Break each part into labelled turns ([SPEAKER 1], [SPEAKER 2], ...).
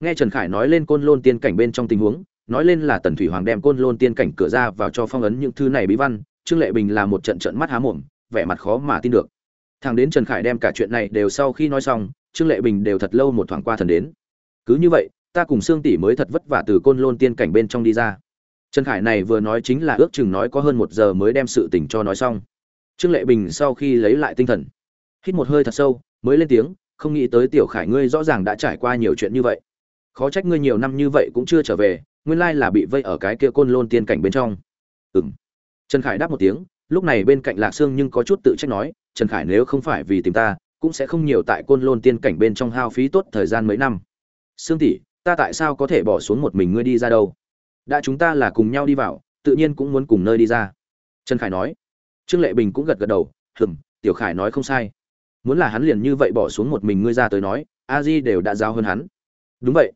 [SPEAKER 1] nghe trần khải nói lên côn lôn tiên cảnh bên trong tình huống, nói lên là tần thủy hoàng đem côn lôn tiên cảnh cửa ra vào cho phong ấn những thứ này bí văn, trương lệ bình là một trận trận mắt há mồm, vẻ mặt khó mà tin được. Thằng đến trần khải đem cả chuyện này đều sau khi nói xong, trương lệ bình đều thật lâu một thoáng qua thần đến. Cứ như vậy, ta cùng sương tỷ mới thật vất vả từ côn lôn tiên cảnh bên trong đi ra. Trần khải này vừa nói chính là ước chừng nói có hơn một giờ mới đem sự tình cho nói xong. Trương lệ bình sau khi lấy lại tinh thần, hít một hơi thật sâu, mới lên tiếng, không nghĩ tới tiểu khải ngươi rõ ràng đã trải qua nhiều chuyện như vậy khó trách ngươi nhiều năm như vậy cũng chưa trở về, nguyên lai là bị vây ở cái kia côn lôn tiên cảnh bên trong. Ừ m trần khải đáp một tiếng, lúc này bên cạnh lạc sương nhưng có chút tự trách nói, trần khải nếu không phải vì tìm ta, cũng sẽ không nhiều tại côn lôn tiên cảnh bên trong hao phí tốt thời gian mấy năm. Sương tỷ, ta tại sao có thể bỏ xuống một mình ngươi đi ra đâu? Đã chúng ta là cùng nhau đi vào, tự nhiên cũng muốn cùng nơi đi ra. Trần khải nói. Trương lệ bình cũng gật gật đầu hừng tiểu khải nói không sai. Muốn là hắn liền như vậy bỏ xuống một mình ngươi ra tới nói, a di đều đã giao hơn hắn. Đúng vậy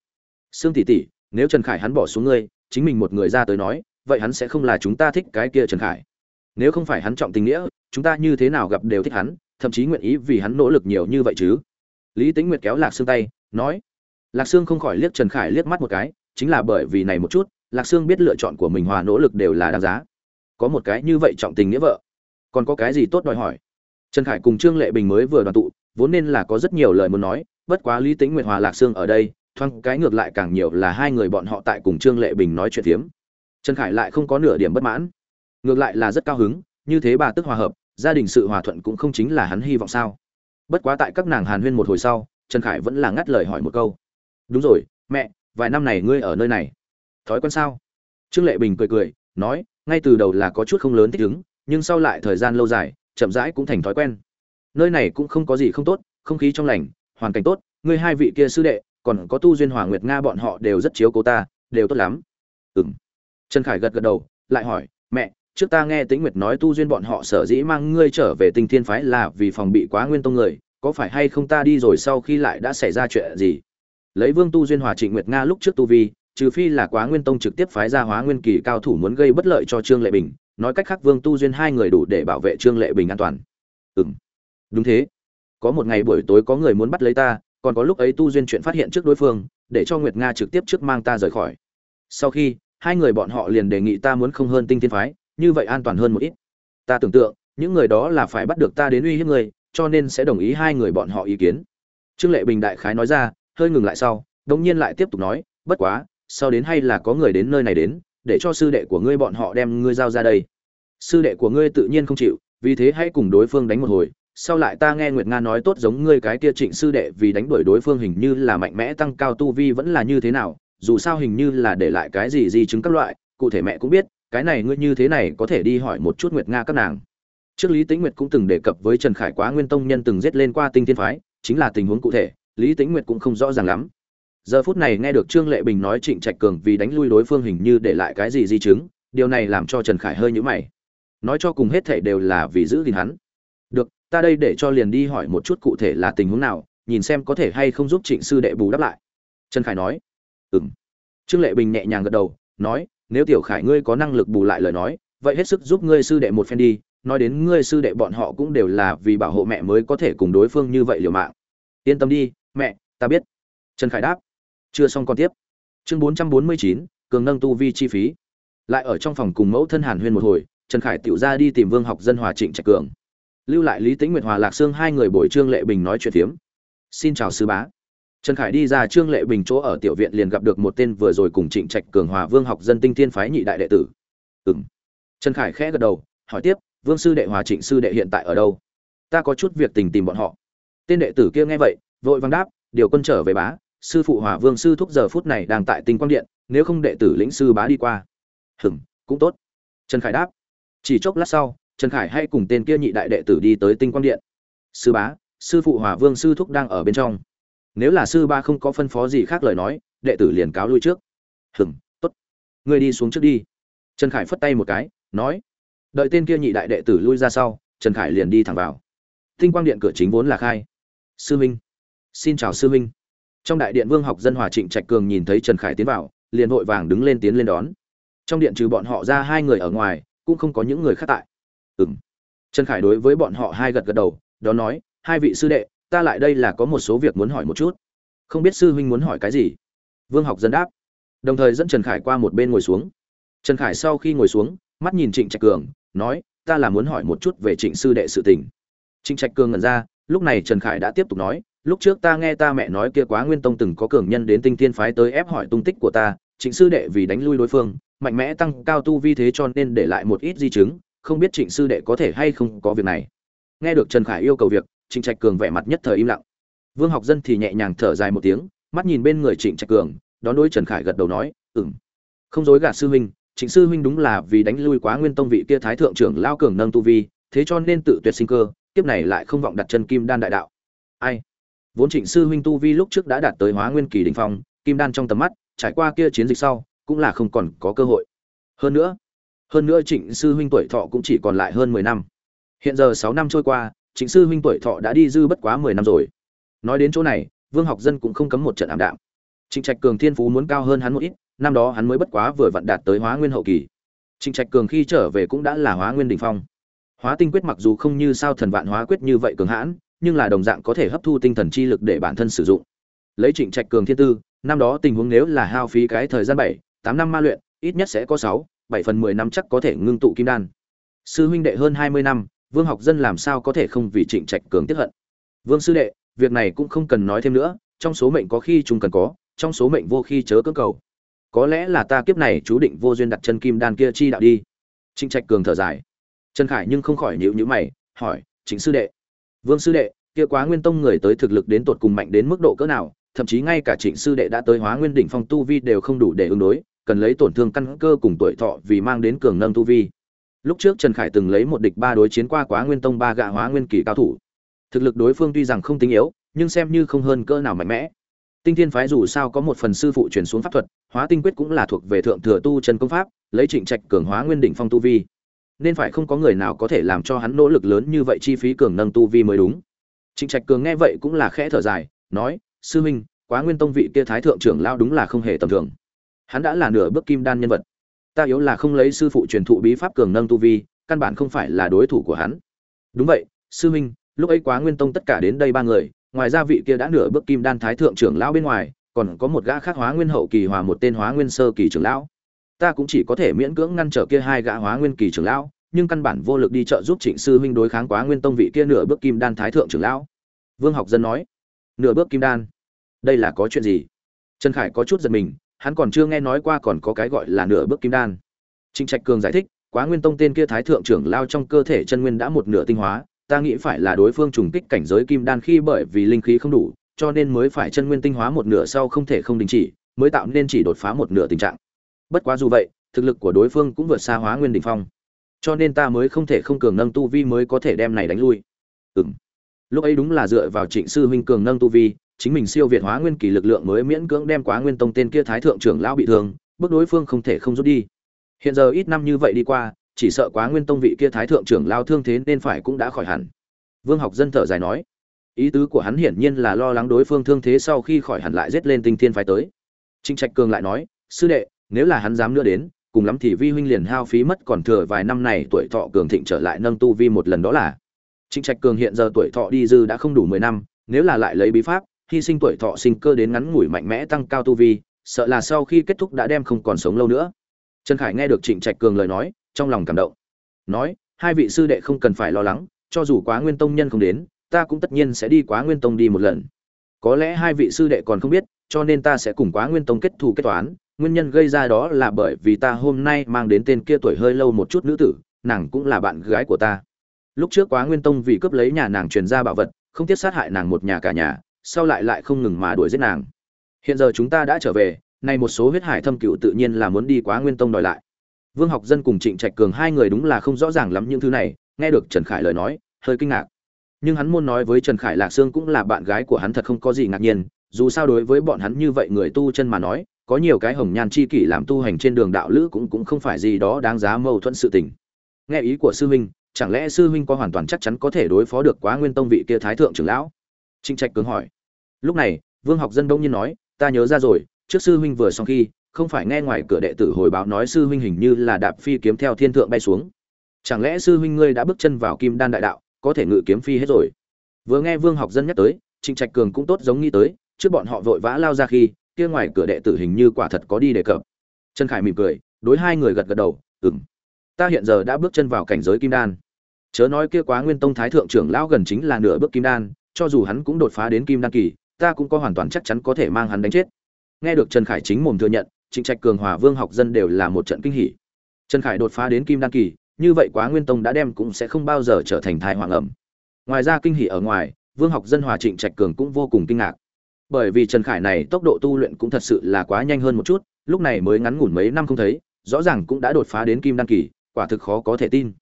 [SPEAKER 1] sương tỷ tỷ, nếu trần khải hắn bỏ xuống ngươi, chính mình một người ra tới nói, vậy hắn sẽ không là chúng ta thích cái kia trần khải. Nếu không phải hắn trọng tình nghĩa, chúng ta như thế nào gặp đều thích hắn, thậm chí nguyện ý vì hắn nỗ lực nhiều như vậy chứ? Lý tính nguyệt kéo lạc xương tay, nói. Lạc xương không khỏi liếc trần khải liếc mắt một cái, chính là bởi vì này một chút, lạc xương biết lựa chọn của mình hòa nỗ lực đều là đáng giá. Có một cái như vậy trọng tình nghĩa vợ, còn có cái gì tốt đòi hỏi? Trần khải cùng trương lệ bình mới vừa đoàn tụ, vốn nên là có rất nhiều lời muốn nói, bất quá lý tính nguyệt hòa lạc xương ở đây thoáng cái ngược lại càng nhiều là hai người bọn họ tại cùng trương lệ bình nói chuyện phiếm. Trần khải lại không có nửa điểm bất mãn. Ngược lại là rất cao hứng, như thế bà tức hòa hợp, gia đình sự hòa thuận cũng không chính là hắn hy vọng sao. Bất quá tại các nàng hàn huyên một hồi sau, trần khải vẫn là ngắt lời hỏi một câu. Đúng rồi, mẹ, vài năm này ngươi ở nơi này? Thói quen sao? Trương lệ bình cười cười, nói, ngay từ đầu là có chút không lớn thích ứng, nhưng sau lại thời gian lâu dài, chậm rãi cũng thành thói quen. Nơi này cũng không có gì không tốt, không khí trong lành, hoàn cảnh tốt, ngươi hai vị kia sư đệ còn có tu duyên hòa nguyệt nga bọn họ đều rất chiếu cố ta, đều tốt lắm. Ừng trần khải gật gật đầu, lại hỏi, mẹ, trước ta nghe tĩnh nguyệt nói tu duyên bọn họ sở dĩ mang ngươi trở về tinh thiên phái là vì phòng bị quá nguyên tông người, có phải hay không ta đi rồi sau khi lại đã xảy ra chuyện gì? Lấy vương tu duyên hòa trịnh nguyệt nga lúc trước tu vi, trừ phi là quá nguyên tông trực tiếp phái ra hóa nguyên kỳ cao thủ muốn gây bất lợi cho trương lệ bình, nói cách khác vương tu duyên hai người đủ để bảo vệ trương lệ bình an toàn. Ừ đúng thế. Có một ngày buổi tối có người muốn bắt lấy ta còn có lúc ấy tu duyên chuyện phát hiện trước đối phương, để cho nguyệt nga trực tiếp trước mang ta rời khỏi. Sau khi, hai người bọn họ liền đề nghị ta muốn không hơn tinh thiên phái, như vậy an toàn hơn một ít. Ta tưởng tượng, những người đó là phải bắt được ta đến uy hiếp người, cho nên sẽ đồng ý hai người bọn họ ý kiến. Trương lệ bình đại khái nói ra, hơi ngừng lại sau, đống nhiên lại tiếp tục nói, bất quá sau đến hay là có người đến nơi này đến, để cho sư đệ của ngươi bọn họ đem ngươi giao ra đây? Sư đệ của ngươi tự nhiên không chịu, vì thế hãy cùng đối phương đánh một hồi sau lại ta nghe Nguyệt Nga nói tốt giống ngươi cái kia Trịnh sư đệ vì đánh đuổi đối phương hình như là mạnh mẽ tăng cao tu vi vẫn là như thế nào, dù sao hình như là để lại cái gì gì chứng các loại, cụ thể mẹ cũng biết, cái này ngươi như thế này có thể đi hỏi một chút Nguyệt Nga các nàng. Trước Lý Tĩnh Nguyệt cũng từng đề cập với Trần Khải Quá Nguyên Tông nhân từng giết lên qua Tinh Thiên phái, chính là tình huống cụ thể, Lý Tĩnh Nguyệt cũng không rõ ràng lắm. Giờ phút này nghe được Trương Lệ Bình nói Trịnh Trạch Cường vì đánh lui đối phương hình như để lại cái gì di chứng, điều này làm cho Trần Khải hơi nhíu mày. Nói cho cùng hết thảy đều là vì giữ gìn hắn. Được, ta đây để cho liền đi hỏi một chút cụ thể là tình huống nào, nhìn xem có thể hay không giúp trịnh sư đệ bù đắp lại. Trần khải nói. Ừ m trương lệ bình nhẹ nhàng gật đầu, nói, nếu tiểu khải ngươi có năng lực bù lại lời nói, vậy hết sức giúp ngươi sư đệ một phen đi, nói đến ngươi sư đệ bọn họ cũng đều là vì bảo hộ mẹ mới có thể cùng đối phương như vậy liều mạng. Yên tâm đi, mẹ, ta biết. Trần khải đáp. Chưa xong còn tiếp. Chương bốn trăm bốn mươi chín, cường nâng tu vi chi phí. Lại ở trong phòng cùng mẫu thân hàn huyên một hồi, trần khải tiểu ra đi tìm vương học dân hòa trịnh trạch cường lưu lại lý tĩnh nguyệt, hòa lạc sương hai người bồi trương lệ bình nói chuyện phiếm. Xin chào sư bá. Trần khải đi ra, trương lệ bình chỗ ở tiểu viện liền gặp được một tên vừa rồi cùng trịnh trạch cường hòa vương học dân tinh thiên phái nhị đại đệ tử. Ừng trần khải khẽ gật đầu, hỏi tiếp, vương sư đệ, hòa trịnh sư đệ hiện tại ở đâu? Ta có chút việc tình tìm bọn họ. Tên đệ tử kia nghe vậy, vội vàng đáp, điều quân trở về bá, sư phụ hòa vương sư thúc giờ phút này đang tại tinh quang điện, nếu không đệ tử lĩnh sư bá đi qua. Hừng cũng tốt. Trần khải đáp, chỉ chốc lát sau trần khải hay cùng tên kia nhị đại đệ tử đi tới tinh quang điện. Sư bá, sư phụ hòa vương sư thúc đang ở bên trong. Nếu là sư ba không có phân phó gì khác lời nói, đệ tử liền cáo lui trước. Hừm t ố t ngươi đi xuống trước đi. Trần khải phất tay một cái, nói. Đợi tên kia nhị đại đệ tử lui ra sau, trần khải liền đi thẳng vào. Tinh quang điện cửa chính vốn là khai. Sư minh. Xin chào sư minh. Trong đại điện vương học dân hòa trịnh trạch cường nhìn thấy trần khải tiến vào, liền vội vàng đứng lên tiến lên đón. Trong điện trừ bọn họ ra hai người ở ngoài, cũng không có những người khác tại. Ừm. Trần Khải đối với bọn họ hai gật gật đầu, đó nói, hai vị sư đệ, ta lại đây là có một số việc muốn hỏi một chút. Không biết sư huynh muốn hỏi cái gì? vương học dân đáp đồng thời dẫn trần khải qua một bên ngồi xuống trần khải sau khi ngồi xuống mắt nhìn trịnh trạch cường nói ta là muốn hỏi một chút về trịnh sư đệ sự tình trịnh trạch cường ngẩn ra lúc này trần khải đã tiếp tục nói lúc trước ta nghe ta mẹ nói kia quá nguyên tông từng có cường nhân đến tinh thiên phái tới ép hỏi tung tích của ta trịnh sư đệ vì đánh lui đối phương mạnh mẽ tăng cao tu vi thế cho nên để lại một ít di chứng không biết trịnh sư đệ có thể hay không có việc này. Nghe được trần khải yêu cầu việc, trịnh trạch cường vẻ mặt nhất thời im lặng. Vương học dân thì nhẹ nhàng thở dài một tiếng, mắt nhìn bên người trịnh trạch cường, đón đối trần khải gật đầu nói ừng không dối gạt sư huynh, trịnh sư huynh đúng là vì đánh lui quá nguyên tông vị kia thái thượng trưởng lao cường nâng tu vi, thế cho nên tự tuyệt sinh cơ, kiếp này lại không vọng đặt chân kim đan đại đạo. Ai? Vốn trịnh sư huynh tu vi lúc trước đã đạt tới hóa nguyên kỳ đình phong, kim đan trong tầm mắt, trải qua kia chiến dịch sau, cũng là không còn có cơ hội. Hơn nữa hơn nữa trịnh sư huynh tuổi thọ cũng chỉ còn lại hơn mười năm. Hiện giờ sáu năm trôi qua, trịnh sư huynh tuổi thọ đã đi dư bất quá mười năm rồi. Nói đến chỗ này, vương học dân cũng không cấm một trận ảm đạm. Trịnh trạch cường thiên phú muốn cao hơn hắn một ít, năm đó hắn mới bất quá vừa vặn đạt tới hóa nguyên hậu kỳ. Trịnh trạch cường khi trở về cũng đã là hóa nguyên đỉnh phong. Hóa tinh quyết mặc dù không như sao thần vạn hóa quyết như vậy cường hãn, nhưng là đồng dạng có thể hấp thu tinh thần chi lực để bản thân sử dụng. Lấy trịnh trạch cường thiên tư, năm đó tình huống nếu là hao phí cái thời gian bảy, tám năm ma luyện, ít nhất sẽ có sáu bảy phần mười năm chắc có thể ngưng tụ kim đan. Sư huynh đệ hơn hai mươi năm, vương học dân làm sao có thể không vì trịnh trạch cường tiếp hận? Vương sư đệ, việc này cũng không cần nói thêm nữa, trong số mệnh có khi chúng cần có, trong số mệnh vô khi chớ cưỡng cầu. Có lẽ là ta kiếp này chú định vô duyên đặt chân kim đan kia chi đạo đi. Trịnh trạch cường thở dài. Trần khải nhưng không khỏi nhịu nhữ mày, hỏi chính sư đệ? Vương sư đệ, kia quá nguyên tông người tới thực lực đến tột cùng mạnh đến mức độ cỡ nào, thậm chí ngay cả trịnh sư đệ đã tới hóa nguyên đỉnh phong tu vi đều không đủ để ứng đối cần lấy tổn thương căn cơ cùng tuổi thọ vì mang đến cường nâng tu vi. Lúc trước trần khải từng lấy một địch ba đối chiến qua quá nguyên tông ba gạ hóa nguyên kỳ cao thủ. Thực lực đối phương tuy rằng không tính yếu, nhưng xem như không hơn cỡ nào mạnh mẽ. Tinh thiên phái dù sao có một phần sư phụ truyền xuống pháp thuật, hóa tinh quyết cũng là thuộc về thượng thừa tu chân công pháp, lấy trịnh trạch cường hóa nguyên đỉnh phong tu vi. Nên phải không có người nào có thể làm cho hắn nỗ lực lớn như vậy chi phí cường nâng tu vi mới đúng. Trịnh trạch cường nghe vậy cũng là khẽ thở dài, nói, sư huynh quá nguyên tông vị kia thái thượng trưởng lao đúng là không hề tầm thường hắn đã là nửa bước kim đan nhân vật. Ta yếu là không lấy sư phụ truyền thụ bí pháp cường nâng tu vi, căn bản không phải là đối thủ của hắn. Đúng vậy, sư huynh, lúc ấy quá nguyên tông tất cả đến đây ba người, ngoài ra vị kia đã nửa bước kim đan thái thượng trưởng lão bên ngoài, còn có một gã khác hóa nguyên hậu kỳ hòa một tên hóa nguyên sơ kỳ trưởng lão. Ta cũng chỉ có thể miễn cưỡng ngăn trở kia hai gã hóa nguyên kỳ trưởng lão, nhưng căn bản vô lực đi trợ giúp trịnh sư huynh đối kháng quá nguyên tông vị kia nửa bước kim đan thái thượng trưởng lão. Vương học dân nói, nửa bước kim đan? Đây là có chuyện gì? Trần khải có chút giật mình hắn còn chưa nghe nói qua còn có cái gọi là nửa bước kim đan. Trịnh trạch cường giải thích, quá nguyên tông tên kia thái thượng trưởng lao trong cơ thể chân nguyên đã một nửa tinh hóa, ta nghĩ phải là đối phương trùng kích cảnh giới kim đan khi bởi vì linh khí không đủ, cho nên mới phải chân nguyên tinh hóa một nửa sau không thể không đình chỉ, mới tạo nên chỉ đột phá một nửa tình trạng. Bất quá dù vậy, thực lực của đối phương cũng vượt xa hóa nguyên đỉnh phong. Cho nên ta mới không thể không cường nâng tu vi mới có thể đem này đánh lui. Ừm. Lúc ấy đúng là dựa vào trịnh sư huynh cường nâng tu vi chính mình siêu việt hóa nguyên kỳ lực lượng mới miễn cưỡng đem quá nguyên tông tên kia thái thượng trưởng lão bị thương, bước đối phương không thể không rút đi. Hiện giờ ít năm như vậy đi qua, chỉ sợ quá nguyên tông vị kia thái thượng trưởng lao thương thế nên phải cũng đã khỏi hẳn. Vương học dân thở dài nói, ý tứ của hắn hiển nhiên là lo lắng đối phương thương thế sau khi khỏi hẳn lại giết lên tinh thiên phái tới. Trinh trạch cường lại nói, sư đệ, nếu là hắn dám nữa đến, cùng lắm thì vi huynh liền hao phí mất còn thừa vài năm này tuổi thọ cường thịnh trở lại nâng tu vi một lần đó là. Trinh trạch cường hiện giờ tuổi thọ đi dư đã không đủ mười năm, nếu là lại lấy bí pháp hy sinh tuổi thọ sinh cơ đến ngắn ngủi mạnh mẽ tăng cao tu vi, sợ là sau khi kết thúc đã đem không còn sống lâu nữa. Trần khải nghe được trịnh trạch cường lời nói, trong lòng cảm động. Nói, hai vị sư đệ không cần phải lo lắng, cho dù quá nguyên tông nhân không đến, ta cũng tất nhiên sẽ đi quá nguyên tông đi một lần. Có lẽ hai vị sư đệ còn không biết, cho nên ta sẽ cùng quá nguyên tông kết thù kết toán, nguyên nhân gây ra đó là bởi vì ta hôm nay mang đến tên kia tuổi hơi lâu một chút nữ tử, nàng cũng là bạn gái của ta. Lúc trước quá nguyên tông vì cướp lấy nhà nàng truyền ra bảo vật, không tiếc sát hại nàng một nhà cả nhà sau lại lại không ngừng mà đuổi giết nàng. Hiện giờ chúng ta đã trở về, nay một số huyết hải thâm cựu tự nhiên là muốn đi quá nguyên tông đòi lại. Vương học dân cùng trịnh trạch cường hai người đúng là không rõ ràng lắm những thứ này, nghe được trần khải lời nói, hơi kinh ngạc. Nhưng hắn muốn nói với trần khải lạc sương cũng là bạn gái của hắn thật không có gì ngạc nhiên, dù sao đối với bọn hắn như vậy người tu chân mà nói, có nhiều cái hồng nhan chi kỷ làm tu hành trên đường đạo lữ cũng cũng không phải gì đó đáng giá mâu thuẫn sự tình. Nghe ý của sư huynh, chẳng lẽ sư huynh có hoàn toàn chắc chắn có thể đối phó được quá nguyên tông vị kia thái thượng trưởng lão? Trịnh trạch cường hỏi. Lúc này, vương học dân đông nhiên nói, ta nhớ ra rồi, trước sư huynh vừa xong khi, không phải nghe ngoài cửa đệ tử hồi báo nói sư huynh hình như là đạp phi kiếm theo thiên thượng bay xuống. Chẳng lẽ sư huynh ngươi đã bước chân vào kim đan đại đạo, có thể ngự kiếm phi hết rồi? Vừa nghe vương học dân nhắc tới, trịnh trạch cường cũng tốt giống nghĩ tới, trước bọn họ vội vã lao ra khi, kia ngoài cửa đệ tử hình như quả thật có đi đề cập. Trần khải mỉm cười, đối hai người gật gật đầu, "Ừm. ta hiện giờ đã bước chân vào cảnh giới kim đan. Chớ nói kia quá nguyên tông thái thượng trưởng lão gần chính là nửa bước kim đan cho dù hắn cũng đột phá đến kim đan kỳ, ta cũng có hoàn toàn chắc chắn có thể mang hắn đánh chết. Nghe được trần khải chính mồm thừa nhận, trịnh trạch cường hòa vương học dân đều là một trận kinh hỉ. Trần khải đột phá đến kim đan kỳ, như vậy quá nguyên tông đã đem cũng sẽ không bao giờ trở thành thai hoàng ẩm. Ngoài ra kinh hỉ ở ngoài, vương học dân hòa trịnh trạch cường cũng vô cùng kinh ngạc. Bởi vì trần khải này tốc độ tu luyện cũng thật sự là quá nhanh hơn một chút, lúc này mới ngắn ngủn mấy năm không thấy, rõ ràng cũng đã đột phá đến kim đan kỳ, quả thực khó có thể tin.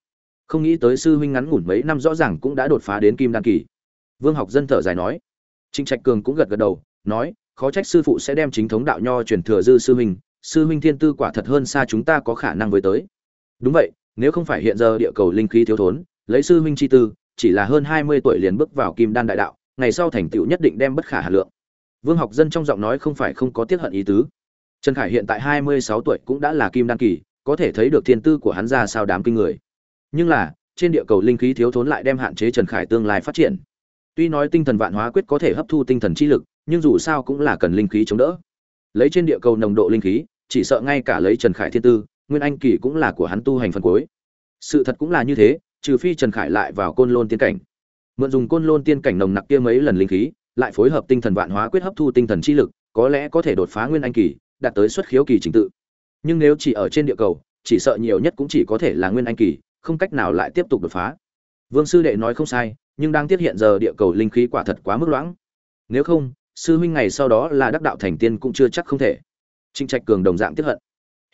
[SPEAKER 1] Không nghĩ tới sư huynh ngắn ngủn mấy năm rõ ràng cũng đã đột phá đến kim đan kỳ vương học dân thở dài nói. Trịnh trạch cường cũng gật gật đầu, nói, khó trách sư phụ sẽ đem chính thống đạo nho truyền thừa dư sư huynh sư huynh thiên tư quả thật hơn xa chúng ta có khả năng với tới. Đúng vậy, nếu không phải hiện giờ địa cầu linh khí thiếu thốn, lấy sư huynh chi tư, chỉ là hơn hai mươi tuổi liền bước vào kim đan đại đạo, ngày sau thành tựu nhất định đem bất khả hà lượng. Vương học dân trong giọng nói không phải không có tiết hận ý tứ. Trần khải hiện tại hai mươi sáu tuổi cũng đã là kim đan kỳ, có thể thấy được thiên tư của hắn ra sao đám kinh người. Nhưng là, trên địa cầu linh khí thiếu thốn lại đem hạn chế trần khải tương lai phát triển tuy nói tinh thần vạn hóa quyết có thể hấp thu tinh thần chi lực, nhưng dù sao cũng là cần linh khí chống đỡ. Lấy trên địa cầu nồng độ linh khí, chỉ sợ ngay cả lấy trần khải thiên tư, nguyên anh kỳ cũng là của hắn tu hành phần cuối. Sự thật cũng là như thế, trừ phi trần khải lại vào côn lôn tiên cảnh. Mượn dùng côn lôn tiên cảnh nồng nặc kia mấy lần linh khí, lại phối hợp tinh thần vạn hóa quyết hấp thu tinh thần chi lực, có lẽ có thể đột phá nguyên anh kỳ, đạt tới xuất khiếu kỳ trình tự. Nhưng nếu chỉ ở trên địa cầu, chỉ sợ nhiều nhất cũng chỉ có thể là nguyên anh kỳ, không cách nào lại tiếp tục đột phá. Vương sư đệ nói không sai nhưng đang tiết hiện giờ địa cầu linh khí quả thật quá mức loãng. Nếu không, sư huynh ngày sau đó là đắc đạo thành tiên cũng chưa chắc không thể. Trịnh trạch cường đồng dạng tiếc hận.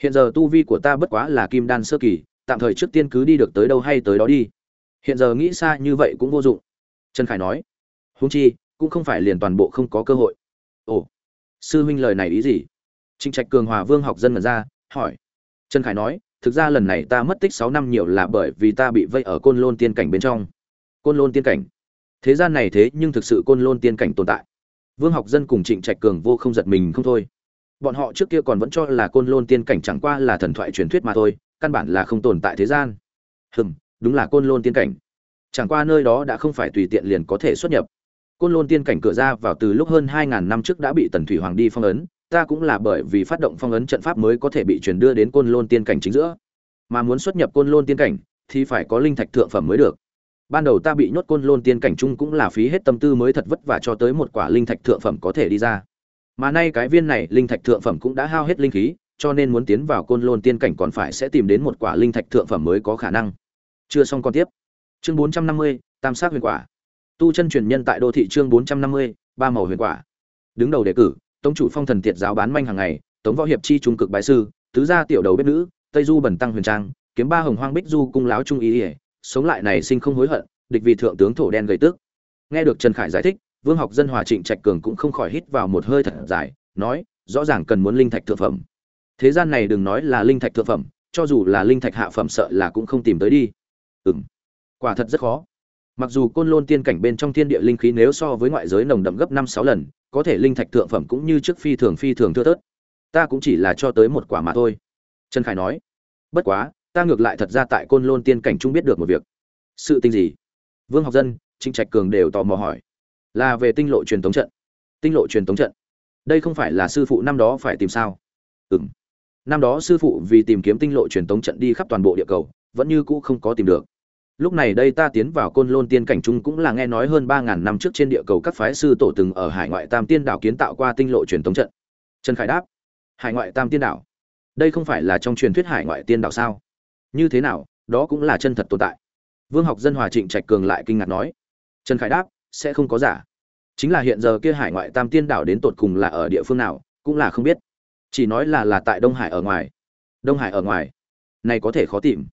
[SPEAKER 1] Hiện giờ tu vi của ta bất quá là kim đan sơ kỳ, tạm thời trước tiên cứ đi được tới đâu hay tới đó đi. Hiện giờ nghĩ xa như vậy cũng vô dụng. Trần khải nói. Huống chi, cũng không phải liền toàn bộ không có cơ hội. Ồ, sư huynh lời này ý gì? Trịnh trạch cường hòa vương học dân mở ra, hỏi. Trần khải nói, thực ra lần này ta mất tích sáu năm nhiều là bởi vì ta bị vây ở côn lôn tiên cảnh bên trong côn lôn tiên cảnh. Thế gian này thế nhưng thực sự côn lôn tiên cảnh tồn tại. Vương học dân cùng trịnh trạch cường vô không giật mình không thôi. Bọn họ trước kia còn vẫn cho là côn lôn tiên cảnh chẳng qua là thần thoại truyền thuyết mà thôi, căn bản là không tồn tại thế gian. Hừm, đúng là côn lôn tiên cảnh. Chẳng qua nơi đó đã không phải tùy tiện liền có thể xuất nhập. Côn lôn tiên cảnh cửa ra vào từ lúc hơn hai ngàn năm trước đã bị tần thủy hoàng đi phong ấn, ta cũng là bởi vì phát động phong ấn trận pháp mới có thể bị truyền đưa đến côn lôn tiên cảnh chính giữa. Mà muốn xuất nhập côn lôn tiên cảnh, thì phải có linh thạch thượng phẩm mới được ban đầu ta bị nhốt côn lôn tiên cảnh chung cũng là phí hết tâm tư mới thật vất vả cho tới một quả linh thạch thượng phẩm có thể đi ra. Mà nay cái viên này linh thạch thượng phẩm cũng đã hao hết linh khí, cho nên muốn tiến vào côn lôn tiên cảnh còn phải sẽ tìm đến một quả linh thạch thượng phẩm mới có khả năng. Chưa xong còn tiếp. Chương bốn trăm năm mươi, tam sát huyền quả. Tu chân truyền nhân tại đô thị chương bốn trăm năm mươi, ba màu huyền quả. Đứng đầu đề cử, tống chủ phong thần tiệt giáo bán manh hàng ngày, tống võ hiệp chi trung cực bái sư, tứ gia tiểu đầu bếp nữ, tây du bẩn tăng huyền trang, kiếm ba hồng hoang bích du cung láo trung ý ỉa sống lại này sinh không hối hận địch vì thượng tướng thổ đen gây tức nghe được trần khải giải thích vương học dân hòa trịnh trạch cường cũng không khỏi hít vào một hơi thật dài nói rõ ràng cần muốn linh thạch thượng phẩm. Thế gian này đừng nói là linh thạch thượng phẩm cho dù là linh thạch hạ phẩm sợ là cũng không tìm tới đi. Ừ m quả thật rất khó. Mặc dù côn lôn tiên cảnh bên trong thiên địa linh khí nếu so với ngoại giới nồng đậm gấp năm sáu lần có thể linh thạch thượng phẩm cũng như trước phi thường phi thường thưa tớt, ta cũng chỉ là cho tới một quả mà thôi. Trần khải nói bất quá ta ngược lại thật ra tại côn lôn tiên cảnh trung biết được một việc. Sự tình gì? Vương học dân, trịnh trạch cường đều tò mò hỏi. Là về tinh lộ truyền thống trận. Tinh lộ truyền thống trận? Đây không phải là sư phụ năm đó phải tìm sao? Ừ m năm đó sư phụ vì tìm kiếm tinh lộ truyền thống trận đi khắp toàn bộ địa cầu, vẫn như cũ không có tìm được. Lúc này đây ta tiến vào côn lôn tiên cảnh trung cũng là nghe nói hơn ba ngàn năm trước trên địa cầu các phái sư tổ từng ở hải ngoại tam tiên đảo kiến tạo qua tinh lộ truyền thống trận. Trần khải đáp. Hải ngoại tam tiên đảo? Đây không phải là trong truyền thuyết hải ngoại tiên đảo sao? Như thế nào, đó cũng là chân thật tồn tại. Vương học dân hòa trịnh trạch cường lại kinh ngạc nói, trần khải đáp, sẽ không có giả. Chính là hiện giờ kia hải ngoại tam tiên đảo đến tột cùng là ở địa phương nào, cũng là không biết. Chỉ nói là là tại đông hải ở ngoài. Đông hải ở ngoài, này có thể khó tìm.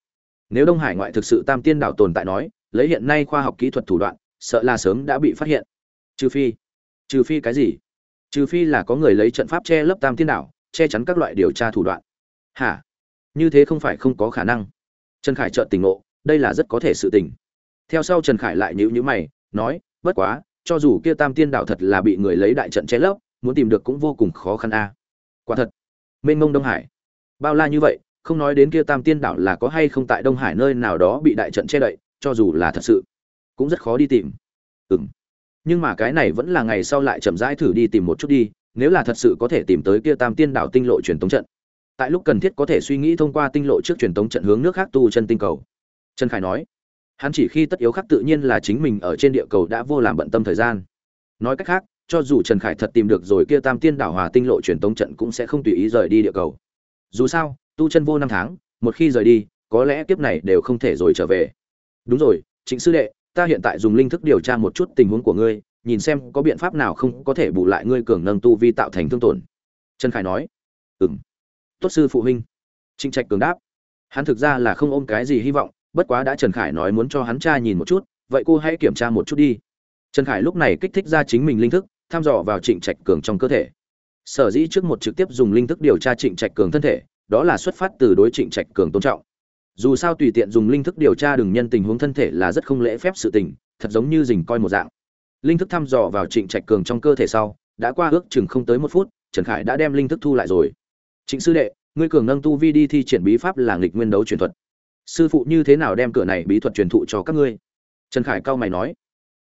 [SPEAKER 1] Nếu đông hải ngoại thực sự tam tiên đảo tồn tại nói, lấy hiện nay khoa học kỹ thuật thủ đoạn, sợ là sớm đã bị phát hiện. Trừ phi trừ phi cái gì? Trừ phi là có người lấy trận pháp che lấp tam tiên đảo, che chắn các loại điều tra thủ đoạn. Hả? Như thế không phải không có khả năng. Trần khải trợn tỉnh ngộ, đây là rất có thể sự tình. Theo sau trần khải lại nhíu nhíu mày, nói, bất quá, cho dù kia tam tiên đảo thật là bị người lấy đại trận che lấp, muốn tìm được cũng vô cùng khó khăn a. Quả thật. Mênh mông đông hải. Bao la như vậy, không nói đến kia tam tiên đảo là có hay không tại đông hải nơi nào đó bị đại trận che đậy, cho dù là thật sự, cũng rất khó đi tìm. Ừ m nhưng mà cái này vẫn là ngày sau lại chậm rãi thử đi tìm một chút đi, nếu là thật sự có thể tìm tới kia tam tiên đảo tinh lộ truyền tống trận tại lúc cần thiết có thể suy nghĩ thông qua tinh lộ trước truyền tống trận hướng nước khác tu chân tinh cầu. Trần khải nói, hắn chỉ khi tất yếu khác tự nhiên là chính mình ở trên địa cầu đã vô làm bận tâm thời gian. Nói cách khác, cho dù trần khải thật tìm được rồi kia tam tiên đảo hòa tinh lộ truyền tống trận cũng sẽ không tùy ý rời đi địa cầu. Dù sao, tu chân vô năm tháng, một khi rời đi, có lẽ kiếp này đều không thể rồi trở về. Đúng rồi, trịnh sư đệ, ta hiện tại dùng linh thức điều tra một chút tình huống của ngươi, nhìn xem có biện pháp nào không có thể bù lại ngươi cường nâng tu vi tạo thành thương tổn. Trần khải nói ừ m tốt sư phụ huynh. Trịnh trạch cường đáp. Hắn thực ra là không ôm cái gì hy vọng, bất quá đã trần khải nói muốn cho hắn cha nhìn một chút, vậy cô hãy kiểm tra một chút đi. Trần khải lúc này kích thích ra chính mình linh thức thăm dò vào trịnh trạch cường trong cơ thể. Sở dĩ trước một trực tiếp dùng linh thức điều tra trịnh trạch cường thân thể, đó là xuất phát từ đối trịnh trạch cường tôn trọng. Dù sao tùy tiện dùng linh thức điều tra đừng nhân tình huống thân thể là rất không lễ phép sự tình, thật giống như dình coi một dạng. Linh thức thăm dò vào trịnh trạch cường trong cơ thể sau, đã qua ước chừng không tới một phút, trần khải đã đem linh thức thu lại rồi trịnh sư đệ, ngươi cường nâng tu vi đi thi triển bí pháp là nghịch nguyên đấu truyền thuật. Sư phụ như thế nào đem cửa này bí thuật truyền thụ cho các ngươi? Trần khải cao mày nói.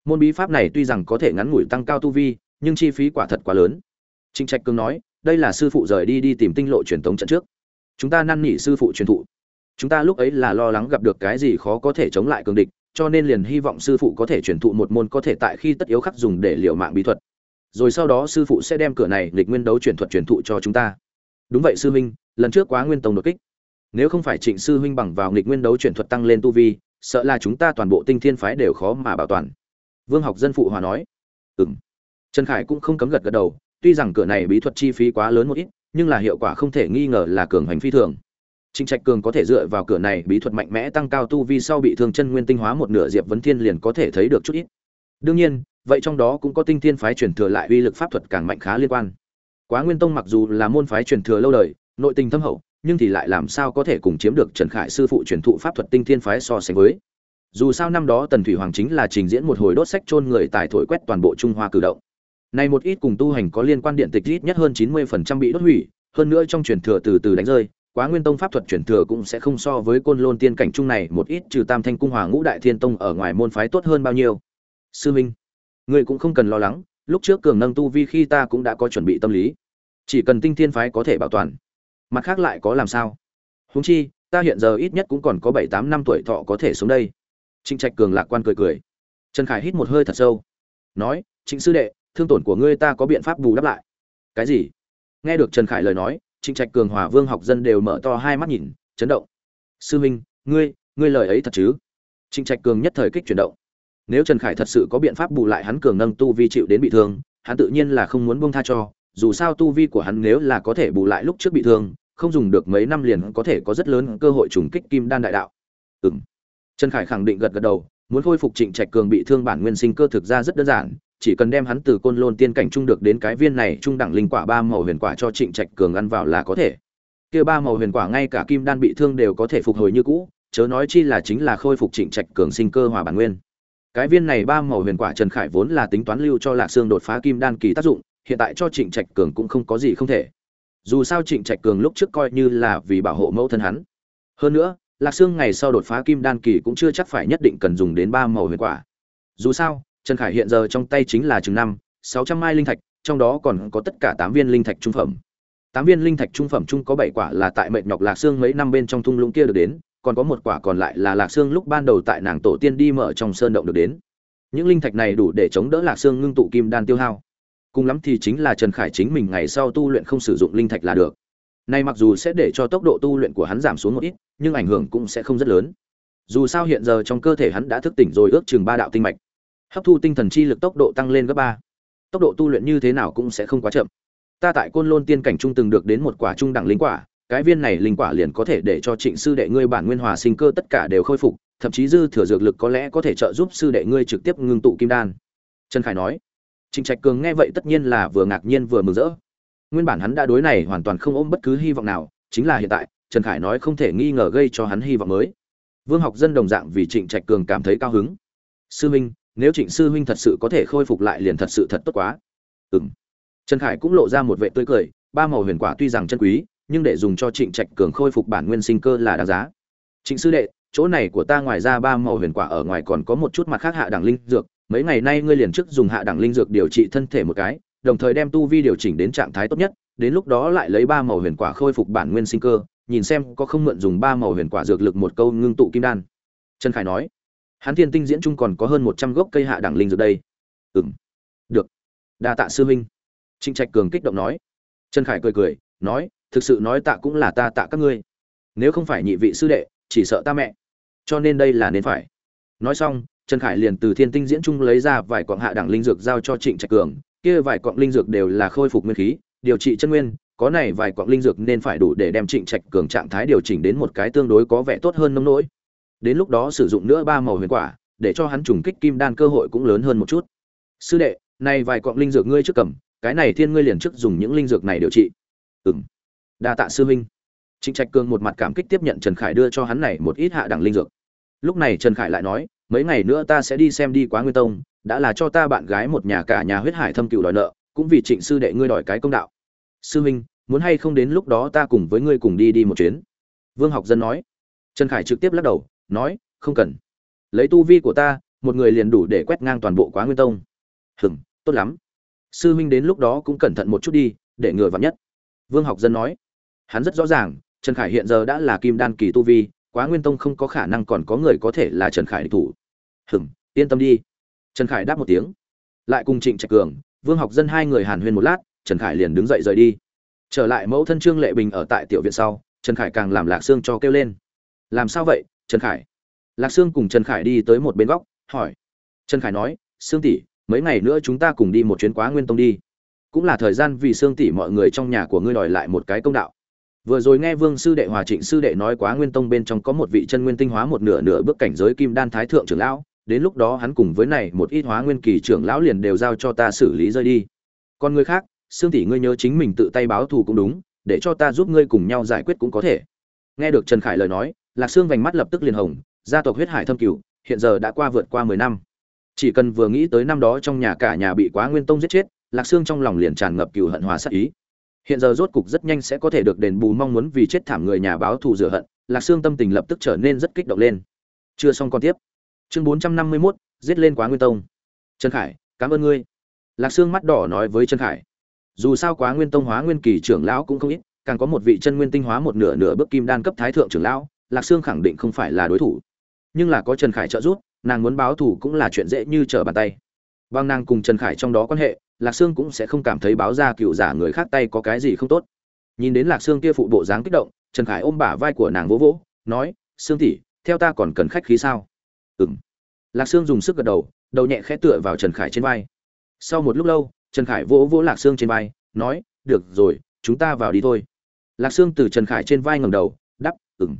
[SPEAKER 1] Môn bí pháp này tuy rằng có thể ngắn ngủi tăng cao tu vi, nhưng chi phí quả thật quá lớn. Trịnh trạch cường nói, đây là sư phụ rời đi đi tìm tinh lộ truyền thống trận trước. Chúng ta năn nỉ sư phụ truyền thụ. Chúng ta lúc ấy là lo lắng gặp được cái gì khó có thể chống lại cường địch, cho nên liền hy vọng sư phụ có thể truyền thụ một môn có thể tại khi tất yếu khắc dùng để liệu mạng bí thuật. Rồi sau đó sư phụ sẽ đem cửa này lịch nguyên đấu truyền thuật truyền thụ cho chúng ta đúng vậy sư huynh lần trước quá nguyên tông đột kích. Nếu không phải trịnh sư huynh bằng vào nghịch nguyên đấu chuyển thuật tăng lên tu vi sợ là chúng ta toàn bộ tinh thiên phái đều khó mà bảo toàn. Vương học dân phụ hòa nói. Ừ m trần khải cũng không cấm gật gật đầu tuy rằng cửa này bí thuật chi phí quá lớn một ít nhưng là hiệu quả không thể nghi ngờ là cường hành phi thường. Trịnh Trạch Cường có thể dựa vào cửa này bí thuật mạnh mẽ tăng cao tu vi sau bị thương chân nguyên tinh hóa một nửa Diệp Vấn Thiên liền có thể thấy được chút ít. Đương nhiên, vậy trong đó cũng có tinh thiên phái truyền thừa lại uy lực pháp thuật càng mạnh khá liên quan. Quá Nguyên Tông mặc dù là môn phái truyền thừa lâu đời, nội tình thâm hậu, nhưng thì lại làm sao có thể cùng chiếm được Trần Khải sư phụ truyền thụ pháp thuật tinh thiên phái so sánh với. Dù sao năm đó Tần Thủy Hoàng chính là trình diễn một hồi đốt sách chôn người tại thổi quét toàn bộ Trung Hoa cử động. Nay một ít cùng tu hành có liên quan điện tịch ít nhất hơn 90% bị đốt hủy, hơn nữa trong truyền thừa từ từ đánh rơi, quá nguyên tông pháp thuật truyền thừa cũng sẽ không so với côn lôn tiên cảnh trung này một ít trừ tam thanh cung hòa ngũ đại thiên tông ở ngoài môn phái tốt hơn bao nhiêu sư minh người cũng không cần lo lắng lúc trước cường nâng tu vi khi ta cũng đã có chuẩn bị tâm lý chỉ cần tinh thiên phái có thể bảo toàn. Mặt khác lại có làm sao? Huống chi, ta hiện giờ ít nhất cũng còn có bảy tám năm tuổi thọ có thể sống đây. Trịnh trạch cường lạc quan cười cười. Trần khải hít một hơi thật sâu. Nói, trịnh sư đệ, thương tổn của ngươi ta có biện pháp bù đắp lại. Cái gì? Nghe được trần khải lời nói, trịnh trạch cường hòa vương học dân đều mở to hai mắt nhìn, chấn động. Sư minh, ngươi ngươi lời ấy thật chứ? Trịnh trạch cường nhất thời kích chuyển động. Nếu trần khải thật sự có biện pháp bù lại hắn cường nâng tu vi chịu đến bị thương, hắn tự nhiên là không muốn buông tha cho dù sao tu vi của hắn nếu là có thể bù lại lúc trước bị thương, không dùng được mấy năm liền có thể có rất lớn cơ hội trùng kích kim đan đại đạo. Ừm. Trần khải khẳng định gật gật đầu, muốn khôi phục trịnh trạch cường bị thương bản nguyên sinh cơ thực ra rất đơn giản, chỉ cần đem hắn từ côn lôn tiên cảnh trung được đến cái viên này trung đẳng linh quả ba màu huyền quả cho trịnh trạch cường ăn vào là có thể. Kia ba màu huyền quả ngay cả kim đan bị thương đều có thể phục hồi như cũ, chớ nói chi là chính là khôi phục trịnh trạch cường sinh cơ hòa bản nguyên. Cái viên này ba màu huyền quả trần khải vốn là tính toán lưu cho lạc xương đột phá kim đan kỳ tác dụng hiện tại cho trịnh trạch cường cũng không có gì không thể dù sao trịnh trạch cường lúc trước coi như là vì bảo hộ mẫu thân hắn hơn nữa lạc xương ngày sau đột phá kim đan kỳ cũng chưa chắc phải nhất định cần dùng đến ba màu huyền quả dù sao Trần Khải hiện giờ trong tay chính là chừng năm, sáu trăm mai linh thạch, trong đó còn có tất cả tám viên linh thạch trung phẩm. Tám viên linh thạch trung phẩm chung có bảy quả là tại mệnh nhọc Lạc Xương mấy năm bên trong thung lũng kia được đến, còn có một quả còn lại là Lạc Xương lúc ban đầu tại nàng tổ tiên đi mở trong sơn động được đến. Những linh thạch này đủ để chống đỡ Lạc Xương ngưng tụ kim đan tiêu hao. Cùng lắm thì chính là Trần Khải chính mình ngày sau tu luyện không sử dụng linh thạch là được. Nay mặc dù sẽ để cho tốc độ tu luyện của hắn giảm xuống một ít, nhưng ảnh hưởng cũng sẽ không rất lớn. Dù sao hiện giờ trong cơ thể hắn đã thức tỉnh rồi ước chừng ba đạo tinh mạch. Hấp thu tinh thần chi lực tốc độ tăng lên gấp ba. Tốc độ tu luyện như thế nào cũng sẽ không quá chậm. Ta tại côn lôn tiên cảnh trung từng được đến một quả trung đẳng linh quả cái viên này linh quả liền có thể để cho trịnh sư đệ ngươi bản nguyên hòa sinh cơ tất cả đều khôi phục thậm chí dư thừa dược lực có lẽ có thể trợ giúp sư đệ ngươi trực tiếp ngưng tụ kim đan. Trần khải nói trịnh trạch cường nghe vậy tất nhiên là vừa ngạc nhiên vừa mừng rỡ. Nguyên bản hắn đã đối này hoàn toàn không ôm bất cứ hy vọng nào chính là hiện tại trần khải nói không thể nghi ngờ gây cho hắn hy vọng mới. Vương học dân đồng dạng vì trịnh trạch cường cảm thấy cao hứng. Sư huynh, nếu trịnh sư huynh thật sự có thể khôi phục lại liền thật sự thật tốt quá. Ừm. trần khải cũng lộ ra một vẻ tươi cười ba màu huyền quả tuy rằng chân quý nhưng để dùng cho trịnh trạch cường khôi phục bản nguyên sinh cơ là đáng giá. Trịnh sư đệ chỗ này của ta ngoài ra ba màu huyền quả ở ngoài còn có một chút mặt khác hạ đẳng linh dược mấy ngày nay ngươi liền trước dùng hạ đẳng linh dược điều trị thân thể một cái, đồng thời đem tu vi điều chỉnh đến trạng thái tốt nhất, đến lúc đó lại lấy ba màu huyền quả khôi phục bản nguyên sinh cơ, nhìn xem có không mượn dùng ba màu huyền quả dược lực một câu ngưng tụ kim đan. Trần khải nói, hắn thiên tinh diễn trung còn có hơn một trăm gốc cây hạ đẳng linh dược đây. Ừng được. Đa tạ sư huynh. Trịnh trạch cường kích động nói. Trần khải cười cười, nói, thực sự nói tạ cũng là ta tạ các ngươi. Nếu không phải nhị vị sư đệ, chỉ sợ ta mẹ. Cho nên đây là nên phải. Nói xong trần khải liền từ thiên tinh diễn trung lấy ra vài quặng hạ đẳng linh dược giao cho trịnh trạch cường, kia vài quặng linh dược đều là khôi phục nguyên khí, điều trị chân nguyên, có này vài quặng linh dược nên phải đủ để đem trịnh trạch cường trạng thái điều chỉnh đến một cái tương đối có vẻ tốt hơn nông nỗi. Đến lúc đó sử dụng nữa ba màu huyền quả, để cho hắn trùng kích kim đan cơ hội cũng lớn hơn một chút. Sư đệ, này vài quặng linh dược ngươi trước cầm, cái này thiên ngươi liền trước dùng những linh dược này điều trị. Ừm. đa tạ sư huynh. Trịnh trạch cường một mặt cảm kích tiếp nhận trần khải đưa cho hắn này một ít hạ đẳng linh dược. Lúc này trần khải lại nói mấy ngày nữa ta sẽ đi xem đi quá nguyên tông, đã là cho ta bạn gái một nhà cả nhà huyết hải thâm cựu đòi nợ, cũng vì trịnh sư đệ ngươi đòi cái công đạo. Sư minh muốn hay không đến lúc đó ta cùng với ngươi cùng đi đi một chuyến? Vương học dân nói. Trần khải trực tiếp lắc đầu, nói, không cần. Lấy tu vi của ta, một người liền đủ để quét ngang toàn bộ quá nguyên tông. Hừng tốt lắm. Sư huynh đến lúc đó cũng cẩn thận một chút đi, để ngừa vào nhất. Vương học dân nói. Hắn rất rõ ràng, trần khải hiện giờ đã là kim đan kỳ tu vi, quá nguyên tông không có khả năng còn có người có thể là trần khải địch thủ hừng yên tâm đi. Trần khải đáp một tiếng. Lại cùng trịnh trạch cường, vương học dân hai người hàn huyên một lát, trần khải liền đứng dậy rời đi. Trở lại mẫu thân trương lệ bình ở tại tiểu viện sau, trần khải càng làm lạc sương cho kêu lên. Làm sao vậy, trần khải? Lạc sương cùng trần khải đi tới một bên góc, hỏi. Trần khải nói, sương tỷ, mấy ngày nữa chúng ta cùng đi một chuyến quá nguyên tông đi. Cũng là thời gian vì sương tỷ mọi người trong nhà của ngươi đòi lại một cái công đạo. Vừa rồi nghe vương sư đệ hòa trịnh sư đệ nói quá nguyên tông bên trong có một vị chân nguyên tinh hóa một nửa nửa bước cảnh giới kim đan thái thượng trưởng lão đến lúc đó hắn cùng với này một ít hóa nguyên kỳ trưởng lão liền đều giao cho ta xử lý rơi đi. Còn người khác xương tỷ ngươi nhớ chính mình tự tay báo thù cũng đúng, để cho ta giúp ngươi cùng nhau giải quyết cũng có thể. Nghe được trần khải lời nói, lạc xương vành mắt lập tức liền hồng, gia tộc huyết hải thâm cửu, hiện giờ đã qua vượt qua mười năm. Chỉ cần vừa nghĩ tới năm đó trong nhà cả nhà bị quá nguyên tông giết chết, lạc xương trong lòng liền tràn ngập cừu hận hòa sát ý. Hiện giờ rốt cục rất nhanh sẽ có thể được đền bù mong muốn vì chết thảm người nhà báo thù rửa hận, lạc xương tâm tình lập tức trở nên rất kích động lên. Chưa xong còn tiếp chương bốn trăm năm mươi mốt, giết lên quá nguyên tông. Trần khải, cảm ơn ngươi. Lạc xương mắt đỏ nói với trần khải. Dù sao quá nguyên tông hóa nguyên kỳ trưởng lão cũng không ít, càng có một vị chân nguyên tinh hóa một nửa nửa bước kim đan cấp thái thượng trưởng lão, lạc sương khẳng định không phải là đối thủ. Nhưng là có trần khải trợ giúp, nàng muốn báo thù cũng là chuyện dễ như trở bàn tay. Bằng nàng cùng trần khải trong đó quan hệ, lạc sương cũng sẽ không cảm thấy báo ra cựu giả người khác tay có cái gì không tốt. Nhìn đến lạc sương kia phụ bộ dáng kích động, trần khải ôm bả vai của nàng vỗ vỗ, nói, sương tỷ, theo ta còn cần khách khí sao? Ừm. lạc sương dùng sức gật đầu đầu nhẹ khẽ tựa vào trần khải trên vai. Sau một lúc lâu, trần khải vỗ vỗ lạc sương trên vai, nói, được rồi, chúng ta vào đi thôi. Lạc sương từ trần khải trên vai ngầm đầu đắp Ừm.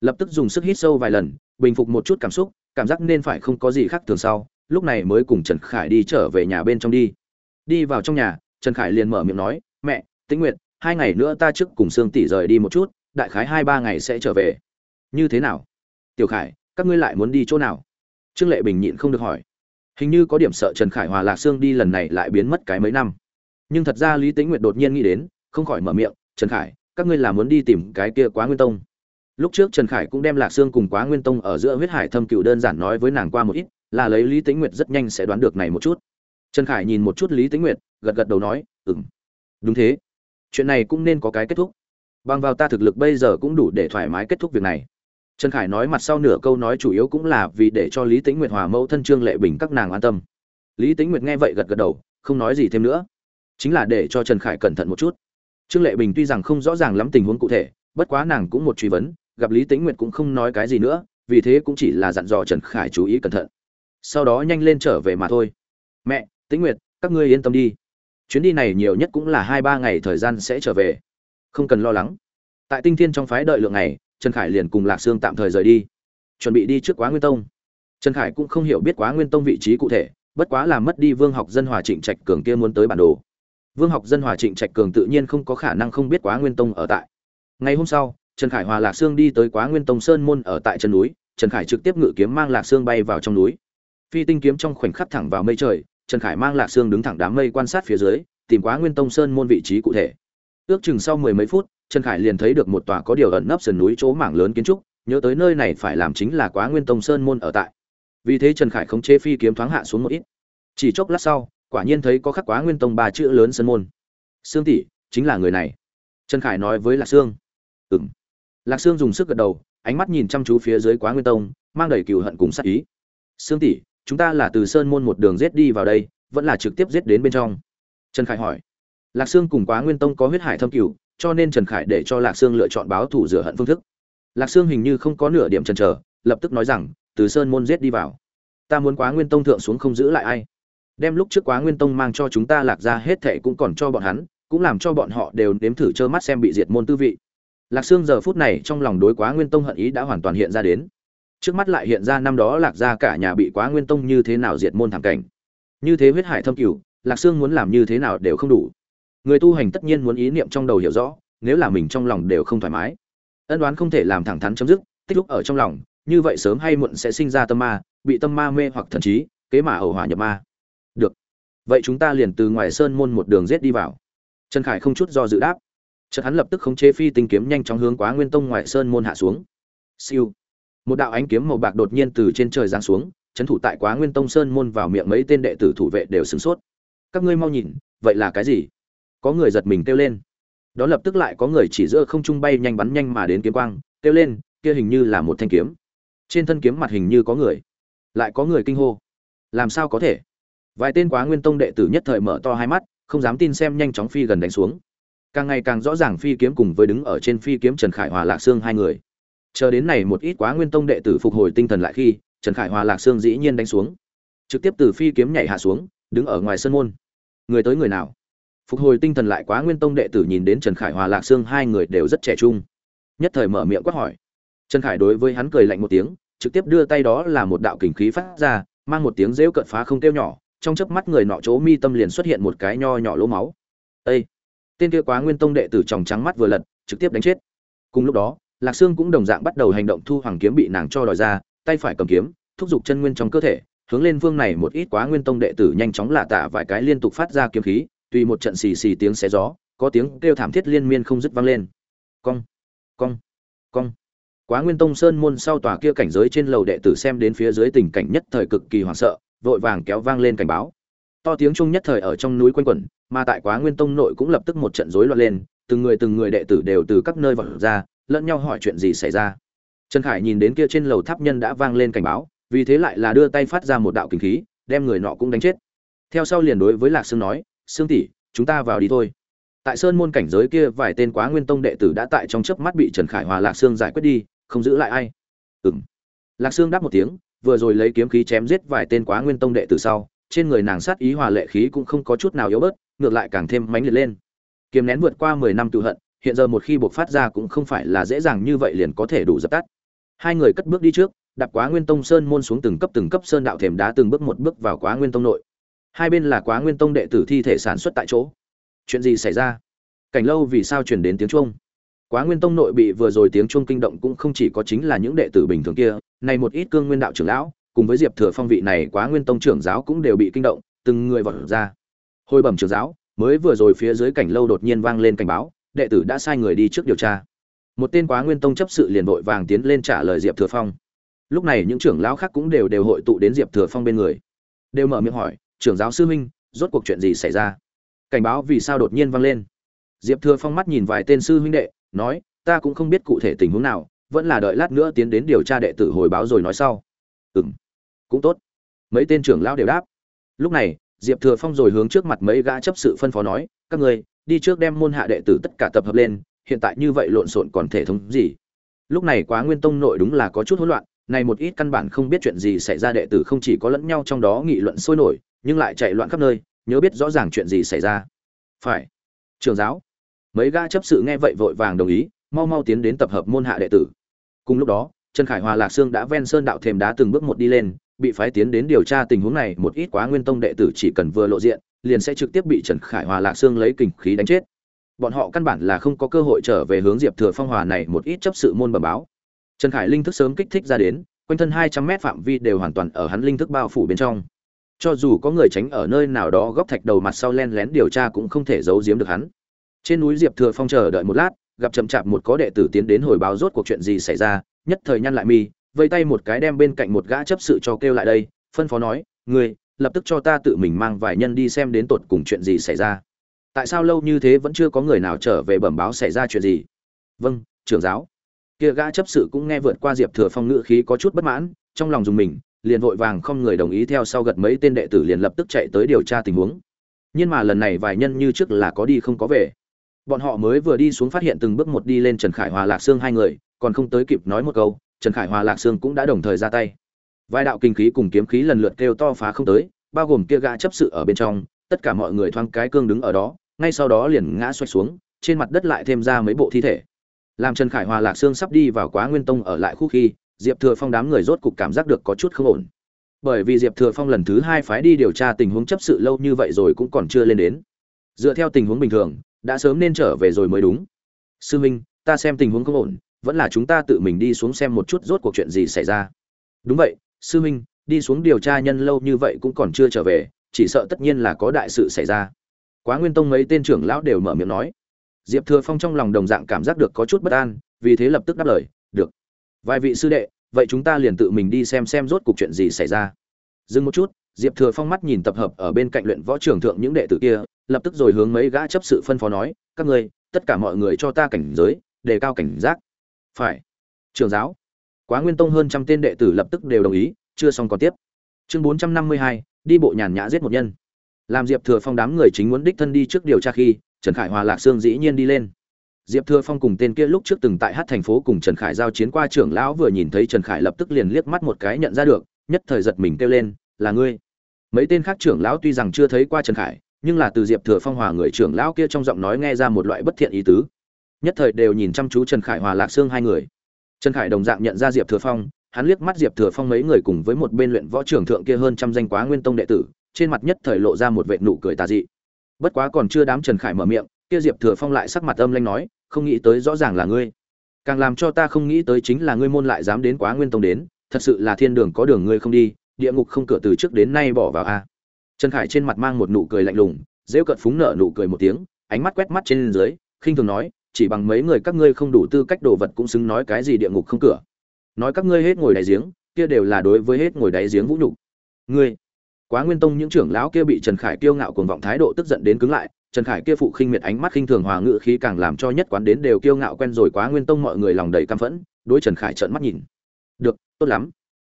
[SPEAKER 1] lập tức dùng sức hít sâu vài lần, bình phục một chút cảm xúc, cảm giác nên phải không có gì khác thường sau, lúc này mới cùng trần khải đi trở về nhà bên trong đi. Đi vào trong nhà, trần khải liền mở miệng nói, mẹ, tĩnh nguyệt, hai ngày nữa ta trước cùng sương tỷ rời đi một chút, đại khái hai ba ngày sẽ trở về. Như thế nào? Tiểu khải các ngươi lại muốn đi chỗ nào? Trương lệ bình nhịn không được hỏi. Hình như có điểm sợ trần khải hòa lạc sương đi lần này lại biến mất cái mấy năm. Nhưng thật ra lý tĩnh nguyệt đột nhiên nghĩ đến, không khỏi mở miệng, trần khải, các ngươi là muốn đi tìm cái kia quá nguyên tông? Lúc trước trần khải cũng đem lạc sương cùng quá nguyên tông ở giữa huyết hải thâm cựu đơn giản nói với nàng qua một ít, là lấy lý tĩnh nguyệt rất nhanh sẽ đoán được này một chút. Trần khải nhìn một chút lý tĩnh nguyệt, gật gật đầu nói ừ m đúng thế. Chuyện này cũng nên có cái kết thúc. Bằng vào ta thực lực bây giờ cũng đủ để thoải mái kết thúc việc này trần khải nói mặt sau nửa câu nói chủ yếu cũng là vì để cho lý tĩnh nguyệt hòa mẫu thân trương lệ bình các nàng an tâm. Lý tĩnh nguyệt nghe vậy gật gật đầu, không nói gì thêm nữa. Chính là để cho trần khải cẩn thận một chút. Trương lệ bình tuy rằng không rõ ràng lắm tình huống cụ thể, bất quá nàng cũng một truy vấn, gặp lý tĩnh nguyệt cũng không nói cái gì nữa, vì thế cũng chỉ là dặn dò trần khải chú ý cẩn thận. Sau đó nhanh lên trở về mà thôi. Mẹ, tĩnh nguyệt, các ngươi yên tâm đi. Chuyến đi này nhiều nhất cũng là hai ba ngày thời gian sẽ trở về. Không cần lo lắng. Tại tinh thiên trong phái đợi lượng này trần khải liền cùng lạc sương tạm thời rời đi. Chuẩn bị đi trước quá nguyên tông. Trần khải cũng không hiểu biết quá nguyên tông vị trí cụ thể, bất quá là mất đi vương học dân hòa trịnh trạch cường kia muốn tới bản đồ. Vương học dân hòa trịnh trạch cường tự nhiên không có khả năng không biết quá nguyên tông ở tại. Ngày hôm sau, trần khải hòa lạc sương đi tới quá nguyên tông sơn môn ở tại chân núi, trần khải trực tiếp ngự kiếm mang lạc sương bay vào trong núi. Phi tinh kiếm trong khoảnh khắc thẳng vào mây trời, trần khải mang lạc sương đứng thẳng đám mây quan sát phía dưới, tìm quá nguyên tông sơn môn vị trí cụ thể. Ước chừng sau mười mấy phút trần khải liền thấy được một tòa có điều ẩn nấp sườn núi chỗ mảng lớn kiến trúc, nhớ tới nơi này phải làm chính là quá nguyên tông sơn môn ở tại. Vì thế trần khải khống chế phi kiếm thoáng hạ xuống một ít. Chỉ chốc lát sau, quả nhiên thấy có khắc quá nguyên tông ba chữ lớn sơn môn. Sương tỷ, chính là người này. Trần khải nói với lạc sương. Ừng lạc sương dùng sức gật đầu, ánh mắt nhìn chăm chú phía dưới quá nguyên tông, mang đầy cừu hận cùng sát ý. Sương tỷ, chúng ta là từ sơn môn một đường giết đi vào đây, vẫn là trực tiếp giết đến bên trong? Trần khải hỏi. Lạc sương cùng quá nguyên tông có huyết hải thâm cửu cho nên trần khải để cho lạc sương lựa chọn báo thủ rửa hận phương thức. Lạc sương hình như không có nửa điểm chần chờ, lập tức nói rằng, từ sơn môn giết đi vào. Ta muốn quá nguyên tông thượng xuống không giữ lại ai. Đem lúc trước quá nguyên tông mang cho chúng ta lạc ra hết thệ cũng còn cho bọn hắn, cũng làm cho bọn họ đều nếm thử trơ mắt xem bị diệt môn tư vị. Lạc sương giờ phút này trong lòng đối quá nguyên tông hận ý đã hoàn toàn hiện ra đến. Trước mắt lại hiện ra năm đó lạc gia cả nhà bị quá nguyên tông như thế nào diệt môn thảm cảnh. Như thế huyết hải thâm cửu, lạc sương muốn làm như thế nào đều không đủ người tu hành tất nhiên muốn ý niệm trong đầu hiểu rõ, nếu là mình trong lòng đều không thoải mái. Ân đoán không thể làm thẳng thắn chấm dứt, tích lúc ở trong lòng, như vậy sớm hay muộn sẽ sinh ra tâm ma, bị tâm ma mê hoặc thần trí, kế mà ẩu hỏa nhập ma. Được. Vậy chúng ta liền từ ngoài sơn môn một đường rết đi vào. Trần khải không chút do dự đáp. Chợt hắn lập tức khống chế phi tinh kiếm nhanh chóng hướng quá nguyên tông ngoại sơn môn hạ xuống. Siêu. Một đạo ánh kiếm màu bạc đột nhiên từ trên trời giáng xuống trấn thủ tại quá nguyên tông sơn môn vào miệng mấy tên đệ tử thủ vệ đều sửng sốt. Các ngươi mau nhìn, vậy là cái gì? Có người giật mình kêu lên. Đó lập tức lại có người chỉ giữa không trung bay nhanh bắn nhanh mà đến kiếm quang, kêu lên, kia hình như là một thanh kiếm. Trên thân kiếm mặt hình như có người, lại có người kinh hô. Làm sao có thể? Vài tên quá nguyên tông đệ tử nhất thời mở to hai mắt, không dám tin xem nhanh chóng phi gần đánh xuống. Càng ngày càng rõ ràng phi kiếm cùng với đứng ở trên phi kiếm trần khải hòa lạc sương hai người. Chờ đến này một ít quá nguyên tông đệ tử phục hồi tinh thần lại khi, trần khải hòa lạc sương dĩ nhiên đánh xuống. Trực tiếp từ phi kiếm nhảy hạ xuống, đứng ở ngoài sân môn. Người tới người nào? Phục hồi tinh thần lại quá nguyên tông đệ tử nhìn đến trần khải hòa lạc sương, hai người đều rất trẻ trung. Nhất thời mở miệng quát hỏi. Trần khải đối với hắn cười lạnh một tiếng, trực tiếp đưa tay đó là một đạo kình khí phát ra, mang một tiếng rễu cận phá không kêu nhỏ, trong chớp mắt người nọ chỗ mi tâm liền xuất hiện một cái nho nhỏ lỗ máu. Ê! tên kia quá nguyên tông đệ tử tròng trắng mắt vừa lật, trực tiếp đánh chết. Cùng lúc đó, lạc sương cũng đồng dạng bắt đầu hành động thu hoàng kiếm bị nàng cho đòi ra, tay phải cầm kiếm, thúc giục chân nguyên trong cơ thể, hướng lên phương này một ít quá nguyên tông đệ tử nhanh chóng lạ tạ vài cái liên tục phát ra kiếm khí tùy một trận xì xì tiếng xé gió, có tiếng kêu thảm thiết liên miên không dứt vang lên. Cong cong cong. Quá nguyên tông sơn môn sau tòa kia cảnh giới trên lầu đệ tử xem đến phía dưới tình cảnh nhất thời cực kỳ hoảng sợ, vội vàng kéo vang lên cảnh báo. To tiếng chung nhất thời ở trong núi quanh quẩn, mà tại quá nguyên tông nội cũng lập tức một trận rối loạn lên, từng người từng người đệ tử đều từ các nơi vọt ra, lẫn nhau hỏi chuyện gì xảy ra. Trần khải nhìn đến kia trên lầu tháp nhân đã vang lên cảnh báo, vì thế lại là đưa tay phát ra một đạo kinh khí, đem người nọ cũng đánh chết. Theo sau liền đối với lạc sương nói sương tỷ, chúng ta vào đi thôi. Tại sơn môn cảnh giới kia, vài tên quá nguyên tông đệ tử đã tại trong chớp mắt bị trần khải hòa lạc sương giải quyết đi, không giữ lại ai. Ừng lạc sương đáp một tiếng, vừa rồi lấy kiếm khí chém giết vài tên quá nguyên tông đệ tử sau, trên người nàng sát ý hòa lệ khí cũng không có chút nào yếu bớt, ngược lại càng thêm mãnh liệt lên. Kiếm nén vượt qua mười năm tự hận, hiện giờ một khi buộc phát ra cũng không phải là dễ dàng như vậy liền có thể đủ dập tắt. Hai người cất bước đi trước, đạp quá nguyên tông sơn môn xuống từng cấp từng cấp sơn đạo thềm đá từng bước một bước vào quá nguyên tông nội hai bên là quá nguyên tông đệ tử thi thể sản xuất tại chỗ. Chuyện gì xảy ra? Cảnh lâu vì sao chuyển đến tiếng chuông? Quá nguyên tông nội bị vừa rồi tiếng chuông kinh động cũng không chỉ có chính là những đệ tử bình thường kia này một ít cương nguyên đạo trưởng lão, cùng với diệp thừa phong vị này quá nguyên tông trưởng giáo cũng đều bị kinh động, từng người vọt ra. Hồi bẩm trưởng giáo, mới vừa rồi phía dưới cảnh lâu đột nhiên vang lên cảnh báo, đệ tử đã sai người đi trước điều tra. Một tên quá nguyên tông chấp sự liền vội vàng tiến lên trả lời diệp thừa phong. Lúc này những trưởng lão khác cũng đều đều hội tụ đến diệp thừa phong bên người. Đều mở miệng hỏi trưởng giáo sư huynh, rốt cuộc chuyện gì xảy ra? Cảnh báo vì sao đột nhiên vang lên. Diệp thừa phong mắt nhìn vài tên sư huynh đệ, nói, ta cũng không biết cụ thể tình huống nào, vẫn là đợi lát nữa tiến đến điều tra đệ tử hồi báo rồi nói sau. Ừ m cũng tốt. Mấy tên trưởng lão đều đáp. Lúc này, diệp thừa phong rồi hướng trước mặt mấy gã chấp sự phân phó nói, các người đi trước đem môn hạ đệ tử tất cả tập hợp lên, hiện tại như vậy lộn xộn còn thể thống gì? Lúc này quá nguyên tông nội đúng là có chút hỗn loạn, này một ít căn bản không biết chuyện gì xảy ra đệ tử không chỉ có lẫn nhau trong đó nghị luận sôi nổi nhưng lại chạy loạn khắp nơi, nhớ biết rõ ràng chuyện gì xảy ra. Phải trường giáo. Mấy gã chấp sự nghe vậy vội vàng đồng ý, mau mau tiến đến tập hợp môn hạ đệ tử. Cùng lúc đó, trần khải hòa, lạc sương đã ven sơn đạo thềm đá từng bước một đi lên, bị phái tiến đến điều tra tình huống này, một ít quá nguyên tông đệ tử chỉ cần vừa lộ diện, liền sẽ trực tiếp bị trần khải hòa, lạc sương lấy kình khí đánh chết. Bọn họ căn bản là không có cơ hội trở về hướng diệp thừa phong hòa này một ít chấp sự môn bẩm báo. Trần khải linh thức sớm kích thích ra đến, quanh thân hai trăm mét phạm vi đều hoàn toàn ở hắn linh thức bao phủ bên trong cho dù có người tránh ở nơi nào đó góc thạch đầu mặt sau len lén điều tra cũng không thể giấu giếm được hắn. Trên núi diệp thừa phong chờ đợi một lát, gặp chậm chạp một có đệ tử tiến đến hồi báo rốt cuộc chuyện gì xảy ra, nhất thời nhăn lại mi, vây tay một cái đem bên cạnh một gã chấp sự cho kêu lại đây, phân phó nói, ngươi, lập tức cho ta tự mình mang vài nhân đi xem đến tột cùng chuyện gì xảy ra. Tại sao lâu như thế vẫn chưa có người nào trở về bẩm báo xảy ra chuyện gì? Vâng trưởng giáo. Kia gã chấp sự cũng nghe vượt qua diệp thừa phong ngữ khí có chút bất mãn, trong lòng dùng mình liền vội vàng không người đồng ý theo sau gật mấy tên đệ tử liền lập tức chạy tới điều tra tình huống. Nhưng mà lần này vài nhân như trước là có đi không có về. Bọn họ mới vừa đi xuống phát hiện từng bước một đi lên trần khải hòa lạc sương hai người, còn không tới kịp nói một câu, trần khải hòa lạc sương cũng đã đồng thời ra tay. Vài đạo kinh khí cùng kiếm khí lần lượt kêu to phá không tới, bao gồm kia gã chấp sự ở bên trong, tất cả mọi người thoáng cái cương đứng ở đó, ngay sau đó liền ngã xoay xuống, trên mặt đất lại thêm ra mấy bộ thi thể. Làm trần khải hòa lạc sương sắp đi vào quá nguyên tông ở lại khu khi diệp thừa phong đám người rốt cục cảm giác được có chút không ổn. Bởi vì diệp thừa phong lần thứ hai phái đi điều tra tình huống chấp sự lâu như vậy rồi cũng còn chưa lên đến. Dựa theo tình huống bình thường, đã sớm nên trở về rồi mới đúng. Sư minh, ta xem tình huống không ổn, vẫn là chúng ta tự mình đi xuống xem một chút rốt cuộc chuyện gì xảy ra. Đúng vậy, sư minh, đi xuống điều tra nhân lâu như vậy cũng còn chưa trở về, chỉ sợ tất nhiên là có đại sự xảy ra. Quá nguyên tông mấy tên trưởng lão đều mở miệng nói. Diệp thừa phong trong lòng đồng dạng cảm giác được có chút bất an, vì thế lập tức đáp lời, được vài vị sư đệ, vậy chúng ta liền tự mình đi xem xem rốt cuộc chuyện gì xảy ra. Dừng một chút, diệp thừa phong mắt nhìn tập hợp ở bên cạnh luyện võ trưởng thượng những đệ tử kia, lập tức rồi hướng mấy gã chấp sự phân phó nói, các ngươi, tất cả mọi người cho ta cảnh giới, đề cao cảnh giác. Phải. Trường giáo. Quá nguyên tông hơn trăm tên đệ tử lập tức đều đồng ý, chưa xong còn tiếp. Chương bốn trăm năm mươi hai, đi bộ nhàn nhã giết một nhân. Làm diệp thừa phong đám người chính muốn đích thân đi trước điều tra khi, trần khải hòa lạc sương dĩ nhiên đi lên diệp thừa phong cùng tên kia lúc trước từng tại hát thành phố cùng trần khải giao chiến qua trưởng lão vừa nhìn thấy trần khải lập tức liền liếc mắt một cái nhận ra được, nhất thời giật mình kêu lên, là ngươi? Mấy tên khác trưởng lão tuy rằng chưa thấy qua trần khải, nhưng là từ diệp thừa phong hòa người trưởng lão kia trong giọng nói nghe ra một loại bất thiện ý tứ. Nhất thời đều nhìn chăm chú trần khải hòa lạc sương hai người. Trần khải đồng dạng nhận ra diệp thừa phong, hắn liếc mắt diệp thừa phong mấy người cùng với một bên luyện võ trưởng thượng kia hơn trăm danh quá nguyên tông đệ tử, trên mặt nhất thời lộ ra một vẻ nụ cười tà dị. Bất quá còn chưa đám trần khải mở miệng, kia diệp thừa phong lại sắc mặt âm lãnh nói không nghĩ tới rõ ràng là ngươi. Càng làm cho ta không nghĩ tới chính là ngươi môn lại dám đến quá nguyên tông đến, thật sự là thiên đường có đường ngươi không đi, địa ngục không cửa từ trước đến nay bỏ vào a. Trần khải trên mặt mang một nụ cười lạnh lùng, rêu cợt phúng nợ nụ cười một tiếng, ánh mắt quét mắt trên dưới, khinh thường nói, chỉ bằng mấy người các ngươi không đủ tư cách đồ vật cũng xứng nói cái gì địa ngục không cửa. Nói các ngươi hết ngồi đáy giếng, kia đều là đối với hết ngồi đáy giếng vũ nhục. Ngươi, quá nguyên tông những trưởng lão kia bị trần khải kiêu ngạo cuồng vọng thái độ tức giận đến cứng lại trần khải kia phụ khinh miệt ánh mắt khinh thường hòa ngự khí càng làm cho nhất quán đến đều kiêu ngạo quen rồi quá nguyên tông mọi người lòng đầy căm phẫn, đối trần khải trợn mắt nhìn. Được, tốt lắm.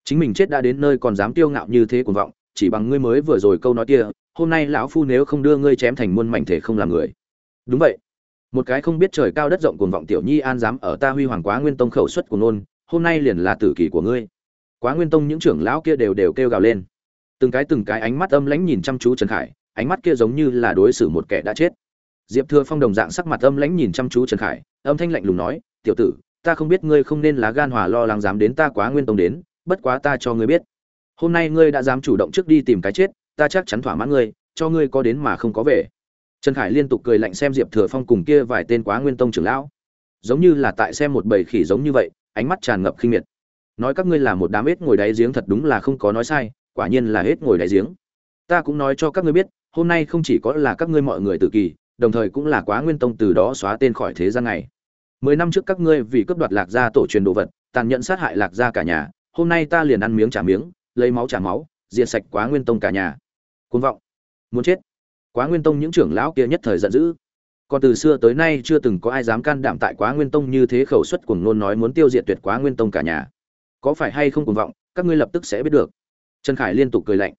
[SPEAKER 1] Chính mình chết đã đến nơi còn dám kiêu ngạo như thế cuồng vọng, chỉ bằng ngươi mới vừa rồi câu nói kia, hôm nay lão phu nếu không đưa ngươi chém thành muôn mảnh thể không làm người. Đúng vậy. Một cái không biết trời cao đất rộng cuồng vọng tiểu nhi an dám ở ta huy hoàng quá nguyên tông khẩu xuất của nôn, hôm nay liền là tử kỳ của ngươi. Quá nguyên tông những trưởng lão kia đều đều kêu gào lên. Từng cái từng cái ánh mắt âm lãnh nhìn chăm chú trần khải ánh mắt kia giống như là đối xử một kẻ đã chết. Diệp thừa phong đồng dạng sắc mặt âm lãnh nhìn chăm chú trần khải, âm thanh lạnh lùng nói, tiểu tử, ta không biết ngươi không nên lá gan hòa lo lắng dám đến ta quá nguyên tông đến, bất quá ta cho ngươi biết. Hôm nay ngươi đã dám chủ động trước đi tìm cái chết, ta chắc chắn thỏa mãn ngươi, cho ngươi có đến mà không có về. Trần khải liên tục cười lạnh xem diệp thừa phong cùng kia vài tên quá nguyên tông trưởng lão. Giống như là tại xem một bầy khỉ giống như vậy, ánh mắt tràn ngập khinh miệt. Nói các ngươi là một đám ếch ngồi đáy giếng thật đúng là không có nói sai, quả nhiên là hết ngồi đáy giếng. Ta cũng nói cho các ngươi biết hôm nay không chỉ có là các ngươi mọi người tự kỳ, đồng thời cũng là quá nguyên tông từ đó xóa tên khỏi thế gian này. Mười năm trước các ngươi vì cướp đoạt lạc gia tổ truyền đồ vật, tàn nhẫn sát hại lạc gia cả nhà, hôm nay ta liền ăn miếng trả miếng, lấy máu trả máu, diệt sạch quá nguyên tông cả nhà. Côn vọng. Muốn chết. Quá nguyên tông những trưởng lão kia nhất thời giận dữ. Còn từ xưa tới nay chưa từng có ai dám can đảm tại quá nguyên tông như thế khẩu suất cuồng nôn nói muốn tiêu diệt tuyệt quá nguyên tông cả nhà. Có phải hay không cuồng vọng, các ngươi lập tức sẽ biết được. Trần khải liên tục cười lạnh.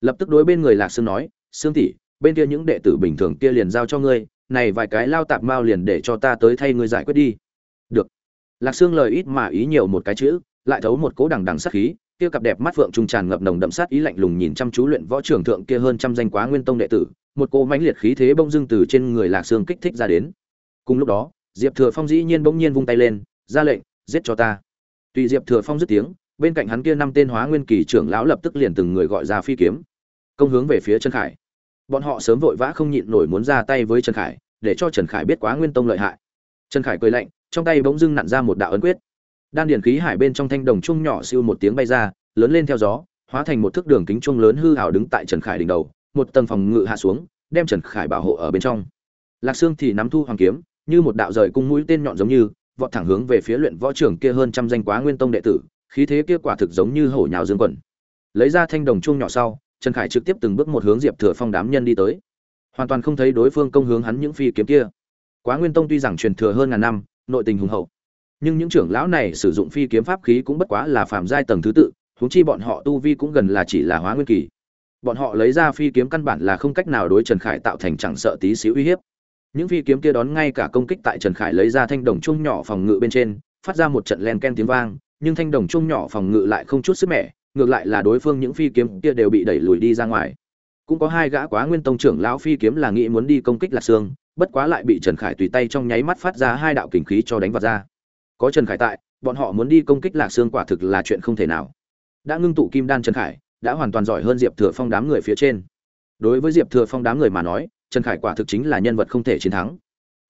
[SPEAKER 1] Lập tức đối bên người lạc sương nói sương tỷ, bên kia những đệ tử bình thường kia liền giao cho ngươi, này vài cái lao tạp mao liền để cho ta tới thay ngươi giải quyết đi. Được. Lạc sương lời ít mà ý nhiều một cái chữ, lại thấu một cố đằng đằng sát khí, kia cặp đẹp mắt vượng trung tràn ngập nồng đậm sát ý lạnh lùng nhìn chăm chú luyện võ trưởng thượng kia hơn trăm danh quá nguyên tông đệ tử, một cô mãnh liệt khí thế bông dưng từ trên người lạc sương kích thích ra đến. Cùng lúc đó, diệp thừa phong dĩ nhiên bỗng nhiên vung tay lên, ra lệnh, giết cho ta. Tùy diệp thừa phong dứt tiếng, bên cạnh hắn kia năm tên hóa nguyên kỳ trưởng lão lập tức liền từng người gọi ra phi kiếm, công hướng về phía chân khải bọn họ sớm vội vã không nhịn nổi muốn ra tay với trần khải, để cho trần khải biết quá nguyên tông lợi hại. Trần khải cười lạnh, trong tay bỗng dưng nặn ra một đạo ấn quyết. Đan điền khí hải bên trong thanh đồng chung nhỏ siêu một tiếng bay ra, lớn lên theo gió, hóa thành một thước đường kính chung lớn hư hào đứng tại trần khải đỉnh đầu, một tầng phòng ngự hạ xuống, đem trần khải bảo hộ ở bên trong. Lạc sương thì nắm thu hoàng kiếm, như một đạo rời cung mũi tên nhọn giống như, vọt thẳng hướng về phía luyện võ trưởng kia hơn trăm danh quá nguyên tông đệ tử, khí thế kia quả thực giống như hổ nhào dương quần. Lấy ra thanh đồng chuông nhỏ sau trần khải trực tiếp từng bước một hướng diệp thừa phong đám nhân đi tới. Hoàn toàn không thấy đối phương công hướng hắn những phi kiếm kia. Quá nguyên tông tuy rằng truyền thừa hơn ngàn năm, nội tình hùng hậu, nhưng những trưởng lão này sử dụng phi kiếm pháp khí cũng bất quá là phàm giai tầng thứ tự, huống chi bọn họ tu vi cũng gần là chỉ là hóa nguyên kỳ. Bọn họ lấy ra phi kiếm căn bản là không cách nào đối trần khải tạo thành chẳng sợ tí xíu uy hiếp. Những phi kiếm kia đón ngay cả công kích tại trần khải lấy ra thanh đồng chung nhỏ phòng ngự bên trên, phát ra một trận len ken tiếng vang, nhưng thanh đồng chung nhỏ phòng ngự lại không chút sức mẻ ngược lại là đối phương những phi kiếm kia đều bị đẩy lùi đi ra ngoài. Cũng có hai gã quá nguyên tông trưởng lão phi kiếm là nghĩ muốn đi công kích lạc xương bất quá lại bị trần khải tùy tay trong nháy mắt phát ra hai đạo kình khí cho đánh vào ra có trần khải tại, bọn họ muốn đi công kích lạc xương quả thực là chuyện không thể nào. Đã ngưng tụ kim đan trần khải, đã hoàn toàn giỏi hơn diệp thừa phong đám người phía trên. Đối với diệp thừa phong đám người mà nói, trần khải quả thực chính là nhân vật không thể chiến thắng.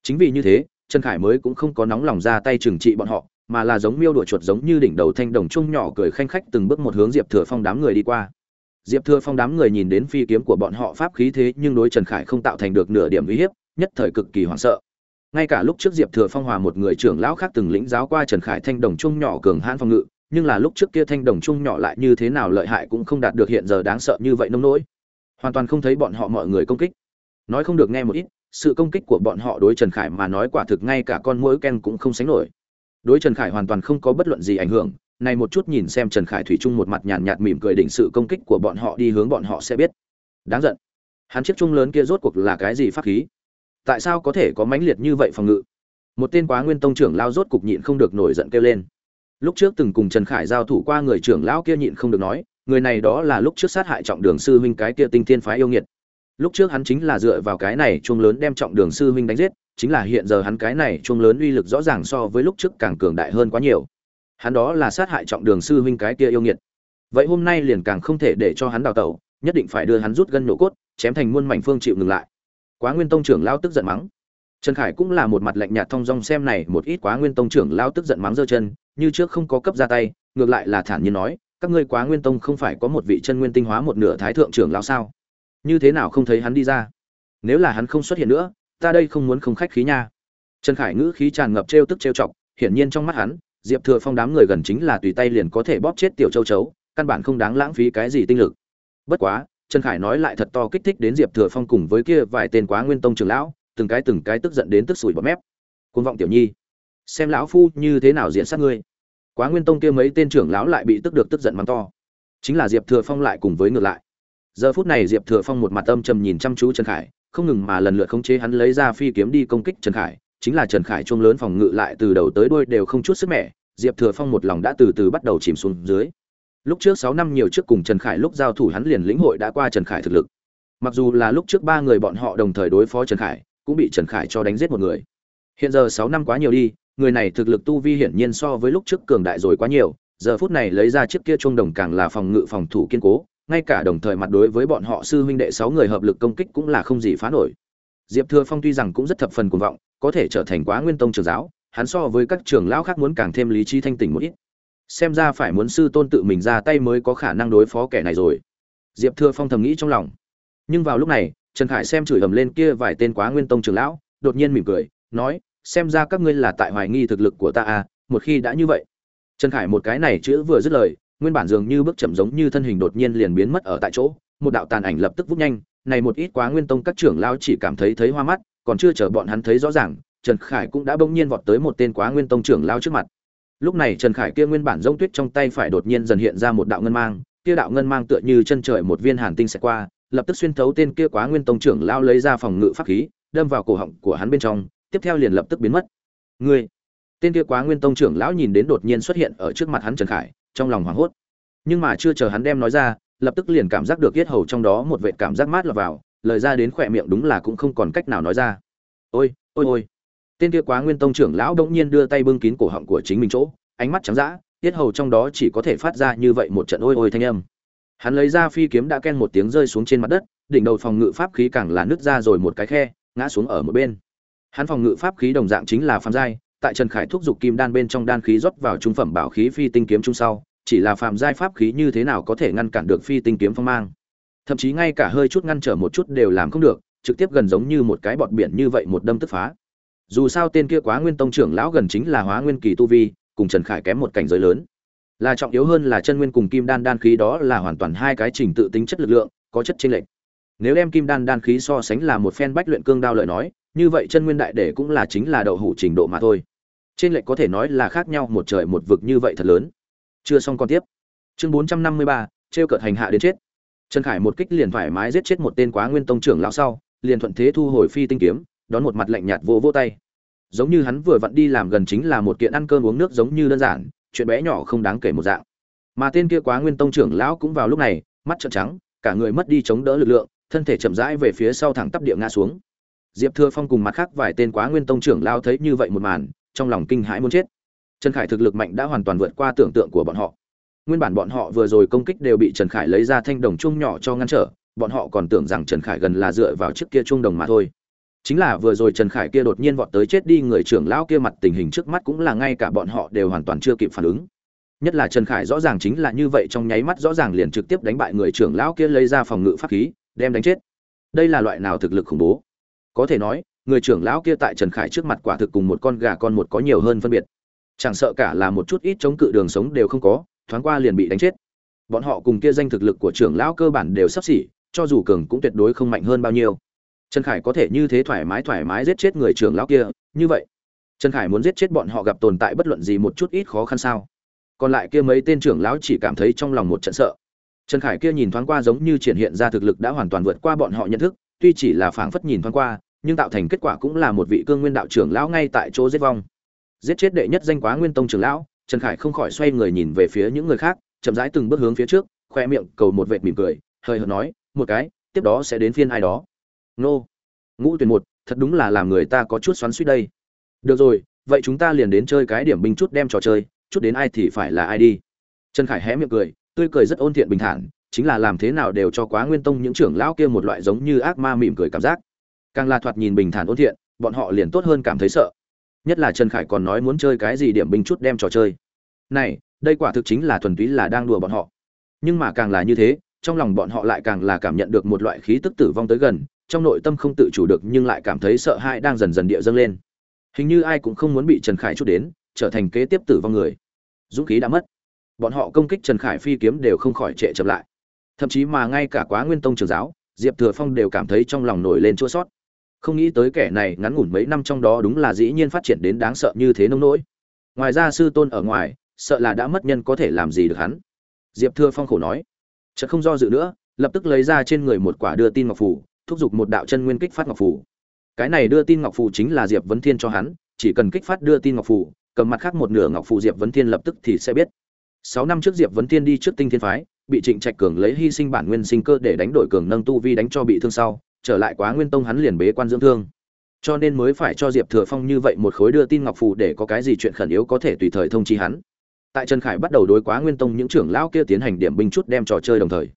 [SPEAKER 1] Chính vì như thế, trần khải mới cũng không có nóng lòng ra tay trừng trị bọn họ mà là giống miêu đuổi chuột giống như đỉnh đầu thanh đồng trung nhỏ cười khanh khách từng bước một hướng diệp thừa phong đám người đi qua. Diệp thừa phong đám người nhìn đến phi kiếm của bọn họ pháp khí thế nhưng đối trần khải không tạo thành được nửa điểm uy hiếp, nhất thời cực kỳ hoảng sợ. Ngay cả lúc trước diệp thừa phong hòa một người trưởng lão khác từng lĩnh giáo qua trần khải thanh đồng trung nhỏ cường hãn phòng ngự, nhưng là lúc trước kia thanh đồng trung nhỏ lại như thế nào lợi hại cũng không đạt được hiện giờ đáng sợ như vậy nông nỗi. Hoàn toàn không thấy bọn họ mọi người công kích. Nói không được nghe một ít, sự công kích của bọn họ đối trần khải mà nói quả thực ngay cả con mũi ken cũng không sánh nổi đối trần khải hoàn toàn không có bất luận gì ảnh hưởng này một chút nhìn xem trần khải thủy chung một mặt nhàn nhạt mỉm cười đỉnh sự công kích của bọn họ đi hướng bọn họ sẽ biết. Đáng giận. Hắn chiếc chung lớn kia rốt cuộc là cái gì pháp khí? Tại sao có thể có mãnh liệt như vậy phòng ngự? Một tên quá nguyên tông trưởng lao rốt cục nhịn không được nổi giận kêu lên. Lúc trước từng cùng trần khải giao thủ qua người trưởng lão kia nhịn không được nói, người này đó là lúc trước sát hại trọng đường sư huynh cái kia tinh thiên phái yêu nghiệt lúc trước hắn chính là dựa vào cái này chuông lớn đem trọng đường sư huynh đánh giết, chính là hiện giờ hắn cái này chuông lớn uy lực rõ ràng so với lúc trước càng cường đại hơn quá nhiều. Hắn đó là sát hại trọng đường sư huynh cái kia yêu nghiệt. Vậy hôm nay liền càng không thể để cho hắn đào tẩu, nhất định phải đưa hắn rút gân nổ cốt, chém thành muôn mảnh phương chịu ngừng lại. Quá nguyên tông trưởng lao tức giận mắng. Trần khải cũng là một mặt lạnh nhạt thong dong xem này, một ít quá nguyên tông trưởng lao tức giận mắng giơ chân, như trước không có cấp ra tay, ngược lại là thản nhiên nói, các ngươi quá nguyên tông không phải có một vị chân nguyên tinh hóa một nửa thái thượng trưởng lao sao? Như thế nào không thấy hắn đi ra? Nếu là hắn không xuất hiện nữa, ta đây không muốn không khách khí nha. Trần khải ngữ khí tràn ngập trêu tức trêu chọc, hiển nhiên trong mắt hắn, diệp thừa phong đám người gần chính là tùy tay liền có thể bóp chết tiểu châu chấu, căn bản không đáng lãng phí cái gì tinh lực. Bất quá, trần khải nói lại thật to kích thích đến diệp thừa phong cùng với kia vài tên quá nguyên tông trưởng lão, từng cái từng cái tức giận đến tức sủi bọt mép. Côn vọng tiểu nhi, xem lão phu như thế nào diễn sát ngươi. Quá nguyên tông kia mấy tên trưởng lão lại bị tức được tức giận mắng to. Chính là diệp thừa phong lại cùng với ngược lại giờ phút này diệp thừa phong một mặt âm trầm nhìn chăm chú trần khải, không ngừng mà lần lượt khống chế hắn lấy ra phi kiếm đi công kích trần khải, chính là trần khải chuông lớn phòng ngự lại từ đầu tới đuôi đều không chút sức mẻ, diệp thừa phong một lòng đã từ từ bắt đầu chìm xuống dưới. Lúc trước sáu năm nhiều trước cùng trần khải lúc giao thủ hắn liền lĩnh hội đã qua trần khải thực lực. Mặc dù là lúc trước ba người bọn họ đồng thời đối phó trần khải, cũng bị trần khải cho đánh giết một người. Hiện giờ sáu năm quá nhiều đi, người này thực lực tu vi hiển nhiên so với lúc trước cường đại rồi quá nhiều, giờ phút này lấy ra chiếc kia chuông đồng càng là phòng ngự phòng thủ kiên cố ngay cả đồng thời mặt đối với bọn họ sư huynh đệ sáu người hợp lực công kích cũng là không gì phá nổi. Diệp thừa phong tuy rằng cũng rất thập phần cuồng vọng, có thể trở thành quá nguyên tông trưởng giáo, hắn so với các trưởng lão khác muốn càng thêm lý trí thanh tỉnh một ít. Xem ra phải muốn sư tôn tự mình ra tay mới có khả năng đối phó kẻ này rồi. Diệp thừa phong thầm nghĩ trong lòng. Nhưng vào lúc này, trần khải xem chửi ầm lên kia vài tên quá nguyên tông trưởng lão, đột nhiên mỉm cười, nói, xem ra các ngươi là tại hoài nghi thực lực của ta à một khi đã như vậy. Trần khải một cái này chữ vừa dứt lời nguyên bản dường như bước chậm giống như thân hình đột nhiên liền biến mất ở tại chỗ, một đạo tàn ảnh lập tức vút nhanh, này một ít quá nguyên tông các trưởng lao chỉ cảm thấy thấy hoa mắt, còn chưa chờ bọn hắn thấy rõ ràng, trần khải cũng đã bỗng nhiên vọt tới một tên quá nguyên tông trưởng lao trước mặt. Lúc này trần khải kia nguyên bản rông tuyết trong tay phải đột nhiên dần hiện ra một đạo ngân mang, kia đạo ngân mang tựa như chân trời một viên hàn tinh sẽ qua, lập tức xuyên thấu tên kia quá nguyên tông trưởng lao lấy ra phòng ngự pháp khí, đâm vào cổ họng của hắn bên trong, tiếp theo liền lập tức biến mất. Ngươi tên kia quá nguyên tông trưởng lão nhìn đến đột nhiên xuất hiện ở trước mặt hắn trần khải, trong lòng hoảng hốt. Nhưng mà chưa chờ hắn đem nói ra, lập tức liền cảm giác được yết hầu trong đó một vệ cảm giác mát lọt vào, lời ra đến khỏe miệng đúng là cũng không còn cách nào nói ra. Ôi ôi ôi. Tên kia quá nguyên tông trưởng lão đột nhiên đưa tay bưng kín cổ họng của chính mình chỗ, ánh mắt trắng dã yết hầu trong đó chỉ có thể phát ra như vậy một trận ôi ôi thanh âm. Hắn lấy ra phi kiếm đã ken một tiếng rơi xuống trên mặt đất, đỉnh đầu phòng ngự pháp khí càng là nứt ra rồi một cái khe, ngã xuống ở một bên. Hắn phòng ngự pháp khí đồng dạng chính là phàm giai tại trần khải thúc dục kim đan bên trong đan khí rót vào trung phẩm bảo khí phi tinh kiếm trung sau chỉ là phàm giai pháp khí như thế nào có thể ngăn cản được phi tinh kiếm phong mang. Thậm chí ngay cả hơi chút ngăn trở một chút đều làm không được trực tiếp gần giống như một cái bọt biển như vậy một đâm tức phá. Dù sao tên kia quá nguyên tông trưởng lão gần chính là hóa nguyên kỳ tu vi cùng trần khải kém một cảnh giới lớn. Là trọng yếu hơn là chân nguyên cùng kim đan đan khí đó là hoàn toàn hai cái trình tự tính chất lực lượng có chất chênh lệch. Nếu đem kim đan đan khí so sánh là một phen bách luyện cương đao lợi nói, như vậy chân nguyên đại để cũng là chính là đậu hủ trình độ mà thôi. Trên lệch có thể nói là khác nhau một trời một vực như vậy thật lớn. Chưa xong con tiếp. Chương 453, trêu cợt hành hạ đến chết. Trần Khải một kích liền thoải mái giết chết một tên Quá Nguyên tông trưởng lão sau, liền thuận thế thu hồi phi tinh kiếm, đón một mặt lạnh nhạt vô vô tay. Giống như hắn vừa vặn đi làm gần chính là một kiện ăn cơm uống nước giống như đơn giản, chuyện bé nhỏ không đáng kể một dạng. Mà tên kia Quá Nguyên tông trưởng lão cũng vào lúc này, mắt trợn trắng, cả người mất đi chống đỡ lực lượng, thân thể chậm rãi về phía sau thẳng tắp địa ngã xuống. Diệp Thừa Phong cùng mặt khác vài tên Quá Nguyên tông trưởng lão thấy như vậy một màn, trong lòng kinh hãi muốn chết. Trần Khải thực lực mạnh đã hoàn toàn vượt qua tưởng tượng của bọn họ. Nguyên bản bọn họ vừa rồi công kích đều bị trần khải lấy ra thanh đồng chung nhỏ cho ngăn trở bọn họ còn tưởng rằng trần khải gần là dựa vào chiếc kia chung đồng mà thôi. Chính là vừa rồi trần khải kia đột nhiên vọt tới chết đi người trưởng lão kia mặt tình hình trước mắt cũng là ngay cả bọn họ đều hoàn toàn chưa kịp phản ứng. Nhất là trần khải rõ ràng chính là như vậy trong nháy mắt rõ ràng liền trực tiếp đánh bại người trưởng lão kia lấy ra phòng ngự pháp khí đem đánh chết. Đây là loại nào thực lực khủng bố? Có thể nói, người trưởng lão kia tại trần khải trước mặt quả thực cùng một con gà con một có nhiều hơn phân biệt. Chẳng sợ cả là một chút ít chống cự đường sống đều không có, thoáng qua liền bị đánh chết. Bọn họ cùng kia danh thực lực của trưởng lão cơ bản đều sắp xỉ, cho dù cường cũng tuyệt đối không mạnh hơn bao nhiêu. Trần khải có thể như thế thoải mái thoải mái giết chết người trưởng lão kia, như vậy, trần khải muốn giết chết bọn họ gặp tồn tại bất luận gì một chút ít khó khăn sao? Còn lại kia mấy tên trưởng lão chỉ cảm thấy trong lòng một trận sợ. Trần khải kia nhìn thoáng qua giống như triển hiện ra thực lực đã hoàn toàn vượt qua bọn họ nhận thức, tuy chỉ là phảng phất nhìn thoáng qua nhưng tạo thành kết quả cũng là một vị cương nguyên đạo trưởng lão ngay tại chỗ giết vong. Giết chết đệ nhất danh quá nguyên tông trưởng lão, trần khải không khỏi xoay người nhìn về phía những người khác, chậm rãi từng bước hướng phía trước, khoe miệng cầu một vệt mỉm cười hơi hợt nói, một cái, tiếp đó sẽ đến phiên ai đó. Nô. Ngũ tuyển một, thật đúng là làm người ta có chút xoắn suýt đây. Được rồi, vậy chúng ta liền đến chơi cái điểm binh chút đem trò chơi, chút đến ai thì phải là ai đi. Trần khải hé miệng cười, tươi cười rất ôn thiện bình thản, chính là làm thế nào đều cho quá nguyên tông những trưởng lão kia một loại giống như ác ma mỉm cười cảm giác càng là thoạt nhìn bình thản ôn thiện, bọn họ liền tốt hơn cảm thấy sợ. Nhất là trần khải còn nói muốn chơi cái gì điểm binh chút đem trò chơi. Này, đây quả thực chính là thuần túy là đang đùa bọn họ. Nhưng mà càng là như thế, trong lòng bọn họ lại càng là cảm nhận được một loại khí tức tử vong tới gần, trong nội tâm không tự chủ được nhưng lại cảm thấy sợ hãi đang dần dần địa dâng lên. Hình như ai cũng không muốn bị trần khải chút đến, trở thành kế tiếp tử vong người. Dũng khí đã mất. Bọn họ công kích trần khải phi kiếm đều không khỏi trệ chậm lại. Thậm chí mà ngay cả quá nguyên tông trường giáo, diệp thừa phong đều cảm thấy trong lòng nổi lên chua sót không nghĩ tới kẻ này ngắn ngủn mấy năm trong đó đúng là dĩ nhiên phát triển đến đáng sợ như thế nông nỗi. Ngoài ra sư tôn ở ngoài, sợ là đã mất nhân có thể làm gì được hắn. Diệp thưa phong khổ nói, chợt không do dự nữa, lập tức lấy ra trên người một quả đưa tin ngọc phù, thúc giục một đạo chân nguyên kích phát ngọc phù. Cái này đưa tin ngọc phù chính là diệp vấn thiên cho hắn, chỉ cần kích phát đưa tin ngọc phù, cầm mặt khác một nửa ngọc phù diệp vấn thiên lập tức thì sẽ biết. Sáu năm trước diệp vấn thiên đi trước tinh thiên phái, bị trịnh trạch cường lấy hy sinh bản nguyên sinh cơ để đánh đổi cường nâng tu vi đánh cho bị thương sau trở lại quá nguyên tông hắn liền bế quan dưỡng thương. Cho nên mới phải cho diệp thừa phong như vậy một khối đưa tin ngọc phù để có cái gì chuyện khẩn yếu có thể tùy thời thông chi hắn. Tại trần khải bắt đầu đối quá nguyên tông những trưởng lão kia tiến hành điểm binh chút đem trò chơi đồng thời,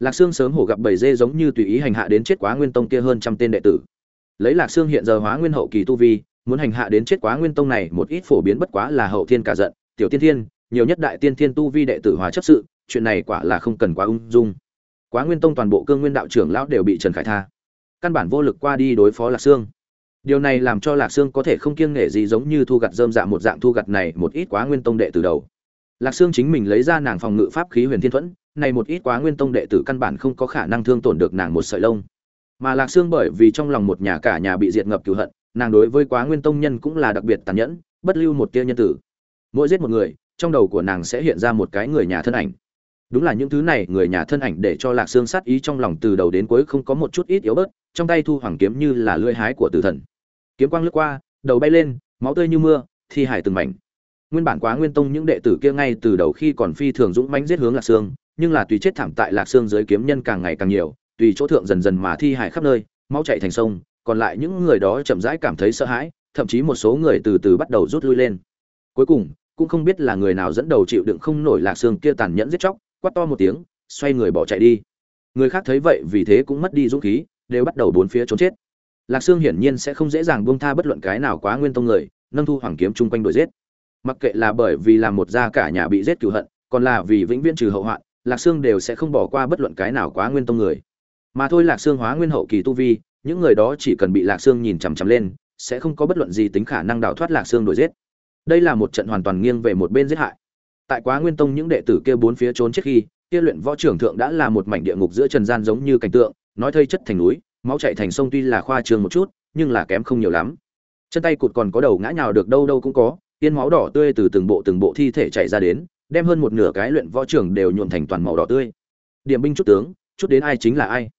[SPEAKER 1] lạc sương sớm hổ gặp bầy dê giống như tùy ý hành hạ đến chết quá nguyên tông kia hơn trăm tên đệ tử. Lấy lạc sương hiện giờ hóa nguyên hậu kỳ tu vi, muốn hành hạ đến chết quá nguyên tông này một ít phổ biến bất quá là hậu thiên cả giận, tiểu tiên thiên, nhiều nhất đại tiên thiên tu vi đệ tử hóa chấp sự, chuyện này quả là không cần quá ung dung. Quá nguyên tông toàn bộ cương nguyên đạo trưởng lão đều bị trần khải tha căn bản vô lực qua đi đối phó lạc sương. Điều này làm cho lạc sương có thể không kiêng nể gì giống như thu gặt dơm dạ một dạng thu gặt này một ít quá nguyên tông đệ từ đầu. Lạc sương chính mình lấy ra nàng phòng ngự pháp khí huyền thiên thuẫn, này một ít quá nguyên tông đệ tử căn bản không có khả năng thương tổn được nàng một sợi lông. Mà lạc sương bởi vì trong lòng một nhà cả nhà bị diệt ngập cửu hận, nàng đối với quá nguyên tông nhân cũng là đặc biệt tàn nhẫn, bất lưu một tia nhân tử. Mỗi giết một người, trong đầu của nàng sẽ hiện ra một cái người nhà thân ảnh đúng là những thứ này người nhà thân ảnh để cho lạc sương sát ý trong lòng từ đầu đến cuối không có một chút ít yếu bớt, trong tay thu hoàng kiếm như là lưỡi hái của tử thần. Kiếm quang lướt qua, đầu bay lên, máu tươi như mưa, thi hải từng mảnh. Nguyên bản quá nguyên tông những đệ tử kia ngay từ đầu khi còn phi thường dũng mãnh giết hướng lạc sương, nhưng là tùy chết thảm tại lạc sương dưới kiếm nhân càng ngày càng nhiều, tùy chỗ thượng dần dần mà thi hải khắp nơi, máu chạy thành sông, còn lại những người đó chậm rãi cảm thấy sợ hãi, thậm chí một số người từ từ bắt đầu rút lui lên. Cuối cùng, cũng không biết là người nào dẫn đầu chịu đựng không nổi lạc sương kia tàn nhẫn giết chóc quát to một tiếng, xoay người bỏ chạy đi. Người khác thấy vậy vì thế cũng mất đi dũng khí, đều bắt đầu bốn phía trốn chết. Lạc sương hiển nhiên sẽ không dễ dàng buông tha bất luận cái nào quá nguyên tông người, nâng thu hoàng kiếm chung quanh đuổi giết. Mặc kệ là bởi vì làm một gia cả nhà bị giết cửu hận, còn là vì vĩnh viễn trừ hậu hoạn, lạc sương đều sẽ không bỏ qua bất luận cái nào quá nguyên tông người. Mà thôi lạc sương hóa nguyên hậu kỳ tu vi, những người đó chỉ cần bị lạc sương nhìn chằm chằm lên, sẽ không có bất luận gì tính khả năng đào thoát lạc sương đuổi giết. Đây là một trận hoàn toàn nghiêng về một bên giết hại tại quá nguyên tông những đệ tử kia bốn phía trốn trước khi, kia luyện võ trưởng thượng đã là một mảnh địa ngục giữa trần gian giống như cảnh tượng, nói thây chất thành núi, máu chảy thành sông tuy là khoa trương một chút, nhưng là kém không nhiều lắm. Chân tay cụt còn có đầu ngã nhào được đâu đâu cũng có, tiên máu đỏ tươi từ từng bộ từng bộ thi thể chảy ra đến, đem hơn một nửa cái luyện võ trưởng đều nhuộn thành toàn màu đỏ tươi. Điểm binh chút tướng, chút đến ai chính là ai.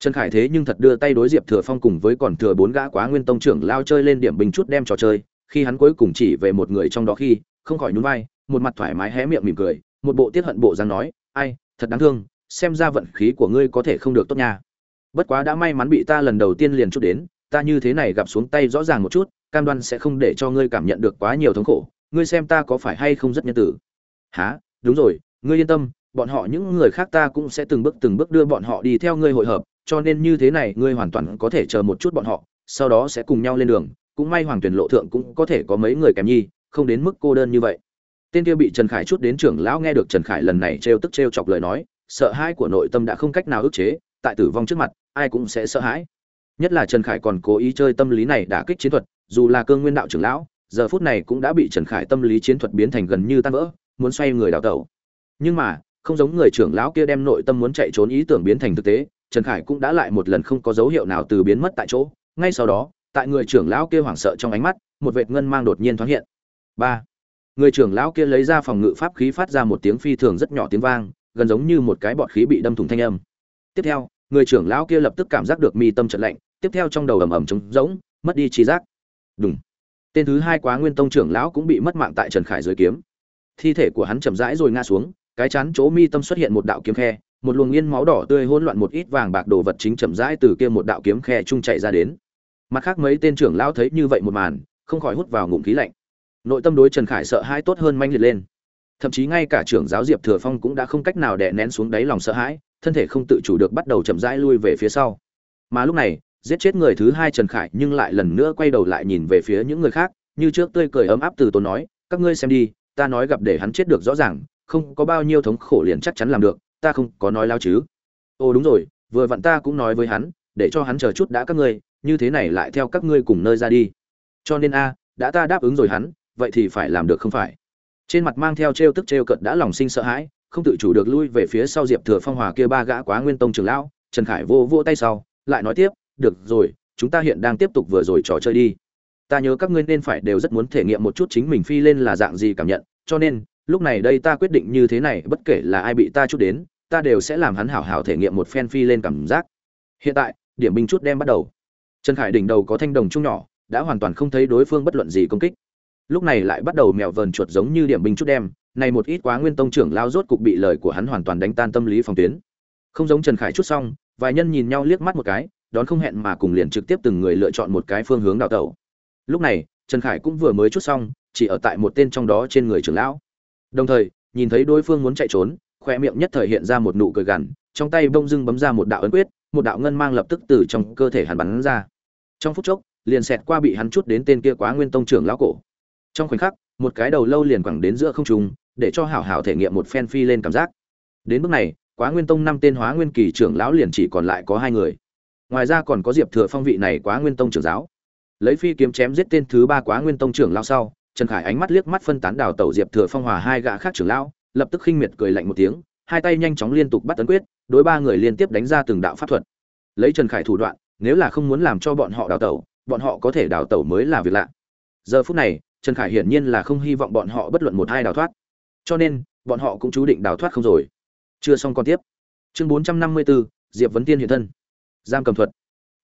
[SPEAKER 1] Trần khải thế nhưng thật đưa tay đối diệp thừa phong cùng với còn thừa bốn gã quá nguyên tông trưởng lao chơi lên điểm binh chút đem trò chơi, khi hắn cuối cùng chỉ về một người trong đó khi, không khỏi nhún vai một mặt thoải mái hé miệng mỉm cười, một bộ tiết hận bộ dáng nói, ai, thật đáng thương, xem ra vận khí của ngươi có thể không được tốt nha. Bất quá đã may mắn bị ta lần đầu tiên liền chút đến, ta như thế này gặp xuống tay rõ ràng một chút, cam đoan sẽ không để cho ngươi cảm nhận được quá nhiều thống khổ, ngươi xem ta có phải hay không rất nhân tử. Há đúng rồi, ngươi yên tâm, bọn họ những người khác ta cũng sẽ từng bước từng bước đưa bọn họ đi theo ngươi hội hợp, cho nên như thế này ngươi hoàn toàn có thể chờ một chút bọn họ, sau đó sẽ cùng nhau lên đường, cũng may hoàng tuyển lộ thượng cũng có thể có mấy người kèm nhi, không đến mức cô đơn như vậy tên kia bị trần khải chút đến trưởng lão nghe được trần khải lần này trêu tức trêu chọc lời nói, sợ hãi của nội tâm đã không cách nào ức chế, tại tử vong trước mặt, ai cũng sẽ sợ hãi. Nhất là trần khải còn cố ý chơi tâm lý này đã kích chiến thuật, dù là cương nguyên đạo trưởng lão, giờ phút này cũng đã bị trần khải tâm lý chiến thuật biến thành gần như tan vỡ, muốn xoay người đào tẩu. Nhưng mà, không giống người trưởng lão kia đem nội tâm muốn chạy trốn ý tưởng biến thành thực tế, trần khải cũng đã lại một lần không có dấu hiệu nào từ biến mất tại chỗ. Ngay sau đó, tại người trưởng lão kia hoảng sợ trong ánh mắt, một vệt ngân mang đột nhiên thoáng hiện. Ba người trưởng lão kia lấy ra phòng ngự pháp khí phát ra một tiếng phi thường rất nhỏ tiếng vang, gần giống như một cái bọt khí bị đâm thủng thanh âm. Tiếp theo, người trưởng lão kia lập tức cảm giác được mi tâm trận lạnh, tiếp theo trong đầu ầm ầm trống rỗng, mất đi trí giác. Đúng tên thứ hai quá nguyên tông trưởng lão cũng bị mất mạng tại trần khải dưới kiếm. Thi thể của hắn chậm rãi rồi ngã xuống, cái chán chỗ mi tâm xuất hiện một đạo kiếm khe, một luồng yên máu đỏ tươi hỗn loạn một ít vàng bạc đồ vật chính chậm rãi từ kia một đạo kiếm khe trung chạy ra đến. Mặt khác mấy tên trưởng lão thấy như vậy một màn, không khỏi hút vào ngụm khí lạnh nội tâm đối trần khải sợ hãi tốt hơn manh liệt lên. Thậm chí ngay cả trưởng giáo diệp thừa phong cũng đã không cách nào đè nén xuống đáy lòng sợ hãi, thân thể không tự chủ được bắt đầu chậm rãi lui về phía sau. Mà lúc này, giết chết người thứ hai trần khải nhưng lại lần nữa quay đầu lại nhìn về phía những người khác, như trước tươi cười ấm áp từ tốn nói, các ngươi xem đi, ta nói gặp để hắn chết được rõ ràng, không có bao nhiêu thống khổ liền chắc chắn làm được, ta không có nói lao chứ. Ồ, đúng rồi, vừa vặn ta cũng nói với hắn, để cho hắn chờ chút đã các ngươi, như thế này lại theo các ngươi cùng nơi ra đi. Cho nên a, đã ta đáp ứng rồi hắn vậy thì phải làm được không phải? Trên mặt mang theo trêu tức trêu cận đã lòng sinh sợ hãi, không tự chủ được lui về phía sau diệp thừa phong hòa kia ba gã quá nguyên tông trưởng lão, trần khải vô vô tay sau, lại nói tiếp, được rồi, chúng ta hiện đang tiếp tục vừa rồi trò chơi đi. Ta nhớ các ngươi nên phải đều rất muốn thể nghiệm một chút chính mình phi lên là dạng gì cảm nhận, cho nên, lúc này đây ta quyết định như thế này, bất kể là ai bị ta chút đến, ta đều sẽ làm hắn hảo hảo thể nghiệm một phen phi lên cảm giác. Hiện tại, điểm binh chút đem bắt đầu. Trần khải đỉnh đầu có thanh đồng chung nhỏ, đã hoàn toàn không thấy đối phương bất luận gì công kích lúc này lại bắt đầu mèo vờn chuột giống như điểm binh chút đem này một ít quá nguyên tông trưởng lao rốt cục bị lời của hắn hoàn toàn đánh tan tâm lý phòng tuyến. Không giống trần khải chút xong, vài nhân nhìn nhau liếc mắt một cái, đón không hẹn mà cùng liền trực tiếp từng người lựa chọn một cái phương hướng đào tẩu. Lúc này, trần khải cũng vừa mới chút xong, chỉ ở tại một tên trong đó trên người trưởng lão. Đồng thời, nhìn thấy đối phương muốn chạy trốn, khoe miệng nhất thời hiện ra một nụ cười gằn, trong tay bông dưng bấm ra một đạo ấn quyết, một đạo ngân mang lập tức từ trong cơ thể hắn bắn ra. Trong phút chốc, liền xẹt qua bị hắn chút đến tên kia quá nguyên tông trưởng lão cổ trong khoảnh khắc, một cái đầu lâu liền quẳng đến giữa không trung, để cho hảo hảo thể nghiệm một phen phi lên cảm giác. Đến bước này, quá nguyên tông năm tên hóa nguyên kỳ trưởng lão liền chỉ còn lại có hai người. Ngoài ra còn có diệp thừa phong vị này quá nguyên tông trưởng giáo. Lấy phi kiếm chém giết tên thứ ba quá nguyên tông trưởng lao sau, trần khải ánh mắt liếc mắt phân tán đào tẩu diệp thừa phong hòa hai gã khác trưởng lão, lập tức khinh miệt cười lạnh một tiếng, hai tay nhanh chóng liên tục bắt tấn quyết, đối ba người liên tiếp đánh ra từng đạo pháp thuật. Lấy trần khải thủ đoạn, nếu là không muốn làm cho bọn họ đào tẩu, bọn họ có thể đào tẩu mới là việc lạ. Giờ phút này trần khải hiển nhiên là không hy vọng bọn họ bất luận một hai đào thoát. Cho nên, bọn họ cũng chú định đào thoát không rồi. Chưa xong còn tiếp. Chương bốn trăm năm mươi bốn diệp vấn tiên hiện thân. Giam cầm thuật.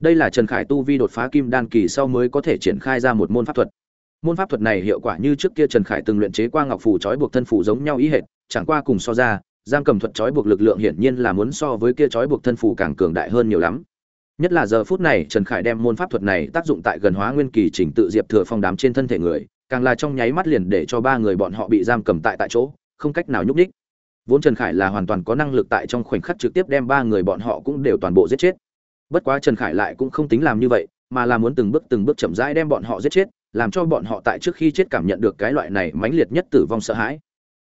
[SPEAKER 1] Đây là trần khải tu vi đột phá kim đan kỳ sau mới có thể triển khai ra một môn pháp thuật. Môn pháp thuật này hiệu quả như trước kia trần khải từng luyện chế qua ngọc phủ trói buộc thân phủ giống nhau ý hệt, chẳng qua cùng so ra, giam cầm thuật trói buộc lực lượng hiển nhiên là muốn so với kia trói buộc thân phủ càng cường đại hơn nhiều lắm. Nhất là giờ phút này, trần khải đem môn pháp thuật này tác dụng tại gần hóa nguyên kỳ chỉnh tự diệp thừa phong đám trên thân thể người càng là trong nháy mắt liền để cho ba người bọn họ bị giam cầm tại tại chỗ, không cách nào nhúc nhích. Vốn trần khải là hoàn toàn có năng lực tại trong khoảnh khắc trực tiếp đem ba người bọn họ cũng đều toàn bộ giết chết. Bất quá trần khải lại cũng không tính làm như vậy, mà là muốn từng bước từng bước chậm rãi đem bọn họ giết chết, làm cho bọn họ tại trước khi chết cảm nhận được cái loại này mãnh liệt nhất tử vong sợ hãi.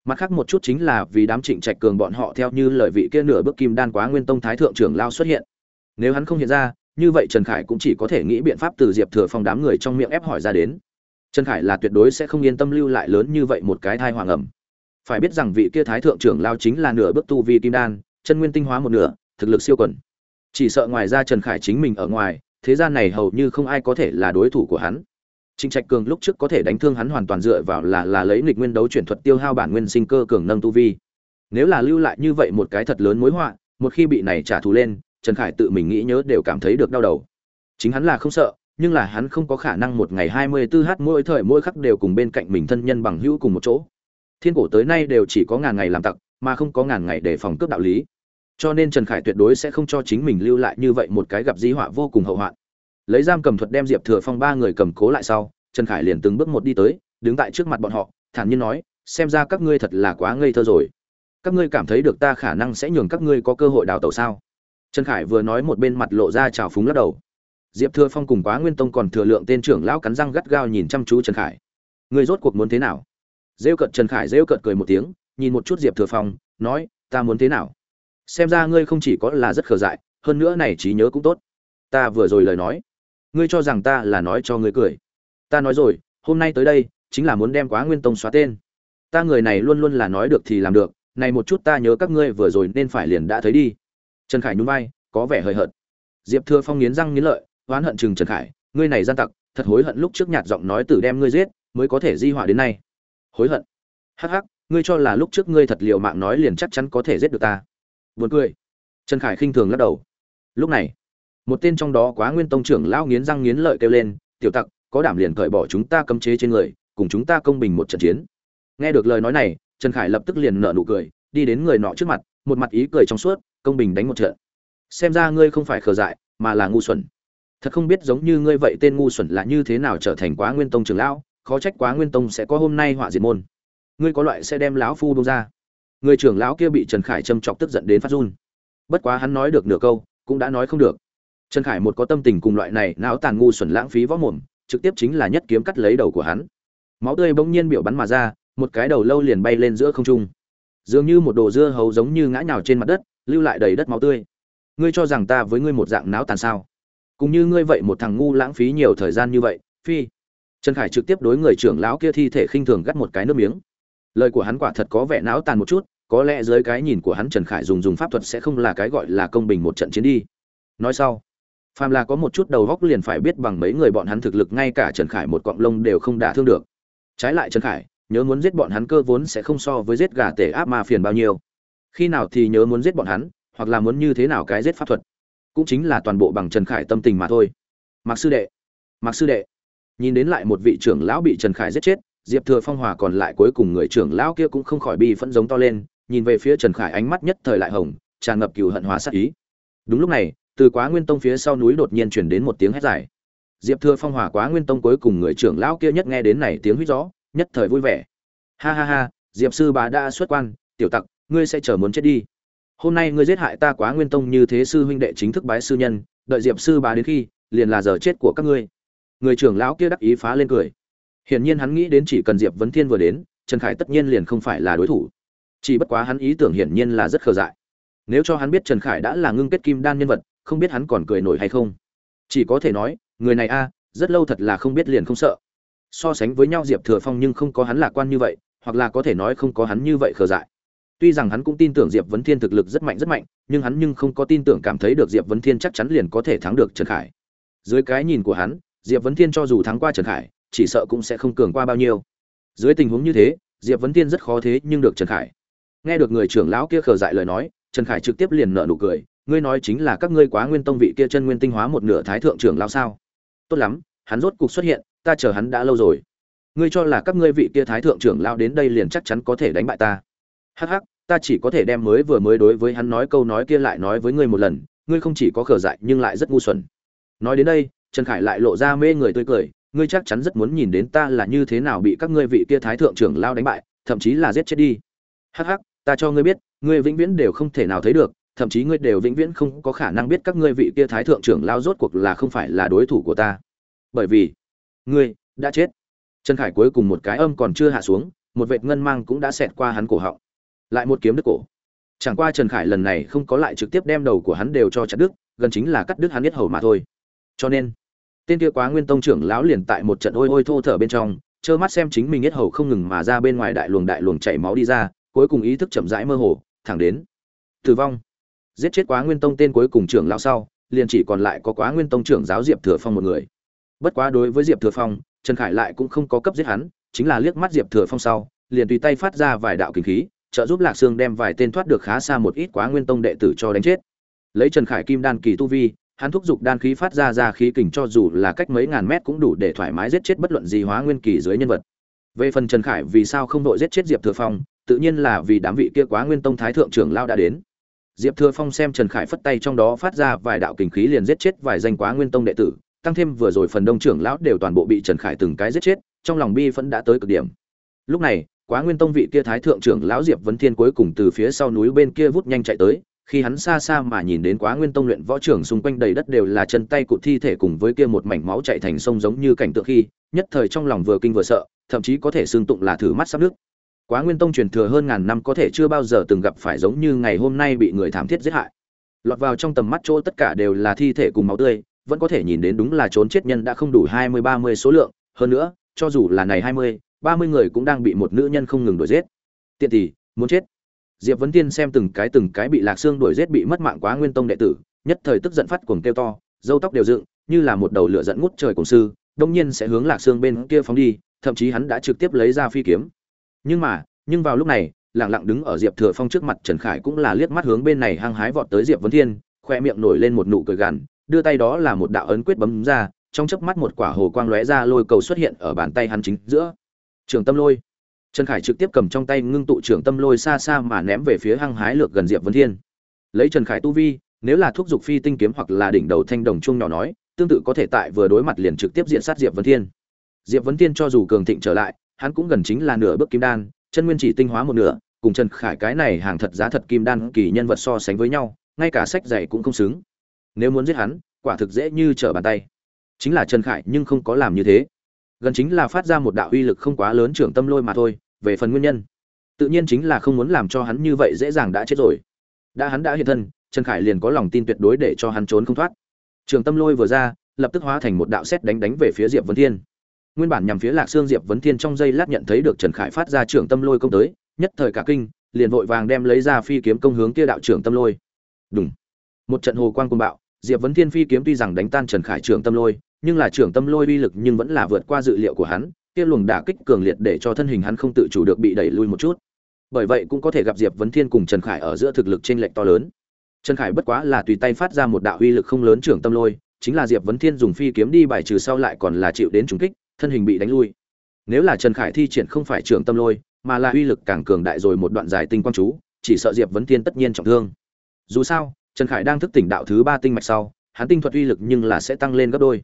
[SPEAKER 1] Mặt khác một chút chính là vì đám trịnh trạch cường bọn họ theo như lời vị kia nửa bước kim đan quá nguyên tông thái thượng trưởng lao xuất hiện. Nếu hắn không hiện ra, như vậy trần khải cũng chỉ có thể nghĩ biện pháp từ diệp thừa phong đám người trong miệng ép hỏi ra đến trần khải là tuyệt đối sẽ không yên tâm lưu lại lớn như vậy một cái thai hoàng ẩm phải biết rằng vị kia thái thượng trưởng lao chính là nửa bước tu vi kim đan chân nguyên tinh hóa một nửa thực lực siêu quẩn chỉ sợ ngoài ra trần khải chính mình ở ngoài thế gian này hầu như không ai có thể là đối thủ của hắn Trình Trạch Cường lúc trước có thể đánh thương hắn hoàn toàn dựa vào là là lấy nghịch nguyên đấu chuyển thuật tiêu hao bản nguyên sinh cơ cường nâng tu vi. Nếu là lưu lại như vậy một cái thật lớn mối họa, một khi bị này trả thù lên, Trần Khải tự mình nghĩ nhớ đều cảm thấy được đau đầu. Chính hắn là không sợ, nhưng là hắn không có khả năng một ngày 24h mỗi thời mỗi khắc đều cùng bên cạnh mình thân nhân bằng hữu cùng một chỗ. Thiên cổ tới nay đều chỉ có ngàn ngày làm tặc, mà không có ngàn ngày để phòng cướp đạo lý. Cho nên Trần Khải tuyệt đối sẽ không cho chính mình lưu lại như vậy một cái gặp di họa vô cùng hậu hoạn lấy giam cầm thuật đem diệp thừa phong ba người cầm cố lại sau trần khải liền từng bước một đi tới đứng tại trước mặt bọn họ thản nhiên nói xem ra các ngươi thật là quá ngây thơ rồi các ngươi cảm thấy được ta khả năng sẽ nhường các ngươi có cơ hội đào tẩu sao trần khải vừa nói một bên mặt lộ ra trào phúng lắc đầu diệp thừa phong cùng quá nguyên tông còn thừa lượng tên trưởng lão cắn răng gắt gao nhìn chăm chú trần khải. Ngươi rốt cuộc muốn thế nào? Rêu cận, trần khải rêu cận cười một tiếng, nhìn một chút diệp thừa phong, nói, ta muốn thế nào? Xem ra ngươi không chỉ có là rất khờ dại, hơn nữa này trí nhớ cũng tốt. Ta vừa rồi lời nói, ngươi cho rằng ta là nói cho ngươi cười. Ta nói rồi, hôm nay tới đây, chính là muốn đem quá nguyên tông xóa tên. Ta người này luôn luôn là nói được thì làm được, này một chút ta nhớ các ngươi vừa rồi nên phải liền đã thấy đi. Trần khải nhún vai, có vẻ hời hợt. Diệp thừa phong nghiến răng nghiến lợi oán hận chừng trần khải, ngươi này gian tặc, thật hối hận lúc trước nhạt giọng nói tử đem ngươi giết, mới có thể di họa đến nay. Hối hận? Hắc hắc, ngươi cho là lúc trước ngươi thật liệu mạng nói liền chắc chắn có thể giết được ta. Buồn cười. Trần khải khinh thường lắc đầu. Lúc này, một tên trong đó quá nguyên tông trưởng lão nghiến răng nghiến lợi kêu lên, tiểu tặc, có đảm liền cởi bỏ chúng ta cấm chế trên người, cùng chúng ta công bình một trận chiến. Nghe được lời nói này, trần khải lập tức liền nở nụ cười, đi đến người nọ trước mặt, một mặt ý cười trong suốt, công bình đánh một trận. Xem ra ngươi không phải khờ dại, mà là ngu xuẩn thật không biết giống như ngươi vậy tên ngu xuẩn là như thế nào trở thành quá nguyên tông trưởng lão, khó trách quá nguyên tông sẽ có hôm nay họa diệt môn. Ngươi có loại sẽ đem lão phu bông ra. Người trưởng lão kia bị trần khải châm chọc tức giận đến phát run. Bất quá hắn nói được nửa câu, cũng đã nói không được. Trần khải một có tâm tình cùng loại này não tàn ngu xuẩn lãng phí võ mồm, trực tiếp chính là nhất kiếm cắt lấy đầu của hắn. Máu tươi bỗng nhiên biểu bắn mà ra, một cái đầu lâu liền bay lên giữa không trung. Dường như một đồ dưa hấu giống như ngã nhào trên mặt đất, lưu lại đầy đất máu tươi. Ngươi cho rằng ta với ngươi một dạng não tàn sao? Cũng như ngươi vậy một thằng ngu lãng phí nhiều thời gian như vậy, phi. Trần khải trực tiếp đối người trưởng lão kia thi thể khinh thường gắt một cái nước miếng. Lời của hắn quả thật có vẻ não tàn một chút, có lẽ dưới cái nhìn của hắn trần khải dùng dùng pháp thuật sẽ không là cái gọi là công bình một trận chiến đi. Nói sau, phàm là có một chút đầu góc liền phải biết bằng mấy người bọn hắn thực lực ngay cả trần khải một cọng lông đều không đả thương được. Trái lại trần khải, nhớ muốn giết bọn hắn cơ vốn sẽ không so với giết gà tể áp ma phiền bao nhiêu. Khi nào thì nhớ muốn giết bọn hắn, hoặc là muốn như thế nào cái giết pháp thuật cũng chính là toàn bộ bằng trần khải tâm tình mà thôi. Mặc sư đệ mặc sư đệ. Nhìn đến lại một vị trưởng lão bị trần khải giết chết, diệp thừa phong hòa còn lại cuối cùng người trưởng lão kia cũng không khỏi bi phẫn giống to lên, nhìn về phía trần khải ánh mắt nhất thời lại hồng, tràn ngập cừu hận hòa sát ý. Đúng lúc này, từ quá nguyên tông phía sau núi đột nhiên chuyển đến một tiếng hét dài. Diệp thừa phong hòa quá nguyên tông cuối cùng người trưởng lão kia nhất nghe đến này tiếng huýt rõ nhất thời vui vẻ. Ha ha ha, diệp sư bà đã xuất quan, tiểu tặc, ngươi sẽ chờ muốn chết đi hôm nay ngươi giết hại ta quá nguyên tông như thế sư huynh đệ chính thức bái sư nhân, đợi diệp sư bà đến khi, liền là giờ chết của các ngươi. Người trưởng lão kia đắc ý phá lên cười. Hiển nhiên hắn nghĩ đến chỉ cần diệp vấn thiên vừa đến, trần khải tất nhiên liền không phải là đối thủ. Chỉ bất quá hắn ý tưởng hiển nhiên là rất khờ dại. Nếu cho hắn biết trần khải đã là ngưng kết kim đan nhân vật, không biết hắn còn cười nổi hay không. Chỉ có thể nói, người này a, rất lâu thật là không biết liền không sợ. So sánh với nhau diệp thừa phong nhưng không có hắn lạc quan như vậy, hoặc là có thể nói không có hắn như vậy khờ dại tuy rằng hắn cũng tin tưởng diệp vấn thiên thực lực rất mạnh rất mạnh, nhưng hắn nhưng không có tin tưởng cảm thấy được diệp vấn thiên chắc chắn liền có thể thắng được trần khải. Dưới cái nhìn của hắn, diệp vấn thiên cho dù thắng qua trần khải, chỉ sợ cũng sẽ không cường qua bao nhiêu. Dưới tình huống như thế, diệp vấn thiên rất khó thế nhưng được trần khải. Nghe được người trưởng lão kia khờ dại lời nói, trần khải trực tiếp liền nở nụ cười, ngươi nói chính là các ngươi quá nguyên tông vị kia chân nguyên tinh hóa một nửa thái thượng trưởng lão sao? Tốt lắm, hắn rốt cục xuất hiện, ta chờ hắn đã lâu rồi. Ngươi cho là các ngươi vị kia thái thượng trưởng lão đến đây liền chắc chắn có thể đánh bại ta hắc hắc, ta chỉ có thể đem mới vừa mới đối với hắn nói câu nói kia lại nói với ngươi một lần, ngươi không chỉ có khờ dại nhưng lại rất ngu xuẩn. Nói đến đây, trần khải lại lộ ra mê người tươi cười, ngươi chắc chắn rất muốn nhìn đến ta là như thế nào bị các ngươi vị kia thái thượng trưởng lao đánh bại, thậm chí là giết chết đi. Hắc hắc, ta cho ngươi biết, ngươi vĩnh viễn đều không thể nào thấy được, thậm chí ngươi đều vĩnh viễn không có khả năng biết các ngươi vị kia thái thượng trưởng lao rốt cuộc là không phải là đối thủ của ta. Bởi vì, ngươi đã chết. Trần khải cuối cùng một cái âm còn chưa hạ xuống, một vệt ngân mang cũng đã xẹt qua hắn cổ họng lại một kiếm đứt cổ. Chẳng qua trần khải lần này không có lại trực tiếp đem đầu của hắn đều cho chặt đứt, gần chính là cắt đứt hắn biết hầu mà thôi. Cho nên, tên kia quá nguyên tông trưởng lão liền tại một trận ôi ôi thô thở bên trong, trơ mắt xem chính mình hết hầu không ngừng mà ra bên ngoài đại luồng đại luồng chảy máu đi ra, cuối cùng ý thức chậm rãi mơ hồ, thẳng đến, tử vong. Giết chết quá nguyên tông tên cuối cùng trưởng lão sau, liền chỉ còn lại có quá nguyên tông trưởng giáo diệp thừa phong một người. Bất quá đối với diệp thừa phong, trần khải lại cũng không có cấp giết hắn, chính là liếc mắt diệp thừa phong sau, liền tùy tay phát ra vài đạo kinh khí trợ giúp lạc sương đem vài tên thoát được khá xa một ít quá nguyên tông đệ tử cho đánh chết. Lấy trần khải kim đan kỳ tu vi, hắn thúc giục đan khí phát ra ra khí kình cho dù là cách mấy ngàn mét cũng đủ để thoải mái giết chết bất luận gì hóa nguyên kỳ dưới nhân vật. Về phần trần khải vì sao không đội giết chết diệp thừa phong, tự nhiên là vì đám vị kia quá nguyên tông thái thượng trưởng lao đã đến. Diệp thừa phong xem trần khải phất tay trong đó phát ra vài đạo kình khí liền giết chết vài danh quá nguyên tông đệ tử, tăng thêm vừa rồi phần đông trưởng lão đều toàn bộ bị trần khải từng cái giết chết, trong lòng bi vẫn đã tới cực điểm. Lúc này quá nguyên tông vị kia thái thượng trưởng lão diệp vấn thiên cuối cùng từ phía sau núi bên kia vút nhanh chạy tới, khi hắn xa xa mà nhìn đến quá nguyên tông luyện võ trưởng xung quanh đầy đất đều là chân tay cụt thi thể cùng với kia một mảnh máu chạy thành sông giống như cảnh tượng khi, nhất thời trong lòng vừa kinh vừa sợ, thậm chí có thể xương tụng là thử mắt sắp nước. Quá nguyên tông truyền thừa hơn ngàn năm có thể chưa bao giờ từng gặp phải giống như ngày hôm nay bị người thảm thiết giết hại. Lọt vào trong tầm mắt chỗ tất cả đều là thi thể cùng máu tươi, vẫn có thể nhìn đến đúng là trốn chết nhân đã không đủ hai mươi ba mươi số lượng, hơn nữa, cho dù là này hai mươi ba mươi người cũng đang bị một nữ nhân không ngừng đuổi giết. Tiện tỷ, muốn chết. Diệp vấn tiên xem từng cái từng cái bị lạc xương đuổi giết bị mất mạng quá nguyên tông đệ tử, nhất thời tức giận phát cuồng kêu to dâu tóc đều dựng, như là một đầu lửa dẫn ngút trời cùng sư, đông nhiên sẽ hướng lạc xương bên kia phóng đi, thậm chí hắn đã trực tiếp lấy ra phi kiếm. Nhưng mà, nhưng vào lúc này, lặng lặng đứng ở diệp thừa phong trước mặt trần khải cũng là liếc mắt hướng bên này hăng hái vọt tới diệp vấn thiên khoe miệng nổi lên một nụ cười gằn, đưa tay đó là một đạo ấn quyết bấm ra, trong chớp mắt một quả hồ quang lóe ra lôi cầu xuất hiện ở bàn tay hắn chính giữa trường tâm lôi. Trần khải trực tiếp cầm trong tay ngưng tụ trưởng tâm lôi xa xa mà ném về phía hăng hái lược gần diệp Vân thiên. Lấy trần khải tu vi, nếu là thuốc dục phi tinh kiếm hoặc là đỉnh đầu thanh đồng chuông nhỏ nói, tương tự có thể tại vừa đối mặt liền trực tiếp diện sát diệp Vân thiên. Diệp Vân thiên cho dù cường thịnh trở lại, hắn cũng gần chính là nửa bước kim đan, chân nguyên chỉ tinh hóa một nửa, cùng trần khải cái này hàng thật giá thật kim đan kỳ nhân vật so sánh với nhau, ngay cả sách dạy cũng không xứng. Nếu muốn giết hắn, quả thực dễ như trở bàn tay. Chính là trần khải nhưng không có làm như thế gần chính là phát ra một đạo uy lực không quá lớn trưởng tâm lôi mà thôi, về phần nguyên nhân, tự nhiên chính là không muốn làm cho hắn như vậy dễ dàng đã chết rồi. Đã hắn đã hiện thân, trần khải liền có lòng tin tuyệt đối để cho hắn trốn không thoát. Trường tâm lôi vừa ra, lập tức hóa thành một đạo xét đánh đánh về phía diệp vấn thiên. Nguyên bản nhằm phía lạc xương diệp vấn thiên trong giây lát nhận thấy được trần khải phát ra trường tâm lôi công tới, nhất thời cả kinh, liền vội vàng đem lấy ra phi kiếm công hướng kia đạo trường tâm lôi. Đúng một trận hồ quang công bạo diệp vấn thiên phi kiếm tuy rằng đánh tan trần khải trưởng tâm lôi, nhưng là trưởng tâm lôi uy lực nhưng vẫn là vượt qua dự liệu của hắn, kia luồng đả kích cường liệt để cho thân hình hắn không tự chủ được bị đẩy lui một chút. Bởi vậy cũng có thể gặp diệp vấn thiên cùng trần khải ở giữa thực lực chênh lệch to lớn. Trần khải bất quá là tùy tay phát ra một đạo uy lực không lớn trưởng tâm lôi, chính là diệp vấn thiên dùng phi kiếm đi bài trừ sau lại còn là chịu đến trùng kích, thân hình bị đánh lui. Nếu là trần khải thi triển không phải trưởng tâm lôi, mà là uy lực càng cường đại rồi một đoạn dài tinh quang chú, chỉ sợ diệp vấn thiên tất nhiên trọng thương. Dù sao trần khải đang thức tỉnh đạo thứ ba tinh mạch sau, hắn tinh thuật uy lực nhưng là sẽ tăng lên gấp đôi.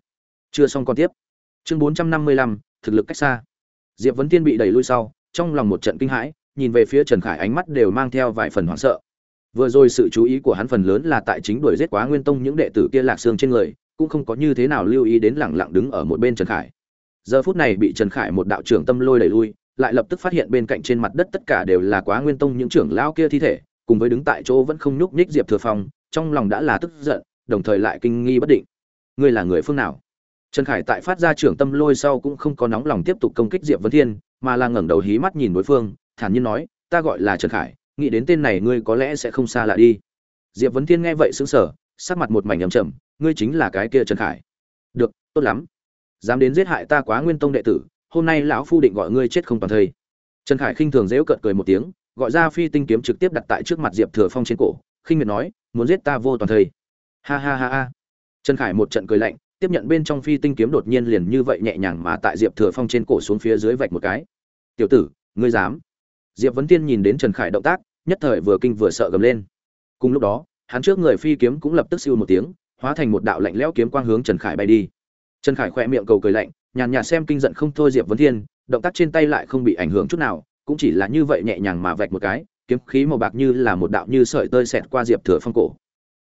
[SPEAKER 1] Chưa xong còn tiếp. Chương bốn trăm năm mươi lăm, thực lực cách xa. Diệp vấn thiên bị đẩy lui sau, trong lòng một trận kinh hãi, nhìn về phía trần khải ánh mắt đều mang theo vài phần hoảng sợ. Vừa rồi sự chú ý của hắn phần lớn là tại chính đuổi giết quá nguyên tông những đệ tử kia lạc xương trên người, cũng không có như thế nào lưu ý đến lẳng lặng đứng ở một bên trần khải. Giờ phút này bị trần khải một đạo trưởng tâm lôi đẩy lui, lại lập tức phát hiện bên cạnh trên mặt đất tất cả đều là quá nguyên tông những trưởng lão kia thi thể, cùng với đứng tại chỗ vẫn không nhúc nhích diệp thừa phong trong lòng đã là tức giận, đồng thời lại kinh nghi bất định. Ngươi là người phương nào? Trần khải tại phát ra trưởng tâm lôi sau cũng không có nóng lòng tiếp tục công kích diệp vấn thiên, mà là ngẩng đầu hí mắt nhìn đối phương, thản nhiên nói, ta gọi là trần khải, nghĩ đến tên này ngươi có lẽ sẽ không xa lạ đi. Diệp vấn thiên nghe vậy sững sờ, sắc mặt một mảnh ầm chầm ngươi chính là cái kia trần khải. Được, tốt lắm. Dám đến giết hại ta quá nguyên tông đệ tử, hôm nay lão phu định gọi ngươi chết không toàn thây. Trần khải khinh thường dễu cợt cười một tiếng, gọi ra phi tinh kiếm trực tiếp đặt tại trước mặt diệp thừa phong trên cổ, khinh miệt nói muốn giết ta vô toàn thây. Ha ha ha ha. Trần khải một trận cười lạnh, tiếp nhận bên trong phi tinh kiếm đột nhiên liền như vậy nhẹ nhàng mà tại diệp thừa phong trên cổ xuống phía dưới vạch một cái. Tiểu tử, ngươi dám? Diệp vấn tiên nhìn đến trần khải động tác, nhất thời vừa kinh vừa sợ gầm lên. Cùng lúc đó, hắn trước người phi kiếm cũng lập tức siêu một tiếng, hóa thành một đạo lạnh lẽo kiếm quang hướng trần khải bay đi. Trần khải khỏe miệng cầu cười lạnh, nhàn nhạt xem kinh giận không thôi diệp vấn thiên, động tác trên tay lại không bị ảnh hưởng chút nào, cũng chỉ là như vậy nhẹ nhàng mà vạch một cái kiếm khí màu bạc như là một đạo như sợi tơi xẹt qua diệp thừa phong cổ.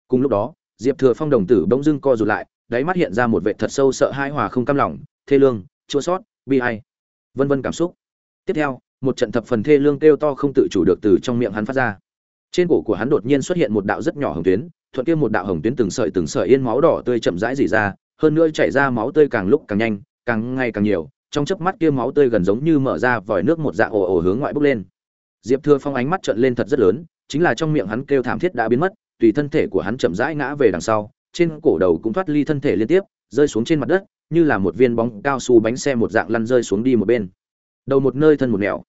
[SPEAKER 1] Cùng lúc đó, diệp thừa phong đồng tử bỗng dưng co rụt lại, đáy mắt hiện ra một vẻ thật sâu sợ hai hòa không cam lòng, thê lương, chua sót, bi hay vân vân cảm xúc. Tiếp theo, một trận thập phần thê lương kêu to không tự chủ được từ trong miệng hắn phát ra. Trên cổ của hắn đột nhiên xuất hiện một đạo rất nhỏ hồng tuyến, thuận kia một đạo hồng tuyến từng sợi từng sợi yên máu đỏ tươi chậm rãi dỉ ra, hơn nữa chảy ra máu tươi càng lúc càng nhanh, càng ngày càng nhiều, trong chớp mắt kia máu tươi gần giống như mở ra vòi nước một dạng ồ ồ hướng ngoại bốc lên diệp thừa phong ánh mắt trợn lên thật rất lớn, chính là trong miệng hắn kêu thảm thiết đã biến mất, tùy thân thể của hắn chậm rãi ngã về đằng sau, trên cổ đầu cũng thoát ly thân thể liên tiếp, rơi xuống trên mặt đất, như là một viên bóng cao su bánh xe một dạng lăn rơi xuống đi một bên. Đầu một nơi thân một nẻo.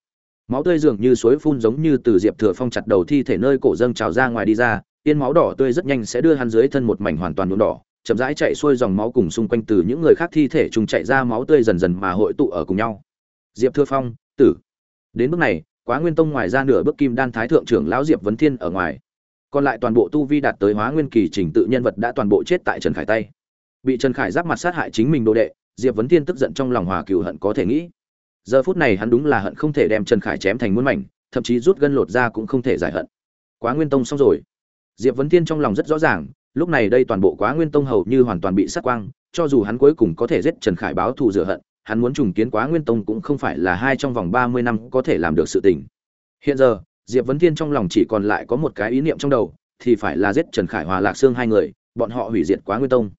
[SPEAKER 1] Máu tươi dường như suối phun giống như từ diệp thừa phong chặt đầu thi thể nơi cổ dâng trào ra ngoài đi ra, tiên máu đỏ tươi rất nhanh sẽ đưa hắn dưới thân một mảnh hoàn toàn nhuộm đỏ, chậm rãi chạy xuôi dòng máu cùng xung quanh từ những người khác thi thể trùng chạy ra máu tươi dần dần mà hội tụ ở cùng nhau. Diệp thừa phong, tử. Đến bước này quá nguyên tông ngoài ra nửa bước kim đan thái thượng trưởng lão diệp vấn thiên ở ngoài. Còn lại toàn bộ tu vi đạt tới hóa nguyên kỳ trình tự nhân vật đã toàn bộ chết tại trần khải tay. Bị trần khải giáp mặt sát hại chính mình đồ đệ, diệp vấn thiên tức giận trong lòng hòa cựu hận có thể nghĩ. Giờ phút này hắn đúng là hận không thể đem trần khải chém thành muôn mảnh, thậm chí rút gân lột ra cũng không thể giải hận. Quá nguyên tông xong rồi. Diệp vấn thiên trong lòng rất rõ ràng, lúc này đây toàn bộ quá nguyên tông hầu như hoàn toàn bị sát quang, cho dù hắn cuối cùng có thể giết trần khải báo thù rửa hận hắn muốn trùng kiến quá nguyên tông cũng không phải là hai trong vòng ba mươi năm có thể làm được sự tình. Hiện giờ, diệp vấn thiên trong lòng chỉ còn lại có một cái ý niệm trong đầu, thì phải là giết trần khải hòa lạc sương hai người, bọn họ hủy diệt quá nguyên tông.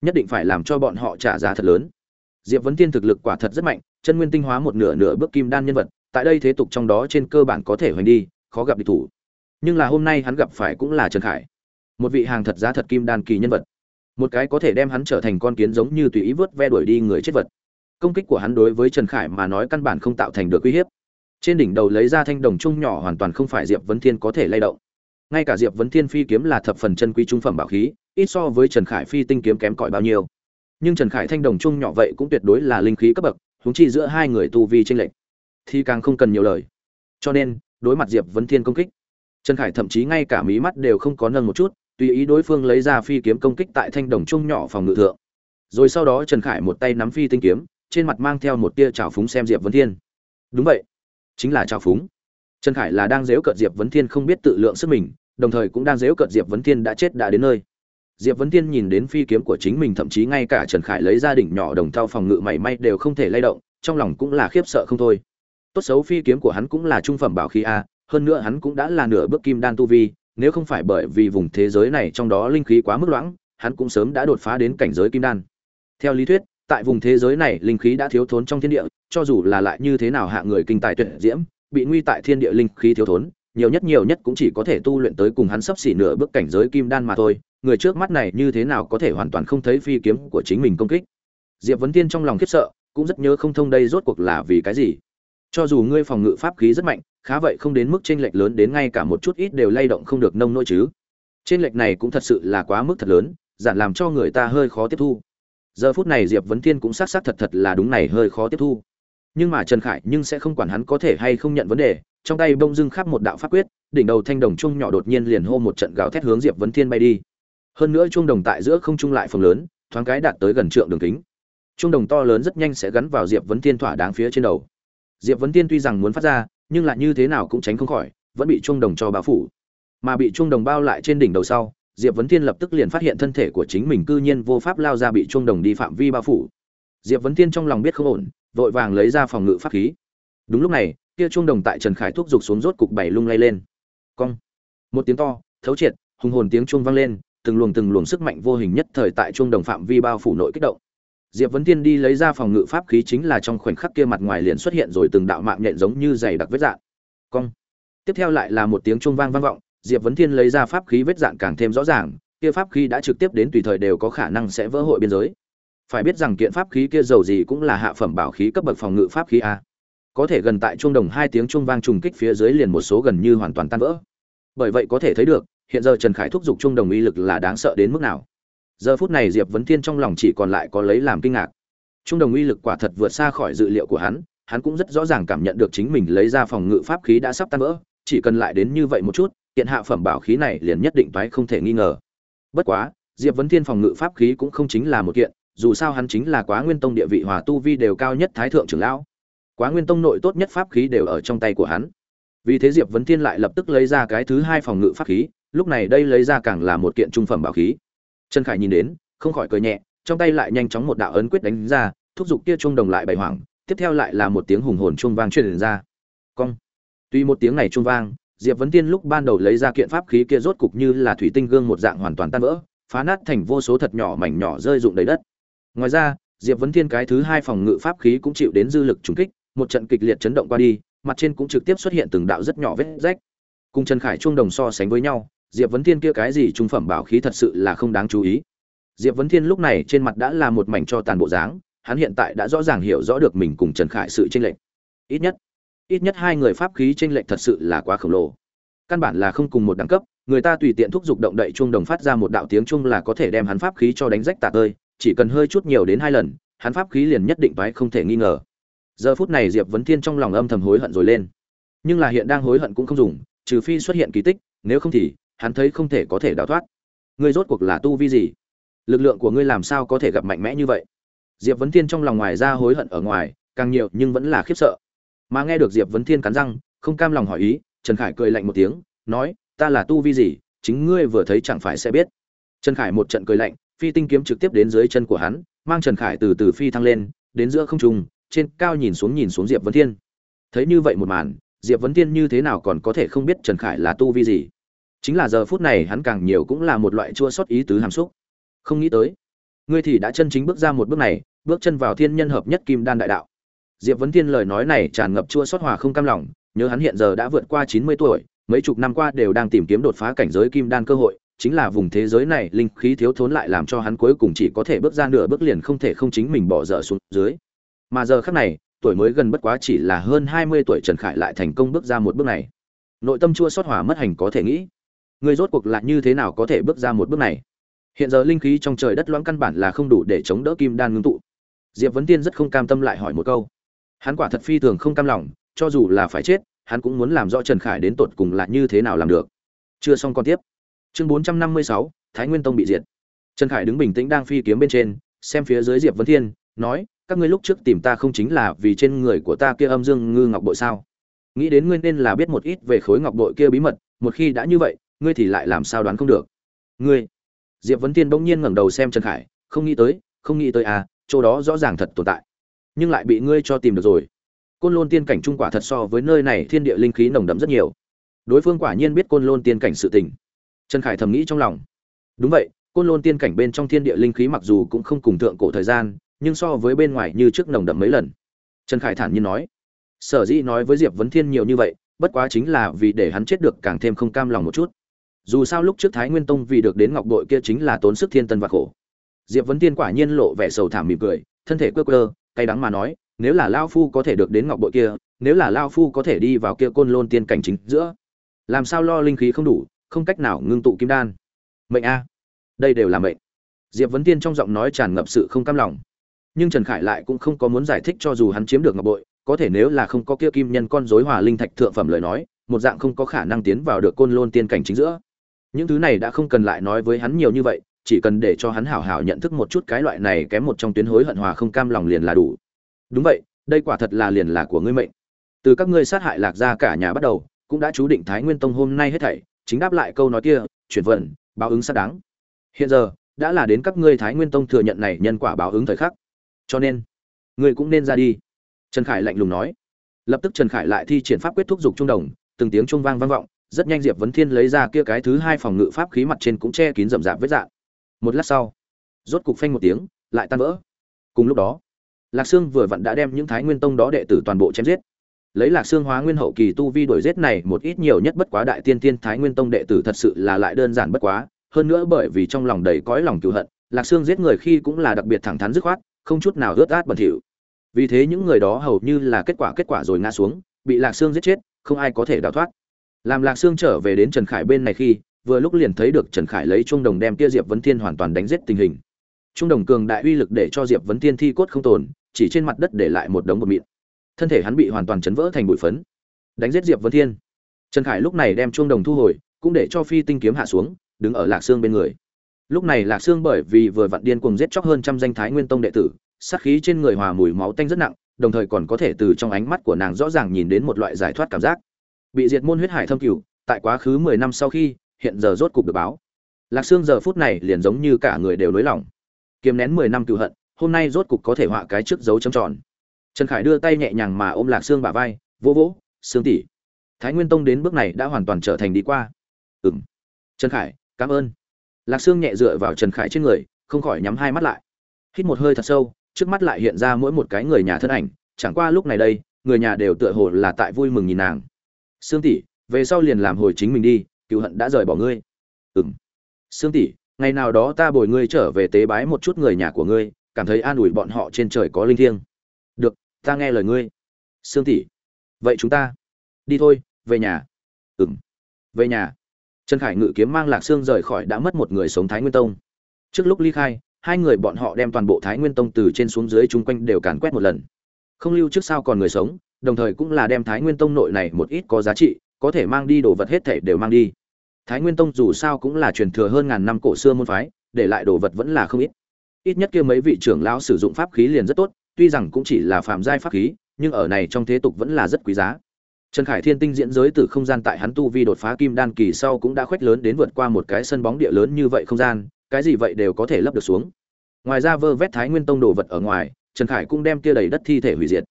[SPEAKER 1] Nhất định phải làm cho bọn họ trả giá thật lớn. Diệp vấn thiên thực lực quả thật rất mạnh, chân nguyên tinh hóa một nửa nửa bước kim đan nhân vật, tại đây thế tục trong đó trên cơ bản có thể hoành đi, khó gặp địch thủ. Nhưng là hôm nay hắn gặp phải cũng là trần khải, một vị hàng thật giá thật kim đan kỳ nhân vật. Một cái có thể đem hắn trở thành con kiến giống như tùy ý vớt ve đuổi đi người chết vật công kích của hắn đối với trần khải mà nói căn bản không tạo thành được uy hiếp. Trên đỉnh đầu lấy ra thanh đồng trung nhỏ hoàn toàn không phải diệp vấn thiên có thể lay động. Ngay cả diệp vấn thiên phi kiếm là thập phần chân quý trung phẩm bảo khí, ít so với trần khải phi tinh kiếm kém cỏi bao nhiêu. Nhưng trần khải thanh đồng trung nhỏ vậy cũng tuyệt đối là linh khí cấp bậc húng chi giữa hai người tu vi tranh lệch, thì càng không cần nhiều lời. Cho nên, đối mặt diệp vấn thiên công kích, trần khải thậm chí ngay cả mí mắt đều không có nâng một chút, tùy ý đối phương lấy ra phi kiếm công kích tại thanh đồng trung nhỏ phòng ngự thượng. Rồi sau đó trần khải một tay nắm phi tinh kiếm trên mặt mang theo một tia trào phúng xem diệp vấn thiên. Đúng vậy, chính là trào phúng. Trần khải là đang dếu cợt diệp vấn thiên không biết tự lượng sức mình, đồng thời cũng đang dếu cợt diệp vấn thiên đã chết đã đến nơi. Diệp vấn thiên nhìn đến phi kiếm của chính mình, thậm chí ngay cả trần khải lấy gia đình nhỏ đồng thao phòng ngự mảy may đều không thể lay động, trong lòng cũng là khiếp sợ không thôi. Tốt xấu phi kiếm của hắn cũng là trung phẩm bảo khí a, hơn nữa hắn cũng đã là nửa bước kim đan tu vi, nếu không phải bởi vì vùng thế giới này trong đó linh khí quá mức loãng, hắn cũng sớm đã đột phá đến cảnh giới kim đan. Theo lý thuyết tại vùng thế giới này linh khí đã thiếu thốn trong thiên địa, cho dù là lại như thế nào hạ người kinh tài tuyệt diễm, bị nguy tại thiên địa linh khí thiếu thốn, nhiều nhất nhiều nhất cũng chỉ có thể tu luyện tới cùng hắn sắp xỉ nửa bước cảnh giới kim đan mà thôi, người trước mắt này như thế nào có thể hoàn toàn không thấy phi kiếm của chính mình công kích. Diệp vấn tiên trong lòng khiếp sợ, cũng rất nhớ không thông đây rốt cuộc là vì cái gì. Cho dù ngươi phòng ngự pháp khí rất mạnh, khá vậy không đến mức chênh lệch lớn đến ngay cả một chút ít đều lay động không được nông nỗi chứ. Chênh lệch này cũng thật sự là quá mức thật lớn, giản làm cho người ta hơi khó tiếp thu giờ phút này diệp vấn thiên cũng xác xác thật thật là đúng này hơi khó tiếp thu. Nhưng mà trần khải nhưng sẽ không quản hắn có thể hay không nhận vấn đề, trong tay bông dưng khắp một đạo pháp quyết, đỉnh đầu thanh đồng trung nhỏ đột nhiên liền hô một trận gào thét hướng diệp vấn thiên bay đi. Hơn nữa trung đồng tại giữa không trung lại phần lớn, thoáng cái đạt tới gần trượng đường kính. Trung đồng to lớn rất nhanh sẽ gắn vào diệp vấn thiên thỏa đáng phía trên đầu. Diệp vấn thiên tuy rằng muốn phát ra, nhưng lại như thế nào cũng tránh không khỏi, vẫn bị trung đồng cho bao phủ. Mà bị trung đồng bao lại trên đỉnh đầu sau diệp vấn thiên lập tức liền phát hiện thân thể của chính mình cư nhiên vô pháp lao ra bị chuông đồng đi phạm vi bao phủ. Diệp vấn thiên trong lòng biết không ổn, vội vàng lấy ra phòng ngự pháp khí. Đúng lúc này, kia chuông đồng tại trần khải thuốc giục xuống rốt cục bảy lung lay lên. Cong. Một tiếng to, thấu triệt, hùng hồn tiếng chuông vang lên, từng luồng từng luồng sức mạnh vô hình nhất thời tại chuông đồng phạm vi bao phủ nội kích động. Diệp vấn thiên đi lấy ra phòng ngự pháp khí chính là trong khoảnh khắc kia mặt ngoài liền xuất hiện rồi từng đạo mạng nhện giống như dày đặc vết dạn. Cong. Tiếp theo lại là một tiếng chuông vang vang vọng diệp vấn thiên lấy ra pháp khí vết dạn càng thêm rõ ràng, kia pháp khí đã trực tiếp đến tùy thời đều có khả năng sẽ vỡ hội biên giới. Phải biết rằng kiện pháp khí kia dầu gì cũng là hạ phẩm bảo khí cấp bậc phòng ngự pháp khí a. Có thể gần tại trung đồng hai tiếng trung vang trùng kích phía dưới liền một số gần như hoàn toàn tan vỡ. Bởi vậy có thể thấy được, hiện giờ trần khải thúc giục trung đồng uy lực là đáng sợ đến mức nào. Giờ phút này diệp vấn thiên trong lòng chỉ còn lại có lấy làm kinh ngạc. Trung đồng uy lực quả thật vượt xa khỏi dự liệu của hắn hắn cũng rất rõ ràng cảm nhận được chính mình lấy ra phòng ngự pháp khí đã sắp tan vỡ chỉ cần lại đến như vậy một chút, kiện hạ phẩm bảo khí này liền nhất định toái không thể nghi ngờ. Bất quá, diệp vấn thiên phòng ngự pháp khí cũng không chính là một kiện, dù sao hắn chính là quá nguyên tông địa vị hòa tu vi đều cao nhất thái thượng trưởng lão. Quá nguyên tông nội tốt nhất pháp khí đều ở trong tay của hắn. Vì thế diệp vấn thiên lại lập tức lấy ra cái thứ hai phòng ngự pháp khí, lúc này đây lấy ra càng là một kiện trung phẩm bảo khí. Trần khải nhìn đến, không khỏi cười nhẹ, trong tay lại nhanh chóng một đạo ấn quyết đánh ra, thúc giục kia trung đồng lại bày hoảng, tiếp theo lại là một tiếng hùng hồn trung vang truyền ra. Cong tuy một tiếng này trung vang, diệp vấn tiên lúc ban đầu lấy ra kiện pháp khí kia rốt cục như là thủy tinh gương một dạng hoàn toàn tan vỡ, phá nát thành vô số thật nhỏ mảnh nhỏ rơi rụng đầy đất. Ngoài ra, diệp vấn thiên cái thứ hai phòng ngự pháp khí cũng chịu đến dư lực trùng kích, một trận kịch liệt chấn động qua đi, mặt trên cũng trực tiếp xuất hiện từng đạo rất nhỏ vết rách. Cùng trần khải Trung đồng so sánh với nhau, diệp vấn thiên kia cái gì trung phẩm bảo khí thật sự là không đáng chú ý. Diệp vấn thiên lúc này trên mặt đã là một mảnh cho tàn bộ dáng, hắn hiện tại đã rõ ràng hiểu rõ được mình cùng trần khải sự chênh lệch. Ít nhất ít nhất hai người pháp khí trên lệch thật sự là quá khổng lồ. Căn bản là không cùng một đẳng cấp, người ta tùy tiện thúc giục động đậy chuông đồng phát ra một đạo tiếng chuông là có thể đem hắn pháp khí cho đánh rách tạc ơi chỉ cần hơi chút nhiều đến hai lần, hắn pháp khí liền nhất định toái không thể nghi ngờ. Giờ phút này diệp vấn thiên trong lòng âm thầm hối hận rồi lên. Nhưng là hiện đang hối hận cũng không dùng, trừ phi xuất hiện kỳ tích, nếu không thì, hắn thấy không thể có thể đào thoát. Ngươi rốt cuộc là tu vi gì? Lực lượng của ngươi làm sao có thể gặp mạnh mẽ như vậy? Diệp vấn thiên trong lòng ngoài ra hối hận ở ngoài, càng nhiều nhưng vẫn là khiếp sợ mà nghe được diệp vấn thiên cắn răng, không cam lòng hỏi ý, trần khải cười lạnh một tiếng, nói, ta là tu vi gì, chính ngươi vừa thấy chẳng phải sẽ biết. Trần khải một trận cười lạnh, phi tinh kiếm trực tiếp đến dưới chân của hắn, mang trần khải từ từ phi thăng lên, đến giữa không trung, trên cao nhìn xuống nhìn xuống diệp vấn thiên. Thấy như vậy một màn, diệp vấn thiên như thế nào còn có thể không biết trần khải là tu vi gì. Chính là giờ phút này hắn càng nhiều cũng là một loại chua sót ý tứ hàm xúc. Không nghĩ tới, ngươi thì đã chân chính bước ra một bước này, bước chân vào thiên nhân hợp nhất kim đan đại đạo diệp vấn thiên lời nói này tràn ngập chua xót hòa không cam lòng, nhớ hắn hiện giờ đã vượt qua chín mươi tuổi, mấy chục năm qua đều đang tìm kiếm đột phá cảnh giới kim đan cơ hội, chính là vùng thế giới này, linh khí thiếu thốn lại làm cho hắn cuối cùng chỉ có thể bước ra nửa bước liền không thể không chính mình bỏ dở xuống dưới. Mà giờ khắc này, tuổi mới gần bất quá chỉ là hơn hai mươi tuổi trần khải lại thành công bước ra một bước này. Nội tâm chua xót hòa mất hành có thể nghĩ, người rốt cuộc lại như thế nào có thể bước ra một bước này? Hiện giờ linh khí trong trời đất loãng căn bản là không đủ để chống đỡ kim đan ngưng tụ. Diệp vấn tiên rất không cam tâm lại hỏi một câu hắn quả thật phi thường không cam lòng, cho dù là phải chết, hắn cũng muốn làm rõ trần khải đến tột cùng là như thế nào làm được. Chưa xong còn tiếp. Chương bốn trăm năm mươi sáu, thái nguyên tông bị diệt. Trần khải đứng bình tĩnh đang phi kiếm bên trên, xem phía dưới diệp vấn thiên, nói, các ngươi lúc trước tìm ta không chính là vì trên người của ta kia âm dương ngư ngọc bội sao? Nghĩ đến ngươi nên là biết một ít về khối ngọc bội kia bí mật, một khi đã như vậy, ngươi thì lại làm sao đoán không được? Ngươi? Diệp vấn tiên bỗng nhiên ngẩng đầu xem trần khải, không nghĩ tới, không nghĩ tới à chỗ đó rõ ràng thật tồn tại nhưng lại bị ngươi cho tìm được rồi. Côn lôn tiên cảnh trung quả thật so với nơi này thiên địa linh khí nồng đậm rất nhiều. Đối phương quả nhiên biết côn lôn tiên cảnh sự tình. Trần khải thầm nghĩ trong lòng. Đúng vậy, côn lôn tiên cảnh bên trong thiên địa linh khí mặc dù cũng không cùng thượng cổ thời gian, nhưng so với bên ngoài như trước nồng đậm mấy lần. Trần khải thản nhiên nói. Sở dĩ nói với diệp vấn thiên nhiều như vậy, bất quá chính là vì để hắn chết được càng thêm không cam lòng một chút. Dù sao lúc trước thái nguyên tông vì được đến ngọc đội kia chính là tốn sức thiên tân và khổ. Diệp vấn tiên quả nhiên lộ vẻ sầu thảm mỉm cười, thân thể quơ quơ cay đắng mà nói, nếu là lao phu có thể được đến ngọc bội kia, nếu là lao phu có thể đi vào kia côn lôn tiên cảnh chính giữa, làm sao lo linh khí không đủ, không cách nào ngưng tụ kim đan. Mệnh a. Đây đều là mệnh. Diệp vấn tiên trong giọng nói tràn ngập sự không cam lòng. Nhưng trần khải lại cũng không có muốn giải thích cho dù hắn chiếm được ngọc bội, có thể nếu là không có kia kim nhân con dối hòa linh thạch thượng phẩm lời nói, một dạng không có khả năng tiến vào được côn lôn tiên cảnh chính giữa. Những thứ này đã không cần lại nói với hắn nhiều như vậy chỉ cần để cho hắn hảo hảo nhận thức một chút cái loại này kém một trong tuyến hối hận hòa không cam lòng liền là đủ. Đúng vậy, đây quả thật là liền là của ngươi mệnh. Từ các ngươi sát hại lạc gia cả nhà bắt đầu, cũng đã chú định thái nguyên tông hôm nay hết thảy, chính đáp lại câu nói kia, chuyển vận, báo ứng xác đáng. Hiện giờ, đã là đến các ngươi thái nguyên tông thừa nhận này nhân quả báo ứng thời khắc. Cho nên, ngươi cũng nên ra đi. Trần khải lạnh lùng nói. Lập tức trần khải lại thi triển pháp quyết thúc giục trung đồng, từng tiếng trung vang vang vọng, rất nhanh diệp vấn thiên lấy ra kia cái thứ hai phòng ngự pháp khí mặt trên cũng che kín rậm rạp vết dạn một lát sau, rốt cục phanh một tiếng, lại tan vỡ. Cùng lúc đó, lạc sương vừa vặn đã đem những thái nguyên tông đó đệ tử toàn bộ chém giết. Lấy lạc sương hóa nguyên hậu kỳ tu vi đổi giết này một ít nhiều nhất bất quá đại tiên tiên thái nguyên tông đệ tử thật sự là lại đơn giản bất quá. Hơn nữa bởi vì trong lòng đầy cõi lòng cựu hận, lạc sương giết người khi cũng là đặc biệt thẳng thắn dứt khoát, không chút nào ướt át bẩn thỉu. Vì thế những người đó hầu như là kết quả kết quả rồi ngã xuống, bị lạc sương giết chết, không ai có thể đào thoát. Làm lạc sương trở về đến trần khải bên này khi vừa lúc liền thấy được trần khải lấy trung đồng đem kia diệp vấn thiên hoàn toàn đánh giết tình hình. Trung đồng cường đại uy lực để cho diệp vấn thiên thi cốt không tồn, chỉ trên mặt đất để lại một đống bột mịn. Thân thể hắn bị hoàn toàn chấn vỡ thành bụi phấn. Đánh giết diệp vấn thiên. Trần khải lúc này đem trung đồng thu hồi, cũng để cho phi tinh kiếm hạ xuống, đứng ở lạc sương bên người. Lúc này lạc sương bởi vì vừa vặn điên cuồng giết chóc hơn trăm danh thái nguyên tông đệ tử, sát khí trên người hòa mùi máu tanh rất nặng, đồng thời còn có thể từ trong ánh mắt của nàng rõ ràng nhìn đến một loại giải thoát cảm giác. Bị diệt môn huyết hải thâm cửu, tại quá khứ mười năm sau khi hiện giờ rốt cục được báo. Lạc sương giờ phút này liền giống như cả người đều nới lỏng. Kiềm nén mười năm cựu hận, hôm nay rốt cục có thể họa cái trước dấu chấm tròn. Trần khải đưa tay nhẹ nhàng mà ôm lạc sương bả vai vỗ vỗ sương tỷ. Thái nguyên tông đến bước này đã hoàn toàn trở thành đi qua. Ừng trần khải, cảm ơn. Lạc sương nhẹ dựa vào trần khải trên người, không khỏi nhắm hai mắt lại. Hít một hơi thật sâu, trước mắt lại hiện ra mỗi một cái người nhà thân ảnh, chẳng qua lúc này đây, người nhà đều tựa hồ là tại vui mừng nhìn nàng. Sương tỷ, về sau liền làm hồi chính mình đi cựu hận đã rời bỏ ngươi. Ừng sương tỷ, ngày nào đó ta bồi ngươi trở về tế bái một chút người nhà của ngươi, cảm thấy an ủi bọn họ trên trời có linh thiêng. Được, ta nghe lời ngươi. Sương tỷ. Vậy chúng ta. Đi thôi, về nhà. Ừng về nhà. Trần khải ngự kiếm mang lạc sương rời khỏi đã mất một người sống thái nguyên tông. Trước lúc ly khai, hai người bọn họ đem toàn bộ thái nguyên tông từ trên xuống dưới chung quanh đều càn quét một lần. Không lưu trước sau còn người sống, đồng thời cũng là đem thái nguyên tông nội này một ít có giá trị có thể mang đi đồ vật hết thể đều mang đi. Thái nguyên tông dù sao cũng là truyền thừa hơn ngàn năm cổ xưa môn phái, để lại đồ vật vẫn là không ít. Ít nhất kia mấy vị trưởng lão sử dụng pháp khí liền rất tốt, tuy rằng cũng chỉ là phạm giai pháp khí, nhưng ở này trong thế tục vẫn là rất quý giá. Trần khải thiên tinh diễn giới từ không gian tại hắn tu vi đột phá kim đan kỳ sau cũng đã khuếch lớn đến vượt qua một cái sân bóng địa lớn như vậy không gian, cái gì vậy đều có thể lấp được xuống. Ngoài ra vơ vét thái nguyên tông đồ vật ở ngoài, trần khải cũng đem kia đầy đất thi thể hủy diệt.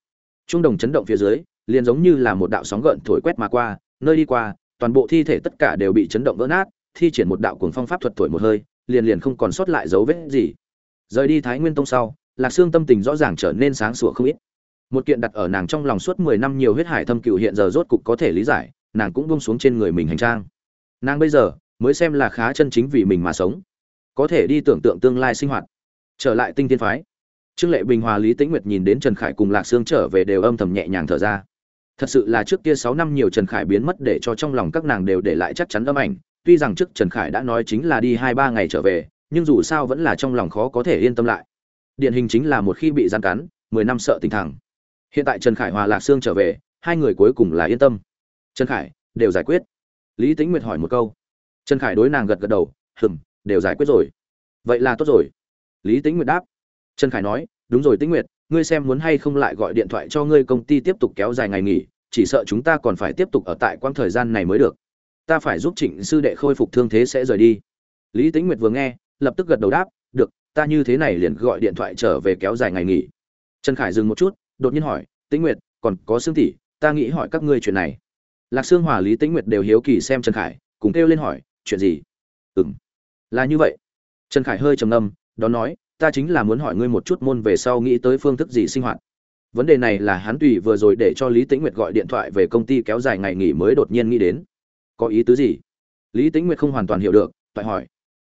[SPEAKER 1] Trung đồng chấn động phía dưới, liền giống như là một đạo sóng gợn thổi quét mà qua nơi đi qua, toàn bộ thi thể tất cả đều bị chấn động vỡ nát, thi triển một đạo cuồng phong pháp thuật thổi một hơi, liền liền không còn sót lại dấu vết gì. Rời đi thái nguyên tông sau, lạc xương tâm tình rõ ràng trở nên sáng sủa không ít. Một kiện đặt ở nàng trong lòng suốt mười năm nhiều huyết hải thâm cừu hiện giờ rốt cục có thể lý giải, nàng cũng buông xuống trên người mình hành trang. Nàng bây giờ mới xem là khá chân chính vì mình mà sống. Có thể đi tưởng tượng tương lai sinh hoạt. Trở lại tinh thiên phái. Trương lệ bình hòa lý tĩnh nguyệt nhìn đến trần khải cùng lạc sương trở về đều âm thầm nhẹ nhàng thở ra thật sự là trước kia sáu năm nhiều trần khải biến mất để cho trong lòng các nàng đều để lại chắc chắn âm ảnh. Tuy rằng trước trần khải đã nói chính là đi hai ba ngày trở về, nhưng dù sao vẫn là trong lòng khó có thể yên tâm lại. Điển hình chính là một khi bị gian cắn, mười năm sợ tình thẳng. Hiện tại trần khải hòa lạc sương trở về, hai người cuối cùng là yên tâm. Trần khải, đều giải quyết. Lý tĩnh nguyệt hỏi một câu. Trần khải đối nàng gật gật đầu, hừm, đều giải quyết rồi. Vậy là tốt rồi. Lý tĩnh nguyệt đáp. Trần khải nói, đúng rồi tĩnh nguyệt ngươi xem muốn hay không lại gọi điện thoại cho ngươi công ty tiếp tục kéo dài ngày nghỉ, chỉ sợ chúng ta còn phải tiếp tục ở tại quãng thời gian này mới được. Ta phải giúp trịnh sư đệ khôi phục thương thế sẽ rời đi. Lý tĩnh nguyệt vừa nghe, lập tức gật đầu đáp, được, ta như thế này liền gọi điện thoại trở về kéo dài ngày nghỉ. Trần khải dừng một chút, đột nhiên hỏi, tĩnh nguyệt, còn có xương tỷ, ta nghĩ hỏi các ngươi chuyện này. Lạc sương hòa, lý tĩnh nguyệt đều hiếu kỳ xem trần khải, cùng kêu lên hỏi, chuyện gì? Ừng là như vậy. Trần khải hơi trầm ngâm đó nói ta chính là muốn hỏi ngươi một chút môn về sau nghĩ tới phương thức gì sinh hoạt. Vấn đề này là hắn tùy vừa rồi để cho lý tĩnh nguyệt gọi điện thoại về công ty kéo dài ngày nghỉ mới đột nhiên nghĩ đến. Có ý tứ gì? Lý tĩnh nguyệt không hoàn toàn hiểu được phải hỏi.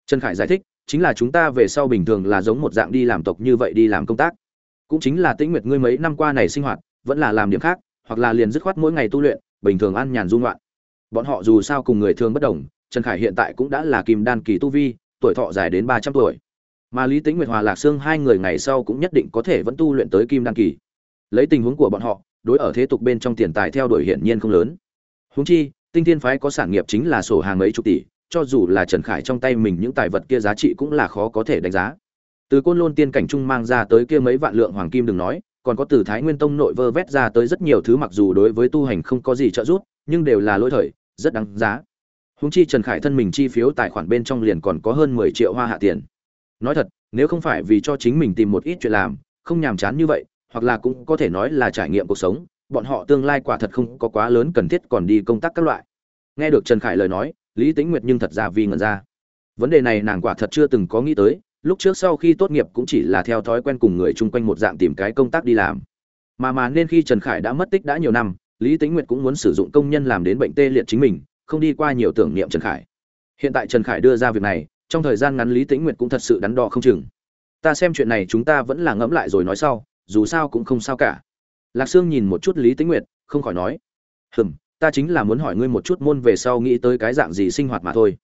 [SPEAKER 1] Trần khải giải thích, chính là chúng ta về sau bình thường là giống một dạng đi làm tộc như vậy đi làm công tác. Cũng chính là tĩnh nguyệt ngươi mấy năm qua này sinh hoạt, vẫn là làm điểm khác, hoặc là liền dứt khoát mỗi ngày tu luyện, bình thường ăn nhàn dung loạn bọn họ dù sao cùng người thường bất đồng, trần khải hiện tại cũng đã là kim đan kỳ tu vi, tuổi thọ dài đến ba trăm tuổi mà lý tính nguyệt, hòa lạc sương hai người ngày sau cũng nhất định có thể vẫn tu luyện tới kim đăng kỳ. Lấy tình huống của bọn họ, đối ở thế tục bên trong tiền tài theo đuổi hiển nhiên không lớn. Huống chi, tinh thiên phái có sản nghiệp chính là sổ hàng mấy chục tỷ, cho dù là trần khải trong tay mình những tài vật kia giá trị cũng là khó có thể đánh giá. Từ côn lôn tiên cảnh trung mang ra tới kia mấy vạn lượng hoàng kim đừng nói, còn có từ thái nguyên tông nội vơ vét ra tới rất nhiều thứ mặc dù đối với tu hành không có gì trợ giúp, nhưng đều là lỗi thời, rất đáng giá. Húng chi trần khải thân mình chi phiếu tài khoản bên trong liền còn có hơn mười triệu hoa hạ tiền nói thật, nếu không phải vì cho chính mình tìm một ít chuyện làm, không nhàm chán như vậy, hoặc là cũng có thể nói là trải nghiệm cuộc sống, bọn họ tương lai quả thật không có quá lớn cần thiết còn đi công tác các loại. Nghe được trần khải lời nói, lý tĩnh nguyệt nhưng thật ra vì ngẩn ra. Vấn đề này nàng quả thật chưa từng có nghĩ tới, lúc trước sau khi tốt nghiệp cũng chỉ là theo thói quen cùng người chung quanh một dạng tìm cái công tác đi làm. Mà mà nên khi trần khải đã mất tích đã nhiều năm, lý tĩnh nguyệt cũng muốn sử dụng công nhân làm đến bệnh tê liệt chính mình, không đi qua nhiều tưởng niệm trần khải. Hiện tại trần khải đưa ra việc này trong thời gian ngắn lý tĩnh nguyệt cũng thật sự đắn đo không chừng. Ta xem chuyện này chúng ta vẫn là ngẫm lại rồi nói sau, dù sao cũng không sao cả. Lạc sương nhìn một chút lý tĩnh nguyệt, không khỏi nói, hừm, ta chính là muốn hỏi ngươi một chút môn về sau nghĩ tới cái dạng gì sinh hoạt mà thôi.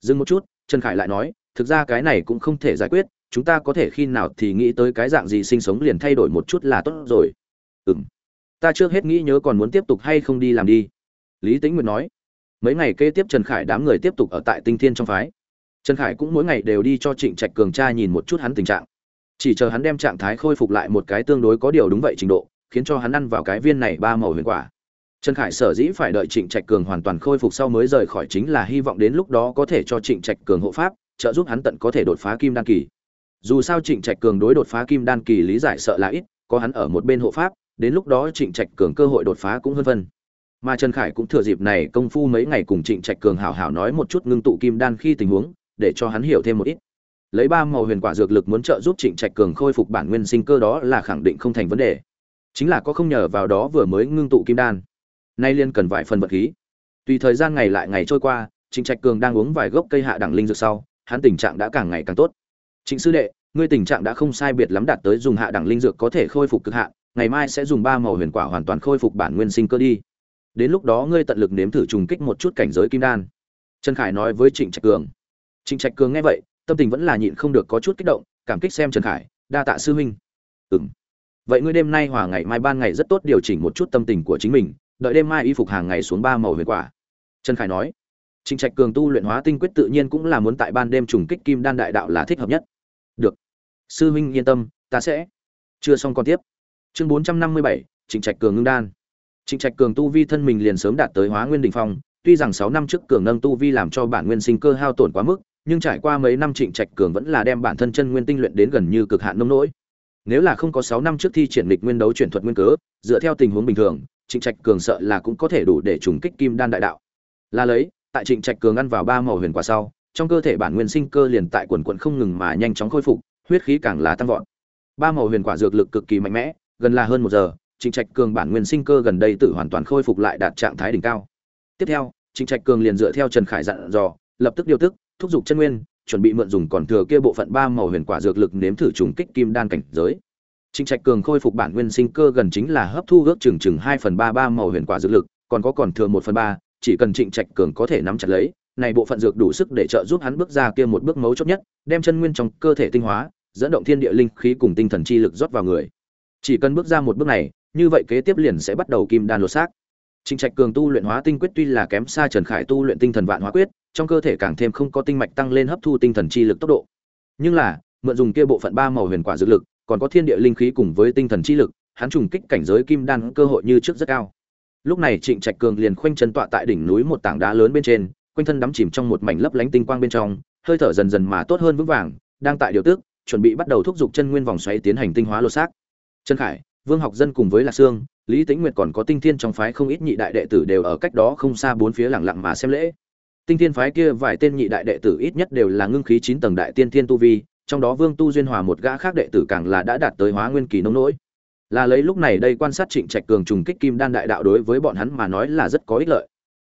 [SPEAKER 1] Dừng một chút, trần khải lại nói, thực ra cái này cũng không thể giải quyết, chúng ta có thể khi nào thì nghĩ tới cái dạng gì sinh sống liền thay đổi một chút là tốt rồi. Ừ m ta trước hết nghĩ nhớ còn muốn tiếp tục hay không đi làm đi. Lý tĩnh nguyệt nói. Mấy ngày kế tiếp trần khải đám người tiếp tục ở tại tinh thiên trong phái trần khải cũng mỗi ngày đều đi cho trịnh trạch cường tra nhìn một chút hắn tình trạng. Chỉ chờ hắn đem trạng thái khôi phục lại một cái tương đối có điều đúng vậy trình độ, khiến cho hắn ăn vào cái viên này ba màu huyền quả. Trần khải sở dĩ phải đợi trịnh trạch cường hoàn toàn khôi phục sau mới rời khỏi chính là hy vọng đến lúc đó có thể cho trịnh trạch cường hộ pháp, trợ giúp hắn tận có thể đột phá kim đan kỳ. Dù sao trịnh trạch cường đối đột phá kim đan kỳ lý giải sợ là ít, có hắn ở một bên hộ pháp, đến lúc đó trịnh trạch cường cơ hội đột phá cũng hơn vân mà trần khải cũng thừa dịp này công phu mấy ngày cùng trịnh trạch cường hảo hảo nói một chút ngưng tụ kim đan khi tình huống để cho hắn hiểu thêm một ít. Lấy ba màu huyền quả dược lực muốn trợ giúp trịnh trạch cường khôi phục bản nguyên sinh cơ đó là khẳng định không thành vấn đề. Chính là có không nhờ vào đó vừa mới ngưng tụ kim đan. Nay liên cần vài phần vật khí. Tùy thời gian ngày lại ngày trôi qua, trịnh trạch cường đang uống vài gốc cây hạ đẳng linh dược sau, hắn tình trạng đã càng ngày càng tốt. Trịnh sư đệ, ngươi tình trạng đã không sai biệt lắm đạt tới dùng hạ đẳng linh dược có thể khôi phục cực hạn, ngày mai sẽ dùng ba màu huyền quả hoàn toàn khôi phục bản nguyên sinh cơ đi. Đến lúc đó ngươi tận lực nếm thử trùng kích một chút cảnh giới kim đan. Trần khải nói với trịnh trạch cường trịnh trạch cường nghe vậy, tâm tình vẫn là nhịn không được có chút kích động, cảm kích xem trần khải, đa tạ sư huynh. Ừm. vậy ngươi đêm nay hòa ngày mai ban ngày rất tốt điều chỉnh một chút tâm tình của chính mình, đợi đêm mai y phục hàng ngày xuống ba màu huyền quả. Trần khải nói. Trịnh trạch cường tu luyện hóa tinh quyết tự nhiên cũng là muốn tại ban đêm trùng kích kim đan đại đạo là thích hợp nhất. Được. Sư huynh yên tâm, ta sẽ. Chưa xong còn tiếp. Chương bốn trăm năm mươi bảy trịnh trạch cường ngưng đan. Trịnh trạch cường tu vi thân mình liền sớm đạt tới hóa nguyên đỉnh phong, tuy rằng sáu năm trước cường nâng tu vi làm cho bản nguyên sinh cơ hao tổn quá mức nhưng trải qua mấy năm trịnh trạch cường vẫn là đem bản thân chân nguyên tinh luyện đến gần như cực hạn nông nỗi. Nếu là không có sáu năm trước thi triển lịch nguyên đấu chuyển thuật nguyên cớ, dựa theo tình huống bình thường, trịnh trạch cường sợ là cũng có thể đủ để trùng kích kim đan đại đạo. Là lấy, tại trịnh trạch cường ăn vào ba màu huyền quả sau, trong cơ thể bản nguyên sinh cơ liền tại quần quận không ngừng mà nhanh chóng khôi phục, huyết khí càng là tăng vọt. Ba màu huyền quả dược lực cực kỳ mạnh mẽ, gần là hơn một giờ, trịnh trạch cường bản nguyên sinh cơ gần đây tự hoàn toàn khôi phục lại đạt trạng thái đỉnh cao. Tiếp theo, trịnh trạch cường liền dựa theo trần khải dặn dò, lập tức điều tức thúc giục chân nguyên, chuẩn bị mượn dùng còn thừa kia bộ phận ba màu huyền quả dược lực nếm thử trùng kích kim đan cảnh giới. Trịnh trạch cường khôi phục bản nguyên sinh cơ gần chính là hấp thu ước chừng chừng hai phần ba ba màu huyền quả dược lực, còn có còn thừa một phần ba, chỉ cần trịnh trạch cường có thể nắm chặt lấy, này bộ phận dược đủ sức để trợ giúp hắn bước ra kia một bước mấu chốt nhất, đem chân nguyên trong cơ thể tinh hóa, dẫn động thiên địa linh khí cùng tinh thần chi lực rót vào người. Chỉ cần bước ra một bước này, như vậy kế tiếp liền sẽ bắt đầu kim đan lột xác. Trịnh Trạch Cường tu luyện hóa tinh quyết tuy là kém xa Trần Khải tu luyện tinh thần vạn hóa quyết, trong cơ thể càng thêm không có tinh mạch tăng lên hấp thu tinh thần chi lực tốc độ. Nhưng là, mượn dùng kia bộ phận ba màu huyền quả dược lực, còn có thiên địa linh khí cùng với tinh thần chi lực, hắn trùng kích cảnh giới kim đan cơ hội như trước rất cao. Lúc này Trịnh Trạch Cường liền khoanh chân tọa tại đỉnh núi một tảng đá lớn bên trên, quanh thân đắm chìm trong một mảnh lấp lánh tinh quang bên trong, hơi thở dần dần mà tốt hơn vững vàng, đang tại điều tức, chuẩn bị bắt đầu thúc giục chân nguyên vòng xoáy tiến hành tinh hóa lô xác. Trần Khải, Vương Học Dân cùng với Lạc Sương, Lý Tĩnh Nguyệt còn có Tinh Thiên trong phái không ít nhị đại đệ tử đều ở cách đó không xa bốn phía lặng lặng mà xem lễ. Tinh Thiên phái kia vài tên nhị đại đệ tử ít nhất đều là ngưng khí chín tầng đại tiên thiên tu vi, trong đó Vương Tu Duyên Hòa một gã khác đệ tử càng là đã đạt tới hóa nguyên kỳ nông nỗi. Là lấy lúc này đây quan sát Trịnh Trạch cường trùng kích kim đan đại đạo đối với bọn hắn mà nói là rất có ích lợi.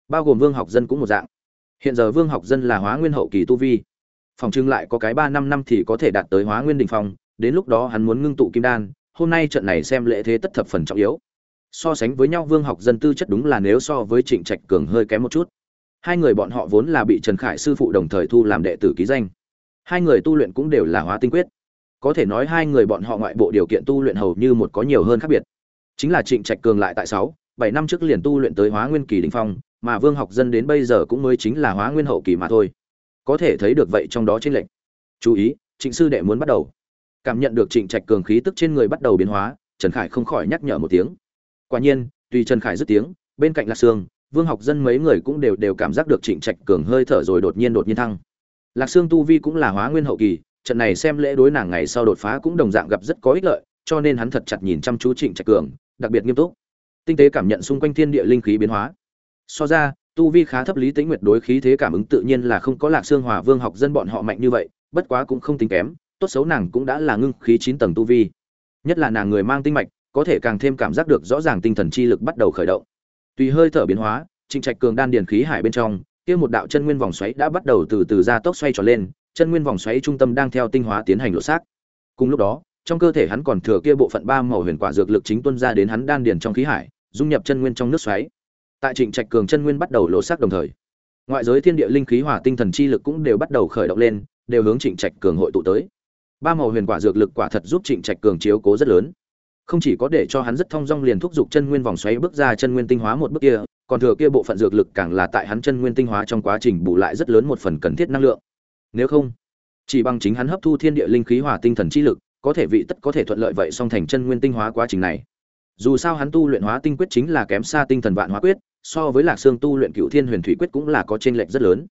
[SPEAKER 1] Bao gồm Vương Học Dân cũng một dạng. Hiện giờ Vương Học Dân là hóa nguyên hậu kỳ tu vi. Phòng trưng lại có cái ba năm năm thì có thể đạt tới hóa nguyên đỉnh phong, đến lúc đó hắn muốn ngưng tụ kim đan, hôm nay trận này xem lễ thế tất thập phần trọng yếu so sánh với nhau vương học dân tư chất đúng là nếu so với trịnh trạch cường hơi kém một chút. Hai người bọn họ vốn là bị trần khải sư phụ đồng thời thu làm đệ tử ký danh. Hai người tu luyện cũng đều là hóa tinh quyết. Có thể nói hai người bọn họ ngoại bộ điều kiện tu luyện hầu như một có nhiều hơn khác biệt. Chính là trịnh trạch cường lại tại sáu, bảy năm trước liền tu luyện tới hóa nguyên kỳ đình phong, mà vương học dân đến bây giờ cũng mới chính là hóa nguyên hậu kỳ mà thôi. Có thể thấy được vậy trong đó trên lệnh chú ý, trịnh sư đệ muốn bắt đầu. Cảm nhận được trịnh trạch cường khí tức trên người bắt đầu biến hóa, trần khải không khỏi nhắc nhở một tiếng quả nhiên, tùy trần khải dứt tiếng, bên cạnh lạc sương, vương học dân mấy người cũng đều đều cảm giác được trịnh trạch cường hơi thở rồi đột nhiên đột nhiên thăng. Lạc sương tu vi cũng là hóa nguyên hậu kỳ, trận này xem lễ đối nàng ngày sau đột phá cũng đồng dạng gặp rất có ích lợi, cho nên hắn thật chặt nhìn chăm chú trịnh trạch cường, đặc biệt nghiêm túc. Tinh tế cảm nhận xung quanh thiên địa linh khí biến hóa. So ra, tu vi khá thấp lý tính nguyệt đối khí thế cảm ứng tự nhiên là không có lạc xương hòa vương học dân bọn họ mạnh như vậy, bất quá cũng không tính kém, tốt xấu nàng cũng đã là ngưng khí chín tầng tu vi. Nhất là nàng người mang tinh mạch có thể càng thêm cảm giác được rõ ràng tinh thần chi lực bắt đầu khởi động. Tùy hơi thở biến hóa, trịnh trạch cường đan điền khí hải bên trong, kia một đạo chân nguyên vòng xoáy đã bắt đầu từ từ ra tốc xoay tròn lên, chân nguyên vòng xoáy trung tâm đang theo tinh hóa tiến hành lộ xác. Cùng lúc đó, trong cơ thể hắn còn thừa kia bộ phận ba màu huyền quả dược lực chính tuôn ra đến hắn đan điền trong khí hải, dung nhập chân nguyên trong nước xoáy. Tại trịnh trạch cường chân nguyên bắt đầu lộ xác đồng thời, ngoại giới thiên địa linh khí hỏa tinh thần chi lực cũng đều bắt đầu khởi động lên, đều hướng trịnh trạch cường hội tụ tới. Ba màu huyền quả dược lực quả thật giúp trịnh trạch cường chiếu cố rất lớn không chỉ có để cho hắn rất thông dong liền thúc giục chân nguyên vòng xoáy bước ra chân nguyên tinh hóa một bước kia, còn thừa kia bộ phận dược lực càng là tại hắn chân nguyên tinh hóa trong quá trình bù lại rất lớn một phần cần thiết năng lượng. Nếu không, chỉ bằng chính hắn hấp thu thiên địa linh khí hòa tinh thần chi lực, có thể vị tất có thể thuận lợi vậy song thành chân nguyên tinh hóa quá trình này. Dù sao hắn tu luyện hóa tinh quyết chính là kém xa tinh thần vạn hóa quyết, so với lạc xương tu luyện cựu thiên huyền thủy quyết cũng là có chênh lệch rất lớn.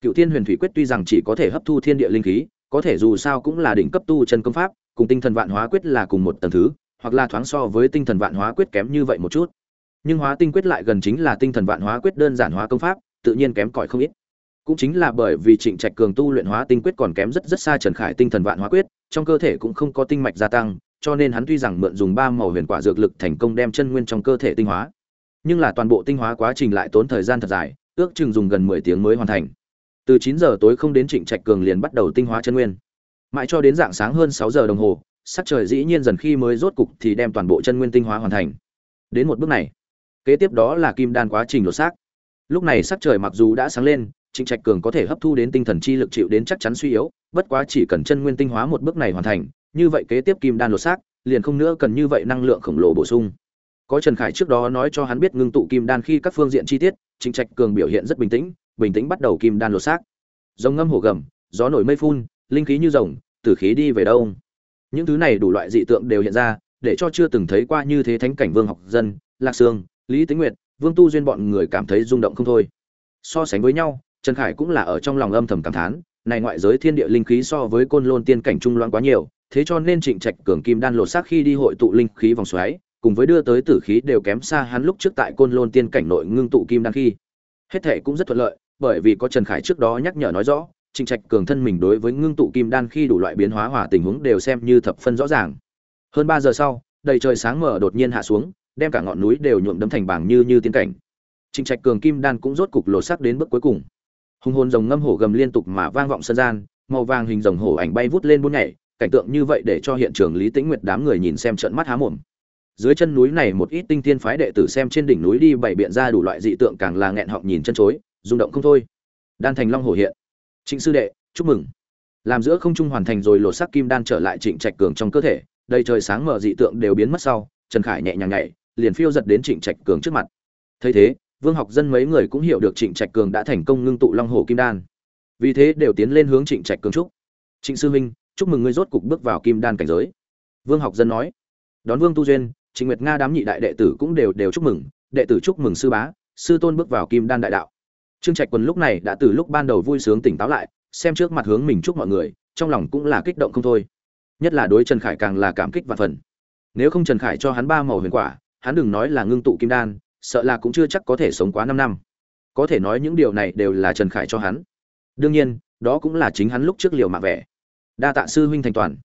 [SPEAKER 1] Cựu thiên huyền thủy quyết tuy rằng chỉ có thể hấp thu thiên địa linh khí, có thể dù sao cũng là đỉnh cấp tu chân công pháp, cùng tinh thần vạn hóa quyết là cùng một tầng thứ hoặc là thoáng so với tinh thần vạn hóa quyết kém như vậy một chút. Nhưng hóa tinh quyết lại gần chính là tinh thần vạn hóa quyết đơn giản hóa công pháp, tự nhiên kém cỏi không ít. Cũng chính là bởi vì trịnh trạch cường tu luyện hóa tinh quyết còn kém rất rất xa trần khải tinh thần vạn hóa quyết, trong cơ thể cũng không có tinh mạch gia tăng, cho nên hắn tuy rằng mượn dùng ba màu huyền quả dược lực thành công đem chân nguyên trong cơ thể tinh hóa, nhưng là toàn bộ tinh hóa quá trình lại tốn thời gian thật dài, ước chừng dùng gần mười tiếng mới hoàn thành. Từ chín giờ tối không đến trịnh trạch cường liền bắt đầu tinh hóa chân nguyên. Mãi cho đến dạng sáng hơn sáu giờ đồng hồ sắc trời dĩ nhiên dần khi mới rốt cục thì đem toàn bộ chân nguyên tinh hóa hoàn thành. Đến một bước này, kế tiếp đó là kim đan quá trình lột xác. Lúc này sắc trời mặc dù đã sáng lên, trịnh trạch cường có thể hấp thu đến tinh thần chi lực chịu đến chắc chắn suy yếu, bất quá chỉ cần chân nguyên tinh hóa một bước này hoàn thành, như vậy kế tiếp kim đan lột xác, liền không nữa cần như vậy năng lượng khổng lồ bổ sung. Có trần khải trước đó nói cho hắn biết ngưng tụ kim đan khi các phương diện chi tiết, trịnh trạch cường biểu hiện rất bình tĩnh bình tĩnh bắt đầu kim đan lột xác. Rồng ngâm hổ gầm, gió nổi mây phun, linh khí như rồng, tử khí đi về đâu những thứ này đủ loại dị tượng đều hiện ra, để cho chưa từng thấy qua như thế thánh cảnh vương học dân, lạc sương, lý tính nguyệt, vương tu duyên bọn người cảm thấy rung động không thôi. So sánh với nhau, trần khải cũng là ở trong lòng âm thầm cảm thán, này ngoại giới thiên địa linh khí so với côn lôn tiên cảnh trung loan quá nhiều, thế cho nên trịnh trạch cường kim đan lột xác khi đi hội tụ linh khí vòng xoáy, cùng với đưa tới tử khí đều kém xa hắn lúc trước tại côn lôn tiên cảnh nội ngưng tụ kim đan khi. Hết thệ cũng rất thuận lợi, bởi vì có trần khải trước đó nhắc nhở nói rõ trịnh trạch cường thân mình đối với ngưng tụ kim đan khi đủ loại biến hóa hòa tình huống đều xem như thập phân rõ ràng. Hơn ba giờ sau, đầy trời sáng mở đột nhiên hạ xuống, đem cả ngọn núi đều nhuộm đấm thành bảng như như tiên cảnh. Trịnh trạch cường kim đan cũng rốt cục lộ sắc đến bước cuối cùng. Hung hồn rồng ngâm hổ gầm liên tục mà vang vọng sân gian, màu vàng hình rồng hổ ảnh bay vút lên bốn nhảy cảnh tượng như vậy để cho hiện trường lý tĩnh nguyệt đám người nhìn xem trợn mắt há mồm. Dưới chân núi này một ít tinh tiên phái đệ tử xem trên đỉnh núi đi bảy biện ra đủ loại dị tượng càng là nghẹn họng nhìn chân chối, rung động không thôi. Đan thành long hổ hiện trịnh sư đệ, chúc mừng. Làm giữa không trung hoàn thành rồi lột sắc kim đan trở lại trịnh trạch cường trong cơ thể, đầy trời sáng mở dị tượng đều biến mất sau, trần khải nhẹ nhàng nhảy, liền phiêu giật đến trịnh trạch cường trước mặt. Thấy thế, vương học dân mấy người cũng hiểu được trịnh trạch cường đã thành công ngưng tụ long hồ kim đan. Vì thế đều tiến lên hướng trịnh trạch cường trúc trịnh sư huynh, chúc mừng ngươi rốt cục bước vào kim đan cảnh giới. Vương học dân nói. Đón vương tu duyên, trịnh nguyệt nga đám nhị đại đệ tử cũng đều đều chúc mừng. Đệ tử chúc mừng sư bá, sư tôn bước vào kim đan đại đạo trương trạch quân lúc này đã từ lúc ban đầu vui sướng tỉnh táo lại, xem trước mặt hướng mình chúc mọi người, trong lòng cũng là kích động không thôi. Nhất là đối trần khải càng là cảm kích và phần. Nếu không trần khải cho hắn ba màu huyền quả, hắn đừng nói là ngưng tụ kim đan, sợ là cũng chưa chắc có thể sống quá năm năm. Có thể nói những điều này đều là trần khải cho hắn. Đương nhiên, đó cũng là chính hắn lúc trước liều mạng vẻ. Đa tạ sư huynh thành toàn.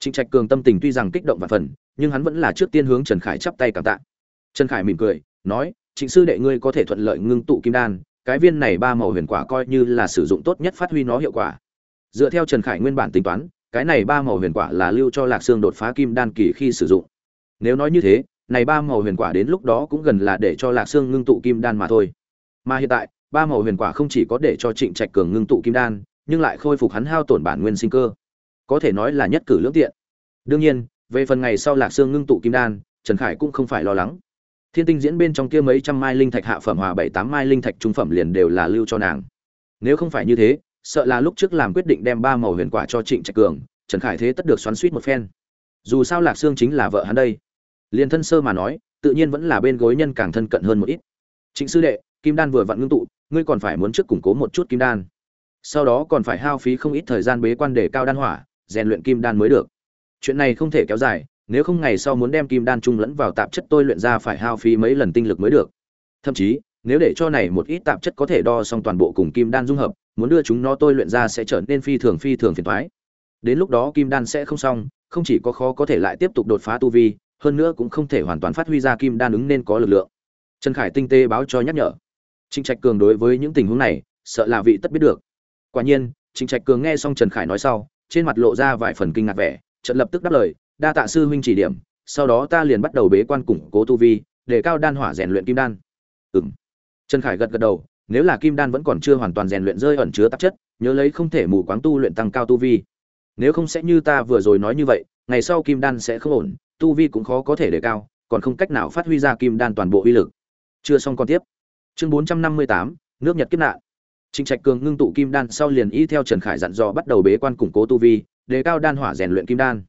[SPEAKER 1] Trịnh trạch cường tâm tình tuy rằng kích động và phần, nhưng hắn vẫn là trước tiên hướng trần khải chắp tay cảm tạ. Trần khải mỉm cười, nói, trịnh sư đệ ngươi có thể thuận lợi ngưng tụ kim đan cái viên này ba màu huyền quả coi như là sử dụng tốt nhất phát huy nó hiệu quả. Dựa theo trần khải nguyên bản tính toán, cái này ba màu huyền quả là lưu cho lạc xương đột phá kim đan kỳ khi sử dụng. Nếu nói như thế, này ba màu huyền quả đến lúc đó cũng gần là để cho lạc xương ngưng tụ kim đan mà thôi. Mà hiện tại, ba màu huyền quả không chỉ có để cho trịnh trạch cường ngưng tụ kim đan, nhưng lại khôi phục hắn hao tổn bản nguyên sinh cơ. Có thể nói là nhất cử lưỡng tiện. Đương nhiên, về phần ngày sau lạc xương ngưng tụ kim đan, trần khải cũng không phải lo lắng thiên tinh diễn bên trong kia mấy trăm mai linh thạch hạ phẩm hòa bảy tám mai linh thạch trung phẩm liền đều là lưu cho nàng. Nếu không phải như thế, sợ là lúc trước làm quyết định đem ba màu huyền quả cho trịnh trạch cường, trần khải thế tất được xoắn suýt một phen. Dù sao lạc sương chính là vợ hắn đây. Liền thân sơ mà nói, tự nhiên vẫn là bên gối nhân càng thân cận hơn một ít. Trịnh sư đệ, kim đan vừa vặn ngưng tụ, ngươi còn phải muốn trước củng cố một chút kim đan. Sau đó còn phải hao phí không ít thời gian bế quan để cao đan hỏa, rèn luyện kim đan mới được. Chuyện này không thể kéo dài nếu không ngày sau muốn đem kim đan trung lẫn vào tạp chất tôi luyện ra phải hao phí mấy lần tinh lực mới được. Thậm chí, nếu để cho này một ít tạp chất có thể đo xong toàn bộ cùng kim đan dung hợp, muốn đưa chúng nó tôi luyện ra sẽ trở nên phi thường phi thường phiền toái. Đến lúc đó kim đan sẽ không xong, không chỉ có khó có thể lại tiếp tục đột phá tu vi, hơn nữa cũng không thể hoàn toàn phát huy ra kim đan ứng nên có lực lượng. Trần khải tinh tế báo cho nhắc nhở. Trịnh trạch cường đối với những tình huống này, sợ là vị tất biết được. Quả nhiên, trịnh trạch cường nghe xong trần khải nói sau, trên mặt lộ ra vài phần kinh ngạc vẻ trận lập tức đáp lời đa tạ sư huynh chỉ điểm sau đó ta liền bắt đầu bế quan củng cố tu vi để cao đan hỏa rèn luyện kim đan. Ừ m trần khải gật gật đầu nếu là kim đan vẫn còn chưa hoàn toàn rèn luyện rơi ẩn chứa tạp chất nhớ lấy không thể mù quáng tu luyện tăng cao tu vi. Nếu không sẽ như ta vừa rồi nói như vậy ngày sau kim đan sẽ không ổn tu vi cũng khó có thể đề cao còn không cách nào phát huy ra kim đan toàn bộ uy lực. Chưa xong còn tiếp. Chương bốn trăm năm mươi tám nước nhật kiếp nạn. Trịnh Trạch Cường ngưng tụ kim đan sau liền y theo Trần Khải dặn dò bắt đầu bế quan củng cố tu vi, đề cao đan hỏa rèn luyện kim đan.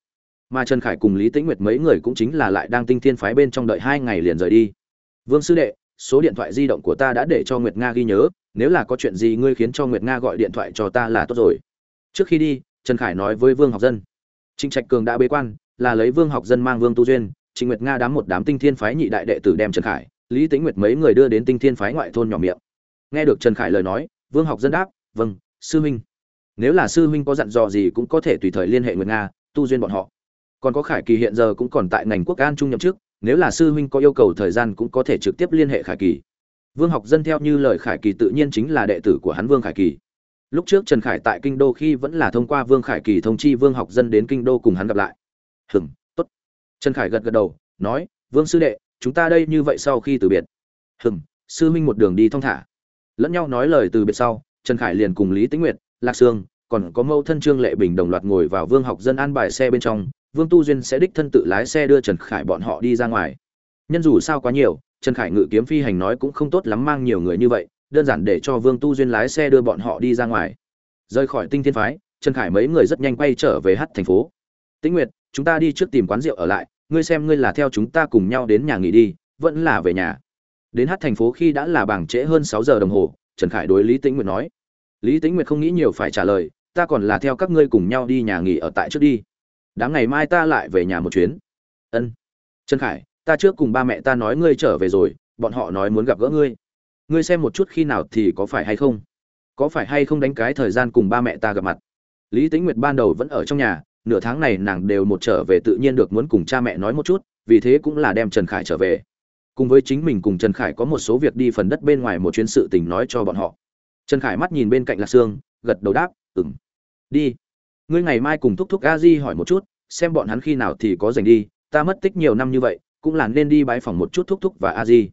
[SPEAKER 1] Mà Trần Khải cùng Lý Tĩnh Nguyệt mấy người cũng chính là lại đang tinh thiên phái bên trong đợi hai ngày liền rời đi. Vương sư đệ, số điện thoại di động của ta đã để cho Nguyệt Nga ghi nhớ, nếu là có chuyện gì ngươi khiến cho Nguyệt Nga gọi điện thoại cho ta là tốt rồi. Trước khi đi, Trần Khải nói với Vương Học Dân. Trịnh Trạch Cường đã bế quan, là lấy Vương Học Dân mang Vương Tu duyên, Trịnh Nguyệt Nga đám một đám tinh thiên phái nhị đại đệ tử đem Trần Khải, Lý Tĩnh Nguyệt mấy người đưa đến tinh thiên phái ngoại thôn nhỏ miệng. Nghe được Trần Khải lời nói, Vương Học Dân đáp, vâng sư huynh nếu là sư huynh có dặn dò gì cũng có thể tùy thời liên hệ nguyệt nga tu duyên bọn họ còn có khải kỳ hiện giờ cũng còn tại ngành quốc an trung nhậm chức, nếu là sư huynh có yêu cầu thời gian cũng có thể trực tiếp liên hệ khải kỳ. Vương học dân theo như lời khải kỳ tự nhiên chính là đệ tử của hắn vương khải kỳ. Lúc trước trần khải tại kinh đô khi vẫn là thông qua vương khải kỳ thông chi vương học dân đến kinh đô cùng hắn gặp lại. Hừm, tốt. Trần khải gật gật đầu, nói, vương sư đệ, chúng ta đây như vậy sau khi từ biệt. Hừm, sư huynh một đường đi thong thả. Lẫn nhau nói lời từ biệt sau, trần khải liền cùng lý tĩnh nguyệt, lạc sương, còn có mâu thân trương lệ bình đồng loạt ngồi vào vương học dân an bài xe bên trong vương tu duyên sẽ đích thân tự lái xe đưa trần khải bọn họ đi ra ngoài. Nhân dù sao quá nhiều, trần khải ngự kiếm phi hành nói cũng không tốt lắm mang nhiều người như vậy, đơn giản để cho vương tu duyên lái xe đưa bọn họ đi ra ngoài. Rời khỏi tinh thiên phái, trần khải mấy người rất nhanh quay trở về hát thành phố. Tĩnh nguyệt, chúng ta đi trước tìm quán rượu ở lại, ngươi xem ngươi là theo chúng ta cùng nhau đến nhà nghỉ đi, vẫn là về nhà. Đến hát thành phố khi đã là bảng trễ hơn sáu giờ đồng hồ, trần khải đối lý tĩnh nguyệt nói. Lý tĩnh nguyệt không nghĩ nhiều phải trả lời, ta còn là theo các ngươi cùng nhau đi nhà nghỉ ở tại trước đi đáng ngày mai ta lại về nhà một chuyến. Ân. Trần khải, ta trước cùng ba mẹ ta nói ngươi trở về rồi, bọn họ nói muốn gặp gỡ ngươi. Ngươi xem một chút khi nào thì có phải hay không? Có phải hay không đánh cái thời gian cùng ba mẹ ta gặp mặt? Lý tĩnh nguyệt ban đầu vẫn ở trong nhà, nửa tháng này nàng đều một trở về tự nhiên được muốn cùng cha mẹ nói một chút, vì thế cũng là đem trần khải trở về. Cùng với chính mình cùng trần khải có một số việc đi phần đất bên ngoài một chuyến sự tình nói cho bọn họ. Trần khải mắt nhìn bên cạnh lạc sương, gật đầu đáp ừng đi ngươi ngày mai cùng thúc thúc a di hỏi một chút, xem bọn hắn khi nào thì có dành đi, ta mất tích nhiều năm như vậy, cũng là nên đi bái phòng một chút thúc thúc và a di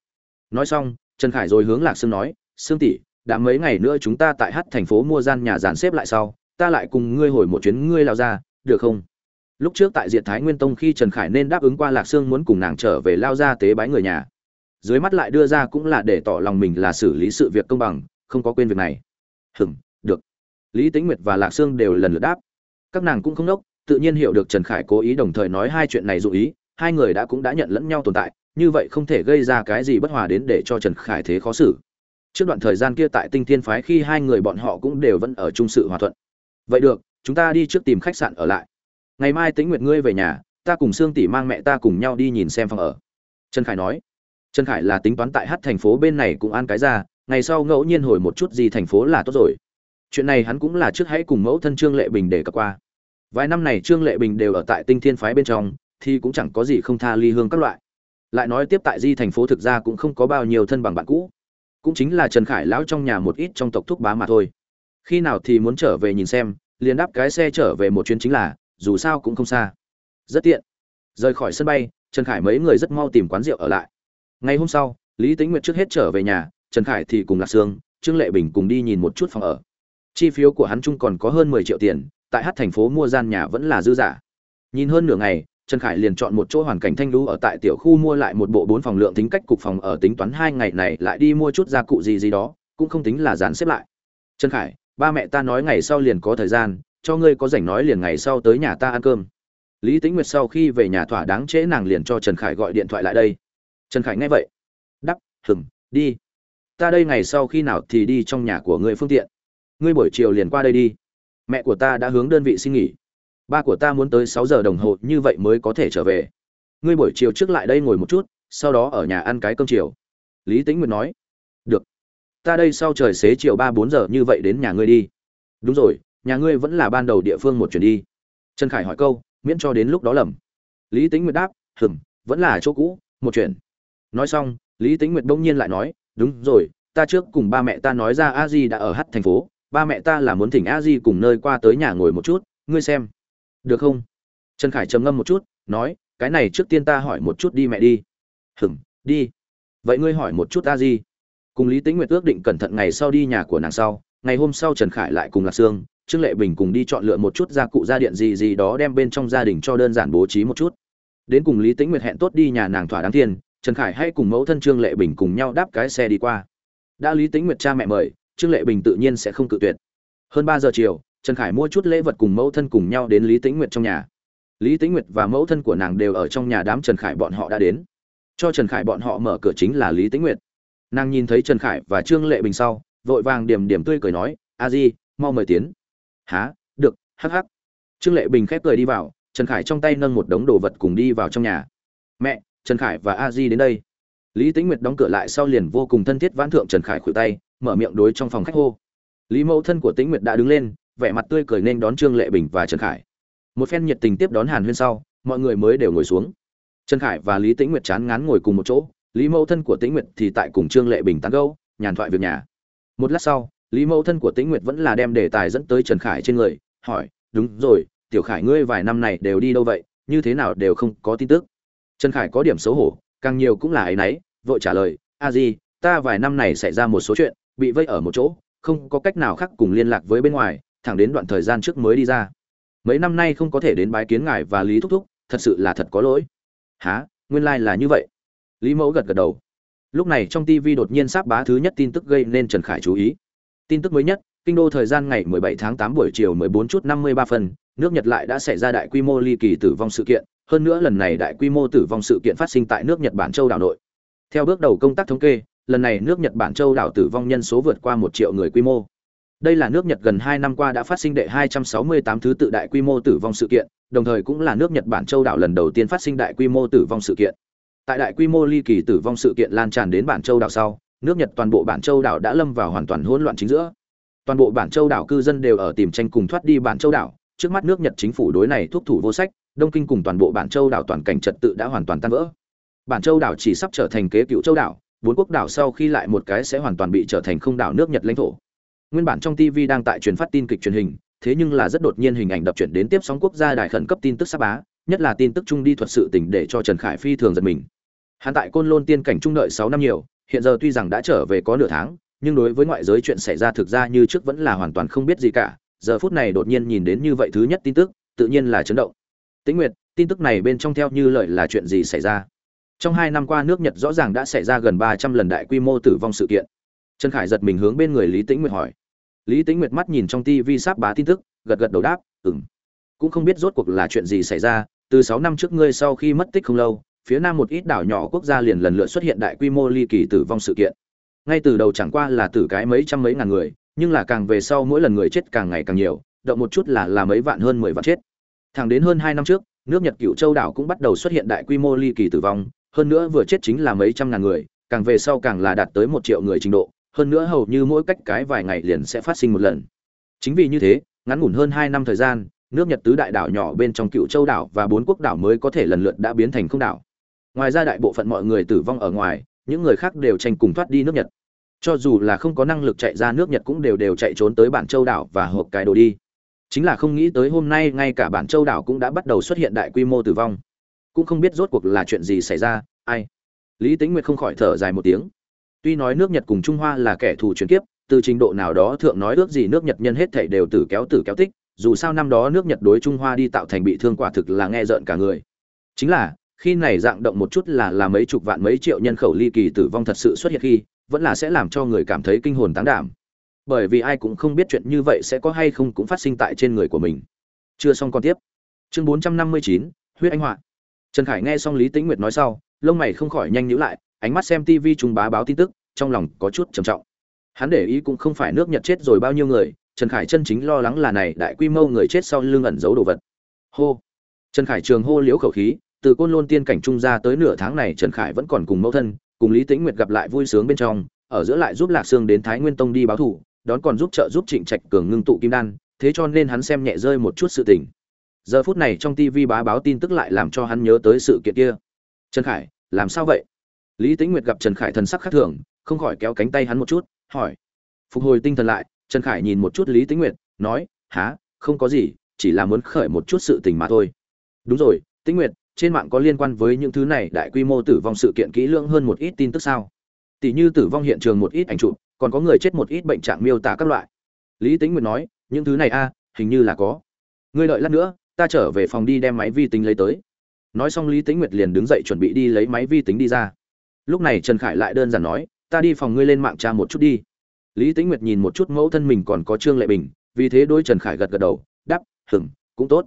[SPEAKER 1] nói xong, trần khải rồi hướng lạc sương nói, sương tỷ, đã mấy ngày nữa chúng ta tại hát thành phố mua gian nhà dàn xếp lại sau, ta lại cùng ngươi hồi một chuyến ngươi lao ra, được không? Lúc trước tại diệt thái nguyên tông khi trần khải nên đáp ứng qua lạc sương muốn cùng nàng trở về lao ra tế bái người nhà. Dưới mắt lại đưa ra cũng là để tỏ lòng mình là xử lý sự việc công bằng, không có quên việc này. Hừm, được. Lý tĩnh nguyệt và lạc sương đều lần lượt đáp các nàng cũng không nốc, tự nhiên hiểu được trần khải cố ý đồng thời nói hai chuyện này dụ ý, hai người đã cũng đã nhận lẫn nhau tồn tại, như vậy không thể gây ra cái gì bất hòa đến để cho trần khải thế khó xử. Trước đoạn thời gian kia tại tinh thiên phái khi hai người bọn họ cũng đều vẫn ở chung sự hòa thuận. Vậy được, chúng ta đi trước tìm khách sạn ở lại. Ngày mai tính nguyệt ngươi về nhà, ta cùng sương tỷ mang mẹ ta cùng nhau đi nhìn xem phòng ở. Trần khải nói. Trần khải là tính toán tại hát thành phố bên này cũng ăn cái ra, ngày sau ngẫu nhiên hồi một chút gì thành phố là tốt rồi chuyện này hắn cũng là trước hãy cùng mẫu thân trương lệ bình để cập qua. Vài năm này trương lệ bình đều ở tại tinh thiên phái bên trong, thì cũng chẳng có gì không tha ly hương các loại. Lại nói tiếp tại di thành phố thực ra cũng không có bao nhiêu thân bằng bạn cũ. Cũng chính là trần khải lão trong nhà một ít trong tộc thúc bá mà thôi. Khi nào thì muốn trở về nhìn xem, liền đáp cái xe trở về một chuyến chính là, dù sao cũng không xa. Rất tiện. Rời khỏi sân bay, trần khải mấy người rất mau tìm quán rượu ở lại. Ngày hôm sau, lý tính nguyệt trước hết trở về nhà, trần khải thì cùng lạc sương, trương lệ bình cùng đi nhìn một chút phòng ở chi phiếu của hắn chung còn có hơn mười triệu tiền, tại hát thành phố mua gian nhà vẫn là dư giả. Nhìn hơn nửa ngày, trần khải liền chọn một chỗ hoàn cảnh thanh lũ ở tại tiểu khu mua lại một bộ bốn phòng lượng tính cách cục phòng ở tính toán hai ngày này lại đi mua chút gia cụ gì gì đó, cũng không tính là dàn xếp lại. Trần khải, ba mẹ ta nói ngày sau liền có thời gian, cho ngươi có rảnh nói liền ngày sau tới nhà ta ăn cơm. Lý tĩnh nguyệt sau khi về nhà thỏa đáng trễ nàng liền cho trần khải gọi điện thoại lại đây. Trần khải nghe vậy, đắp hừng đi. Ta đây ngày sau khi nào thì đi trong nhà của ngươi phương tiện ngươi buổi chiều liền qua đây đi. Mẹ của ta đã hướng đơn vị xin nghỉ. Ba của ta muốn tới sáu giờ đồng hồ, như vậy mới có thể trở về. Ngươi buổi chiều trước lại đây ngồi một chút, sau đó ở nhà ăn cái cơm chiều. Lý tĩnh nguyệt nói. Được. Ta đây sau trời xế chiều ba bốn giờ như vậy đến nhà ngươi đi. Đúng rồi, nhà ngươi vẫn là ban đầu địa phương một chuyển đi. Trần khải hỏi câu, miễn cho đến lúc đó lầm. Lý tĩnh nguyệt đáp, hừm, vẫn là chỗ cũ, một chuyển nói xong, lý tĩnh nguyệt bỗng nhiên lại nói, đúng rồi, ta trước cùng ba mẹ ta nói ra a di đã ở hát thành phố ba mẹ ta là muốn thỉnh a di cùng nơi qua tới nhà ngồi một chút, ngươi xem. Được không? Trần khải trầm ngâm một chút, nói, cái này trước tiên ta hỏi một chút đi mẹ đi. Hừm đi. Vậy ngươi hỏi một chút a di. Cùng lý tĩnh nguyệt ước định cẩn thận ngày sau đi nhà của nàng sau, ngày hôm sau trần khải lại cùng lạc sương, trương lệ bình cùng đi chọn lựa một chút gia cụ gia điện gì gì đó đem bên trong gia đình cho đơn giản bố trí một chút. Đến cùng lý tĩnh nguyệt hẹn tốt đi nhà nàng thỏa đáng tiền, trần khải hay cùng mẫu thân trương lệ bình cùng nhau đáp cái xe đi qua. Đã lý tĩnh nguyệt cha mẹ mời trương lệ bình tự nhiên sẽ không cự tuyệt. Hơn ba giờ chiều, trần khải mua chút lễ vật cùng mẫu thân cùng nhau đến lý tĩnh nguyệt trong nhà. Lý tĩnh nguyệt và mẫu thân của nàng đều ở trong nhà đám trần khải bọn họ đã đến. Cho trần khải bọn họ mở cửa chính là lý tĩnh nguyệt. Nàng nhìn thấy trần khải và trương lệ bình sau, vội vàng điểm điểm tươi cười nói, a di, mau mời tiến. Há được, hắc hắc. Trương lệ bình khép cười đi vào, trần khải trong tay nâng một đống đồ vật cùng đi vào trong nhà. Mẹ, trần khải và a di đến đây. Lý tĩnh nguyệt đóng cửa lại sau liền vô cùng thân thiết vãn thượng trần khải khuỷu tay mở miệng đối trong phòng khách hô. Lý mẫu thân của tĩnh nguyệt đã đứng lên, vẻ mặt tươi cười nên đón trương lệ bình và trần khải. Một phen nhiệt tình tiếp đón hàn huyên sau, mọi người mới đều ngồi xuống. Trần khải và lý tĩnh nguyệt chán ngán ngồi cùng một chỗ, lý mẫu thân của tĩnh nguyệt thì tại cùng trương lệ bình tán gâu nhàn thoại việc nhà. Một lát sau, lý mẫu thân của tĩnh nguyệt vẫn là đem đề tài dẫn tới trần khải trên người, hỏi, đúng rồi, tiểu khải ngươi vài năm này đều đi đâu vậy? Như thế nào đều không có tin tức? Trần khải có điểm xấu hổ, càng nhiều cũng là ấy nấy, vội trả lời, a di, ta vài năm này xảy ra một số chuyện bị vây ở một chỗ, không có cách nào khác cùng liên lạc với bên ngoài, thẳng đến đoạn thời gian trước mới đi ra. Mấy năm nay không có thể đến bái kiến ngài và lý thúc thúc, thật sự là thật có lỗi. Há nguyên lai、like、là như vậy. Lý mẫu gật gật đầu. Lúc này trong tv đột nhiên sáp bá thứ nhất tin tức gây nên trần khải chú ý. Tin tức mới nhất, kinh đô thời gian ngày 17 tháng 8 buổi chiều 14 chút 53 phần nước nhật lại đã xảy ra đại quy mô ly kỳ tử vong sự kiện, hơn nữa lần này đại quy mô tử vong sự kiện phát sinh tại nước nhật bản châu đảo nội. Theo bước đầu công tác thống kê lần này nước nhật bản châu đảo tử vong nhân số vượt qua một triệu người quy mô. Đây là nước nhật gần hai năm qua đã phát sinh đệ 268 thứ tự đại quy mô tử vong sự kiện, đồng thời cũng là nước nhật bản châu đảo lần đầu tiên phát sinh đại quy mô tử vong sự kiện. Tại đại quy mô ly kỳ tử vong sự kiện lan tràn đến bản châu đảo sau, nước nhật toàn bộ bản châu đảo đã lâm vào hoàn toàn hỗn loạn chính giữa. Toàn bộ bản châu đảo cư dân đều ở tìm tranh cùng thoát đi bản châu đảo, trước mắt nước nhật chính phủ đối này thuốc thủ vô sách, đông kinh cùng toàn bộ bản châu đảo toàn cảnh trật tự đã hoàn toàn tan vỡ. Bản châu đảo chỉ sắp trở thành kế cựu châu đảo bốn quốc đảo sau khi lại một cái sẽ hoàn toàn bị trở thành không đảo nước nhật lãnh thổ. Nguyên bản trong tv đang tại truyền phát tin kịch truyền hình, thế nhưng là rất đột nhiên hình ảnh đập chuyển đến tiếp sóng quốc gia đài khẩn cấp tin tức sắp bá, nhất là tin tức trung đi thuật sự tình để cho trần khải phi thường giật mình. Hắn tại côn lôn tiên cảnh trung đợi sáu năm nhiều, hiện giờ tuy rằng đã trở về có nửa tháng, nhưng đối với ngoại giới chuyện xảy ra thực ra như trước vẫn là hoàn toàn không biết gì cả, giờ phút này đột nhiên nhìn đến như vậy thứ nhất tin tức, tự nhiên là chấn động. Tĩnh nguyệt, tin tức này bên trong theo như lời là chuyện gì xảy ra? Trong hai năm qua nước nhật rõ ràng đã xảy ra gần ba trăm lần đại quy mô tử vong sự kiện. Trần khải giật mình hướng bên người lý tĩnh nguyệt hỏi. Lý tĩnh nguyệt mắt nhìn trong tv sáp bá tin tức, gật gật đầu đáp ừng cũng không biết rốt cuộc là chuyện gì xảy ra, từ sáu năm trước ngươi sau khi mất tích không lâu, phía nam một ít đảo nhỏ quốc gia liền lần lượt xuất hiện đại quy mô ly kỳ tử vong sự kiện. Ngay từ đầu chẳng qua là tử cái mấy trăm mấy ngàn người, nhưng là càng về sau mỗi lần người chết càng ngày càng nhiều, động một chút là là mấy vạn hơn mười vạn chết. Thẳng đến hơn hai năm trước, nước nhật cựu châu đảo cũng bắt đầu xuất hiện đại quy mô ly kỳ tử vong hơn nữa vừa chết chính là mấy trăm ngàn người, càng về sau càng là đạt tới một triệu người trình độ, hơn nữa hầu như mỗi cách cái vài ngày liền sẽ phát sinh một lần. Chính vì như thế, ngắn ngủn hơn hai năm thời gian, nước nhật tứ đại đảo nhỏ bên trong cựu châu đảo và bốn quốc đảo mới có thể lần lượt đã biến thành không đảo. Ngoài ra đại bộ phận mọi người tử vong ở ngoài, những người khác đều tranh cùng thoát đi nước nhật. Cho dù là không có năng lực chạy ra nước nhật cũng đều đều chạy trốn tới bản châu đảo và hộp cái đồ đi. Chính là không nghĩ tới hôm nay ngay cả bản châu đảo cũng đã bắt đầu xuất hiện đại quy mô tử vong cũng không biết rốt cuộc là chuyện gì xảy ra, ai. Lý tính nguyệt không khỏi thở dài một tiếng. Tuy nói nước nhật cùng trung hoa là kẻ thù chuyển kiếp, từ trình độ nào đó thượng nói ước gì nước nhật nhân hết thảy đều tử kéo tử kéo tích, dù sao năm đó nước nhật đối trung hoa đi tạo thành bị thương quả thực là nghe rợn cả người. Chính là, khi này dạng động một chút là là mấy chục vạn mấy triệu nhân khẩu ly kỳ tử vong thật sự xuất hiện khi, vẫn là sẽ làm cho người cảm thấy kinh hồn táng đảm. Bởi vì ai cũng không biết chuyện như vậy sẽ có hay không cũng phát sinh tại trên người của mình. Chưa xong còn tiếp. Chương bốn trăm năm mươi chín, huyết anh họa trần khải nghe xong lý tĩnh nguyệt nói sau, lông mày không khỏi nhanh nhíu lại, ánh mắt xem tv trung bá báo tin tức, trong lòng có chút trầm trọng. Hắn để ý cũng không phải nước nhật chết rồi bao nhiêu người, trần khải chân chính lo lắng là này đại quy mô người chết sau lưng ẩn giấu đồ vật. Hô. Trần khải trường hô liễu khẩu khí, từ côn lôn tiên cảnh trung ra tới nửa tháng này trần khải vẫn còn cùng mẫu thân, cùng lý tĩnh nguyệt gặp lại vui sướng bên trong, ở giữa lại giúp lạc sương đến thái nguyên tông đi báo thủ, đón còn giúp trợ giúp trịnh trạch cường ngưng tụ kim đan, thế cho nên hắn xem nhẹ rơi một chút sự tình giờ phút này trong tv bá báo tin tức lại làm cho hắn nhớ tới sự kiện kia. Trần khải, làm sao vậy? Lý tĩnh nguyệt gặp trần khải thần sắc khác thường, không khỏi kéo cánh tay hắn một chút, hỏi. Phục hồi tinh thần lại, trần khải nhìn một chút lý tĩnh nguyệt, nói há không có gì, chỉ là muốn khởi một chút sự tình mà thôi. Đúng rồi, tĩnh nguyệt, trên mạng có liên quan với những thứ này, đại quy mô tử vong sự kiện kỹ lưỡng hơn một ít tin tức sao? Tỷ như tử vong hiện trường một ít ảnh chụp, còn có người chết một ít bệnh trạng miêu tả các loại. Lý Tĩnh nguyệt nói, những thứ này a, hình như là có. Ngươi lợi lát nữa ta trở về phòng đi đem máy vi tính lấy tới. Nói xong lý tính nguyệt liền đứng dậy chuẩn bị đi lấy máy vi tính đi ra. Lúc này trần khải lại đơn giản nói, ta đi phòng ngươi lên mạng tra một chút đi. Lý tính nguyệt nhìn một chút mẫu thân mình còn có trương lệ bình, vì thế đôi trần khải gật gật đầu đắp hừng cũng tốt.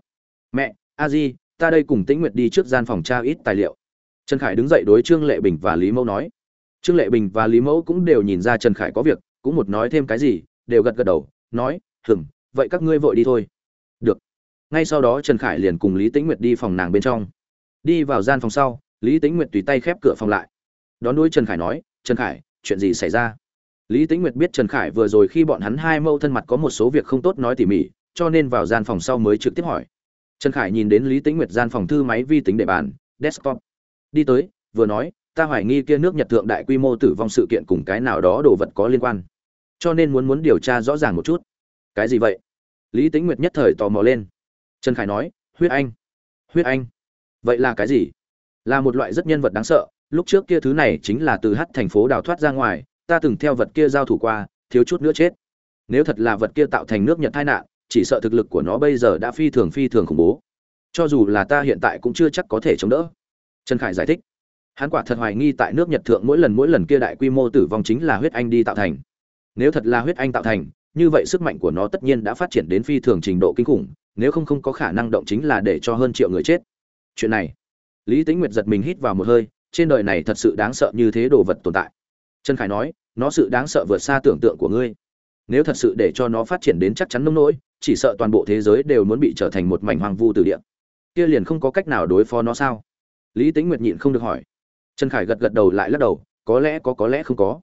[SPEAKER 1] Mẹ, a di, ta đây cùng tĩnh nguyệt đi trước gian phòng tra ít tài liệu. Trần khải đứng dậy đối trương lệ bình và lý mẫu nói. Trương lệ bình và lý mẫu cũng đều nhìn ra trần khải có việc, cũng một nói thêm cái gì, đều gật gật đầu, nói hừng vậy các ngươi vội đi thôi ngay sau đó trần khải liền cùng lý tĩnh nguyệt đi phòng nàng bên trong. Đi vào gian phòng sau, lý tĩnh nguyệt tùy tay khép cửa phòng lại. Đón đuôi trần khải nói, trần khải, chuyện gì xảy ra? Lý tĩnh nguyệt biết trần khải vừa rồi khi bọn hắn hai mâu thân mặt có một số việc không tốt nói tỉ mỉ, cho nên vào gian phòng sau mới trực tiếp hỏi. Trần khải nhìn đến lý tĩnh nguyệt gian phòng thư máy vi tính để bàn, desktop. Đi tới, vừa nói, ta hoài nghi kia nước nhật thượng đại quy mô tử vong sự kiện cùng cái nào đó đồ vật có liên quan. Cho nên muốn muốn điều tra rõ ràng một chút. Cái gì vậy? Lý tĩnh nguyệt nhất thời tò mò lên trần khải nói, huyết anh huyết anh, vậy là cái gì? Là một loại rất nhân vật đáng sợ, lúc trước kia thứ này chính là từ hát thành phố đào thoát ra ngoài, ta từng theo vật kia giao thủ qua, thiếu chút nữa chết. Nếu thật là vật kia tạo thành nước nhật tai nạn, chỉ sợ thực lực của nó bây giờ đã phi thường phi thường khủng bố. Cho dù là ta hiện tại cũng chưa chắc có thể chống đỡ. Trần khải giải thích. Hắn quả thật hoài nghi tại nước nhật thượng mỗi lần mỗi lần kia đại quy mô tử vong chính là huyết anh đi tạo thành. Nếu thật là huyết anh tạo thành, như vậy sức mạnh của nó tất nhiên đã phát triển đến phi thường trình độ kinh khủng nếu không không có khả năng động chính là để cho hơn triệu người chết. Chuyện này, lý tính nguyệt giật mình hít vào một hơi, trên đời này thật sự đáng sợ như thế đồ vật tồn tại. Trần khải nói, nó sự đáng sợ vượt xa tưởng tượng của ngươi. Nếu thật sự để cho nó phát triển đến chắc chắn nông nỗi, chỉ sợ toàn bộ thế giới đều muốn bị trở thành một mảnh hoang vu từ địa. Kia liền không có cách nào đối phó nó sao? Lý tính nguyệt nhịn không được hỏi. Trần khải gật gật đầu lại lắc đầu, có lẽ có có lẽ không có.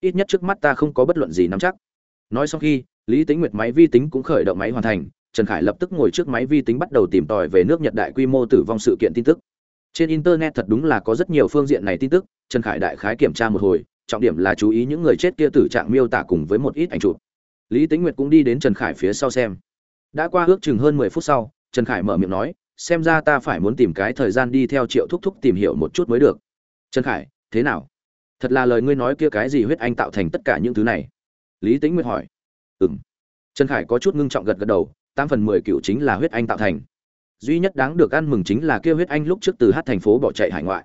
[SPEAKER 1] Ít nhất trước mắt ta không có bất luận gì nắm chắc. Nói xong khi, lý tính nguyệt máy vi tính cũng khởi động máy hoàn thành trần khải lập tức ngồi trước máy vi tính bắt đầu tìm tòi về nước nhật đại quy mô tử vong sự kiện tin tức. Trên internet thật đúng là có rất nhiều phương diện này tin tức, trần khải đại khái kiểm tra một hồi, trọng điểm là chú ý những người chết kia tử trạng miêu tả cùng với một ít ảnh chụp. Lý Tĩnh nguyệt cũng đi đến trần khải phía sau xem. Đã qua ước chừng hơn mười phút sau, trần khải mở miệng nói, xem ra ta phải muốn tìm cái thời gian đi theo triệu thúc thúc tìm hiểu một chút mới được. Trần khải, thế nào? Thật là lời ngươi nói kia cái gì huyết anh tạo thành tất cả những thứ này? Lý Tĩnh nguyệt hỏi. Ừm. trần khải có chút ngưng trọng gật gật đầu tám phần mười cựu chính là huyết anh tạo thành. Duy nhất đáng được ăn mừng chính là kia huyết anh lúc trước từ hát thành phố bỏ chạy hải ngoại.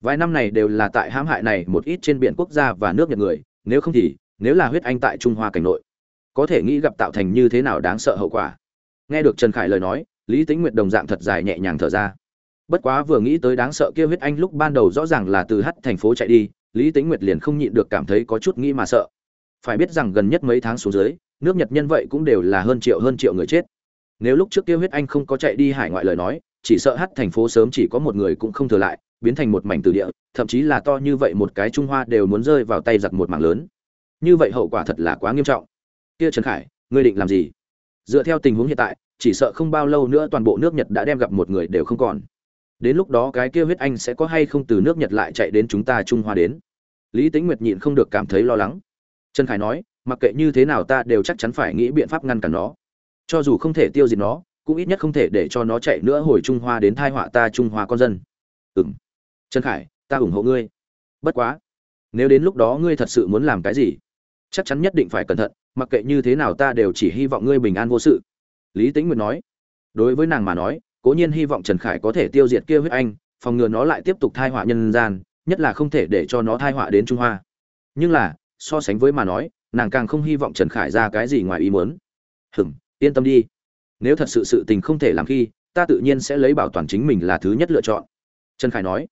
[SPEAKER 1] Vài năm này đều là tại hãm hại này một ít trên biển quốc gia và nước nhật người, nếu không thì, nếu là huyết anh tại trung hoa cảnh nội, có thể nghĩ gặp tạo thành như thế nào đáng sợ hậu quả. Nghe được trần khải lời nói, lý tính nguyệt đồng dạng thật dài nhẹ nhàng thở ra. Bất quá vừa nghĩ tới đáng sợ kia huyết anh lúc ban đầu rõ ràng là từ hát thành phố chạy đi, lý tính nguyệt liền không nhịn được cảm thấy có chút nghĩ mà sợ. Phải biết rằng gần nhất mấy tháng xuống dưới nước nhật nhân vậy cũng đều là hơn triệu hơn triệu người chết. Nếu lúc trước kia huyết anh không có chạy đi hải ngoại lời nói, chỉ sợ hát thành phố sớm chỉ có một người cũng không thừa lại, biến thành một mảnh từ địa, thậm chí là to như vậy một cái trung hoa đều muốn rơi vào tay giặc một mảng lớn. Như vậy hậu quả thật là quá nghiêm trọng. Kia trần khải, ngươi định làm gì? Dựa theo tình huống hiện tại, chỉ sợ không bao lâu nữa toàn bộ nước nhật đã đem gặp một người đều không còn. Đến lúc đó cái kia huyết anh sẽ có hay không từ nước nhật lại chạy đến chúng ta trung hoa đến? Lý Tĩnh nguyệt nhịn không được cảm thấy lo lắng. Trần khải nói mặc kệ như thế nào ta đều chắc chắn phải nghĩ biện pháp ngăn cản nó. Cho dù không thể tiêu diệt nó, cũng ít nhất không thể để cho nó chạy nữa hồi trung hoa đến thai họa ta trung hoa con dân. Ừ m trần khải, ta ủng hộ ngươi. Bất quá, nếu đến lúc đó ngươi thật sự muốn làm cái gì, chắc chắn nhất định phải cẩn thận, mặc kệ như thế nào ta đều chỉ hy vọng ngươi bình an vô sự. Lý tĩnh nguyệt nói. Đối với nàng mà nói, cố nhiên hy vọng trần khải có thể tiêu diệt kia huyết anh, phòng ngừa nó lại tiếp tục thai họa nhân gian, nhất là không thể để cho nó thai họa đến trung hoa. Nhưng là, so sánh với mà nói nàng càng không hy vọng trần khải ra cái gì ngoài ý muốn. Hừm, yên tâm đi. Nếu thật sự sự tình không thể làm khi, ta tự nhiên sẽ lấy bảo toàn chính mình là thứ nhất lựa chọn. Trần khải nói.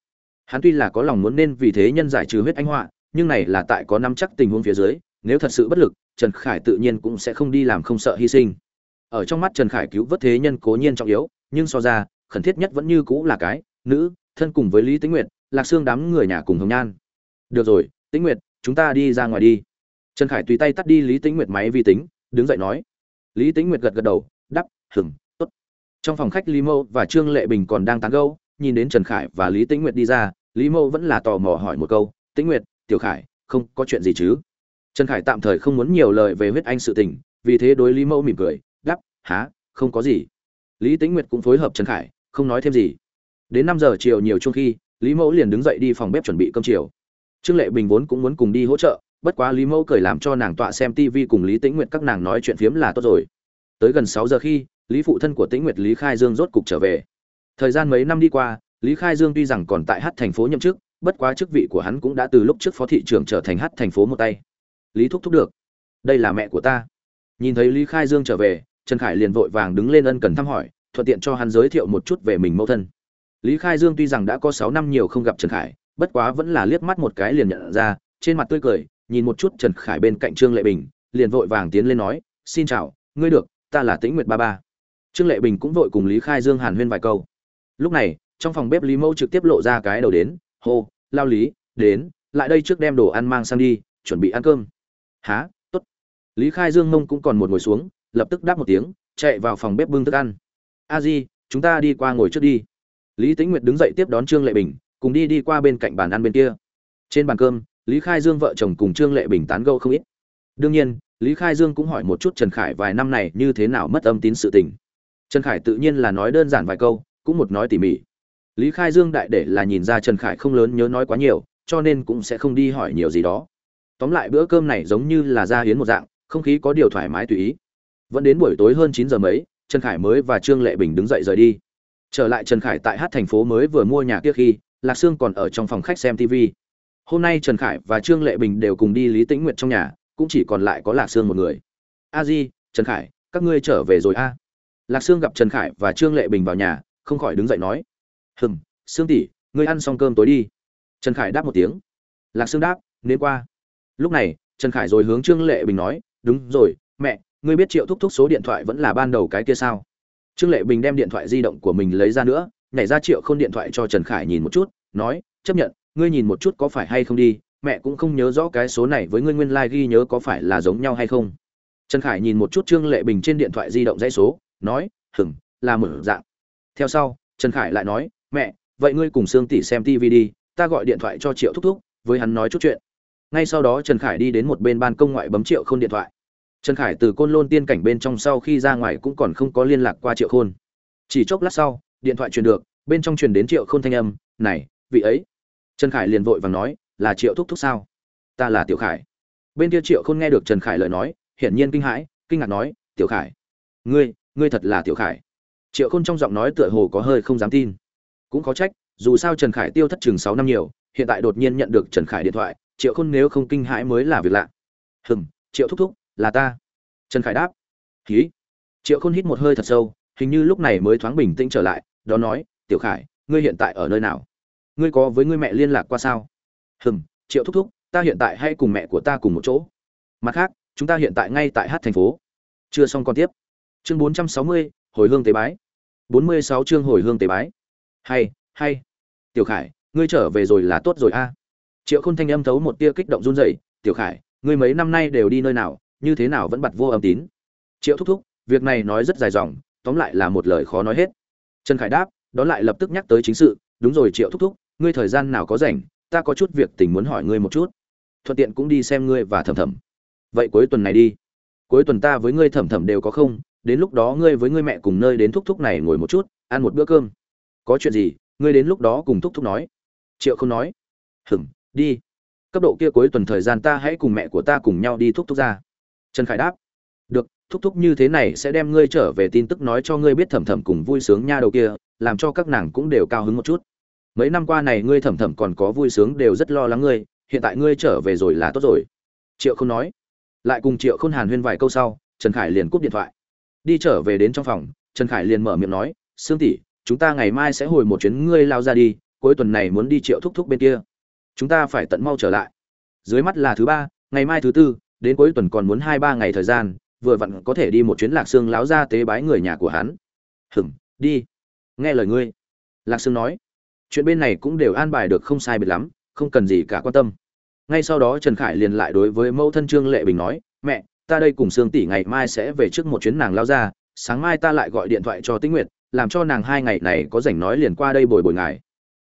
[SPEAKER 1] Hắn tuy là có lòng muốn nên vì thế nhân giải trừ huyết anh họa, nhưng này là tại có nắm chắc tình huống phía dưới, nếu thật sự bất lực, trần khải tự nhiên cũng sẽ không đi làm không sợ hy sinh. Ở trong mắt trần khải cứu vớt thế nhân cố nhiên trọng yếu, nhưng so ra, khẩn thiết nhất vẫn như cũ là cái, nữ, thân cùng với lý tĩnh nguyệt, lạc xương đám người nhà cùng hồng nhan. Được rồi, tĩnh nguyệt, chúng ta đi ra ngoài đi trần khải tùy tay tắt đi lý tĩnh nguyệt máy vi tính, đứng dậy nói. Lý tĩnh nguyệt gật gật đầu đắp hừng tốt. Trong phòng khách lý mâu và trương lệ bình còn đang tán gâu nhìn đến trần khải và lý tĩnh nguyệt đi ra, lý mâu vẫn là tò mò hỏi một câu, tĩnh nguyệt, tiểu khải, không có chuyện gì chứ? Trần khải tạm thời không muốn nhiều lời về huyết anh sự tình, vì thế đối lý mâu mỉm cười đắp há, không có gì. Lý tĩnh nguyệt cũng phối hợp trần khải, không nói thêm gì. Đến năm giờ chiều nhiều chung khi, lý mẫu liền đứng dậy đi phòng bếp chuẩn bị cơm chiều. Trương lệ bình vốn cũng muốn cùng đi hỗ trợ bất quá lý mẫu cười làm cho nàng tọa xem tv cùng lý tĩnh nguyệt các nàng nói chuyện phiếm là tốt rồi. Tới gần sáu giờ khi, lý phụ thân của tĩnh nguyệt lý khai dương rốt cục trở về. Thời gian mấy năm đi qua, lý khai dương tuy rằng còn tại hát thành phố nhậm chức, bất quá chức vị của hắn cũng đã từ lúc trước phó thị trưởng trở thành hát thành phố một tay. Lý thúc thúc được. Đây là mẹ của ta. Nhìn thấy lý khai dương trở về, trần khải liền vội vàng đứng lên ân cần thăm hỏi, thuận tiện cho hắn giới thiệu một chút về mình mẫu thân. Lý khai dương tuy rằng đã có sáu năm nhiều không gặp trần khải, bất quá vẫn là liếc mắt một cái liền nhận ra, trên mặt tươi cười nhìn một chút trần khải bên cạnh trương lệ bình, liền vội vàng tiến lên nói, xin chào, ngươi được, ta là tĩnh nguyệt ba ba. Trương lệ bình cũng vội cùng lý khai dương hàn huyên vài câu. Lúc này, trong phòng bếp lý mẫu trực tiếp lộ ra cái đầu đến, hô, lao lý, đến, lại đây trước đem đồ ăn mang sang đi, chuẩn bị ăn cơm. Hả tốt. Lý khai dương mông cũng còn một ngồi xuống, lập tức đáp một tiếng, chạy vào phòng bếp bưng thức ăn. A di, chúng ta đi qua ngồi trước đi. Lý tĩnh nguyệt đứng dậy tiếp đón trương lệ bình, cùng đi đi qua bên cạnh bàn ăn bên kia. Trên bàn cơm lý khai dương vợ chồng cùng trương lệ bình tán gẫu không ít. Đương nhiên, lý khai dương cũng hỏi một chút trần khải vài năm này như thế nào mất âm tín sự tình. Trần khải tự nhiên là nói đơn giản vài câu, cũng một nói tỉ mỉ. Lý khai dương đại để là nhìn ra trần khải không lớn nhớ nói quá nhiều, cho nên cũng sẽ không đi hỏi nhiều gì đó. Tóm lại bữa cơm này giống như là ra hiến một dạng, không khí có điều thoải mái tùy ý. Vẫn đến buổi tối hơn chín giờ mấy, trần khải mới và trương lệ bình đứng dậy rời đi. Trở lại trần khải tại hát thành phố mới vừa mua nhà kia khi, lạc sương còn ở trong phòng khách xem tv hôm nay trần khải và trương lệ bình đều cùng đi lý tĩnh Nguyệt trong nhà, cũng chỉ còn lại có lạc sương một người. A di, trần khải, các ngươi trở về rồi a? Lạc sương gặp trần khải và trương lệ bình vào nhà, không khỏi đứng dậy nói, hừm, sương tỷ, ngươi ăn xong cơm tối đi. Trần khải đáp một tiếng. Lạc sương đáp, nên qua. Lúc này, trần khải rồi hướng trương lệ bình nói, đúng rồi, mẹ, ngươi biết triệu thúc thúc số điện thoại vẫn là ban đầu cái kia sao? Trương lệ bình đem điện thoại di động của mình lấy ra nữa, nhảy ra triệu k h ô n điện thoại cho trần khải nhìn một chút, nói, chấp nhận ngươi nhìn một chút có phải hay không đi, mẹ cũng không nhớ rõ cái số này với ngươi nguyên lai、like、ghi nhớ có phải là giống nhau hay không. Trần khải nhìn một chút trương lệ bình trên điện thoại di động dãy số, nói hừng là mở dạng. Theo sau, trần khải lại nói, mẹ, vậy ngươi cùng sương tỷ xem tv đi, ta gọi điện thoại cho triệu thúc thúc, với hắn nói chút chuyện. Ngay sau đó trần khải đi đến một bên ban công ngoại bấm triệu k h ô n điện thoại. Trần khải từ côn lôn tiên cảnh bên trong sau khi ra ngoài cũng còn không có liên lạc qua triệu khôn. Chỉ chốc lát sau, điện thoại truyền được, bên trong truyền đến triệu khôn thanh âm, này, vị ấy trần khải liền vội vàng nói, là triệu thúc thúc sao? Ta là tiểu khải. Bên kia triệu khôn nghe được trần khải lời nói, hiển nhiên kinh hãi, kinh ngạc nói, tiểu khải, ngươi ngươi thật là tiểu khải. Triệu khôn trong giọng nói tựa hồ có hơi không dám tin. Cũng có trách, dù sao trần khải tiêu thất chừng sáu năm nhiều, hiện tại đột nhiên nhận được trần khải điện thoại, triệu khôn nếu không kinh hãi mới là việc lạ. Hừm, triệu thúc thúc, là ta. Trần khải đáp. Ký triệu khôn hít một hơi thật sâu, hình như lúc này mới thoáng bình tĩnh trở lại, đó nói, tiểu khải, ngươi hiện tại ở nơi nào? Ngươi có với ngươi mẹ liên lạc qua sao? Hừm, triệu thúc thúc, ta hiện tại hay cùng mẹ của ta cùng một chỗ. Mặt khác, chúng ta hiện tại ngay tại hát thành phố. Chưa xong còn tiếp. Chương bốn trăm sáu mươi, hồi hương tế bái. bốn mươi sáu chương hồi hương tế bái. Hay hay. Tiểu khải, ngươi trở về rồi là tốt rồi a. Triệu khôn thanh âm thấu một tia kích động run rẩy. Tiểu khải, ngươi mấy năm nay đều đi nơi nào, như thế nào vẫn bật vô âm tín? Triệu thúc thúc, việc này nói rất dài dòng, tóm lại là một lời khó nói hết. Trần khải đáp đó lại lập tức nhắc tới chính sự. Đúng rồi triệu thúc thúc ngươi thời gian nào có rảnh, ta có chút việc tình muốn hỏi ngươi một chút. Thuận tiện cũng đi xem ngươi và thầm thầm vậy cuối tuần này đi. Cuối tuần ta với ngươi thầm thầm đều có không, đến lúc đó ngươi với ngươi mẹ cùng nơi đến thúc thúc này ngồi một chút, ăn một bữa cơm. Có chuyện gì, ngươi đến lúc đó cùng thúc thúc nói. Triệu không nói. Hửng đi. Cấp độ kia cuối tuần thời gian ta hãy cùng mẹ của ta cùng nhau đi thúc thúc ra. Trần khải đáp. Được, thúc thúc như thế này sẽ đem ngươi trở về tin tức nói cho ngươi biết thầm thầm cùng vui sướng nha đầu kia, làm cho các nàng cũng đều cao hứng một chút mấy năm qua này ngươi thầm thầm còn có vui sướng đều rất lo lắng ngươi, hiện tại ngươi trở về rồi là tốt rồi. Triệu không nói. Lại cùng triệu Khôn hàn huyên vài câu sau, trần khải liền cúp điện thoại. Đi trở về đến trong phòng, trần khải liền mở miệng nói, sương tỷ, chúng ta ngày mai sẽ hồi một chuyến ngươi lao ra đi, cuối tuần này muốn đi triệu thúc thúc bên kia. Chúng ta phải tận mau trở lại. Dưới mắt là thứ ba, ngày mai thứ tư, đến cuối tuần còn muốn hai ba ngày thời gian, vừa vặn có thể đi một chuyến lạc xương láo ra tế bái người nhà của hắn. Hửng đi. Nghe lời ngươi. Lạc sương nói chuyện bên này cũng đều an bài được không sai biệt lắm, không cần gì cả quan tâm. Ngay sau đó trần khải liền lại đối với mẫu thân trương lệ bình nói, mẹ, ta đây cùng sương tỷ ngày mai sẽ về trước một chuyến nàng lao ra, sáng mai ta lại gọi điện thoại cho tĩnh nguyệt, làm cho nàng hai ngày này có rảnh nói liền qua đây bồi bồi ngài.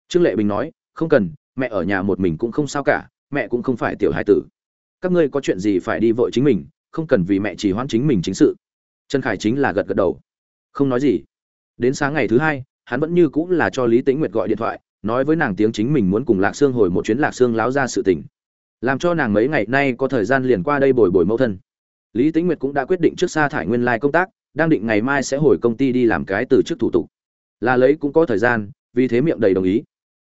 [SPEAKER 1] Trương lệ bình nói, không cần, mẹ ở nhà một mình cũng không sao cả, mẹ cũng không phải tiểu hai tử. Các ngươi có chuyện gì phải đi vội chính mình, không cần vì mẹ chỉ hoãn chính mình chính sự. Trần khải chính là gật gật đầu. Không nói gì. Đến sáng ngày thứ hai hắn vẫn như cũng là cho lý tĩnh nguyệt gọi điện thoại, nói với nàng tiếng chính mình muốn cùng lạc sương hồi một chuyến lạc sương láo ra sự tình. Làm cho nàng mấy ngày nay có thời gian liền qua đây bồi bồi mẫu thân. Lý tĩnh nguyệt cũng đã quyết định trước xa thải nguyên lai công tác, đang định ngày mai sẽ hồi công ty đi làm cái từ chức thủ tục. Là lấy cũng có thời gian, vì thế miệng đầy đồng ý.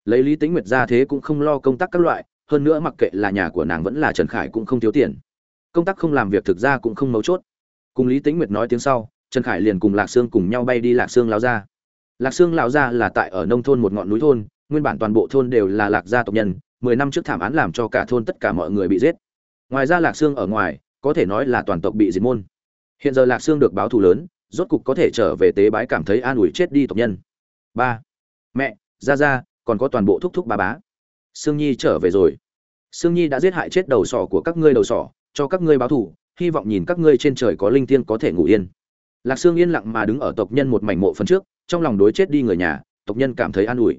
[SPEAKER 1] Lấy lý tĩnh nguyệt ra thế cũng không lo công tác các loại, hơn nữa mặc kệ là nhà của nàng vẫn là trần khải cũng không thiếu tiền. Công tác không làm việc thực ra cũng không mấu chốt. Cùng lý tĩnh nguyệt nói tiếng sau, trần khải liền cùng lạc sương cùng nhau bay đi lạc sương lao ra lạc sương lão gia là tại ở nông thôn một ngọn núi thôn, nguyên bản toàn bộ thôn đều là lạc gia tộc nhân, mười năm trước thảm án làm cho cả thôn tất cả mọi người bị giết. Ngoài ra lạc xương ở ngoài, có thể nói là toàn tộc bị diệt môn. Hiện giờ lạc xương được báo thù lớn, rốt cục có thể trở về tế bái cảm thấy an ủi chết đi tộc nhân. Ba. Mẹ ra ra còn có toàn bộ thúc thúc ba bá. Sương nhi trở về rồi. Sương nhi đã giết hại chết đầu sỏ của các ngươi đầu sỏ, cho các ngươi báo thù, hy vọng nhìn các ngươi trên trời có linh tiên có thể ngủ yên lạc sương yên lặng mà đứng ở tộc nhân một mảnh mộ phần trước, trong lòng đối chết đi người nhà, tộc nhân cảm thấy an ủi.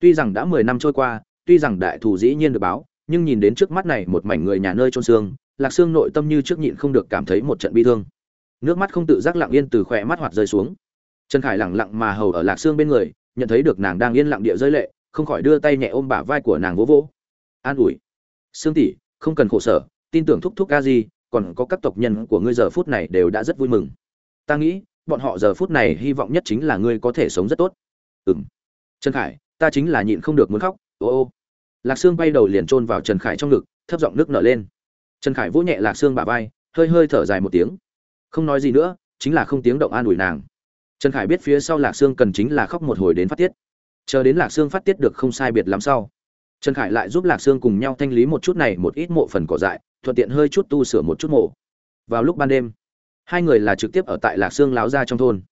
[SPEAKER 1] Tuy rằng đã mười năm trôi qua, tuy rằng đại thù dĩ nhiên được báo, nhưng nhìn đến trước mắt này một mảnh người nhà nơi trôn xương, lạc sương nội tâm như trước nhịn không được cảm thấy một trận bi thương. Nước mắt không tự giác lặng yên từ khỏe mắt hoạt rơi xuống. Trần khải lặng lặng mà hầu ở lạc sương bên người, nhận thấy được nàng đang yên lặng địa rơi lệ, không khỏi đưa tay nhẹ ôm bả vai của nàng vỗ vỗ. An ủi. Sương tỷ, không cần khổ sở, tin tưởng thúc thúc a di, còn có các tộc nhân của ngươi giờ phút này đều đã rất vui mừng ta nghĩ, bọn họ giờ phút này hy vọng nhất chính là ngươi có thể sống rất tốt. Ừ m trần khải, ta chính là nhịn không được muốn khóc. Ô ô. Lạc sương bay đầu liền chôn vào trần khải trong ngực, thấp giọng nước nở lên. Trần khải vỗ nhẹ lạc sương bả vai, hơi hơi thở dài một tiếng. Không nói gì nữa, chính là không tiếng động an ủi nàng. Trần khải biết phía sau lạc sương cần chính là khóc một hồi đến phát tiết. Chờ đến lạc sương phát tiết được không sai biệt lắm sau, trần khải lại giúp lạc sương cùng nhau thanh lý một chút này một ít mộ phần cỏ dại, thuận tiện hơi chút tu sửa một chút mộ. Vào lúc ban đêm hai người là trực tiếp ở tại lạc sương láo ra trong thôn.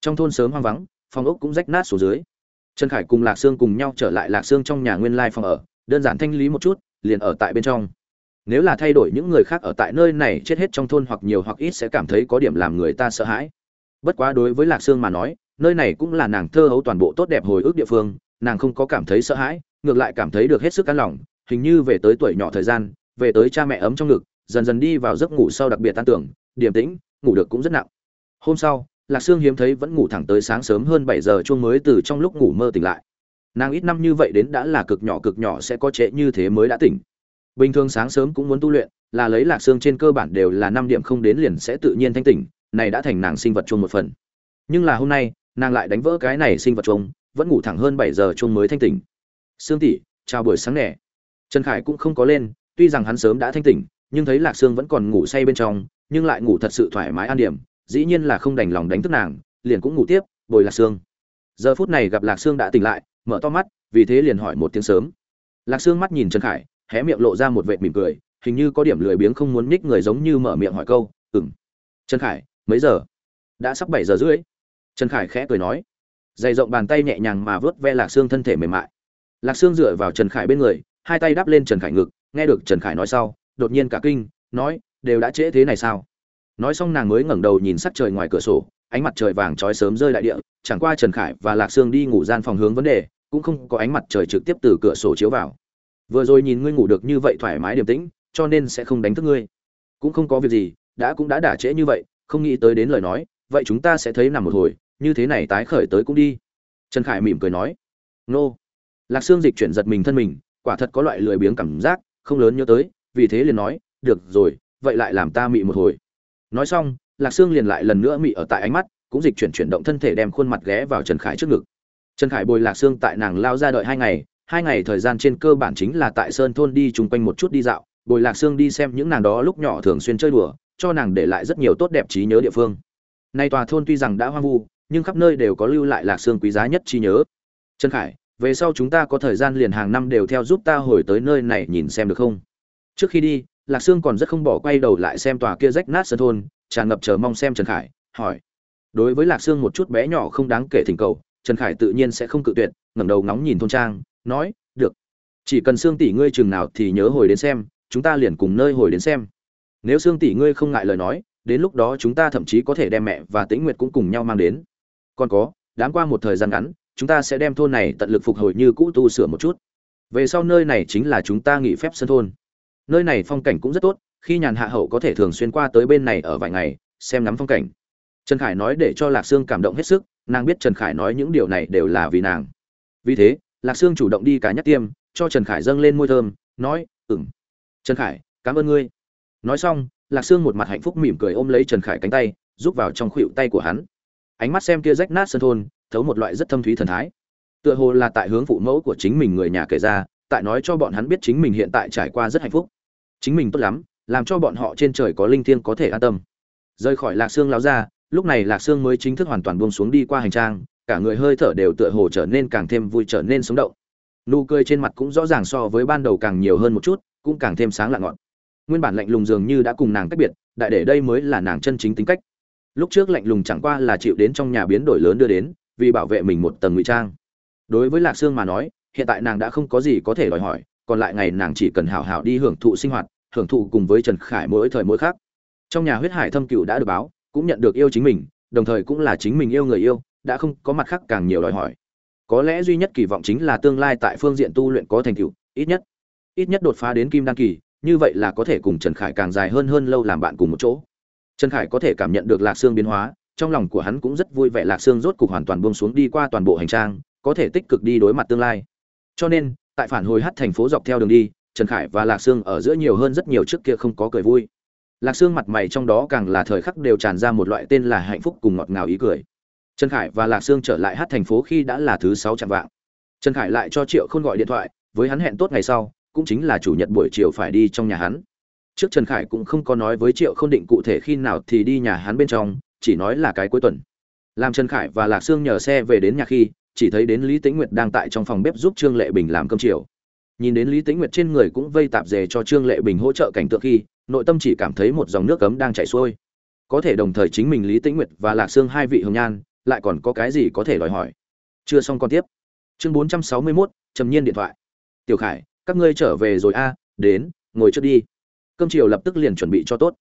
[SPEAKER 1] Trong thôn sớm hoang vắng, phòng ốc cũng rách nát xuống dưới. Trần khải cùng lạc sương cùng nhau trở lại lạc sương trong nhà nguyên lai phòng ở, đơn giản thanh lý một chút, liền ở tại bên trong. Nếu là thay đổi những người khác ở tại nơi này chết hết trong thôn hoặc nhiều hoặc ít sẽ cảm thấy có điểm làm người ta sợ hãi. Bất quá đối với lạc sương mà nói, nơi này cũng là nàng thơ hấu toàn bộ tốt đẹp hồi ức địa phương, nàng không có cảm thấy sợ hãi, ngược lại cảm thấy được hết sức cắn lòng, hình như về tới tuổi nhỏ thời gian, về tới cha mẹ ấm trong ngực, dần dần đi vào giấc ngủ sau đặc biệt tan tưởng, điềm tĩnh ngủ được cũng rất nặng. Hôm sau, lạc sương hiếm thấy vẫn ngủ thẳng tới sáng sớm hơn bảy giờ chuông mới từ trong lúc ngủ mơ tỉnh lại. Nàng ít năm như vậy đến đã là cực nhỏ cực nhỏ sẽ có trễ như thế mới đã tỉnh. Bình thường sáng sớm cũng muốn tu luyện, là lấy lạc xương trên cơ bản đều là năm điểm không đến liền sẽ tự nhiên thanh tỉnh, này đã thành nàng sinh vật chung một phần. Nhưng là hôm nay, nàng lại đánh vỡ cái này sinh vật chung vẫn ngủ thẳng hơn bảy giờ chung mới thanh tỉnh. Sương tỷ, chào buổi sáng nẻ trần khải cũng không có lên, tuy rằng hắn sớm đã thanh tỉnh, nhưng thấy lạc sương vẫn còn ngủ say bên trong nhưng lại ngủ thật sự thoải mái an điểm, dĩ nhiên là không đành lòng đánh thức nàng, liền cũng ngủ tiếp, bồi lạc sương. Giờ phút này gặp lạc sương đã tỉnh lại, mở to mắt, vì thế liền hỏi một tiếng sớm. Lạc sương mắt nhìn trần khải, hé miệng lộ ra một vệt mỉm cười, hình như có điểm lười biếng không muốn nhích người giống như mở miệng hỏi câu ừng trần khải, mấy giờ? Đã sắp bảy giờ rưỡi. Trần khải khẽ cười nói. Dày rộng bàn tay nhẹ nhàng mà vớt ve lạc xương thân thể mềm mại. Lạc xương dựa vào trần khải bên người, hai tay đắp lên trần khải ngực, nghe được trần khải nói sau, đột nhiên cả kinh, nói đều đã trễ thế này sao? Nói xong nàng mới ngẩng đầu nhìn sắc trời ngoài cửa sổ, ánh mặt trời vàng trói sớm rơi đại địa, chẳng qua trần khải và lạc sương đi ngủ gian phòng hướng vấn đề, cũng không có ánh mặt trời trực tiếp từ cửa sổ chiếu vào. Vừa rồi nhìn ngươi ngủ được như vậy thoải mái điềm tĩnh, cho nên sẽ không đánh thức ngươi. Cũng không có việc gì, đã cũng đã đả trễ như vậy, không nghĩ tới đến lời nói, vậy chúng ta sẽ thấy nằm một hồi, như thế này tái khởi tới cũng đi. Trần khải mỉm cười nói, nô. Lạc sương dịch chuyển giật mình thân mình, quả thật có loại lười biếng cảm giác, không lớn nhớ tới, vì thế liền nói, được rồi vậy lại làm ta mị một hồi. Nói xong, lạc sương liền lại lần nữa mị ở tại ánh mắt, cũng dịch chuyển chuyển động thân thể đem khuôn mặt ghé vào trần khải trước ngực. Trần khải bồi lạc sương tại nàng lao ra đợi hai ngày hai ngày thời gian trên cơ bản chính là tại sơn thôn đi chung quanh một chút đi dạo, bồi lạc sương đi xem những nàng đó lúc nhỏ thường xuyên chơi đùa, cho nàng để lại rất nhiều tốt đẹp trí nhớ địa phương. Nay tòa thôn tuy rằng đã hoang vu, nhưng khắp nơi đều có lưu lại lạc sương quý giá nhất trí nhớ. Trần khải, về sau chúng ta có thời gian liền hàng năm đều theo giúp ta hồi tới nơi này nhìn xem được không? Trước khi đi lạc sương còn rất không bỏ quay đầu lại xem tòa kia rách nát sơn thôn, tràn ngập chờ mong xem trần khải, hỏi. Đối với lạc sương một chút bé nhỏ không đáng kể thỉnh cầu, trần khải tự nhiên sẽ không cự tuyệt, ngẩng đầu ngóng nhìn thôn trang, nói, được. Chỉ cần Sương tỷ ngươi chừng nào thì nhớ hồi đến xem, chúng ta liền cùng nơi hồi đến xem. Nếu Sương tỷ ngươi không ngại lời nói, đến lúc đó chúng ta thậm chí có thể đem mẹ và tĩnh nguyệt cũng cùng nhau mang đến. Còn có đáng qua một thời gian ngắn, chúng ta sẽ đem thôn này tận lực phục hồi như cũ tu sửa một chút. Về sau nơi này chính là chúng ta nghỉ phép sân thôn nơi này phong cảnh cũng rất tốt, khi nhàn hạ hậu có thể thường xuyên qua tới bên này ở vài ngày, xem ngắm phong cảnh. Trần khải nói để cho lạc sương cảm động hết sức, nàng biết trần khải nói những điều này đều là vì nàng. Vì thế, lạc sương chủ động đi cả nhắc tiêm, cho trần khải dâng lên môi thơm, nói ừng trần khải, cảm ơn ngươi. Nói xong, lạc sương một mặt hạnh phúc mỉm cười ôm lấy trần khải cánh tay, rút vào trong khuỵu tay của hắn. Ánh mắt xem kia rách nát sân thôn, thấu một loại rất thâm thúy thần thái. Tựa hồ là tại hướng phụ mẫu của chính mình người nhà kể ra, tại nói cho bọn hắn biết chính mình hiện tại trải qua rất hạnh phúc chính mình tốt lắm, làm cho bọn họ trên trời có linh thiêng có thể an tâm. Rời khỏi lạc sương láo ra, lúc này lạc sương mới chính thức hoàn toàn buông xuống đi qua hành trang, cả người hơi thở đều tựa hồ trở nên càng thêm vui trở nên sống động. Nụ cười trên mặt cũng rõ ràng so với ban đầu càng nhiều hơn một chút, cũng càng thêm sáng lạ ngọn. Nguyên bản lạnh lùng dường như đã cùng nàng cách biệt, đại để đây mới là nàng chân chính tính cách. Lúc trước lạnh lùng chẳng qua là chịu đến trong nhà biến đổi lớn đưa đến, vì bảo vệ mình một tầng ngụy trang. Đối với lạc sương mà nói, hiện tại nàng đã không có gì có thể đòi hỏi còn lại ngày nàng chỉ cần hảo hảo đi hưởng thụ sinh hoạt, hưởng thụ cùng với trần khải mỗi thời mỗi khác. Trong nhà huyết hải thâm cựu đã được báo, cũng nhận được yêu chính mình, đồng thời cũng là chính mình yêu người yêu, đã không có mặt khác càng nhiều đòi hỏi. Có lẽ duy nhất kỳ vọng chính là tương lai tại phương diện tu luyện có thành tựu, ít nhất ít nhất đột phá đến kim đan kỳ, như vậy là có thể cùng trần khải càng dài hơn hơn lâu làm bạn cùng một chỗ. Trần khải có thể cảm nhận được lạc xương biến hóa, trong lòng của hắn cũng rất vui vẻ lạc xương rốt cục hoàn toàn buông xuống đi qua toàn bộ hành trang, có thể tích cực đi đối mặt tương lai. Cho nên tại phản hồi hát thành phố dọc theo đường đi, trần khải và lạc sương ở giữa nhiều hơn rất nhiều trước kia không có cười vui. Lạc sương mặt mày trong đó càng là thời khắc đều tràn ra một loại tên là hạnh phúc cùng ngọt ngào ý cười. Trần khải và lạc sương trở lại hát thành phố khi đã là thứ sáu chạm vạng. Trần khải lại cho triệu không gọi điện thoại, với hắn hẹn tốt ngày sau, cũng chính là chủ nhật buổi chiều phải đi trong nhà hắn. Trước trần khải cũng không có nói với triệu không định cụ thể khi nào thì đi nhà hắn bên trong, chỉ nói là cái cuối tuần. Làm trần khải và lạc sương nhờ xe về đến nhà khi chỉ thấy đến lý tĩnh nguyệt đang tại trong phòng bếp giúp trương lệ bình làm cơm chiều. Nhìn đến lý tĩnh nguyệt trên người cũng vây tạp dề cho trương lệ bình hỗ trợ cảnh tượng khi nội tâm chỉ cảm thấy một dòng nước cấm đang chảy xuôi. Có thể đồng thời chính mình lý tĩnh nguyệt và lạc sương hai vị hồng nhan lại còn có cái gì có thể đòi hỏi? Chưa xong con tiếp. Chương bốn trăm sáu mươi 461, trầm nhiên điện thoại. Tiểu khải các ngươi trở về rồi a à, đến ngồi trước đi. Cơm chiều lập tức liền chuẩn bị cho tốt.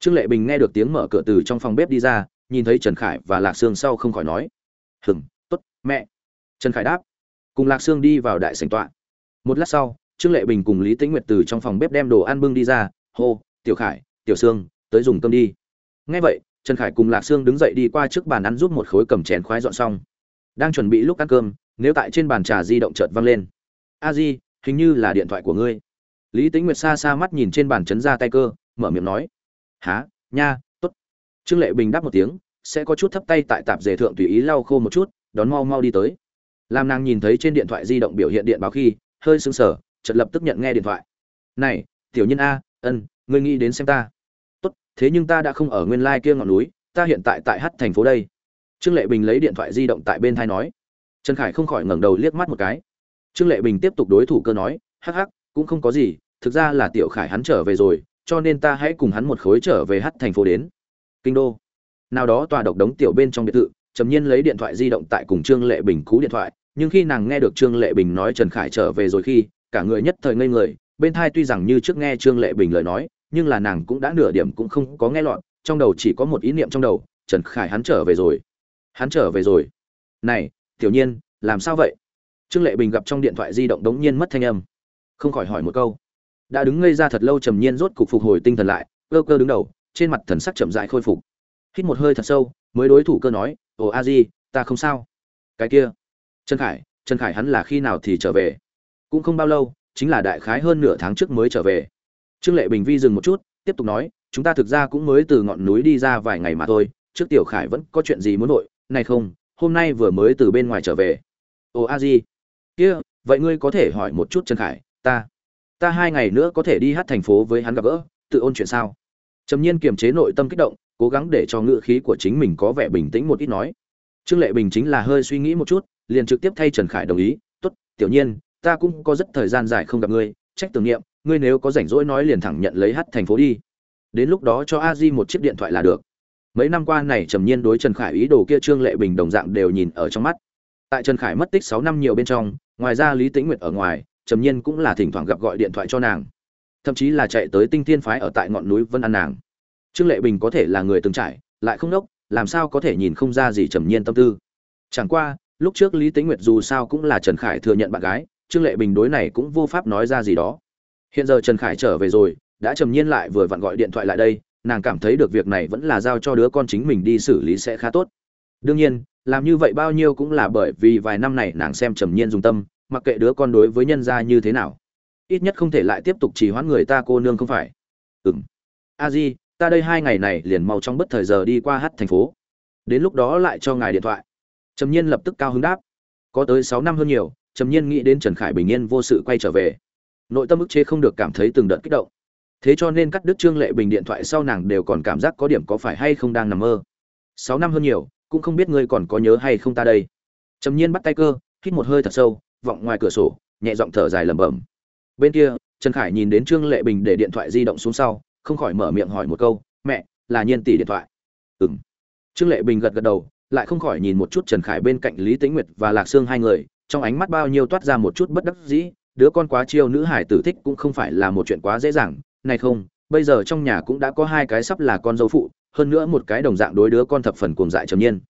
[SPEAKER 1] Trương lệ bình nghe được tiếng mở cửa từ trong phòng bếp đi ra nhìn thấy trần khải và lạc sương sau không khỏi nói. Hừng t ố t mẹ trần khải đáp, cùng lạc sương đi vào đại sảnh tọa. Một lát sau, trương lệ bình cùng lý tĩnh nguyệt từ trong phòng bếp đem đồ ăn bưng đi ra, hô, tiểu khải, tiểu sương, tới dùng cơm đi. Ngay vậy, trần khải cùng lạc sương đứng dậy đi qua trước bàn ăn giúp một khối cầm chén khoái dọn xong. Đang chuẩn bị lúc ăn cơm, nếu tại trên bàn trà di động chợt văng lên. A di, hình như là điện thoại của ngươi. Lý tĩnh nguyệt xa xa mắt nhìn trên bàn chấn ra tay cơ, mở miệng nói há nha t ố t trương lệ bình đáp một tiếng, sẽ có chút thấp tay tại tạp dề thượng tùy ý lau khô một chút, đón mau mau đi tới làm nàng nhìn thấy trên điện thoại di động biểu hiện điện báo khi, hơi sững sờ, chợt lập tức nhận nghe điện thoại. Này, tiểu nhân a, ân, ngươi nghĩ đến xem ta. Tốt, thế nhưng ta đã không ở nguyên lai kia ngọn núi, ta hiện tại tại hát thành phố đây. Trương lệ bình lấy điện thoại di động tại bên thai nói. Trần khải không khỏi ngẩng đầu liếc mắt một cái. Trương lệ bình tiếp tục đối thủ cơ nói, hắc hắc, cũng không có gì, thực ra là tiểu khải hắn trở về rồi, cho nên ta hãy cùng hắn một khối trở về hát thành phố đến. Kinh đô. Nào đó tòa độc đống tiểu bên trong biệt thự trầm nhiên lấy điện thoại di động tại cùng trương lệ bình cú điện thoại, nhưng khi nàng nghe được trương lệ bình nói trần khải trở về rồi khi, cả người nhất thời ngây người, bên thai tuy rằng như trước nghe trương lệ bình lời nói, nhưng là nàng cũng đã nửa điểm cũng không có nghe lọt, trong đầu chỉ có một ý niệm trong đầu, trần khải hắn trở về rồi. Hắn trở về rồi. Này, tiểu nhiên, làm sao vậy? Trương lệ bình gặp trong điện thoại di động đống nhiên mất thanh âm. Không khỏi hỏi một câu. Đã đứng ngây ra thật lâu trầm nhiên rốt cục phục hồi tinh thần lại, cơ cơ đứng đầu, trên mặt thần sắc chậm rãi khôi phục. Hít một hơi thật sâu, mới đối thủ cơ nói ồ, a di, ta không sao. Cái kia? Trần khải trần khải hắn là khi nào thì trở về? Cũng không bao lâu, chính là đại khái hơn nửa tháng trước mới trở về. Trương lệ bình vi dừng một chút, tiếp tục nói, chúng ta thực ra cũng mới từ ngọn núi đi ra vài ngày mà thôi, trước tiểu khải vẫn có chuyện gì muốn nội này không, hôm nay vừa mới từ bên ngoài trở về. Ồ, a di. Kia, vậy ngươi có thể hỏi một chút trần khải, ta ta hai ngày nữa có thể đi hát thành phố với hắn gặp gỡ, tự ôn chuyện sao? Trầm nhiên kiềm chế nội tâm kích động cố gắng để cho ngữ khí của chính mình có vẻ bình tĩnh một ít nói. Trương lệ bình chính là hơi suy nghĩ một chút, liền trực tiếp thay trần khải đồng ý, tốt, tiểu nhiên, ta cũng có rất thời gian dài không gặp ngươi, trách tưởng niệm, ngươi nếu có rảnh rỗi nói liền thẳng nhận lấy hát thành phố đi. Đến lúc đó cho a di một chiếc điện thoại là được. Mấy năm qua này trầm nhiên đối trần khải ý đồ kia trương lệ bình đồng dạng đều nhìn ở trong mắt. Tại trần khải mất tích sáu năm nhiều bên trong, ngoài ra lý tĩnh nguyệt ở ngoài, trầm nhiên cũng là thỉnh thoảng gặp gọi điện thoại cho nàng. Thậm chí là chạy tới tinh thiên phái ở tại ngọn núi vân an nàng trương lệ bình có thể là người từng trải, lại không đốc, làm sao có thể nhìn không ra gì trầm nhiên tâm tư? Chẳng qua, lúc trước lý tĩnh nguyệt dù sao cũng là trần khải thừa nhận bạn gái, trương lệ bình đối này cũng vô pháp nói ra gì đó. Hiện giờ trần khải trở về rồi, đã trầm nhiên lại vừa vặn gọi điện thoại lại đây, nàng cảm thấy được việc này vẫn là giao cho đứa con chính mình đi xử lý sẽ khá tốt. Đương nhiên, làm như vậy bao nhiêu cũng là bởi vì vài năm này nàng xem trầm nhiên dùng tâm, mặc kệ đứa con đối với nhân gia như thế nào. Ít nhất không thể lại tiếp tục trì hoãn người ta cô nương không phải. Ừng a di ta đây hai ngày này liền mau trong bất thời giờ đi qua hát thành phố. Đến lúc đó lại cho ngài điện thoại. Trầm nhiên lập tức cao hứng đáp. Có tới sáu năm hơn nhiều, trầm nhiên nghĩ đến trần khải bình yên vô sự quay trở về. Nội tâm ức chế không được cảm thấy từng đợt kích động. Thế cho nên cắt đứt trương lệ bình điện thoại sau nàng đều còn cảm giác có điểm có phải hay không đang nằm mơ. Sáu năm hơn nhiều, cũng không biết ngươi còn có nhớ hay không ta đây. Trầm nhiên bắt tay cơ, hít một hơi thật sâu, vọng ngoài cửa sổ, nhẹ giọng thở dài lẩm bẩm. Bên kia, trần khải nhìn đến trương lệ bình để điện thoại di động xuống sau không khỏi mở miệng hỏi một câu, mẹ, là nhiên tỷ điện thoại? Ừ m trương lệ bình gật gật đầu, lại không khỏi nhìn một chút trần khải bên cạnh lý tĩnh nguyệt và lạc sương hai người, trong ánh mắt bao nhiêu toát ra một chút bất đắc dĩ, đứa con quá chiêu nữ hải tử thích cũng không phải là một chuyện quá dễ dàng, này không, bây giờ trong nhà cũng đã có hai cái sắp là con dâu phụ, hơn nữa một cái đồng dạng đối đứa con thập phần cuồng dại trầm nhiên.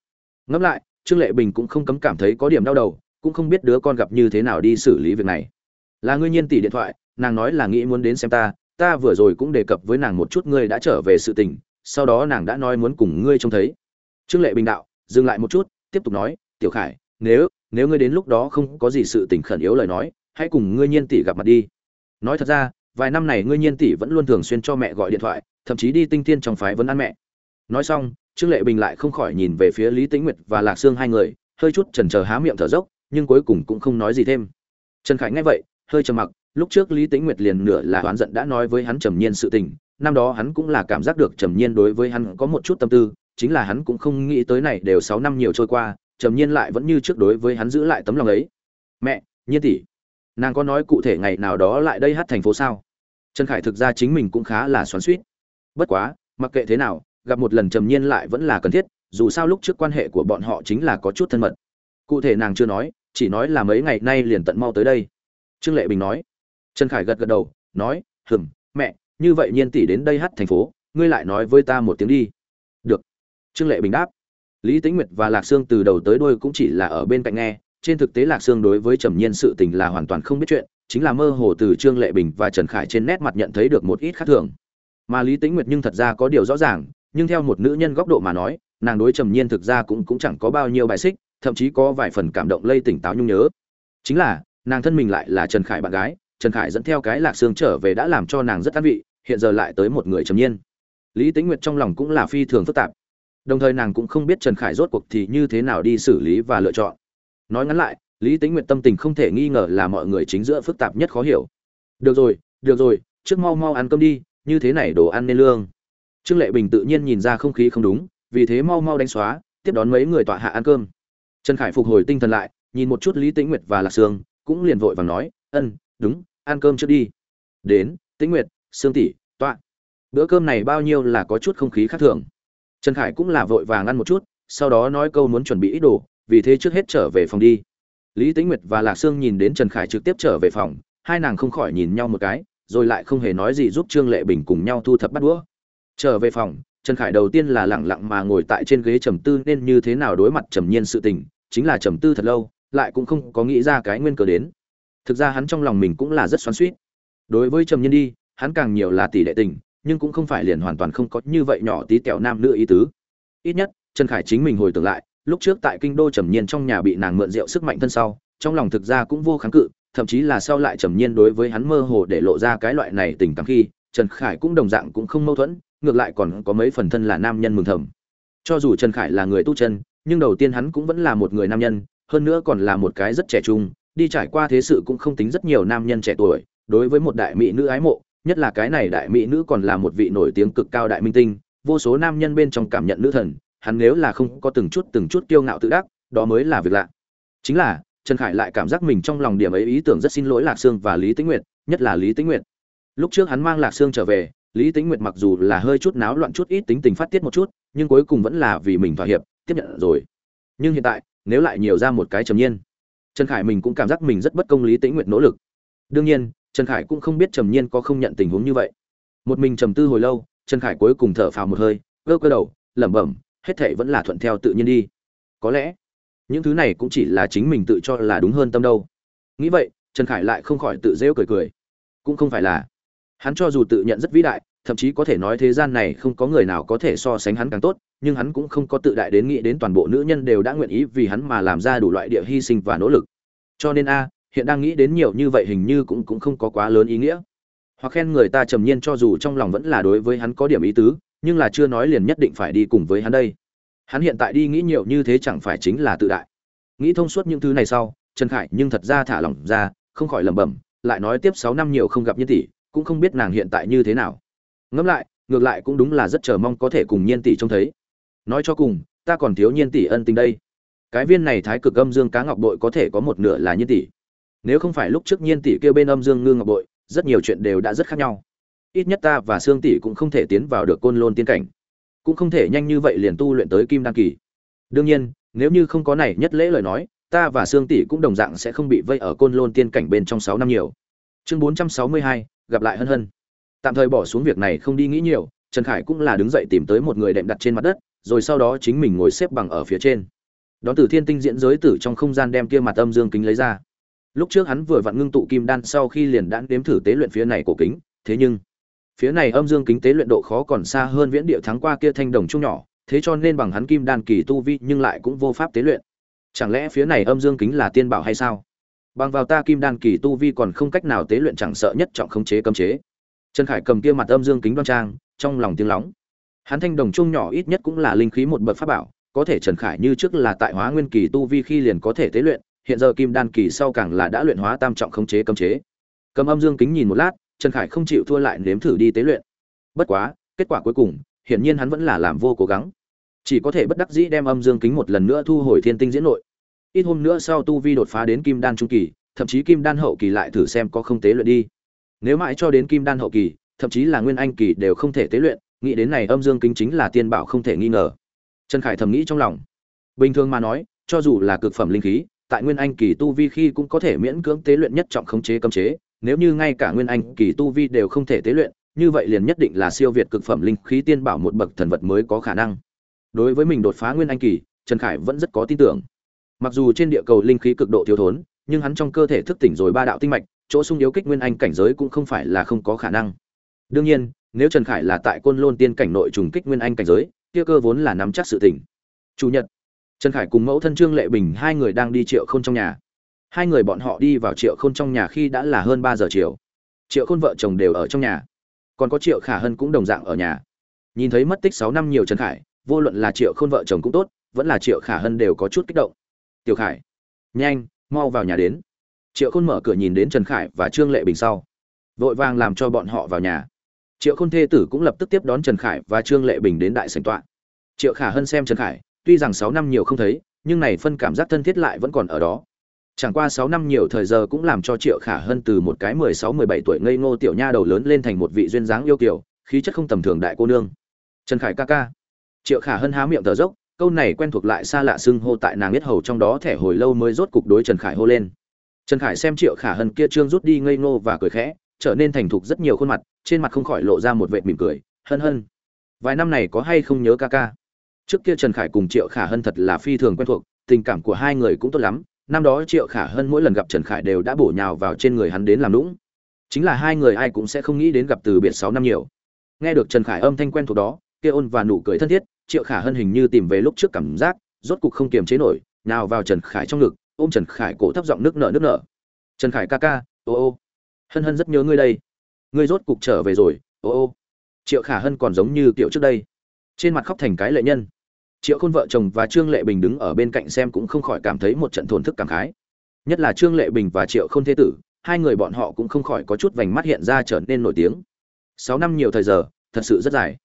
[SPEAKER 1] Ngẫm lại, trương lệ bình cũng không cấm cảm thấy có điểm đau đầu, cũng không biết đứa con gặp như thế nào đi xử lý việc này. Là ngươi nhiên tỷ điện thoại, nàng nói là nghĩ muốn đến xem ta ta vừa rồi cũng đề cập với nàng một chút ngươi đã trở về sự tình, sau đó nàng đã nói muốn cùng ngươi trông thấy. Trương lệ bình đạo, dừng lại một chút, tiếp tục nói, tiểu khải, nếu nếu ngươi đến lúc đó không có gì sự tình khẩn yếu lời nói, hãy cùng ngươi nhiên tỷ gặp mặt đi. Nói thật ra, vài năm này ngươi nhiên tỷ vẫn luôn thường xuyên cho mẹ gọi điện thoại, thậm chí đi tinh thiên trong phái vẫn ăn mẹ. Nói xong, trương lệ bình lại không khỏi nhìn về phía lý tĩnh nguyệt và lạc sương hai người, hơi chút chần chờ há miệng thở dốc, nhưng cuối cùng cũng không nói gì thêm. Trần khải nghe vậy, hơi trầm mặc lúc trước lý tĩnh nguyệt liền nửa là oán giận đã nói với hắn trầm nhiên sự tình, năm đó hắn cũng là cảm giác được trầm nhiên đối với hắn có một chút tâm tư, chính là hắn cũng không nghĩ tới này đều sáu năm nhiều trôi qua, trầm nhiên lại vẫn như trước đối với hắn giữ lại tấm lòng ấy. Mẹ, nhiên tỷ, nàng có nói cụ thể ngày nào đó lại đây hát thành phố sao? Trần khải thực ra chính mình cũng khá là xoắn suýt bất quá, mặc kệ thế nào, gặp một lần trầm nhiên lại vẫn là cần thiết, dù sao lúc trước quan hệ của bọn họ chính là có chút thân mật. Cụ thể nàng chưa nói, chỉ nói là mấy ngày nay liền tận mau tới đây. Trương lệ bình nói trần khải gật gật đầu, nói, hừm, mẹ, như vậy nhiên tỷ đến đây hát thành phố, ngươi lại nói với ta một tiếng đi. Được. Trương lệ bình đáp. Lý tĩnh nguyệt và lạc sương từ đầu tới đôi cũng chỉ là ở bên cạnh nghe, trên thực tế lạc sương đối với trầm nhiên sự tình là hoàn toàn không biết chuyện, chính là mơ hồ từ trương lệ bình và trần khải trên nét mặt nhận thấy được một ít khác thường. Mà lý tĩnh nguyệt nhưng thật ra có điều rõ ràng, nhưng theo một nữ nhân góc độ mà nói, nàng đối trầm nhiên thực ra cũng cũng chẳng có bao nhiêu bài xích, thậm chí có vài phần cảm động lây tỉnh táo nhung nhớ. Chính là, nàng thân mình lại là trần khải bạn gái trần khải dẫn theo cái lạc xương trở về đã làm cho nàng rất an vị, hiện giờ lại tới một người trầm nhiên. Lý tĩnh nguyệt trong lòng cũng là phi thường phức tạp. Đồng thời nàng cũng không biết trần khải rốt cuộc thì như thế nào đi xử lý và lựa chọn. Nói ngắn lại, lý tĩnh nguyệt tâm tình không thể nghi ngờ là mọi người chính giữa phức tạp nhất khó hiểu. Được rồi được rồi, trước mau mau ăn cơm đi, như thế này đồ ăn nên lương. Trương lệ bình tự nhiên nhìn ra không khí không đúng, vì thế mau mau đánh xóa, tiếp đón mấy người tọa hạ ăn cơm. Trần khải phục hồi tinh thần lại, nhìn một chút lý tĩnh nguyệt và lạc sương, cũng liền vội vàng nói, ân đúng, ăn cơm trước đi. Đến, tĩnh nguyệt, sương tỷ tọa bữa cơm này bao nhiêu là có chút không khí khác thường. Trần khải cũng là vội vàng ăn một chút, sau đó nói câu muốn chuẩn bị ít đồ, vì thế trước hết trở về phòng đi. Lý tĩnh nguyệt và lạc sương nhìn đến trần khải trực tiếp trở về phòng, hai nàng không khỏi nhìn nhau một cái, rồi lại không hề nói gì giúp trương lệ bình cùng nhau thu thập bắt đũa. Trở về phòng, trần khải đầu tiên là lẳng lặng mà ngồi tại trên ghế trầm tư nên như thế nào đối mặt trầm nhiên sự tình, chính là trầm tư thật lâu, lại cũng không có nghĩ ra cái nguyên cớ đến thực ra hắn trong lòng mình cũng là rất xoắn suýt đối với trầm nhiên đi, hắn càng nhiều là tỷ đệ tình, nhưng cũng không phải liền hoàn toàn không có như vậy nhỏ tí tẹo nam nữ ý tứ. Ít nhất, trần khải chính mình hồi tưởng lại, lúc trước tại kinh đô trầm nhiên trong nhà bị nàng mượn rượu sức mạnh thân sau, trong lòng thực ra cũng vô kháng cự, thậm chí là sau lại trầm nhiên đối với hắn mơ hồ để lộ ra cái loại này tình cảm khi, trần khải cũng đồng dạng cũng không mâu thuẫn, ngược lại còn có mấy phần thân là nam nhân mừng thầm. Cho dù trần khải là người tu chân, nhưng đầu tiên hắn cũng vẫn là một người nam nhân, hơn nữa còn là một cái rất trẻ trung đi trải qua thế sự cũng không tính rất nhiều nam nhân trẻ tuổi, đối với một đại mỹ nữ ái mộ, nhất là cái này đại mỹ nữ còn là một vị nổi tiếng cực cao đại minh tinh, vô số nam nhân bên trong cảm nhận nữ thần, hắn nếu là không có từng chút từng chút kiêu ngạo tự đắc, đó mới là việc lạ. Chính là, trần khải lại cảm giác mình trong lòng điểm ấy ý tưởng rất xin lỗi lạc sương và lý tĩnh nguyệt, nhất là lý tĩnh nguyệt. Lúc trước hắn mang lạc sương trở về, lý tĩnh nguyệt mặc dù là hơi chút náo loạn chút ít tính tình phát tiết một chút, nhưng cuối cùng vẫn là vì mình thỏa hiệp, tiếp nhận rồi. Nhưng hiện tại, nếu lại nhiều ra một cái trầm nhiên trần khải mình cũng cảm giác mình rất bất công lý tĩnh nguyệt nỗ lực. Đương nhiên, trần khải cũng không biết trầm nhiên có không nhận tình huống như vậy. Một mình trầm tư hồi lâu, trần khải cuối cùng thở phào một hơi cơ cơ đầu, lẩm bẩm, hết thệ vẫn là thuận theo tự nhiên đi. Có lẽ, những thứ này cũng chỉ là chính mình tự cho là đúng hơn tâm đâu. Nghĩ vậy, trần khải lại không khỏi tự rêu cười cười. Cũng không phải là. Hắn cho dù tự nhận rất vĩ đại, thậm chí có thể nói thế gian này không có người nào có thể so sánh hắn càng tốt nhưng hắn cũng không có tự đại đến nghĩ đến toàn bộ nữ nhân đều đã nguyện ý vì hắn mà làm ra đủ loại địa hy sinh và nỗ lực. Cho nên a, hiện đang nghĩ đến nhiều như vậy hình như cũng cũng không có quá lớn ý nghĩa. Hoặc khen người ta trầm nhiên cho dù trong lòng vẫn là đối với hắn có điểm ý tứ, nhưng là chưa nói liền nhất định phải đi cùng với hắn đây. Hắn hiện tại đi nghĩ nhiều như thế chẳng phải chính là tự đại. Nghĩ thông suốt những thứ này sau, trần khải nhưng thật ra thả lỏng ra, không khỏi lẩm bẩm, lại nói tiếp sáu năm nhiều không gặp nhiên tỷ, cũng không biết nàng hiện tại như thế nào. Ngẫm lại, ngược lại cũng đúng là rất chờ mong có thể cùng nhiên tỷ trông thấy nói cho cùng, ta còn thiếu nhiên tỷ ân tình đây. Cái viên này thái cực âm dương cá ngọc bội có thể có một nửa là nhiên tỷ. Nếu không phải lúc trước nhiên tỷ kêu bên âm dương ngư ngọc bội, rất nhiều chuyện đều đã rất khác nhau. Ít nhất ta và sương tỷ cũng không thể tiến vào được côn lôn tiên cảnh. Cũng không thể nhanh như vậy liền tu luyện tới kim đăng kỳ. Đương nhiên, nếu như không có này nhất lễ lời nói, ta và sương tỷ cũng đồng dạng sẽ không bị vây ở côn lôn tiên cảnh bên trong sáu năm nhiều. Chương bốn trăm sáu mươi hai, gặp lại hân hân. Tạm thời bỏ xuống việc này không đi nghĩ nhiều, trần khải cũng là đứng dậy tìm tới một người đệm đặt trên mặt đất rồi sau đó chính mình ngồi xếp bằng ở phía trên. Đón từ thiên tinh diễn giới tử trong không gian đem kia mặt âm dương kính lấy ra. Lúc trước hắn vừa vặn ngưng tụ kim đan sau khi liền đã đếm thử tế luyện phía này cổ kính, thế nhưng phía này âm dương kính tế luyện độ khó còn xa hơn viễn địa thắng qua kia thanh đồng trung nhỏ, thế cho nên bằng hắn kim đan kỳ tu vi nhưng lại cũng vô pháp tế luyện. Chẳng lẽ phía này âm dương kính là tiên bảo hay sao? Bằng vào ta kim đan kỳ tu vi còn không cách nào tế luyện chẳng sợ nhất trọng khống chế cấm chế. Trần khải cầm kia mặt âm dương kính đoan trang, trong lòng tiếng lóng hắn thanh đồng trung nhỏ ít nhất cũng là linh khí một bậc pháp bảo, có thể trần khải như trước là tại hóa nguyên kỳ tu vi khi liền có thể tế luyện, hiện giờ kim đan kỳ sau càng là đã luyện hóa tam trọng khống chế cấm chế. Cầm âm dương kính nhìn một lát, trần khải không chịu thua lại nếm thử đi tế luyện. Bất quá, kết quả cuối cùng, hiển nhiên hắn vẫn là làm vô cố gắng. Chỉ có thể bất đắc dĩ đem âm dương kính một lần nữa thu hồi thiên tinh diễn nội. Ít hôm nữa sau tu vi đột phá đến kim đan trung kỳ, thậm chí kim đan hậu kỳ lại thử xem có không tế luyện đi. Nếu mãi cho đến kim đan hậu kỳ, thậm chí là nguyên anh kỳ đều không thể tế luyện nghĩ đến này âm dương kính chính là tiên bảo không thể nghi ngờ. Trần khải thầm nghĩ trong lòng. Bình thường mà nói, cho dù là cực phẩm linh khí, tại nguyên anh kỳ tu vi khi cũng có thể miễn cưỡng tế luyện nhất trọng khống chế cấm chế. Nếu như ngay cả nguyên anh kỳ tu vi đều không thể tế luyện, như vậy liền nhất định là siêu việt cực phẩm linh khí tiên bảo một bậc thần vật mới có khả năng. Đối với mình đột phá nguyên anh kỳ, trần khải vẫn rất có tin tưởng. Mặc dù trên địa cầu linh khí cực độ thiếu thốn, nhưng hắn trong cơ thể thức tỉnh rồi ba đạo tinh mạch, chỗ sung yếu kích nguyên anh cảnh giới cũng không phải là không có khả năng. Đương nhiên nếu trần khải là tại côn lôn tiên cảnh nội trùng kích nguyên anh cảnh giới, kia cơ vốn là nắm chắc sự tỉnh chủ nhật, trần khải cùng mẫu thân trương lệ bình hai người đang đi triệu khôn trong nhà. Hai người bọn họ đi vào triệu khôn trong nhà khi đã là hơn ba giờ chiều. Triệu khôn vợ chồng đều ở trong nhà. Còn có triệu khả hân cũng đồng dạng ở nhà. Nhìn thấy mất tích sáu năm nhiều trần khải, vô luận là triệu khôn vợ chồng cũng tốt, vẫn là triệu khả hân đều có chút kích động. Tiểu khải, nhanh, mau vào nhà đến. Triệu khôn mở cửa nhìn đến trần khải và trương lệ bình sau. Vội vàng làm cho bọn họ vào nhà triệu khôn thê tử cũng lập tức tiếp đón trần khải và trương lệ bình đến đại sành tọa. Triệu khả hân xem trần khải, tuy rằng sáu năm nhiều không thấy, nhưng này phân cảm giác thân thiết lại vẫn còn ở đó. Chẳng qua sáu năm nhiều thời giờ cũng làm cho triệu khả hân từ một cái mười sáu, mười bảy tuổi ngây ngô tiểu nha đầu lớn lên thành một vị duyên dáng yêu kiều, khí chất không tầm thường đại cô nương. Trần khải ca ca. Triệu khả hân há miệng thở dốc, câu này quen thuộc lại xa lạ xưng hô tại nàng biết hầu trong đó thẻ hồi lâu mới rốt cục đối trần khải hô lên. Trần khải xem triệu khả hân kia trương rút đi ngây ngô và cười khẽ trở nên thành thục rất nhiều khuôn mặt, trên mặt không khỏi lộ ra một vệ mỉm cười, hân hân, vài năm này có hay không nhớ ca ca? Trước kia trần khải cùng triệu khả hân thật là phi thường quen thuộc, tình cảm của hai người cũng tốt lắm, năm đó triệu khả hân mỗi lần gặp trần khải đều đã bổ nhào vào trên người hắn đến làm lũng chính là hai người ai cũng sẽ không nghĩ đến gặp từ biệt sáu năm nhiều. Nghe được trần khải âm thanh quen thuộc đó, kia ôn và nụ cười thân thiết, triệu khả hân hình như tìm về lúc trước cảm giác, rốt cục không kiềm chế nổi nào vào trần khải trong ngực, ôm trần khải cổ thấp giọng nước nở nước nở. Trần khải ca ca, ô ô hân hân rất nhớ ngươi đây. Ngươi rốt cục trở về rồi, ô ô. Triệu khả hân còn giống như kiểu trước đây. Trên mặt khóc thành cái lệ nhân. Triệu khôn vợ chồng và trương lệ bình đứng ở bên cạnh xem cũng không khỏi cảm thấy một trận thổn thức cảm khái. Nhất là trương lệ bình và triệu khôn thế tử, hai người bọn họ cũng không khỏi có chút vành mắt hiện ra trở nên nổi tiếng. Sáu năm nhiều thời giờ, thật sự rất dài.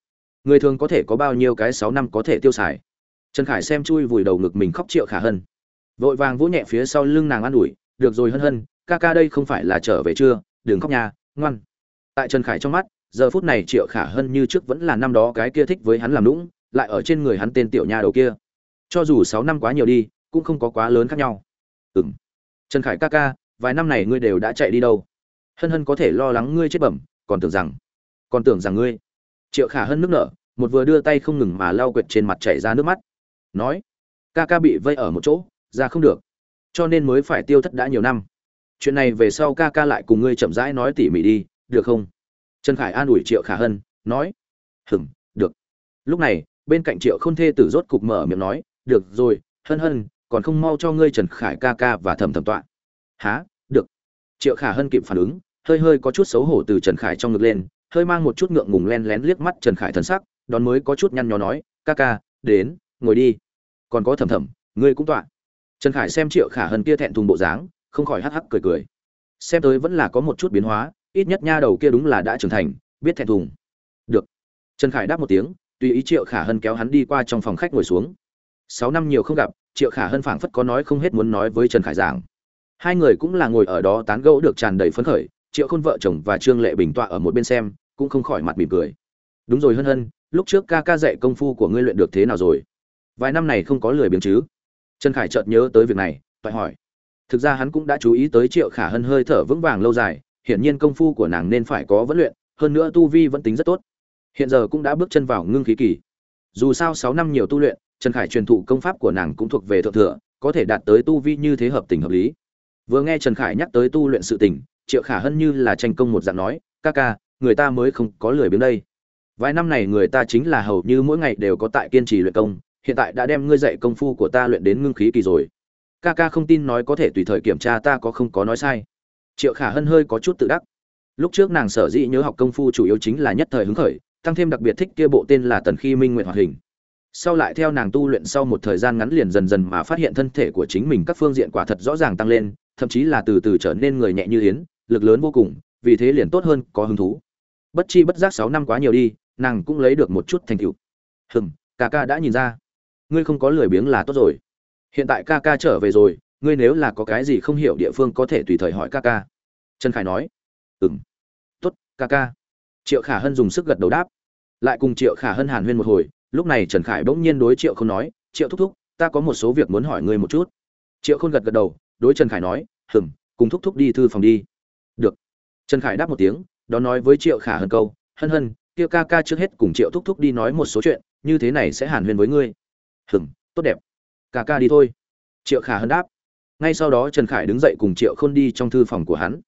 [SPEAKER 1] Người thường có thể có bao nhiêu cái sáu năm có thể tiêu xài? Trần khải xem chui vùi đầu ngực mình khóc triệu khả hân. Vội vàng vỗ nhẹ phía sau lưng nàng an ủi, được rồi hân hân, ca ca đây không phải là trở về chưa? Đừng khóc nhà ngoan. Tại trần khải trong mắt, giờ phút này triệu khả hân như trước vẫn là năm đó cái kia thích với hắn làm lũng lại ở trên người hắn tên tiểu nha đầu kia. Cho dù sáu năm quá nhiều đi, cũng không có quá lớn khác nhau. Ừ m trần khải ca ca, vài năm này ngươi đều đã chạy đi đâu? Hân hân có thể lo lắng ngươi chết bẩm, còn tưởng rằng, còn tưởng rằng ngươi. Triệu khả hân nước nở, một vừa đưa tay không ngừng mà lau quệt trên mặt chảy ra nước mắt. Nói, ca ca bị vây ở một chỗ, ra không được, cho nên mới phải tiêu thất đã nhiều năm chuyện này về sau ca ca lại cùng ngươi chậm rãi nói tỉ mỉ đi, được không? Trần khải an ủi triệu khả hân, nói hừng được. Lúc này, bên cạnh triệu khôn thê tử rốt cục mở miệng nói, được rồi, hân hân, còn không mau cho ngươi trần khải ca ca và thầm thầm tọa. Há được. Triệu khả hân kịp phản ứng, hơi hơi có chút xấu hổ từ trần khải trong ngực lên, hơi mang một chút ngượng ngùng len lén liếc mắt trần khải thần sắc, đón mới có chút nhăn nhó nói, ca ca, đến, ngồi đi. Còn có thầm thầm ngươi cũng tọa. Trần khải xem triệu khả hân kia thẹn thùng bộ dáng không khỏi hắc hắc cười cười. Xem tới vẫn là có một chút biến hóa, ít nhất nha đầu kia đúng là đã trưởng thành, biết thẹn thùng. Được. Trần khải đáp một tiếng, tùy ý triệu khả hân kéo hắn đi qua trong phòng khách ngồi xuống. Sáu năm nhiều không gặp, triệu khả hân phảng phất có nói không hết muốn nói với trần khải giảng. Hai người cũng là ngồi ở đó tán gẫu được tràn đầy phấn khởi, triệu khôn vợ chồng và trương lệ bình tọa ở một bên xem, cũng không khỏi mặt mỉm cười. Đúng rồi hân hân, lúc trước ca ca dạy công phu của ngươi luyện được thế nào rồi? Vài năm này không có lười biếng chứ? Trần khải chợt nhớ tới việc này, toại hỏi thực ra hắn cũng đã chú ý tới triệu khả hân hơi thở vững vàng lâu dài, hiển nhiên công phu của nàng nên phải có vấn luyện, hơn nữa tu vi vẫn tính rất tốt. Hiện giờ cũng đã bước chân vào ngưng khí kỳ. Dù sao sáu năm nhiều tu luyện, trần khải truyền thụ công pháp của nàng cũng thuộc về thượng thừa, có thể đạt tới tu vi như thế hợp tình hợp lý. Vừa nghe trần khải nhắc tới tu luyện sự tình, triệu khả hân như là tranh công một dạng nói, ca ca, người ta mới không có lười biếng đây. Vài năm này người ta chính là hầu như mỗi ngày đều có tại kiên trì luyện công, hiện tại đã đem ngươi dạy công phu của ta luyện đến ngưng khí kỳ rồi ca ca không tin nói có thể tùy thời kiểm tra ta có không có nói sai. Triệu khả hân hơi có chút tự đắc. Lúc trước nàng sở dĩ nhớ học công phu chủ yếu chính là nhất thời hứng khởi, tăng thêm đặc biệt thích kia bộ tên là tần khi minh nguyện hoạt hình. Sau lại theo nàng tu luyện sau một thời gian ngắn liền dần dần mà phát hiện thân thể của chính mình các phương diện quả thật rõ ràng tăng lên, thậm chí là từ từ trở nên người nhẹ như yến, lực lớn vô cùng, vì thế liền tốt hơn, có hứng thú. Bất chi bất giác sáu năm quá nhiều đi, nàng cũng lấy được một chút thành tựu. Hừm, ca ca đã nhìn ra. Ngươi không có lười biếng là tốt rồi hiện tại ca ca trở về rồi, ngươi nếu là có cái gì không hiểu địa phương có thể tùy thời hỏi ca ca. Trần khải nói. Ừm. Tốt, ca ca. Triệu khả hân dùng sức gật đầu đáp. Lại cùng triệu khả hân hàn huyên một hồi, lúc này trần khải bỗng nhiên đối triệu không nói, triệu thúc thúc, ta có một số việc muốn hỏi ngươi một chút. Triệu khôn gật gật đầu, đối trần khải nói, hừm, cùng thúc thúc đi thư phòng đi. Được. Trần khải đáp một tiếng, đó nói với triệu khả hân câu, hân hân, kia ca ca trước hết cùng triệu thúc thúc đi nói một số chuyện, như thế này sẽ hàn huyên với ngươi. Hừm, tốt đẹp ca ca đi thôi. Triệu khả hân đáp. Ngay sau đó trần khải đứng dậy cùng triệu khôn đi trong thư phòng của hắn.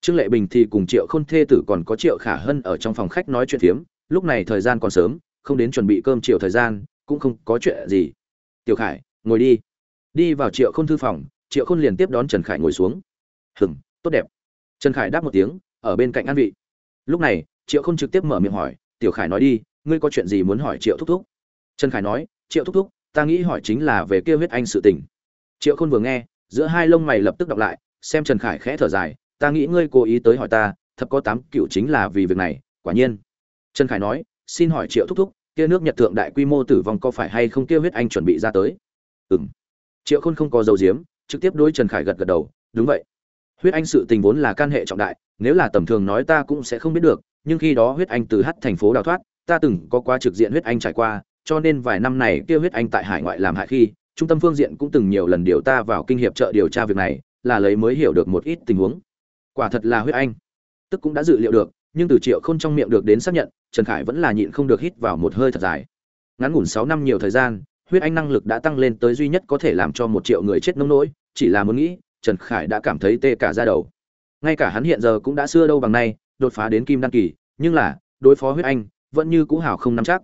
[SPEAKER 1] Trương lệ bình thì cùng triệu khôn thê tử còn có triệu khả hân ở trong phòng khách nói chuyện phiếm. Lúc này thời gian còn sớm, không đến chuẩn bị cơm chiều thời gian, cũng không có chuyện gì. Tiểu khải, ngồi đi. Đi vào triệu khôn thư phòng, triệu khôn liền tiếp đón trần khải ngồi xuống. Hừng tốt đẹp. Trần khải đáp một tiếng, ở bên cạnh an vị. Lúc này, triệu khôn trực tiếp mở miệng hỏi, tiểu khải nói đi, ngươi có chuyện gì muốn hỏi triệu thúc thúc? Trần khải nói, triệu thúc thúc ta nghĩ hỏi chính là về kia huyết anh sự tình. Triệu khôn vừa nghe, giữa hai lông mày lập tức đọc lại, xem trần khải khẽ thở dài, ta nghĩ ngươi cố ý tới hỏi ta thập có tám cựu chính là vì việc này, quả nhiên. Trần khải nói, xin hỏi triệu thúc thúc, kia nước nhật thượng đại quy mô tử vong có phải hay không kia huyết anh chuẩn bị ra tới? Ừm. Triệu khôn không có dầu diếm trực tiếp đối trần khải gật gật đầu, đúng vậy. Huyết anh sự tình vốn là can hệ trọng đại, nếu là tầm thường nói ta cũng sẽ không biết được, nhưng khi đó huyết anh từ hắt thành phố đào thoát, ta từng có quá trực diện huyết anh trải qua cho nên vài năm này kia huyết anh tại hải ngoại làm hại khi, trung tâm phương diện cũng từng nhiều lần điều ta vào kinh hiệp trợ điều tra việc này, là lấy mới hiểu được một ít tình huống. Quả thật là huyết anh. Tức cũng đã dự liệu được, nhưng từ triệu không trong miệng được đến xác nhận, trần khải vẫn là nhịn không được hít vào một hơi thật dài. Ngắn ngủn sáu năm nhiều thời gian, huyết anh năng lực đã tăng lên tới duy nhất có thể làm cho một triệu người chết nông nỗi, chỉ là muốn nghĩ, trần khải đã cảm thấy tê cả ra đầu. Ngay cả hắn hiện giờ cũng đã xưa đâu bằng nay, đột phá đến kim đăng kỳ, nhưng là, đối phó huyết anh, vẫn như cũ hảo không nắm chắc.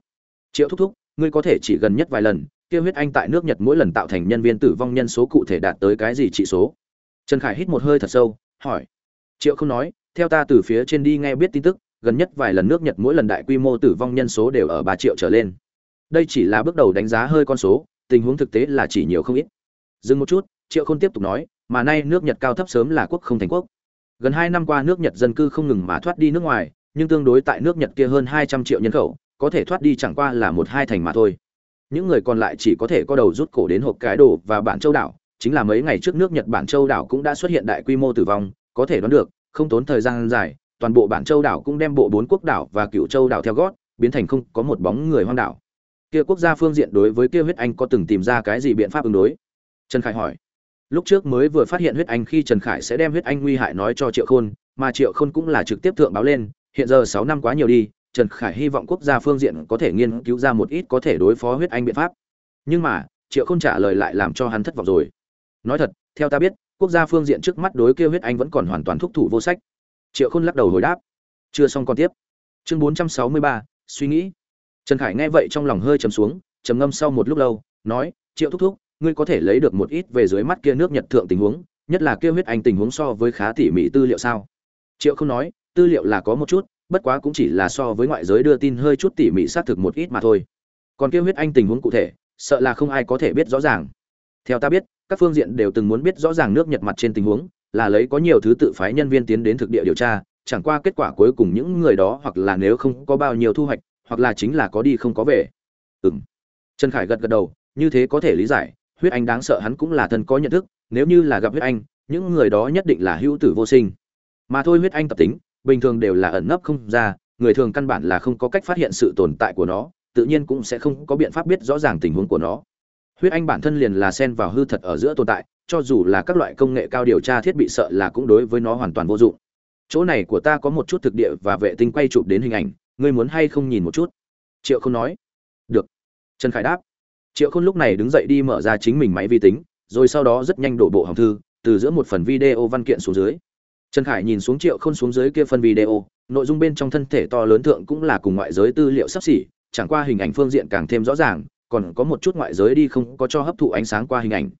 [SPEAKER 1] Triệu thúc thúc ngươi có thể chỉ gần nhất vài lần, kia huyết anh tại nước nhật mỗi lần tạo thành nhân viên tử vong nhân số cụ thể đạt tới cái gì trị số? Trần khải hít một hơi thật sâu, hỏi. Triệu không nói, theo ta từ phía trên đi nghe biết tin tức, gần nhất vài lần nước nhật mỗi lần đại quy mô tử vong nhân số đều ở ba triệu trở lên. Đây chỉ là bước đầu đánh giá hơi con số, tình huống thực tế là chỉ nhiều không ít. Dừng một chút, triệu không tiếp tục nói, mà nay nước nhật cao thấp sớm là quốc không thành quốc. Gần hai năm qua nước nhật dân cư không ngừng mà thoát đi nước ngoài, nhưng tương đối tại nước nhật kia hơn hai trăm triệu nhân khẩu có thể thoát đi chẳng qua là một hai thành mà thôi. Những người còn lại chỉ có thể có đầu rút cổ đến hộp cái đồ và bản châu đảo, chính là mấy ngày trước nước nhật bản châu đảo cũng đã xuất hiện đại quy mô tử vong, có thể đoán được, không tốn thời gian dài, toàn bộ bản châu đảo cũng đem bộ bốn quốc đảo và cựu châu đảo theo gót, biến thành không có một bóng người hoang đảo. Kia quốc gia phương diện đối với kia huyết anh có từng tìm ra cái gì biện pháp ứng đối? Trần khải hỏi. Lúc trước mới vừa phát hiện huyết anh khi trần khải sẽ đem huyết anh nguy hại nói cho triệu khôn, mà triệu khôn cũng là trực tiếp thượng báo lên, hiện giờ sáu năm quá nhiều đi trần khải hy vọng quốc gia phương diện có thể nghiên cứu ra một ít có thể đối phó huyết anh biện pháp. Nhưng mà, triệu khôn trả lời lại làm cho hắn thất vọng rồi. Nói thật, theo ta biết, quốc gia phương diện trước mắt đối kêu huyết anh vẫn còn hoàn toàn thúc thủ vô sách. Triệu khôn lắc đầu hồi đáp. Chưa xong còn tiếp. Chương bốn trăm sáu mươi ba, suy nghĩ. Trần khải nghe vậy trong lòng hơi trầm xuống, trầm ngâm sau một lúc lâu, nói, triệu thúc thúc, ngươi có thể lấy được một ít về dưới mắt kia nước nhật thượng tình huống, nhất là kêu huyết anh tình huống so với khá tỉ mỉ tư liệu sao? Triệu không nói, tư liệu là có một chút bất quá cũng chỉ là so với ngoại giới đưa tin hơi chút tỉ mỉ xác thực một ít mà thôi. Còn kêu huyết anh tình huống cụ thể, sợ là không ai có thể biết rõ ràng. Theo ta biết, các phương diện đều từng muốn biết rõ ràng nước nhật mặt trên tình huống, là lấy có nhiều thứ tự phái nhân viên tiến đến thực địa điều tra, chẳng qua kết quả cuối cùng những người đó hoặc là nếu không có bao nhiêu thu hoạch, hoặc là chính là có đi không có về. Ừm. Trần khải gật gật đầu, như thế có thể lý giải, huyết anh đáng sợ hắn cũng là thân có nhận thức, nếu như là gặp huyết anh, những người đó nhất định là hữu tử vô sinh. Mà thôi huyết anh tập tính bình thường đều là ẩn nấp không ra, người thường căn bản là không có cách phát hiện sự tồn tại của nó, tự nhiên cũng sẽ không có biện pháp biết rõ ràng tình huống của nó. Huyết anh bản thân liền là xen vào hư thật ở giữa tồn tại, cho dù là các loại công nghệ cao điều tra thiết bị sợ là cũng đối với nó hoàn toàn vô dụng. Chỗ này của ta có một chút thực địa và vệ tinh quay chụp đến hình ảnh, ngươi muốn hay không nhìn một chút? Triệu không nói. Được. Trần khải đáp. Triệu khôn lúc này đứng dậy đi mở ra chính mình máy vi tính, rồi sau đó rất nhanh đổ bộ hòm thư, từ giữa một phần video văn kiện xuống dưới trần khải nhìn xuống triệu khôn xuống dưới kia phân video, nội dung bên trong thân thể to lớn thượng cũng là cùng ngoại giới tư liệu sắp xỉ, chẳng qua hình ảnh phương diện càng thêm rõ ràng, còn có một chút ngoại giới đi không có cho hấp thụ ánh sáng qua hình ảnh.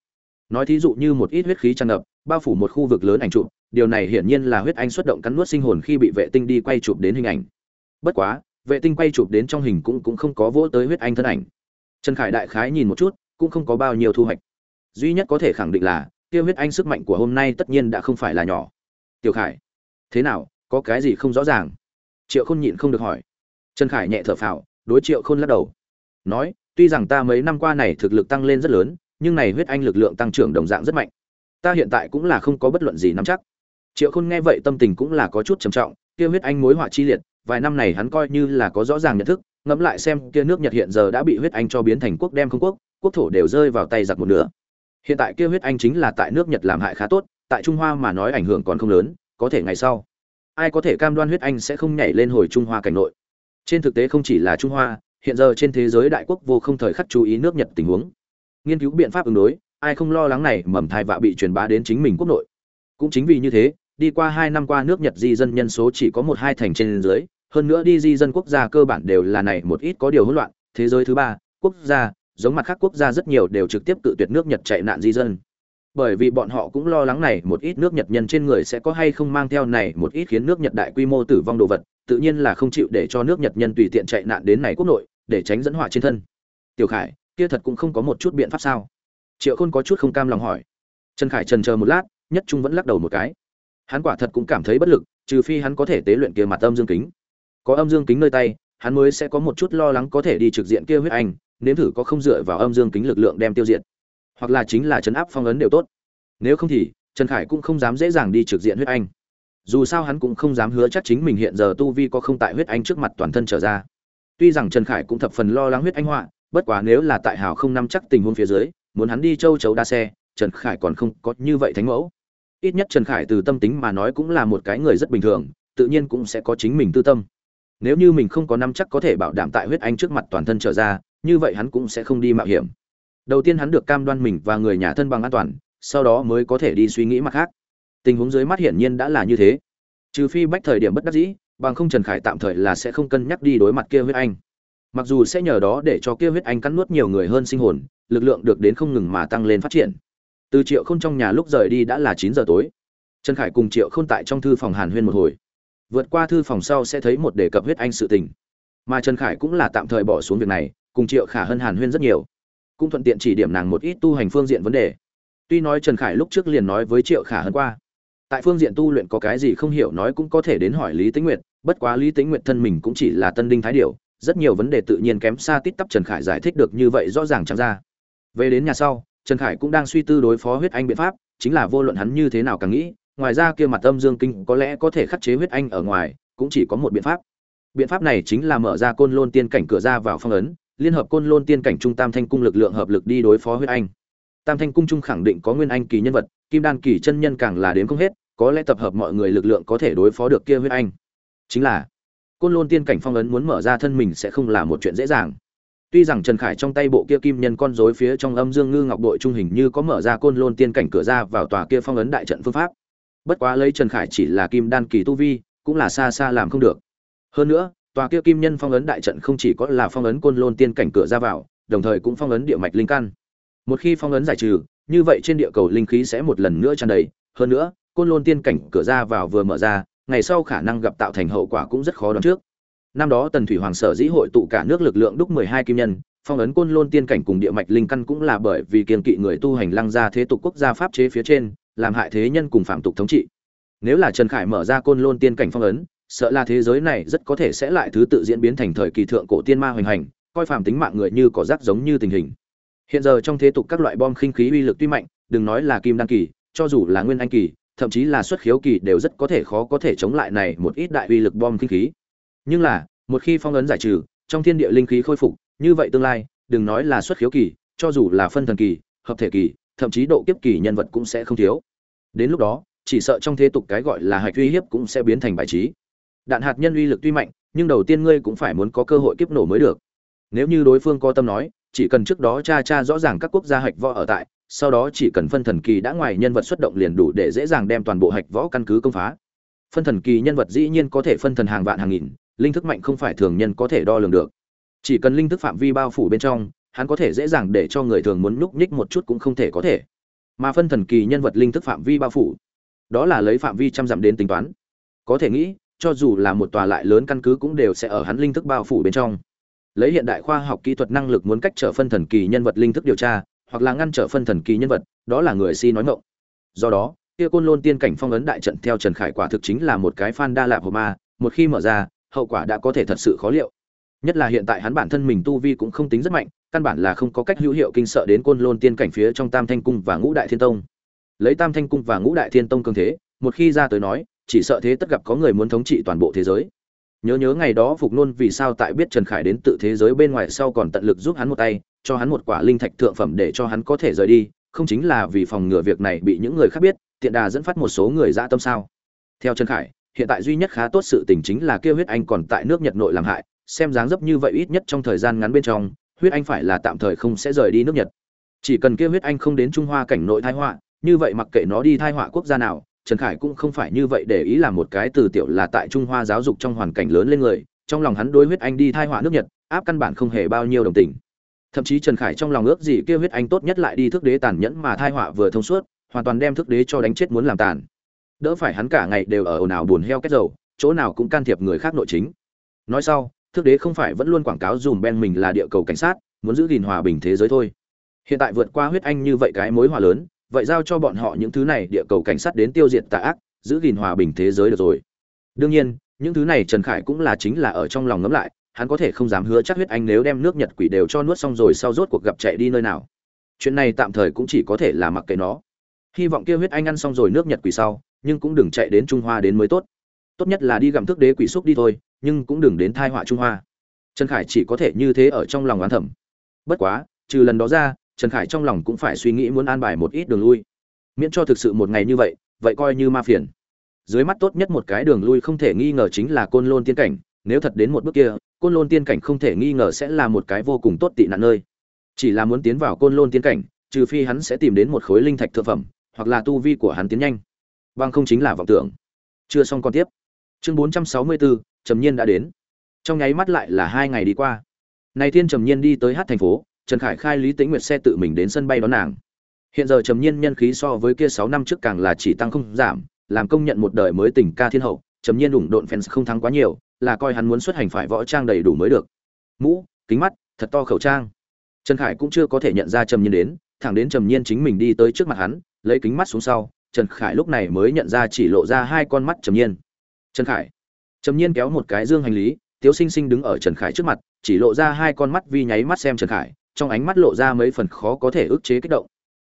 [SPEAKER 1] Nói thí dụ như một ít huyết khí tràn ngập, bao phủ một khu vực lớn ảnh chụp, điều này hiển nhiên là huyết anh xuất động cắn nuốt sinh hồn khi bị vệ tinh đi quay chụp đến hình ảnh. Bất quá, vệ tinh quay chụp đến trong hình cũng cũng không có vỗ tới huyết anh thân ảnh. Trần khải đại khái nhìn một chút, cũng không có bao nhiêu thu hoạch. Duy nhất có thể khẳng định là, kia huyết anh sức mạnh của hôm nay tất nhiên đã không phải là nhỏ tiểu khải. Thế nào, có cái gì không rõ ràng? Triệu khôn nhịn không được hỏi. Trần khải nhẹ thở phào, đối triệu khôn lắc đầu. Nói, tuy rằng ta mấy năm qua này thực lực tăng lên rất lớn, nhưng này huyết anh lực lượng tăng trưởng đồng dạng rất mạnh. Ta hiện tại cũng là không có bất luận gì nắm chắc. Triệu khôn nghe vậy tâm tình cũng là có chút trầm trọng, kia huyết anh mối họa chi liệt, vài năm này hắn coi như là có rõ ràng nhận thức, ngẫm lại xem kia nước nhật hiện giờ đã bị huyết anh cho biến thành quốc đem không quốc quốc thổ đều rơi vào tay giặc một nửa. Hiện tại kia huyết anh chính là tại nước nhật làm hại khá tốt tại trung hoa mà nói ảnh hưởng còn không lớn, có thể ngày sau, ai có thể cam đoan huyết anh sẽ không nhảy lên hồi trung hoa cảnh nội. Trên thực tế không chỉ là trung hoa, hiện giờ trên thế giới đại quốc vô không thời khắc chú ý nước nhật tình huống. Nghiên cứu biện pháp ứng đối, ai không lo lắng này mầm thai vạ bị truyền bá đến chính mình quốc nội. Cũng chính vì như thế, đi qua hai năm qua nước nhật di dân nhân số chỉ có một hai thành trên dưới, hơn nữa đi di dân quốc gia cơ bản đều là này một ít có điều hỗn loạn. Thế giới thứ ba, quốc gia, giống mặt khác quốc gia rất nhiều đều trực tiếp tự tuyệt nước nhật chạy nạn di dân bởi vì bọn họ cũng lo lắng này, một ít nước nhật nhân trên người sẽ có hay không mang theo này, một ít khiến nước nhật đại quy mô tử vong đồ vật, tự nhiên là không chịu để cho nước nhật nhân tùy tiện chạy nạn đến này quốc nội, để tránh dẫn họa trên thân. Tiểu khải, kia thật cũng không có một chút biện pháp sao? Triệu khôn có chút không cam lòng hỏi. Trần khải trần chờ một lát, nhất trung vẫn lắc đầu một cái. Hắn quả thật cũng cảm thấy bất lực, trừ phi hắn có thể tế luyện kia mặt âm dương kính. Có âm dương kính nơi tay, hắn mới sẽ có một chút lo lắng có thể đi trực diện kia huyết anh nếm thử có không dựa vào âm dương kính lực lượng đem tiêu diệt hoặc là chính là chấn áp phong ấn đều tốt. Nếu không thì, trần khải cũng không dám dễ dàng đi trực diện huyết anh. Dù sao hắn cũng không dám hứa chắc chính mình hiện giờ tu vi có không tại huyết anh trước mặt toàn thân trở ra. Tuy rằng trần khải cũng thập phần lo lắng huyết anh họa, bất quá nếu là tại hào không nắm chắc tình huống phía dưới, muốn hắn đi châu chấu đa xe, trần khải còn không có như vậy thánh mẫu. Ít nhất trần khải từ tâm tính mà nói cũng là một cái người rất bình thường, tự nhiên cũng sẽ có chính mình tư tâm. Nếu như mình không có nắm chắc có thể bảo đảm tại huyết anh trước mặt toàn thân trở ra, như vậy hắn cũng sẽ không đi mạo hiểm đầu tiên hắn được cam đoan mình và người nhà thân bằng an toàn, sau đó mới có thể đi suy nghĩ mặt khác. Tình huống dưới mắt hiển nhiên đã là như thế. Trừ phi bách thời điểm bất đắc dĩ, bằng không trần khải tạm thời là sẽ không cân nhắc đi đối mặt kia huyết anh. Mặc dù sẽ nhờ đó để cho kia huyết anh cắn nuốt nhiều người hơn sinh hồn, lực lượng được đến không ngừng mà tăng lên phát triển. Từ triệu không trong nhà lúc rời đi đã là chín giờ tối. Trần khải cùng triệu không tại trong thư phòng hàn huyên một hồi. Vượt qua thư phòng sau sẽ thấy một đề cập huyết anh sự tình. Mà trần khải cũng là tạm thời bỏ xuống việc này, cùng triệu khả hơn hàn huyên rất nhiều cũng thuận tiện chỉ điểm nàng một ít tu hành phương diện vấn đề. Tuy nói trần khải lúc trước liền nói với triệu khả hơn qua tại phương diện tu luyện có cái gì không hiểu nói cũng có thể đến hỏi lý tĩnh nguyệt bất quá lý tĩnh nguyệt thân mình cũng chỉ là tân đinh thái điểu, rất nhiều vấn đề tự nhiên kém xa tít tắp trần khải giải thích được như vậy rõ ràng chẳng ra. Về đến nhà sau trần khải cũng đang suy tư đối phó huyết anh biện pháp chính là vô luận hắn như thế nào càng nghĩ ngoài ra kia mặt âm dương kinh có lẽ có thể khắc chế huyết anh ở ngoài cũng chỉ có một biện pháp. Biện pháp này chính là mở ra côn lôn tiên cảnh cửa ra vào phong ấn liên hợp côn lôn tiên cảnh trung tam thanh cung lực lượng hợp lực đi đối phó huyết anh. Tam thanh cung trung khẳng định có nguyên anh kỳ nhân vật, kim đan kỳ chân nhân càng là đến không hết, có lẽ tập hợp mọi người lực lượng có thể đối phó được kia huyết anh. Chính là, côn lôn tiên cảnh phong ấn muốn mở ra thân mình sẽ không là một chuyện dễ dàng. Tuy rằng trần khải trong tay bộ kia kim nhân con rối phía trong âm dương ngư ngọc đội trung hình như có mở ra côn lôn tiên cảnh cửa ra vào tòa kia phong ấn đại trận phương pháp. Bất quá lấy trần khải chỉ là kim đan kỳ tu vi, cũng là xa xa làm không được. Hơn nữa tòa kia kim nhân phong ấn đại trận không chỉ có là phong ấn côn lôn tiên cảnh cửa ra vào, đồng thời cũng phong ấn địa mạch linh căn. Một khi phong ấn giải trừ, như vậy trên địa cầu linh khí sẽ một lần nữa tràn đầy. Hơn nữa, côn lôn tiên cảnh cửa ra vào vừa mở ra, ngày sau khả năng gặp tạo thành hậu quả cũng rất khó đoán trước. Năm đó tần thủy hoàng sở dĩ hội tụ cả nước lực lượng đúc mười hai kim nhân, phong ấn côn lôn tiên cảnh cùng địa mạch linh căn cũng là bởi vì kiên kỵ người tu hành lăng ra thế tục quốc gia pháp chế phía trên, làm hại thế nhân cùng phạm tục thống trị. Nếu là trần khải mở ra côn lôn tiên cảnh phong ấn sợ là thế giới này rất có thể sẽ lại thứ tự diễn biến thành thời kỳ thượng cổ tiên ma hoành hành, coi phàm tính mạng người như cỏ rác giống như tình hình. Hiện giờ trong thế tục các loại bom khinh khí uy lực tuy mạnh, đừng nói là kim đăng kỳ, cho dù là nguyên anh kỳ, thậm chí là xuất khiếu kỳ đều rất có thể khó có thể chống lại này một ít đại uy lực bom khinh khí. Nhưng là, một khi phong ấn giải trừ, trong thiên địa linh khí khôi phục, như vậy tương lai, đừng nói là xuất khiếu kỳ, cho dù là phân thần kỳ, hợp thể kỳ, thậm chí độ kiếp kỳ nhân vật cũng sẽ không thiếu. Đến lúc đó, chỉ sợ trong thế tục cái gọi là hạch uy hiếp cũng sẽ biến thành bài trí đạn hạt nhân uy lực tuy mạnh, nhưng đầu tiên ngươi cũng phải muốn có cơ hội kiếp nổ mới được. Nếu như đối phương có tâm nói, chỉ cần trước đó cha cha rõ ràng các quốc gia hạch võ ở tại, sau đó chỉ cần phân thần kỳ đã ngoài nhân vật xuất động liền đủ để dễ dàng đem toàn bộ hạch võ căn cứ công phá. Phân thần kỳ nhân vật dĩ nhiên có thể phân thần hàng vạn hàng nghìn, linh thức mạnh không phải thường nhân có thể đo lường được. Chỉ cần linh thức phạm vi bao phủ bên trong, hắn có thể dễ dàng để cho người thường muốn núp nhích một chút cũng không thể có thể. Mà phân thần kỳ nhân vật linh thức phạm vi bao phủ, đó là lấy phạm vi trăm dặm đến tính toán. Có thể nghĩ cho dù là một tòa lại lớn căn cứ cũng đều sẽ ở hắn linh thức bao phủ bên trong. Lấy hiện đại khoa học kỹ thuật năng lực muốn cách trở phân thần kỳ nhân vật linh thức điều tra, hoặc là ngăn trở phân thần kỳ nhân vật, đó là người si nói ngộng do đó, kia côn lôn tiên cảnh phong ấn đại trận theo trần khải quả thực chính là một cái fan đa lạp hồ ma, một khi mở ra, hậu quả đã có thể thật sự khó liệu. Nhất là hiện tại hắn bản thân mình tu vi cũng không tính rất mạnh, căn bản là không có cách hữu hiệu kinh sợ đến côn lôn tiên cảnh phía trong tam thanh cung và ngũ đại thiên tông. Lấy tam thanh cung và ngũ đại thiên tông cường thế, một khi ra tới nói chỉ sợ thế tất gặp có người muốn thống trị toàn bộ thế giới. Nhớ nhớ ngày đó phục nôn vì sao tại biết trần khải đến tự thế giới bên ngoài sau còn tận lực giúp hắn một tay, cho hắn một quả linh thạch thượng phẩm để cho hắn có thể rời đi, không chính là vì phòng ngừa việc này bị những người khác biết, tiện đà dẫn phát một số người dã tâm sao? Theo trần khải, hiện tại duy nhất khá tốt sự tình chính là kêu huyết anh còn tại nước nhật nội làm hại, xem dáng dấp như vậy ít nhất trong thời gian ngắn bên trong, huyết anh phải là tạm thời không sẽ rời đi nước nhật. Chỉ cần kêu huyết anh không đến trung hoa cảnh nội thái họa, như vậy mặc kệ nó đi thai họa quốc gia nào trần khải cũng không phải như vậy để ý là một cái từ tiểu là tại trung hoa giáo dục trong hoàn cảnh lớn lên người, trong lòng hắn đối huyết anh đi thai họa nước nhật, áp căn bản không hề bao nhiêu đồng tình. Thậm chí trần khải trong lòng ước gì kia huyết anh tốt nhất lại đi thức đế tàn nhẫn mà thai họa vừa thông suốt, hoàn toàn đem thức đế cho đánh chết muốn làm tàn. Đỡ phải hắn cả ngày đều ở ồn ào buồn heo kết dầu, chỗ nào cũng can thiệp người khác nội chính. Nói sau thức đế không phải vẫn luôn quảng cáo dùm ben mình là địa cầu cảnh sát, muốn giữ gìn hòa bình thế giới thôi. Hiện tại vượt qua huyết anh như vậy cái mối hòa lớn vậy giao cho bọn họ những thứ này địa cầu cảnh sát đến tiêu diệt tà ác, giữ gìn hòa bình thế giới được rồi. Đương nhiên, những thứ này trần khải cũng là chính là ở trong lòng ngẫm lại, hắn có thể không dám hứa chắc huyết anh nếu đem nước nhật quỷ đều cho nuốt xong rồi sau rốt cuộc gặp chạy đi nơi nào. Chuyện này tạm thời cũng chỉ có thể là mặc kệ nó. Hy vọng kia huyết anh ăn xong rồi nước nhật quỷ sau, nhưng cũng đừng chạy đến trung hoa đến mới tốt. Tốt nhất là đi gặm thức đế quỷ xúc đi thôi, nhưng cũng đừng đến thai họa trung hoa. Trần khải chỉ có thể như thế ở trong lòng oán thẩm bất quá, trừ lần đó ra trần khải trong lòng cũng phải suy nghĩ muốn an bài một ít đường lui. Miễn cho thực sự một ngày như vậy vậy coi như ma phiền. Dưới mắt tốt nhất một cái đường lui không thể nghi ngờ chính là côn lôn tiên cảnh, nếu thật đến một bước kia, côn lôn tiên cảnh không thể nghi ngờ sẽ là một cái vô cùng tốt tị nạn nơi. Chỉ là muốn tiến vào côn lôn tiên cảnh, trừ phi hắn sẽ tìm đến một khối linh thạch thượng phẩm, hoặc là tu vi của hắn tiến nhanh. Bằng không chính là vọng tưởng. Chưa xong còn tiếp. Chương bốn trăm sáu mươi bốn trầm nhiên đã đến. Trong nháy mắt lại là hai ngày đi qua. Này thiên trầm nhiên đi tới hát thành phố trần khải khai lý tĩnh nguyệt xe tự mình đến sân bay đón nàng. Hiện giờ trầm nhiên nhân khí so với kia sáu năm trước càng là chỉ tăng không giảm, làm công nhận một đời mới tình ca thiên hậu, trầm nhiên ủng độn fans không thắng quá nhiều, là coi hắn muốn xuất hành phải võ trang đầy đủ mới được. Mũ, kính mắt, thật to khẩu trang. Trần khải cũng chưa có thể nhận ra trầm nhiên đến, thẳng đến trầm nhiên chính mình đi tới trước mặt hắn, lấy kính mắt xuống sau, trần khải lúc này mới nhận ra chỉ lộ ra hai con mắt trầm nhiên. Trần khải, trầm nhiên kéo một cái dương hành lý, tiếu sinh sinh đứng ở trần khải trước mặt, chỉ lộ ra hai con mắt vi nháy mắt xem trần khải trong ánh mắt lộ ra mấy phần khó có thể ức chế kích động.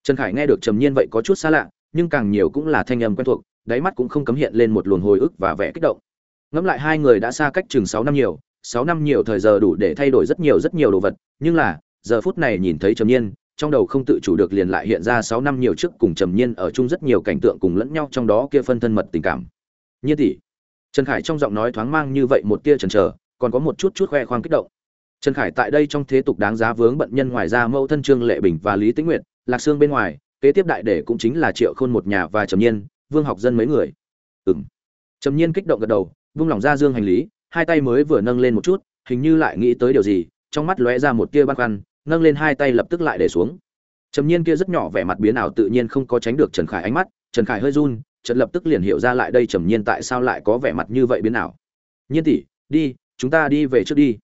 [SPEAKER 1] Trần khải nghe được trầm nhiên vậy có chút xa lạ, nhưng càng nhiều cũng là thanh âm quen thuộc, đáy mắt cũng không cấm hiện lên một luồng hồi ức và vẻ kích động. Ngẫm lại hai người đã xa cách chừng sáu năm nhiều, sáu năm nhiều thời giờ đủ để thay đổi rất nhiều rất nhiều đồ vật, nhưng là, giờ phút này nhìn thấy trầm nhiên, trong đầu không tự chủ được liền lại hiện ra sáu năm nhiều trước cùng trầm nhiên ở chung rất nhiều cảnh tượng cùng lẫn nhau trong đó kia phân thân mật tình cảm. Nhiên tỷ. Trần khải trong giọng nói thoáng mang như vậy một tia chần chờ, còn có một chút chút khoe khoang kích động trần khải tại đây trong thế tục đáng giá vướng bận nhân ngoài ra mẫu thân trương lệ bình và lý tĩnh nguyệt, lạc sương bên ngoài, kế tiếp đại để cũng chính là triệu khôn một nhà và trầm nhiên, vương học dân mấy người. Ừng trầm nhiên kích động gật đầu, vung lòng ra dương hành lý, hai tay mới vừa nâng lên một chút, hình như lại nghĩ tới điều gì, trong mắt lóe ra một tia băn khoăn, nâng lên hai tay lập tức lại để xuống. Trầm nhiên kia rất nhỏ vẻ mặt biến ảo tự nhiên không có tránh được trần khải ánh mắt, trần khải hơi run trần lập tức liền hiểu ra lại đây trầm nhiên tại sao lại có vẻ mặt như vậy biến ảo. Nhiên tỷ, đi, chúng ta đi về trước đi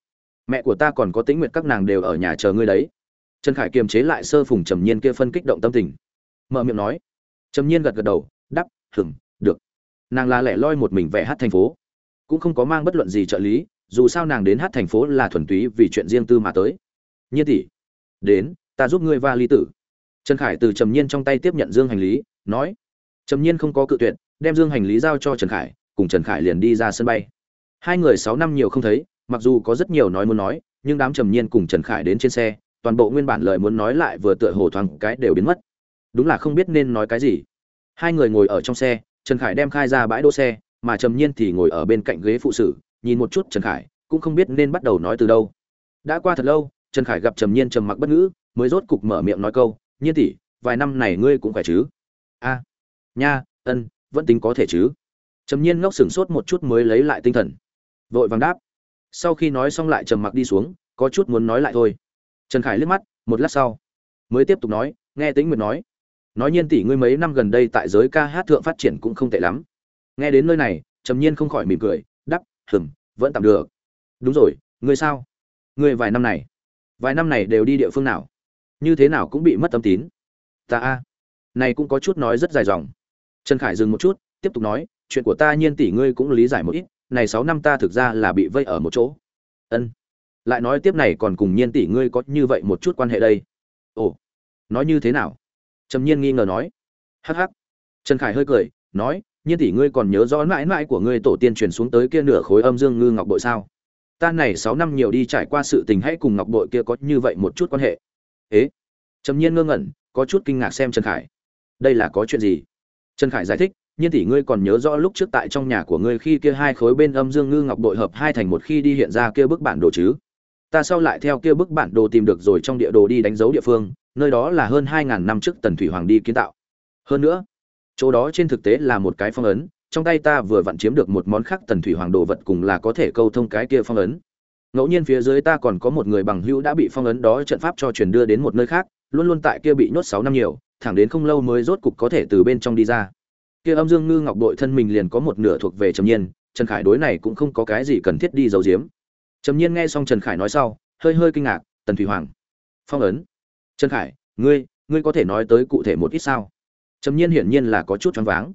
[SPEAKER 1] mẹ của ta còn có tĩnh nguyện các nàng đều ở nhà chờ ngươi đấy. Trần khải kiềm chế lại sơ phùng trầm nhiên kia phân kích động tâm tình. Mở miệng nói. Trầm nhiên gật gật đầu đắp hừng được. Nàng là lẻ loi một mình vẽ hát thành phố. Cũng không có mang bất luận gì trợ lý, dù sao nàng đến hát thành phố là thuần túy vì chuyện riêng tư mà tới. Nhiên tỷ, đến, ta giúp ngươi va ly tử. Trần khải từ trầm nhiên trong tay tiếp nhận dương hành lý, nói. Trầm nhiên không có cự tuyệt, đem dương hành lý giao cho trần khải, cùng trần khải liền đi ra sân bay. Hai người sáu năm nhiều không thấy mặc dù có rất nhiều nói muốn nói, nhưng đám trầm nhiên cùng trần khải đến trên xe, toàn bộ nguyên bản lời muốn nói lại vừa tựa hồ thoáng cái đều biến mất. Đúng là không biết nên nói cái gì. Hai người ngồi ở trong xe, trần khải đem khai ra bãi đỗ xe, mà trầm nhiên thì ngồi ở bên cạnh ghế phụ sử nhìn một chút trần khải, cũng không biết nên bắt đầu nói từ đâu. Đã qua thật lâu, trần khải gặp trầm nhiên trầm mặc bất ngữ, mới rốt cục mở miệng nói câu, nhiên tỷ, vài năm này ngươi cũng khỏe chứ? A, nha, ân, vẫn tính có thể chứ. Trầm nhiên ngốc sửng sốt một chút mới lấy lại tinh thần. Vội vàng đáp sau khi nói xong lại trầm mặc đi xuống, có chút muốn nói lại thôi. Trần khải liếc mắt, một lát sau, mới tiếp tục nói, nghe tính nguyệt nói. Nói nhiên tỷ ngươi mấy năm gần đây tại giới ca hát thượng phát triển cũng không tệ lắm. Nghe đến nơi này, trầm nhiên không khỏi mỉm cười, đắp, hừm, vẫn tạm được. Đúng rồi, ngươi sao? Ngươi vài năm này, vài năm này đều đi địa phương nào? Như thế nào cũng bị mất tâm tín. Ta a, này cũng có chút nói rất dài dòng. Trần khải dừng một chút, tiếp tục nói, chuyện của ta nhiên tỷ ngươi cũng lý giải một ít này sáu năm ta thực ra là bị vây ở một chỗ. Ân. Lại nói tiếp này còn cùng nhiên tỷ ngươi có như vậy một chút quan hệ đây? Ồ. Nói như thế nào? Trầm nhiên nghi ngờ nói. Hắc hắc. Trần khải hơi cười, nói, nhiên tỷ ngươi còn nhớ rõ mãi mãi của ngươi tổ tiên truyền xuống tới kia nửa khối âm dương ngư ngọc bội sao? Ta này sáu năm nhiều đi trải qua sự tình hãy cùng ngọc bội kia có như vậy một chút quan hệ. Ế. Trầm nhiên ngơ ngẩn, có chút kinh ngạc xem trần khải. Đây là có chuyện gì? Trần khải giải thích nhiên tỷ ngươi còn nhớ rõ lúc trước tại trong nhà của ngươi khi kia hai khối bên âm dương ngư ngọc đội hợp hai thành một khi đi hiện ra kia bức bản đồ chứ? Ta sau lại theo kia bức bản đồ tìm được rồi trong địa đồ đi đánh dấu địa phương, nơi đó là hơn hai ngàn năm trước tần thủy hoàng đi kiến tạo. Hơn nữa, chỗ đó trên thực tế là một cái phong ấn, trong tay ta vừa vặn chiếm được một món khác tần thủy hoàng đồ vật cùng là có thể câu thông cái kia phong ấn. Ngẫu nhiên phía dưới ta còn có một người bằng hữu đã bị phong ấn đó trận pháp cho truyền đưa đến một nơi khác, luôn luôn tại kia bị nhốt sáu năm nhiều, thẳng đến không lâu mới rốt cục có thể từ bên trong đi ra kia âm dương ngư ngọc đội thân mình liền có một nửa thuộc về trầm nhiên, trần khải đối này cũng không có cái gì cần thiết đi giấu giếm. Trầm nhiên nghe xong trần khải nói sau, hơi hơi kinh ngạc, tần thủy hoàng, phong ấn. Trần khải, ngươi ngươi có thể nói tới cụ thể một ít sao? Trầm nhiên hiển nhiên là có chút choáng váng.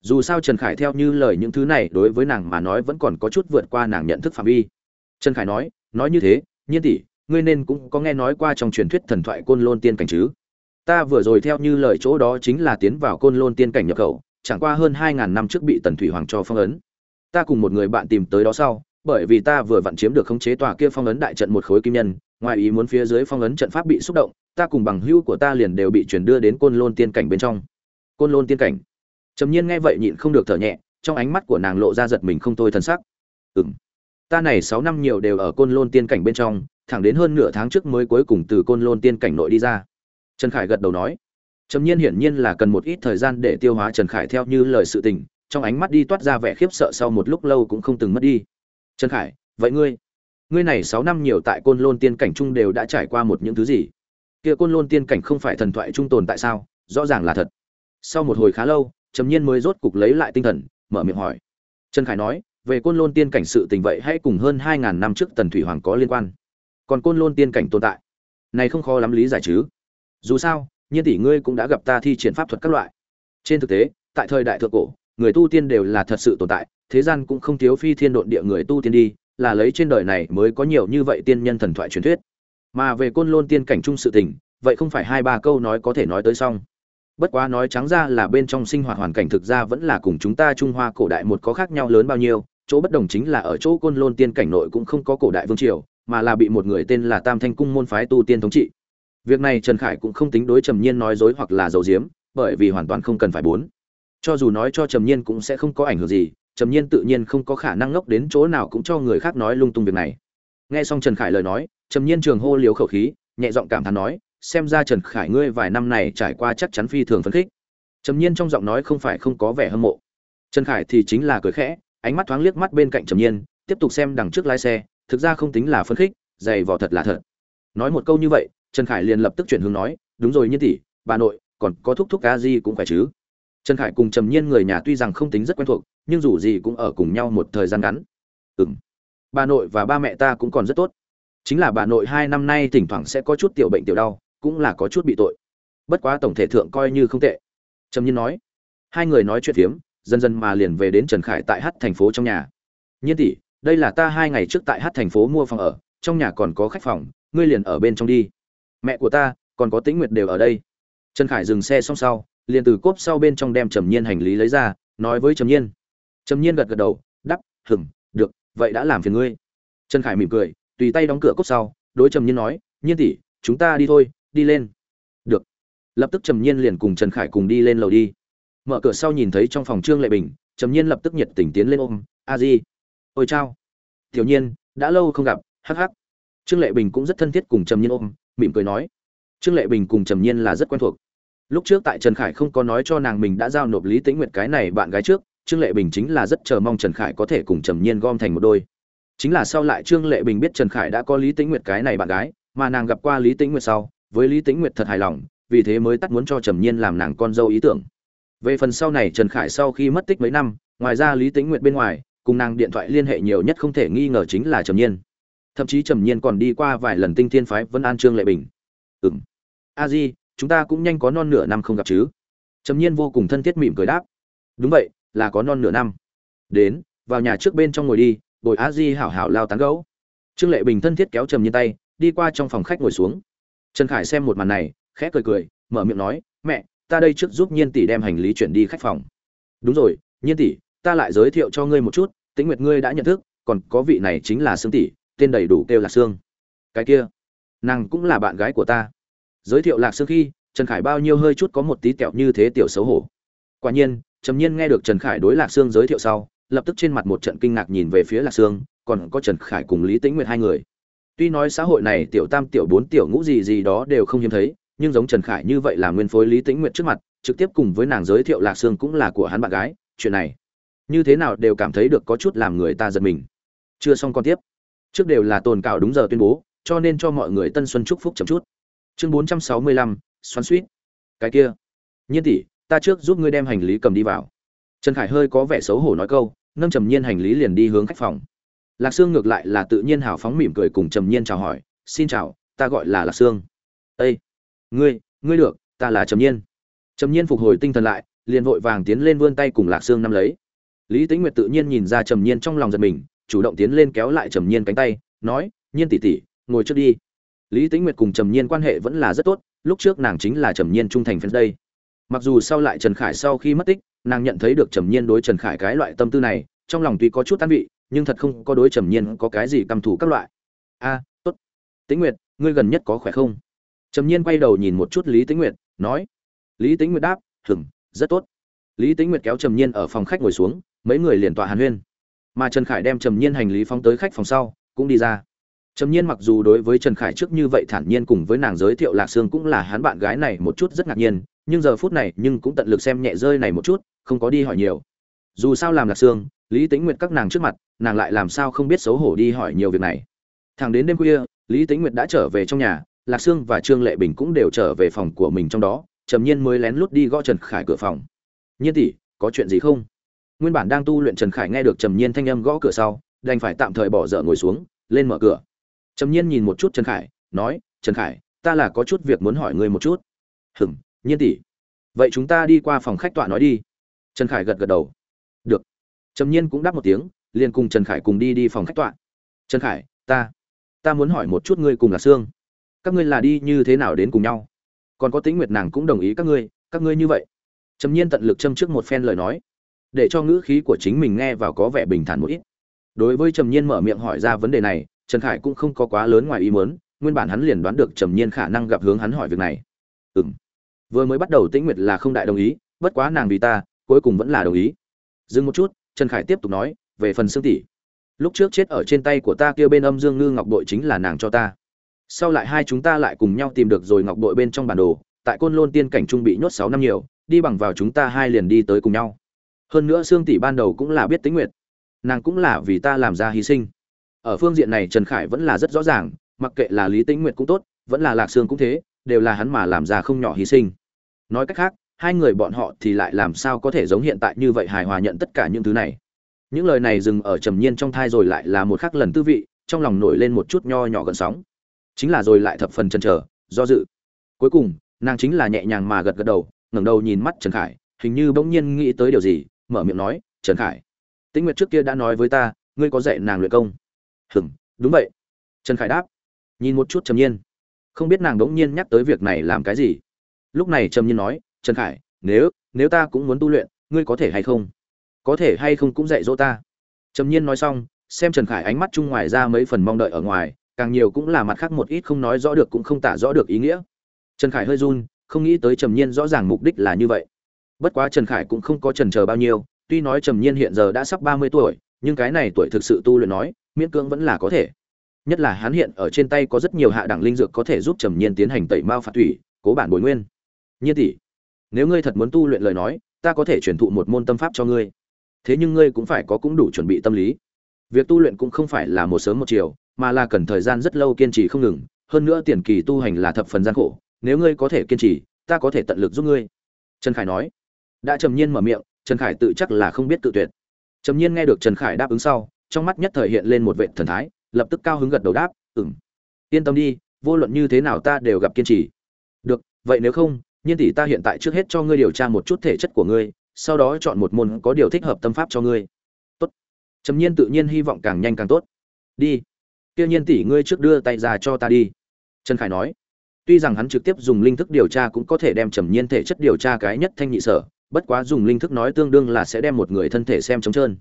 [SPEAKER 1] Dù sao trần khải theo như lời những thứ này đối với nàng mà nói vẫn còn có chút vượt qua nàng nhận thức phạm vi. Trần khải nói nói như thế, nhiên tỷ, ngươi nên cũng có nghe nói qua trong truyền thuyết thần thoại côn lôn tiên cảnh chứ? Ta vừa rồi theo như lời chỗ đó chính là tiến vào côn lôn tiên cảnh nhập khẩu chẳng qua hơn hai ngàn năm trước bị tần thủy hoàng cho phong ấn. Ta cùng một người bạn tìm tới đó sau bởi vì ta vừa vặn chiếm được khống chế tòa kia phong ấn đại trận một khối kim nhân ngoài ý muốn phía dưới phong ấn trận pháp bị xúc động ta cùng bằng hữu của ta liền đều bị chuyển đưa đến côn lôn tiên cảnh bên trong. Côn lôn tiên cảnh. Trầm nhiên nghe vậy nhịn không được thở nhẹ trong ánh mắt của nàng lộ ra giật mình không thôi thần sắc. Ừm, ta này sáu năm nhiều đều ở côn lôn tiên cảnh bên trong thẳng đến hơn nửa tháng trước mới cuối cùng từ côn lôn tiên cảnh nội đi ra. Trần khải gật đầu nói trầm nhiên hiển nhiên là cần một ít thời gian để tiêu hóa trần khải theo như lời sự tình, trong ánh mắt đi toát ra vẻ khiếp sợ sau một lúc lâu cũng không từng mất đi. Trần khải, vậy ngươi? Ngươi này sáu năm nhiều tại côn lôn tiên cảnh trung đều đã trải qua một những thứ gì? Kia côn lôn tiên cảnh không phải thần thoại trung tồn tại sao? Rõ ràng là thật. Sau một hồi khá lâu, trầm nhiên mới rốt cục lấy lại tinh thần, mở miệng hỏi. Trần khải nói, về côn lôn tiên cảnh sự tình vậy hãy cùng hơn hai ngàn năm trước tần thủy hoàng có liên quan. Còn côn lôn tiên cảnh tồn tại? Này không khó lắm lý giải chứ. Dù sao nhiên tỷ ngươi cũng đã gặp ta thi triển pháp thuật các loại. Trên thực tế, tại thời đại thượng cổ, người tu tiên đều là thật sự tồn tại, thế gian cũng không thiếu phi thiên độn địa người tu tiên đi, là lấy trên đời này mới có nhiều như vậy tiên nhân thần thoại truyền thuyết. Mà về côn lôn tiên cảnh chung sự tình, vậy không phải hai ba câu nói có thể nói tới xong. Bất quá nói trắng ra là bên trong sinh hoạt hoàn cảnh thực ra vẫn là cùng chúng ta trung hoa cổ đại một có khác nhau lớn bao nhiêu, chỗ bất đồng chính là ở chỗ côn lôn tiên cảnh nội cũng không có cổ đại vương triều, mà là bị một người tên là tam thanh cung môn phái tu tiên thống trị việc này trần khải cũng không tính đối trầm nhiên nói dối hoặc là dầu diếm bởi vì hoàn toàn không cần phải bốn. Cho dù nói cho trầm nhiên cũng sẽ không có ảnh hưởng gì, trầm nhiên tự nhiên không có khả năng ngốc đến chỗ nào cũng cho người khác nói lung tung việc này. Nghe xong trần khải lời nói, trầm nhiên trường hô liếu khẩu khí, nhẹ giọng cảm thán nói, xem ra trần khải ngươi vài năm này trải qua chắc chắn phi thường phấn khích. Trầm nhiên trong giọng nói không phải không có vẻ hâm mộ. Trần khải thì chính là cười khẽ, ánh mắt thoáng liếc mắt bên cạnh trầm nhiên, tiếp tục xem đằng trước lái xe, thực ra không tính là phấn khích dày vò thật là thật. Nói một câu như vậy trần khải liền lập tức chuyển hướng nói, đúng rồi nhiên tỷ, bà nội, còn có thúc thúc ca di cũng phải chứ? Trần khải cùng trầm nhiên người nhà tuy rằng không tính rất quen thuộc, nhưng dù gì cũng ở cùng nhau một thời gian ngắn. Ừ m bà nội và ba mẹ ta cũng còn rất tốt. Chính là bà nội hai năm nay thỉnh thoảng sẽ có chút tiểu bệnh tiểu đau, cũng là có chút bị tội. Bất quá tổng thể thượng coi như không tệ. Trầm nhiên nói. Hai người nói chuyện phiếm, dần dần mà liền về đến trần khải tại hát thành phố trong nhà. Nhiên tỷ, đây là ta hai ngày trước tại hát thành phố mua phòng ở, trong nhà còn có khách phòng, ngươi liền ở bên trong đi mẹ của ta, còn có tĩnh nguyệt đều ở đây. Trần khải dừng xe xong sau, liền từ cốp sau bên trong đem trầm nhiên hành lý lấy ra, nói với trầm nhiên. Trầm nhiên gật gật đầu, đắp hừng được, vậy đã làm phiền ngươi. Trần khải mỉm cười, tùy tay đóng cửa cốp sau, đối trầm nhiên nói, nhiên tỷ, chúng ta đi thôi, đi lên. Được. Lập tức trầm nhiên liền cùng trần khải cùng đi lên lầu đi. Mở cửa sau nhìn thấy trong phòng trương lệ bình, trầm nhiên lập tức nhiệt tình tiến lên ôm, a di. Ôi chao. Tiểu nhiên, đã lâu không gặp, hắc hắc. Trương lệ bình cũng rất thân thiết cùng trầm nhiên ôm mỉm cười nói. Trương lệ bình cùng trầm nhiên là rất quen thuộc. Lúc trước tại trần khải không có nói cho nàng mình đã giao nộp lý tĩnh nguyệt cái này bạn gái trước, trương lệ bình chính là rất chờ mong trần khải có thể cùng trầm nhiên gom thành một đôi. Chính là sau lại trương lệ bình biết trần khải đã có lý tĩnh nguyệt cái này bạn gái, mà nàng gặp qua lý tĩnh nguyệt sau, với lý tĩnh nguyệt thật hài lòng, vì thế mới tắt muốn cho trầm nhiên làm nàng con dâu ý tưởng. Về phần sau này trần khải sau khi mất tích mấy năm, ngoài ra lý tĩnh nguyệt bên ngoài, cùng nàng điện thoại liên hệ nhiều nhất không thể nghi ngờ chính là trầm nhiên thậm chí trầm nhiên còn đi qua vài lần tinh thiên phái vân an trương lệ bình. Ừ m a di, chúng ta cũng nhanh có non nửa năm không gặp chứ? Trầm nhiên vô cùng thân thiết mỉm cười đáp. Đúng vậy, là có non nửa năm. Đến, vào nhà trước bên trong ngồi đi, bồi a di hảo hảo lao tán gấu trương lệ bình thân thiết kéo trầm nhiên tay, đi qua trong phòng khách ngồi xuống. Trần khải xem một màn này, khẽ cười cười, mở miệng nói, mẹ, ta đây trước giúp nhiên tỷ đem hành lý chuyển đi khách phòng. Đúng rồi, nhiên tỷ, ta lại giới thiệu cho ngươi một chút, tĩnh nguyệt ngươi đã nhận thức, còn có vị này chính là sương tỷ tên đầy đủ kêu là sương. Cái kia, nàng cũng là bạn gái của ta. Giới thiệu lạc sương khi, trần khải bao nhiêu hơi chút có một tí tẹo như thế tiểu xấu hổ. Quả nhiên, trầm nhiên nghe được trần khải đối lạc sương giới thiệu sau, lập tức trên mặt một trận kinh ngạc nhìn về phía lạc sương, còn có trần khải cùng lý tĩnh nguyệt hai người. Tuy nói xã hội này tiểu tam, tiểu bốn, tiểu ngũ gì gì đó đều không hiếm thấy, nhưng giống trần khải như vậy là nguyên phối lý tĩnh nguyệt trước mặt, trực tiếp cùng với nàng giới thiệu lạc sương cũng là của hắn bạn gái. Chuyện này, như thế nào đều cảm thấy được có chút làm người ta giật mình. Chưa xong con tiếp trước đều là tồn cạo đúng giờ tuyên bố, cho nên cho mọi người tân xuân chúc phúc chậm chút. Chương bốn trăm sáu mươi lăm, xoắn suýt cái kia. Nhiên tỷ, ta trước giúp ngươi đem hành lý cầm đi vào. Trần khải hơi có vẻ xấu hổ nói câu, nâng trầm nhiên hành lý liền đi hướng khách phòng. Lạc sương ngược lại là tự nhiên hào phóng mỉm cười cùng trầm nhiên chào hỏi, xin chào, ta gọi là lạc sương. Â ngươi ngươi được, ta là trầm nhiên. Trầm nhiên phục hồi tinh thần lại, liền vội vàng tiến lên vươn tay cùng lạc sương nắm lấy. Lý t nguyệt tự nhiên nhìn ra trầm nhiên trong lòng giật mình chủ động tiến lên kéo lại trầm nhiên cánh tay, nói, nhiên tỉ tỉ ngồi trước đi. Lý tĩnh nguyệt cùng trầm nhiên quan hệ vẫn là rất tốt, lúc trước nàng chính là trầm nhiên trung thành phần đây. Mặc dù sau lại trần khải sau khi mất tích, nàng nhận thấy được trầm nhiên đối trần khải cái loại tâm tư này, trong lòng tuy có chút tan vị, nhưng thật không có đối trầm nhiên có cái gì căm thù các loại. A, tốt. Tĩnh nguyệt, ngươi gần nhất có khỏe không? Trầm nhiên quay đầu nhìn một chút lý tĩnh nguyệt, nói. Lý tĩnh nguyệt đáp hừng rất tốt. Lý tĩnh nguyệt kéo trầm nhiên ở phòng khách ngồi xuống, mấy người liền tọa hàn huyên mà trần khải đem trầm nhiên hành lý phóng tới khách phòng sau, cũng đi ra. Trầm nhiên mặc dù đối với trần khải trước như vậy thản nhiên cùng với nàng giới thiệu lạc sương cũng là hắn bạn gái này một chút rất ngạc nhiên, nhưng giờ phút này nhưng cũng tận lực xem nhẹ rơi này một chút, không có đi hỏi nhiều. Dù sao làm lạc sương, lý tĩnh nguyệt các nàng trước mặt, nàng lại làm sao không biết xấu hổ đi hỏi nhiều việc này. Thẳng đến đêm khuya, lý tĩnh nguyệt đã trở về trong nhà, lạc sương và trương lệ bình cũng đều trở về phòng của mình trong đó, trầm nhiên mới lén lút đi gõ trần khải cửa phòng. Nhiên tỷ, có chuyện gì không? Nguyên bản đang tu luyện trần khải nghe được trầm nhiên thanh âm gõ cửa sau, đành phải tạm thời bỏ dở ngồi xuống, lên mở cửa. Trầm nhiên nhìn một chút trần khải, nói, trần khải, ta là có chút việc muốn hỏi ngươi một chút. Hừm nhiên tỷ. Vậy chúng ta đi qua phòng khách tọa nói đi. Trần khải gật gật đầu. Được. Trầm nhiên cũng đáp một tiếng, liền cùng trần khải cùng đi đi phòng khách tọa. Trần khải, ta ta muốn hỏi một chút ngươi cùng là sương. Các ngươi là đi như thế nào đến cùng nhau? Còn có tính nguyệt nàng cũng đồng ý các ngươi các ngươi như vậy. Trầm nhiên tận lực châm trước một phen lời nói để cho ngữ khí của chính mình nghe vào có vẻ bình thản một ít. Đối với trầm nhiên mở miệng hỏi ra vấn đề này, trần khải cũng không có quá lớn ngoài ý muốn, nguyên bản hắn liền đoán được trầm nhiên khả năng gặp hướng hắn hỏi việc này. Ừ m vừa mới bắt đầu tĩnh nguyệt là không đại đồng ý, bất quá nàng vì ta, cuối cùng vẫn là đồng ý. Dừng một chút, trần khải tiếp tục nói, về phần xương tỷ. Lúc trước chết ở trên tay của ta kia bên âm dương ngư ngọc bội chính là nàng cho ta. Sau lại hai chúng ta lại cùng nhau tìm được rồi ngọc bội bên trong bản đồ, tại côn lôn tiên cảnh trung bị nhốt sáu năm nhiều, đi bằng vào chúng ta hai liền đi tới cùng nhau hơn nữa xương tỷ ban đầu cũng là biết tính nguyệt. Nàng cũng là vì ta làm ra hy sinh. Ở phương diện này trần khải vẫn là rất rõ ràng, mặc kệ là lý tính nguyệt cũng tốt, vẫn là lạc sương cũng thế, đều là hắn mà làm ra không nhỏ hy sinh. Nói cách khác, hai người bọn họ thì lại làm sao có thể giống hiện tại như vậy hài hòa nhận tất cả những thứ này? Những lời này dừng ở trầm nhiên trong thai rồi lại là một khắc lần tư vị, trong lòng nổi lên một chút nho nhỏ gần sóng. Chính là rồi lại thập phần chần chờ, do dự. Cuối cùng, nàng chính là nhẹ nhàng mà gật gật đầu, ngẩng đầu nhìn mắt trần khải, hình như bỗng nhiên nghĩ tới điều gì mở miệng nói, trần khải, tĩnh nguyệt trước kia đã nói với ta, ngươi có dạy nàng luyện công. Hừm, đúng vậy. Trần khải đáp. Nhìn một chút trầm nhiên. Không biết nàng bỗng nhiên nhắc tới việc này làm cái gì. Lúc này trầm nhiên nói, trần khải, nếu nếu ta cũng muốn tu luyện, ngươi có thể hay không? Có thể hay không cũng dạy dỗ ta. Trầm nhiên nói xong, xem trần khải ánh mắt chung ngoài ra mấy phần mong đợi ở ngoài, càng nhiều cũng là mặt khác một ít không nói rõ được cũng không tả rõ được ý nghĩa. Trần khải hơi run, không nghĩ tới trầm nhiên rõ ràng mục đích là như vậy bất quá trần khải cũng không có chần chờ bao nhiêu, tuy nói trầm nhiên hiện giờ đã sắp ba mươi tuổi, nhưng cái này tuổi thực sự tu luyện nói, miễn cưỡng vẫn là có thể. Nhất là hắn hiện ở trên tay có rất nhiều hạ đẳng linh dược có thể giúp trầm nhiên tiến hành tẩy mao phạt thủy, cố bản bồi nguyên. Nhiên tỷ, nếu ngươi thật muốn tu luyện lời nói, ta có thể truyền thụ một môn tâm pháp cho ngươi. Thế nhưng ngươi cũng phải có cũng đủ chuẩn bị tâm lý. Việc tu luyện cũng không phải là một sớm một chiều, mà là cần thời gian rất lâu kiên trì không ngừng. Hơn nữa tiền kỳ tu hành là thập phần gian khổ, nếu ngươi có thể kiên trì, ta có thể tận lực giúp ngươi. Trần khải nói đã trầm nhiên mở miệng, trần khải tự chắc là không biết tự tuyệt. Trầm nhiên nghe được trần khải đáp ứng sau, trong mắt nhất thời hiện lên một vệ thần thái, lập tức cao hứng gật đầu đáp ừng yên tâm đi, vô luận như thế nào ta đều gặp kiên trì. Được, vậy nếu không, nhiên tỷ ta hiện tại trước hết cho ngươi điều tra một chút thể chất của ngươi, sau đó chọn một môn có điều thích hợp tâm pháp cho ngươi. Tốt. Trầm nhiên tự nhiên hy vọng càng nhanh càng tốt. Đi. Kia nhiên tỷ ngươi trước đưa tay ra cho ta đi. Trần khải nói. Tuy rằng hắn trực tiếp dùng linh thức điều tra cũng có thể đem trầm nhiên thể chất điều tra cái nhất thanh nhị sở bất quá dùng linh thức nói tương đương là sẽ đem một người thân thể xem trống trơn.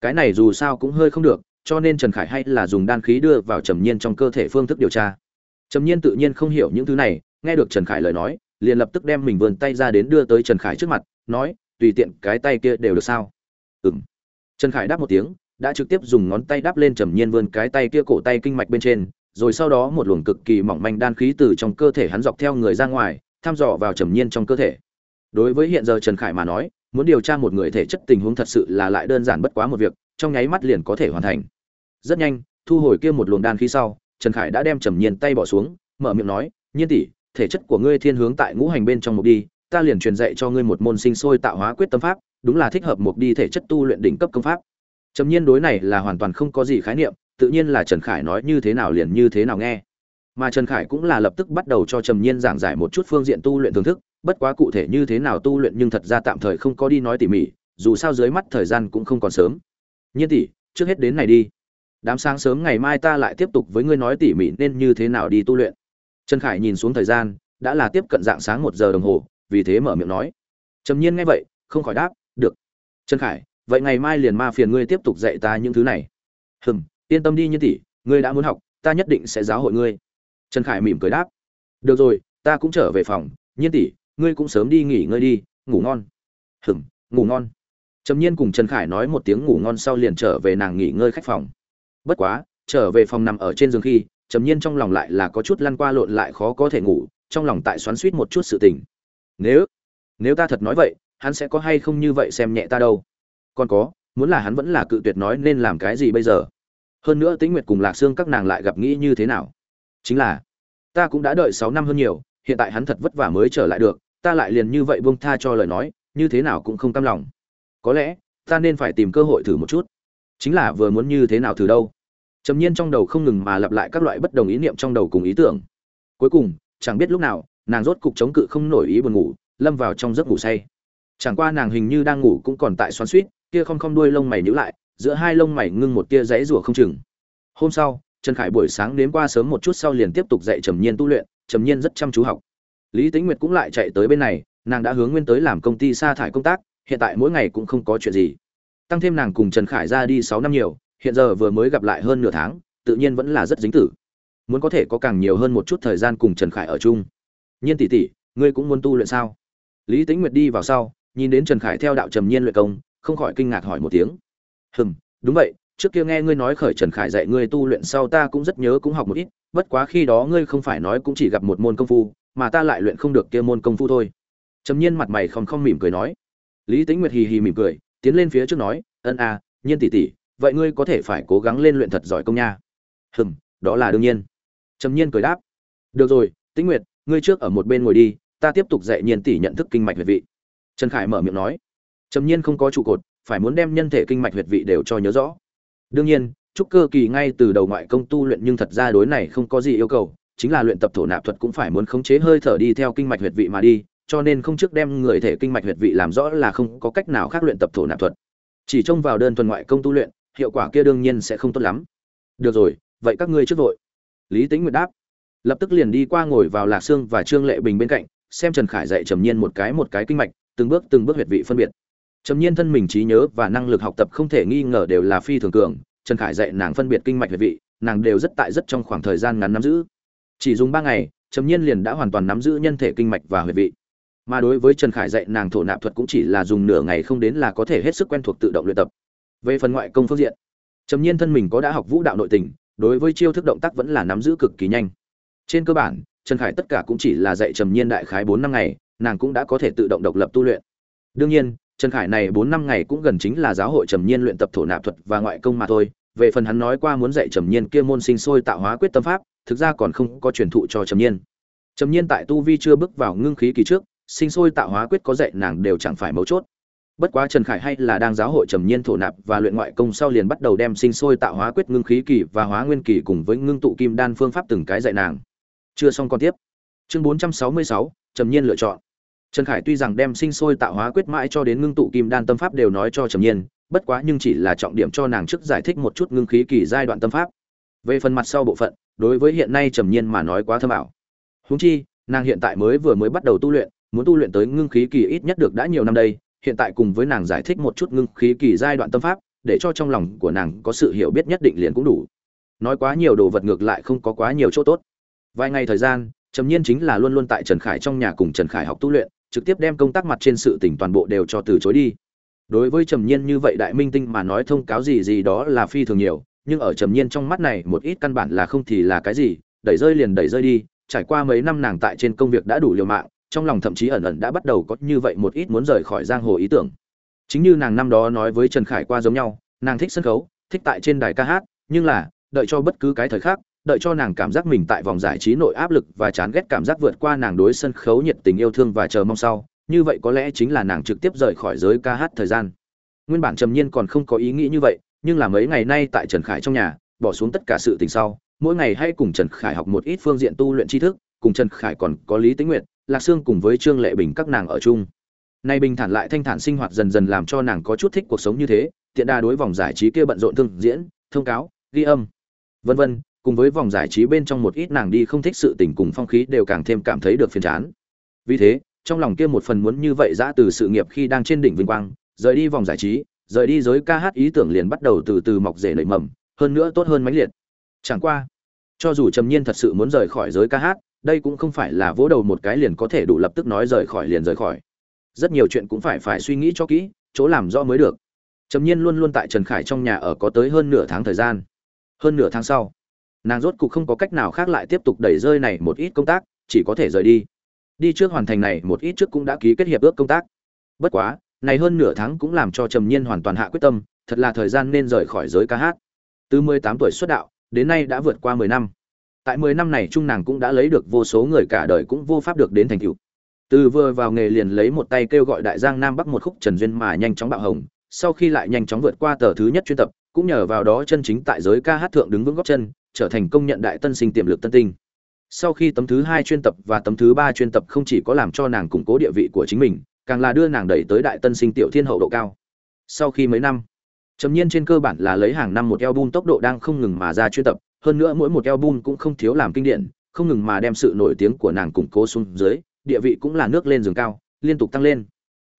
[SPEAKER 1] Cái này dù sao cũng hơi không được, cho nên trần khải hay là dùng đan khí đưa vào trầm nhiên trong cơ thể phương thức điều tra. Trầm nhiên tự nhiên không hiểu những thứ này, nghe được trần khải lời nói, liền lập tức đem mình vươn tay ra đến đưa tới trần khải trước mặt, nói, tùy tiện, cái tay kia đều được sao? Ừ m trần khải đáp một tiếng, đã trực tiếp dùng ngón tay đáp lên trầm nhiên vươn cái tay kia cổ tay kinh mạch bên trên, rồi sau đó một luồng cực kỳ mỏng manh đan khí từ trong cơ thể hắn dọc theo người ra ngoài, thăm dò vào trầm nhiên trong cơ thể đối với hiện giờ trần khải mà nói, muốn điều tra một người thể chất tình huống thật sự là lại đơn giản bất quá một việc, trong nháy mắt liền có thể hoàn thành. Rất nhanh, thu hồi kia một luồng đan khí sau, trần khải đã đem trầm nhiên tay bỏ xuống, mở miệng nói, nhiên tỷ, thể chất của ngươi thiên hướng tại ngũ hành bên trong mục đi, ta liền truyền dạy cho ngươi một môn sinh sôi tạo hóa quyết tâm pháp, đúng là thích hợp mục đi thể chất tu luyện đỉnh cấp công pháp. Trầm nhiên đối này là hoàn toàn không có gì khái niệm, tự nhiên là trần khải nói như thế nào liền như thế nào nghe mà trần khải cũng là lập tức bắt đầu cho trầm nhiên giảng giải một chút phương diện tu luyện thưởng thức, bất quá cụ thể như thế nào tu luyện nhưng thật ra tạm thời không có đi nói tỉ mỉ, dù sao dưới mắt thời gian cũng không còn sớm. Nhiên tỷ, trước hết đến này đi. Đám sáng sớm ngày mai ta lại tiếp tục với ngươi nói tỉ mỉ nên như thế nào đi tu luyện. Trần khải nhìn xuống thời gian, đã là tiếp cận dạng sáng một giờ đồng hồ, vì thế mở miệng nói. Trầm nhiên nghe vậy, không khỏi đáp, được. Trần khải, vậy ngày mai liền ma phiền ngươi tiếp tục dạy ta những thứ này. Hừm, yên tâm đi nhiên tỷ, ngươi đã muốn học, ta nhất định sẽ giáo hội ngươi trần khải mỉm cười đáp. Được rồi ta cũng trở về phòng. Nhiên tỷ ngươi cũng sớm đi nghỉ ngơi đi. Ngủ ngon. Hửm, ngủ ngon. Trầm nhiên cùng trần khải nói một tiếng ngủ ngon sau liền trở về nàng nghỉ ngơi khách phòng. Bất quá trở về phòng nằm ở trên giường khi trầm nhiên trong lòng lại là có chút lăn qua lộn lại khó có thể ngủ trong lòng tại xoắn suýt một chút sự tình. Nếu nếu ta thật nói vậy hắn sẽ có hay không như vậy xem nhẹ ta đâu? Còn có muốn là hắn vẫn là cự tuyệt nói nên làm cái gì bây giờ? Hơn nữa tĩnh nguyệt cùng lạc sương các nàng lại gặp nghĩ như thế nào? Chính là, ta cũng đã đợi sáu năm hơn nhiều, hiện tại hắn thật vất vả mới trở lại được, ta lại liền như vậy buông tha cho lời nói, như thế nào cũng không cam lòng. Có lẽ, ta nên phải tìm cơ hội thử một chút. Chính là vừa muốn như thế nào thử đâu? Trầm nhiên trong đầu không ngừng mà lặp lại các loại bất đồng ý niệm trong đầu cùng ý tưởng. Cuối cùng, chẳng biết lúc nào, nàng rốt cục chống cự không nổi ý buồn ngủ, lâm vào trong giấc ngủ say. Chẳng qua nàng hình như đang ngủ cũng còn tại xoắn suýt kia không không đuôi lông mày nhíu lại, giữa hai lông mày ngưng một tia rãy rủa không chừng. Hôm sau trần khải buổi sáng đến qua sớm một chút sau liền tiếp tục dạy trầm nhiên tu luyện, trầm nhiên rất chăm chú học. Lý tĩnh nguyệt cũng lại chạy tới bên này, nàng đã hướng nguyên tới làm công ty sa thải công tác, hiện tại mỗi ngày cũng không có chuyện gì. Tăng thêm nàng cùng trần khải ra đi sáu năm nhiều, hiện giờ vừa mới gặp lại hơn nửa tháng, tự nhiên vẫn là rất dính tử. Muốn có thể có càng nhiều hơn một chút thời gian cùng trần khải ở chung. Nhiên tỷ tỷ, ngươi cũng muốn tu luyện sao? Lý tĩnh nguyệt đi vào sau, nhìn đến trần khải theo đạo trầm nhiên luyện công, không khỏi kinh ngạc hỏi một tiếng. Hừm, đúng vậy trước kia nghe ngươi nói khởi trần khải dạy ngươi tu luyện sau ta cũng rất nhớ cũng học một ít bất quá khi đó ngươi không phải nói cũng chỉ gặp một môn công phu mà ta lại luyện không được kia môn công phu thôi. Trầm nhiên mặt mày không không mỉm cười nói. Lý tĩnh nguyệt hì hì mỉm cười tiến lên phía trước nói ân a, à, nhiên tỷ tỷ vậy ngươi có thể phải cố gắng lên luyện thật giỏi công nha. Hừm đó là đương nhiên. Trầm nhiên cười đáp. Được rồi tĩnh nguyệt ngươi trước ở một bên ngồi đi ta tiếp tục dạy nhiên tỷ nhận thức kinh mạch huyệt vị. Trần khải mở miệng nói. Trầm nhiên không có trụ cột phải muốn đem nhân thể kinh mạch huyệt vị đều cho nhớ rõ đương nhiên, trúc cơ kỳ ngay từ đầu ngoại công tu luyện nhưng thật ra đối này không có gì yêu cầu, chính là luyện tập thổ nạp thuật cũng phải muốn khống chế hơi thở đi theo kinh mạch huyệt vị mà đi, cho nên không trước đem người thể kinh mạch huyệt vị làm rõ là không có cách nào khác luyện tập thổ nạp thuật. Chỉ trông vào đơn thuần ngoại công tu luyện, hiệu quả kia đương nhiên sẽ không tốt lắm. Được rồi, vậy các ngươi trước vội. Lý tính nguyệt đáp. Lập tức liền đi qua ngồi vào lạc xương và trương lệ bình bên cạnh, xem trần khải dạy trầm nhiên một cái một cái kinh mạch, từng bước từng bước huyệt vị phân biệt trầm nhiên thân mình trí nhớ và năng lực học tập không thể nghi ngờ đều là phi thường cường. Trần khải dạy nàng phân biệt kinh mạch huyệt vị, nàng đều rất tại rất trong khoảng thời gian ngắn nắm giữ. Chỉ dùng ba ngày, trầm nhiên liền đã hoàn toàn nắm giữ nhân thể kinh mạch và huyệt vị. Mà đối với trần khải dạy nàng thổ nạp thuật cũng chỉ là dùng nửa ngày không đến là có thể hết sức quen thuộc tự động luyện tập. Về phần ngoại công phương diện, trầm nhiên thân mình có đã học vũ đạo nội tình, đối với chiêu thức động tác vẫn là nắm giữ cực kỳ nhanh. Trên cơ bản, trần khải tất cả cũng chỉ là dạy trầm nhiên đại khái bốn năm ngày, nàng cũng đã có thể tự động độc lập tu luyện. Đương nhiên trần khải này bốn năm ngày cũng gần chính là giáo hội trầm nhiên luyện tập thổ nạp thuật và ngoại công mà thôi. Về phần hắn nói qua muốn dạy trầm nhiên kia môn sinh sôi tạo hóa quyết tâm pháp, thực ra còn không có truyền thụ cho trầm nhiên. Trầm nhiên tại tu vi chưa bước vào ngưng khí kỳ trước, sinh sôi tạo hóa quyết có dạy nàng đều chẳng phải mấu chốt. Bất quá trần khải hay là đang giáo hội trầm nhiên thổ nạp và luyện ngoại công sau liền bắt đầu đem sinh sôi tạo hóa quyết ngưng khí kỳ và hóa nguyên kỳ cùng với ngưng tụ kim đan phương pháp từng cái dạy nàng. Chưa xong còn tiếp. Chương bốn trăm sáu mươi sáu, trầm nhiên lựa chọn trần khải tuy rằng đem sinh sôi tạo hóa quyết mãi cho đến ngưng tụ kim đan tâm pháp đều nói cho trầm nhiên, bất quá nhưng chỉ là trọng điểm cho nàng trước giải thích một chút ngưng khí kỳ giai đoạn tâm pháp. Về phần mặt sau bộ phận, đối với hiện nay trầm nhiên mà nói quá thâm ảo. Huống chi, nàng hiện tại mới vừa mới bắt đầu tu luyện, muốn tu luyện tới ngưng khí kỳ ít nhất được đã nhiều năm đây, hiện tại cùng với nàng giải thích một chút ngưng khí kỳ giai đoạn tâm pháp, để cho trong lòng của nàng có sự hiểu biết nhất định liền cũng đủ. Nói quá nhiều đồ vật ngược lại không có quá nhiều chỗ tốt. Vài ngày thời gian, trầm nhiên chính là luôn luôn tại trần khải trong nhà cùng trần khải học tu luyện trực tiếp đem công tác mặt trên sự tỉnh toàn bộ đều cho từ chối đi đối với trầm nhiên như vậy đại minh tinh mà nói thông cáo gì gì đó là phi thường nhiều, nhưng ở trầm nhiên trong mắt này một ít căn bản là không thì là cái gì, đẩy rơi liền đẩy rơi đi, trải qua mấy năm nàng tại trên công việc đã đủ liều mạng, trong lòng thậm chí ẩn ẩn đã bắt đầu có như vậy một ít muốn rời khỏi giang hồ ý tưởng chính như nàng năm đó nói với trần khải qua giống nhau, nàng thích sân khấu, thích tại trên đài ca hát, nhưng là, đợi cho bất cứ cái thời khác đợi cho nàng cảm giác mình tại vòng giải trí nội áp lực và chán ghét cảm giác vượt qua nàng đối sân khấu nhiệt tình yêu thương và chờ mong sau, như vậy có lẽ chính là nàng trực tiếp rời khỏi giới ca hát thời gian. Nguyên bản trầm nhiên còn không có ý nghĩ như vậy, nhưng là mấy ngày nay tại trần khải trong nhà, bỏ xuống tất cả sự tình sau, mỗi ngày hay cùng trần khải học một ít phương diện tu luyện tri thức, cùng trần khải còn có lý tính nguyện lạc sương cùng với trương lệ bình các nàng ở chung. Nay bình thản lại thanh thản sinh hoạt dần dần làm cho nàng có chút thích cuộc sống như thế, tiện đa đối vòng giải trí kia bận rộn thương diễn, thông cáo, ghi âm, vân vân cùng với vòng giải trí bên trong một ít nàng đi không thích sự tình cùng phong khí đều càng thêm cảm thấy được phiền chán. Vì thế, trong lòng kia một phần muốn như vậy ra từ sự nghiệp khi đang trên đỉnh vinh quang, rời đi vòng giải trí, rời đi giới ca hát ý tưởng liền bắt đầu từ từ mọc rể nảy mầm, hơn nữa tốt hơn mãnh liệt. Chẳng qua, cho dù trầm nhiên thật sự muốn rời khỏi giới ca hát, đây cũng không phải là vỗ đầu một cái liền có thể đủ lập tức nói rời khỏi liền rời khỏi. Rất nhiều chuyện cũng phải phải suy nghĩ cho kỹ, chỗ làm rõ mới được. Trầm nhiên luôn luôn tại trần khải trong nhà ở có tới hơn nửa tháng thời gian. Hơn nửa tháng sau nàng rốt cục không có cách nào khác lại tiếp tục đẩy rơi này một ít công tác, chỉ có thể rời đi. Đi trước hoàn thành này một ít trước cũng đã ký kết hiệp ước công tác. Bất quá, này hơn nửa tháng cũng làm cho trầm nhiên hoàn toàn hạ quyết tâm, thật là thời gian nên rời khỏi giới ca hát. Từ 18 tuổi xuất đạo, đến nay đã vượt qua 10 năm. Tại 10 năm này trung nàng cũng đã lấy được vô số người cả đời cũng vô pháp được đến thành tựu. Từ vừa vào nghề liền lấy một tay kêu gọi đại giang nam bắc một khúc trần duyên mà nhanh chóng bạo hồng, sau khi lại nhanh chóng vượt qua tờ thứ nhất chuyên tập, cũng nhờ vào đó chân chính tại giới ca hát thượng đứng vững góc chân trở thành công nhận đại tân sinh tiềm lực tân tinh. Sau khi tấm thứ hai chuyên tập và tấm thứ ba chuyên tập không chỉ có làm cho nàng củng cố địa vị của chính mình, càng là đưa nàng đẩy tới đại tân sinh tiểu thiên hậu độ cao. Sau khi mấy năm, trầm nhiên trên cơ bản là lấy hàng năm một album tốc độ đang không ngừng mà ra chuyên tập, hơn nữa mỗi một album cũng không thiếu làm kinh điển, không ngừng mà đem sự nổi tiếng của nàng củng cố xuống dưới, địa vị cũng là nước lên giường cao, liên tục tăng lên.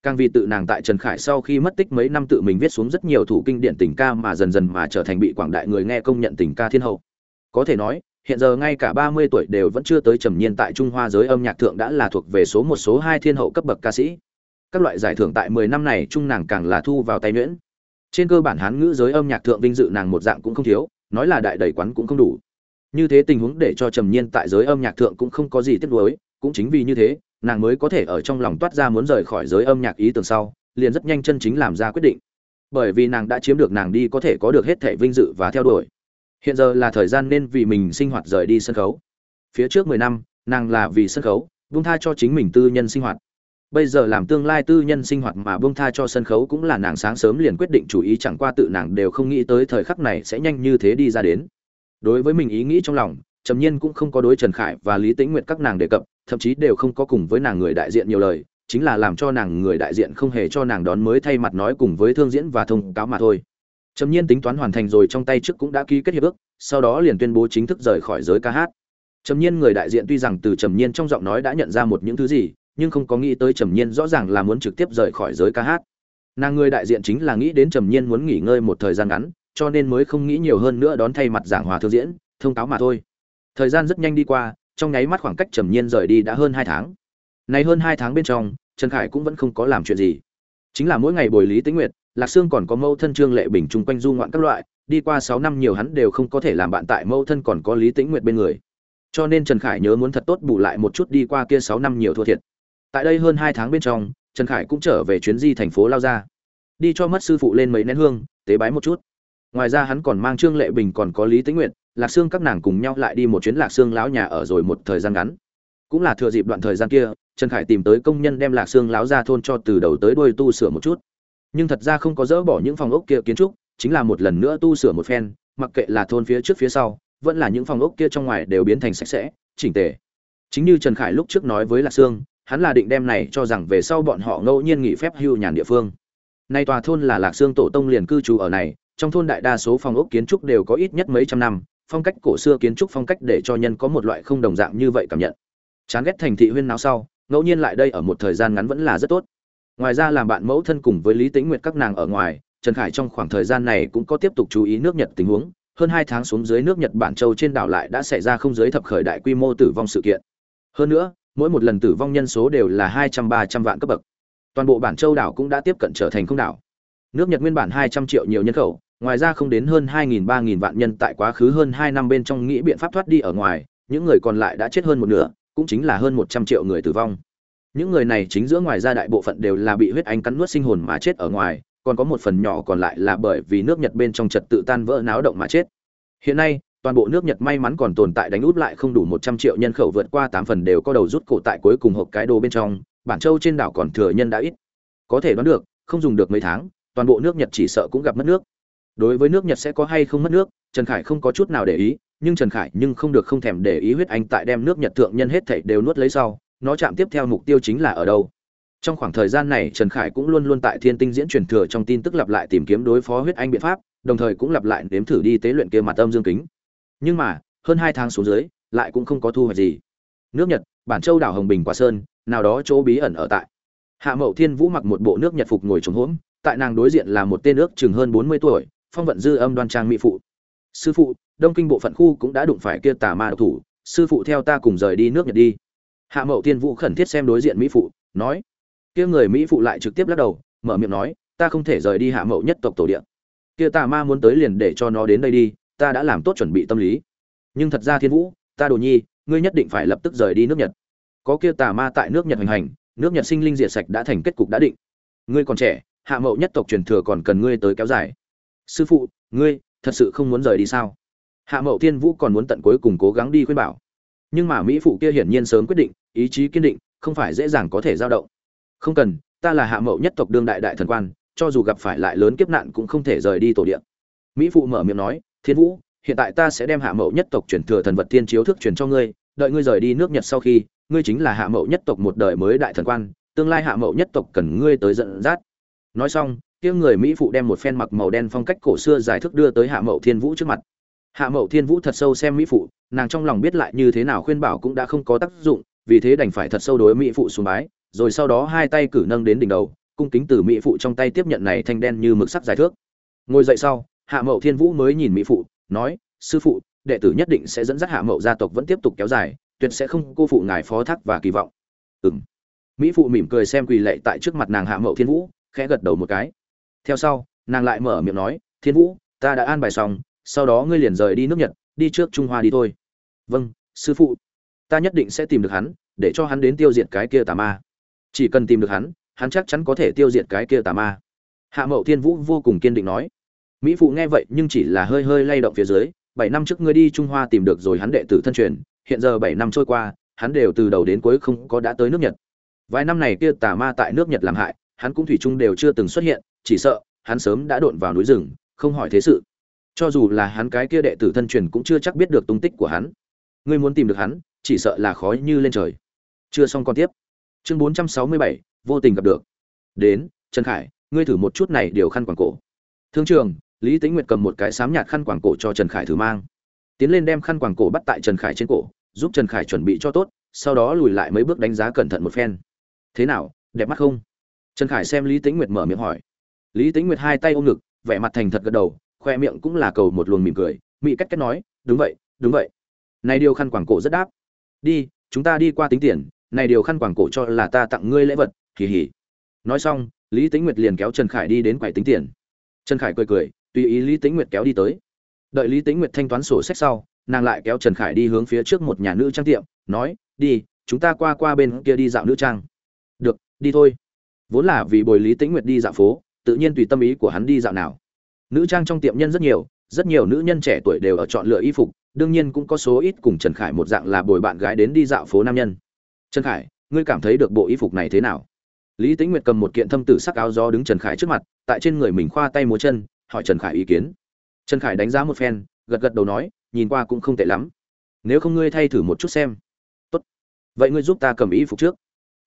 [SPEAKER 1] Càng vì tự nàng tại trần khải sau khi mất tích mấy năm tự mình viết xuống rất nhiều thủ kinh điển tình ca mà dần dần mà trở thành bị quảng đại người nghe công nhận tình ca thiên hậu có thể nói, hiện giờ ngay cả ba mươi tuổi đều vẫn chưa tới trầm nhiên tại trung hoa giới âm nhạc thượng đã là thuộc về số một, số hai thiên hậu cấp bậc ca sĩ. Các loại giải thưởng tại mười năm này trung nàng càng là thu vào tay nhuyễn. Trên cơ bản hán ngữ giới âm nhạc thượng vinh dự nàng một dạng cũng không thiếu, nói là đại đầy quán cũng không đủ. Như thế tình huống để cho trầm nhiên tại giới âm nhạc thượng cũng không có gì tiếc nuối, cũng chính vì như thế, nàng mới có thể ở trong lòng toát ra muốn rời khỏi giới âm nhạc ý tưởng sau, liền rất nhanh chân chính làm ra quyết định. Bởi vì nàng đã chiếm được nàng đi có thể có được hết thể vinh dự và theo đuổi hiện giờ là thời gian nên vì mình sinh hoạt rời đi sân khấu. Phía trước mười năm, nàng là vì sân khấu, buông tha cho chính mình tư nhân sinh hoạt. Bây giờ làm tương lai tư nhân sinh hoạt mà buông tha cho sân khấu cũng là nàng sáng sớm liền quyết định chủ ý, chẳng qua tự nàng đều không nghĩ tới thời khắc này sẽ nhanh như thế đi ra đến. Đối với mình ý nghĩ trong lòng, trầm nhiên cũng không có đối trần khải và lý tĩnh nguyện các nàng đề cập, thậm chí đều không có cùng với nàng người đại diện nhiều lời, chính là làm cho nàng người đại diện không hề cho nàng đón mới thay mặt nói cùng với thương diễn và thông cáo mà thôi trầm nhiên tính toán hoàn thành rồi trong tay trước cũng đã ký kết hiệp ước, sau đó liền tuyên bố chính thức rời khỏi giới ca hát. Trầm nhiên người đại diện tuy rằng từ trầm nhiên trong giọng nói đã nhận ra một những thứ gì, nhưng không có nghĩ tới trầm nhiên rõ ràng là muốn trực tiếp rời khỏi giới ca hát. Nàng người đại diện chính là nghĩ đến trầm nhiên muốn nghỉ ngơi một thời gian ngắn, cho nên mới không nghĩ nhiều hơn nữa đón thay mặt giảng hòa thương diễn, thông cáo mà thôi. Thời gian rất nhanh đi qua, trong nháy mắt khoảng cách trầm nhiên rời đi đã hơn hai tháng. Này hơn hai tháng bên trong, trần khải cũng vẫn không có làm chuyện gì. Chính là mỗi ngày bồi lý tĩnh nguyệt lạc sương còn có mâu thân trương lệ bình chung quanh du ngoạn các loại, đi qua sáu năm nhiều hắn đều không có thể làm bạn tại mâu thân còn có lý tĩnh nguyệt bên người. Cho nên trần khải nhớ muốn thật tốt bù lại một chút đi qua kia sáu năm nhiều thua thiệt. Tại đây hơn hai tháng bên trong, trần khải cũng trở về chuyến di thành phố lao ra đi cho mất sư phụ lên mấy nén hương, tế bái một chút. Ngoài ra hắn còn mang trương lệ bình còn có lý tĩnh nguyệt, lạc sương các nàng cùng nhau lại đi một chuyến lạc sương lão nhà ở rồi một thời gian ngắn. Cũng là thừa dịp đoạn thời gian kia, trần khải tìm tới công nhân đem lạc sương lão ra thôn cho từ đầu tới đuôi tu sửa một chút nhưng thật ra không có dỡ bỏ những phòng ốc kia kiến trúc, chính là một lần nữa tu sửa một phen, mặc kệ là thôn phía trước phía sau, vẫn là những phòng ốc kia trong ngoài đều biến thành sạch sẽ, chỉnh tề. Chính như trần khải lúc trước nói với lạc sương, hắn là định đem này cho rằng về sau bọn họ ngẫu nhiên nghỉ phép hưu nhàn địa phương. Nay tòa thôn là lạc sương tổ tông liền cư trú ở này, trong thôn đại đa số phòng ốc kiến trúc đều có ít nhất mấy trăm năm, phong cách cổ xưa kiến trúc phong cách để cho nhân có một loại không đồng dạng như vậy cảm nhận. Chán ghét thành thị huyên nào sau, ngẫu nhiên lại đây ở một thời gian ngắn vẫn là rất tốt ngoài ra làm bạn mẫu thân cùng với lý tĩnh nguyệt các nàng ở ngoài, trần khải trong khoảng thời gian này cũng có tiếp tục chú ý nước nhật tình huống. Hơn hai tháng xuống dưới nước nhật bản châu trên đảo lại đã xảy ra không dưới thập khởi đại quy mô tử vong sự kiện. Hơn nữa, mỗi một lần tử vong nhân số đều là hai trăm, ba trăm vạn cấp bậc. Toàn bộ bản châu đảo cũng đã tiếp cận trở thành không đảo. Nước nhật nguyên bản hai trăm triệu nhiều nhân khẩu, ngoài ra không đến hơn hai nghìn, ba nghìn vạn nhân tại quá khứ hơn hai năm bên trong nghĩ biện pháp thoát đi ở ngoài, những người còn lại đã chết hơn một nửa, cũng chính là hơn một trăm triệu người tử vong những người này chính giữa ngoài ra đại bộ phận đều là bị huyết anh cắn nuốt sinh hồn mà chết ở ngoài, còn có một phần nhỏ còn lại là bởi vì nước nhật bên trong trật tự tan vỡ náo động mà chết. Hiện nay, toàn bộ nước nhật may mắn còn tồn tại đánh út lại không đủ một trăm triệu nhân khẩu vượt qua tám phần đều có đầu rút cổ tại cuối cùng hộp cái đồ bên trong, bản châu trên đảo còn thừa nhân đã ít. Có thể đoán được, không dùng được mấy tháng, toàn bộ nước nhật chỉ sợ cũng gặp mất nước. Đối với nước nhật sẽ có hay không mất nước, trần khải không có chút nào để ý, nhưng trần khải nhưng không được không thèm để ý huyết anh tại đem nước nhật thượng nhân hết thảy đều nuốt lấy sau nó chạm tiếp theo mục tiêu chính là ở đâu. Trong khoảng thời gian này, trần khải cũng luôn luôn tại thiên tinh diễn truyền thừa trong tin tức lặp lại tìm kiếm đối phó huyết anh biện pháp, đồng thời cũng lặp lại nếm thử đi tế luyện kia mặt âm dương kính. Nhưng mà, hơn hai tháng xuống dưới, lại cũng không có thu hoạch gì. Nước nhật, bản châu đảo hồng bình quả sơn, nào đó chỗ bí ẩn ở tại. Hạ mậu thiên vũ mặc một bộ nước nhật phục ngồi trống hốm tại nàng đối diện là một tên ước chừng hơn bốn mươi tuổi, phong vận dư âm đoan trang mỹ phụ. Sư phụ, đông kinh bộ phận khu cũng đã đụng phải kia tà ma độc thủ, sư phụ theo ta cùng rời đi nước nhật đi hạ mậu thiên vũ khẩn thiết xem đối diện mỹ phụ, nói, kia người mỹ phụ lại trực tiếp lắc đầu, mở miệng nói, ta không thể rời đi hạ mậu nhất tộc tổ địa. Kia tà ma muốn tới liền để cho nó đến đây đi, ta đã làm tốt chuẩn bị tâm lý. Nhưng thật ra thiên vũ, ta đồ nhi, ngươi nhất định phải lập tức rời đi nước nhật. Có kia tà ma tại nước nhật hành hành, nước nhật sinh linh diệt sạch đã thành kết cục đã định. Ngươi còn trẻ, hạ mậu nhất tộc truyền thừa còn cần ngươi tới kéo dài. Sư phụ, ngươi, thật sự không muốn rời đi sao? Hạ mậu thiên vũ còn muốn tận cuối cùng cố gắng đi khuyên bảo. Nhưng mà mỹ phụ kia hiển nhiên sớm quyết định ý chí kiên định, không phải dễ dàng có thể dao động. Không cần, ta là hạ mậu nhất tộc đương đại đại thần quan, cho dù gặp phải lại lớn kiếp nạn cũng không thể rời đi tổ điện mỹ phụ mở miệng nói, thiên vũ, hiện tại ta sẽ đem hạ mậu nhất tộc chuyển thừa thần vật thiên chiếu thức truyền cho ngươi, đợi ngươi rời đi nước nhật sau khi, ngươi chính là hạ mậu nhất tộc một đời mới đại thần quan, tương lai hạ mậu nhất tộc cần ngươi tới dẫn dắt. Nói xong, kia người mỹ phụ đem một phen mặc màu đen phong cách cổ xưa giải thức đưa tới hạ mậu thiên vũ trước mặt. Hạ mậu thiên vũ thật sâu xem mỹ phụ, nàng trong lòng biết lại như thế nào khuyên bảo cũng đã không có tác dụng vì thế đành phải thật sâu đối mỹ phụ xuống bái, rồi sau đó hai tay cử nâng đến đỉnh đầu, cung kính từ mỹ phụ trong tay tiếp nhận này thanh đen như mực sắc dài thước. Ngồi dậy sau, hạ mậu thiên vũ mới nhìn mỹ phụ, nói, sư phụ, đệ tử nhất định sẽ dẫn dắt hạ mậu gia tộc vẫn tiếp tục kéo dài, tuyệt sẽ không cô phụ ngài phó thác và kỳ vọng. Ừ m mỹ phụ mỉm cười xem quỳ lệ tại trước mặt nàng hạ mậu thiên vũ, khẽ gật đầu một cái. Theo sau, nàng lại mở miệng nói, thiên vũ, ta đã an bài xong, sau đó ngươi liền rời đi nước nhật, đi trước trung hoa đi thôi. Vâng sư phụ ta nhất định sẽ tìm được hắn, để cho hắn đến tiêu diệt cái kia tà ma. Chỉ cần tìm được hắn hắn chắc chắn có thể tiêu diệt cái kia tà ma. Hạ mậu thiên vũ vô cùng kiên định nói. Mỹ phụ nghe vậy nhưng chỉ là hơi hơi lay động phía dưới, bảy năm trước ngươi đi trung hoa tìm được rồi hắn đệ tử thân truyền, hiện giờ bảy năm trôi qua, hắn đều từ đầu đến cuối không có đã tới nước nhật. Vài năm này kia tà ma tại nước nhật làm hại, hắn cũng thủy chung đều chưa từng xuất hiện, chỉ sợ hắn sớm đã độn vào núi rừng, không hỏi thế sự. Cho dù là hắn cái kia đệ tử thân truyền cũng chưa chắc biết được tung tích của hắn ngươi muốn tìm được hắn, chỉ sợ là khó như lên trời. Chưa xong con tiếp. Chương bốn trăm sáu mươi bảy, vô tình gặp được. Đến, trần khải, ngươi thử một chút này điều khăn quàng cổ. Thương trường, lý tĩnh nguyệt cầm một cái sám nhạt khăn quàng cổ cho trần khải thử mang. Tiến lên đem khăn quàng cổ bắt tại trần khải trên cổ, giúp trần khải chuẩn bị cho tốt, sau đó lùi lại mấy bước đánh giá cẩn thận một phen. Thế nào, đẹp mắt không? Trần khải xem lý tĩnh nguyệt mở miệng hỏi. Lý tĩnh nguyệt hai tay ôm ngực, vẻ mặt thành thật gật đầu, khoe miệng cũng là cầu một luồng mỉm cười. Mị cách cách nói, đúng vậy đúng vậy này điều khăn quàng cổ rất đáp. Đi, chúng ta đi qua tính tiền, này điều khăn quàng cổ cho là ta tặng ngươi lễ vật kỳ hỉ nói xong, lý tĩnh nguyệt liền kéo trần khải đi đến quầy tính tiền. Trần khải cười cười, tùy ý lý tĩnh nguyệt kéo đi tới. Đợi lý tĩnh nguyệt thanh toán sổ sách sau, nàng lại kéo trần khải đi hướng phía trước một nhà nữ trang tiệm, nói, đi, chúng ta qua qua bên kia đi dạo nữ trang. Được, đi thôi. Vốn là vì bồi lý tĩnh nguyệt đi dạo phố, tự nhiên tùy tâm ý của hắn đi dạo nào. Nữ trang trong tiệm nhân rất nhiều rất nhiều nữ nhân trẻ tuổi đều ở chọn lựa y phục đương nhiên cũng có số ít cùng trần khải một dạng là bồi bạn gái đến đi dạo phố nam nhân. Trần khải, ngươi cảm thấy được bộ y phục này thế nào? Lý tĩnh nguyệt cầm một kiện thâm tử sắc áo gió đứng trần khải trước mặt, tại trên người mình khoa tay múa chân, hỏi trần khải ý kiến. Trần khải đánh giá một phen, gật gật đầu nói, nhìn qua cũng không tệ lắm. Nếu không ngươi thay thử một chút xem. Tốt. Vậy ngươi giúp ta cầm y phục trước.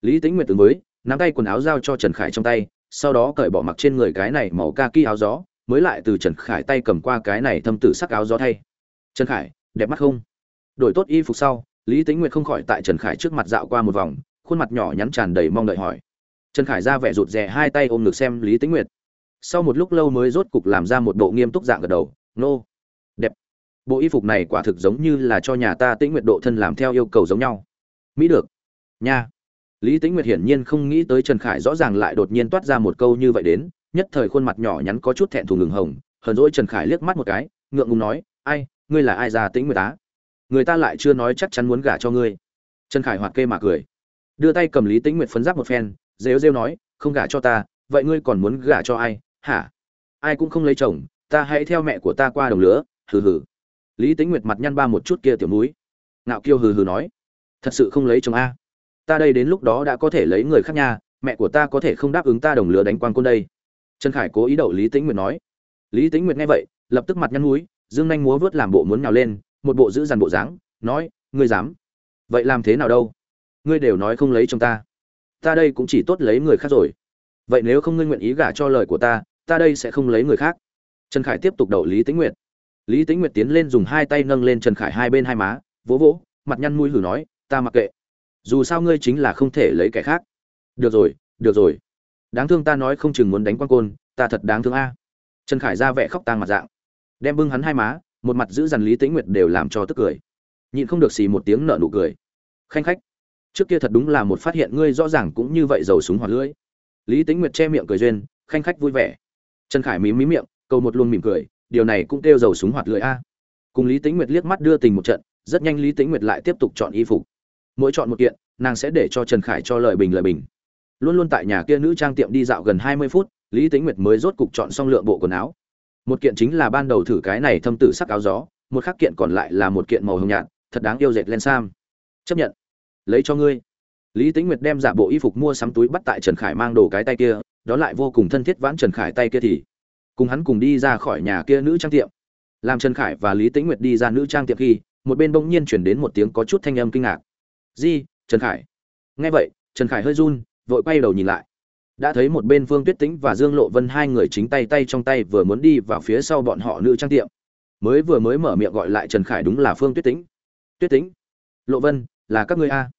[SPEAKER 1] Lý tĩnh nguyệt từng với, nắm tay quần áo giao cho trần khải trong tay, sau đó cởi bỏ mặc trên người cái này màu kaki áo gió, mới lại từ trần khải tay cầm qua cái này thâm tử sắc áo gió thay. Trần khải đẹp mắt không? Đổi tốt y phục sau, lý tĩnh nguyệt không khỏi tại trần khải trước mặt dạo qua một vòng, khuôn mặt nhỏ nhắn tràn đầy mong đợi hỏi. Trần khải ra vẻ rụt rè hai tay ôm ngực xem lý tĩnh nguyệt. Sau một lúc lâu mới rốt cục làm ra một bộ nghiêm túc dạng gật đầu, nô, đẹp. Bộ y phục này quả thực giống như là cho nhà ta tĩnh nguyệt độ thân làm theo yêu cầu giống nhau. Mỹ được. Nha. Lý tĩnh nguyệt hiển nhiên không nghĩ tới trần khải rõ ràng lại đột nhiên toát ra một câu như vậy đến, nhất thời khuôn mặt nhỏ nhắn có chút thẹn thùng ngừng hồng, hờn dỗi trần khải liếc mắt một cái, ngượng ngùng nói, ai ngươi là ai già tĩnh nguyệt tá người ta lại chưa nói chắc chắn muốn gả cho ngươi. Trần khải hoạt kê mà cười. Đưa tay cầm lý tĩnh nguyệt phấn giáp một phen, rêu rêu nói, không gả cho ta, vậy ngươi còn muốn gả cho ai? Hả? Ai cũng không lấy chồng, ta hãy theo mẹ của ta qua đồng lứa, hừ hừ. Lý tĩnh nguyệt mặt nhăn ba một chút kia tiểu núi ngạo kiêu hừ hừ nói, thật sự không lấy chồng a. Ta đây đến lúc đó đã có thể lấy người khác nha, mẹ của ta có thể không đáp ứng ta đồng lứa đánh quan côn đây. Trần khải cố ý đậu lý tĩnh nguyệt nói. Lý tĩnh nguyệt nghe vậy, lập tức mặt nhăn núi dương nhanh múa vớt làm bộ muốn nhào lên, một bộ giữ dằn bộ dáng, nói, ngươi dám? Vậy làm thế nào đâu? Ngươi đều nói không lấy chồng ta. Ta đây cũng chỉ tốt lấy người khác rồi. Vậy nếu không ngươi nguyện ý gả cho lời của ta ta đây sẽ không lấy người khác. Trần khải tiếp tục đậu lý tĩnh nguyệt. Lý tĩnh nguyệt tiến lên dùng hai tay nâng lên trần khải hai bên hai má, vỗ vỗ, mặt nhăn mũi hử nói, ta mặc kệ. Dù sao ngươi chính là không thể lấy kẻ khác. Được rồi được rồi. Đáng thương ta nói không chừng muốn đánh quan côn, ta thật đáng thương a. Trần khải ra vẻ khóc tang mặt dạng đem bưng hắn hai má, một mặt giữ dằn lý tĩnh nguyệt đều làm cho tức cười. Nhịn không được xì một tiếng nở nụ cười. Khanh khách, trước kia thật đúng là một phát hiện ngươi rõ ràng cũng như vậy giàu súng hoặc lưỡi lý tĩnh nguyệt che miệng cười duyên, khanh khách vui vẻ. Trần khải mím mím miệng câu một luôn mỉm cười, điều này cũng kêu giàu súng hoạt lưỡi a. Cùng lý tĩnh nguyệt liếc mắt đưa tình một trận, rất nhanh lý tĩnh nguyệt lại tiếp tục chọn y phục. Mỗi chọn một kiện, nàng sẽ để cho trần khải cho lời bình lời bình. Luôn luôn tại nhà kia nữ trang tiệm đi dạo gần hai mươi phút, lý tĩnh nguyệt mới rốt cục chọn xong lượng bộ quần áo một kiện chính là ban đầu thử cái này thâm tử sắc áo gió, một khác kiện còn lại là một kiện màu hồng nhạt, thật đáng yêu dệt len sam. Chấp nhận. Lấy cho ngươi. Lý tĩnh nguyệt đem giả bộ y phục mua sắm túi bắt tại trần khải mang đồ cái tay kia, đó lại vô cùng thân thiết vãn trần khải tay kia thì, cùng hắn cùng đi ra khỏi nhà kia nữ trang tiệm. Làm trần khải và lý tĩnh nguyệt đi ra nữ trang tiệm khi, một bên bỗng nhiên chuyển đến một tiếng có chút thanh âm kinh ngạc. Di, trần khải. Nghe vậy, trần khải hơi run, vội quay đầu nhìn lại đã thấy một bên phương tuyết tĩnh và dương lộ vân hai người chính tay tay trong tay vừa muốn đi vào phía sau bọn họ nữ trang tiệm. Mới vừa mới mở miệng gọi lại trần khải đúng là phương tuyết tĩnh. Tuyết tĩnh, lộ vân, là các ngươi a?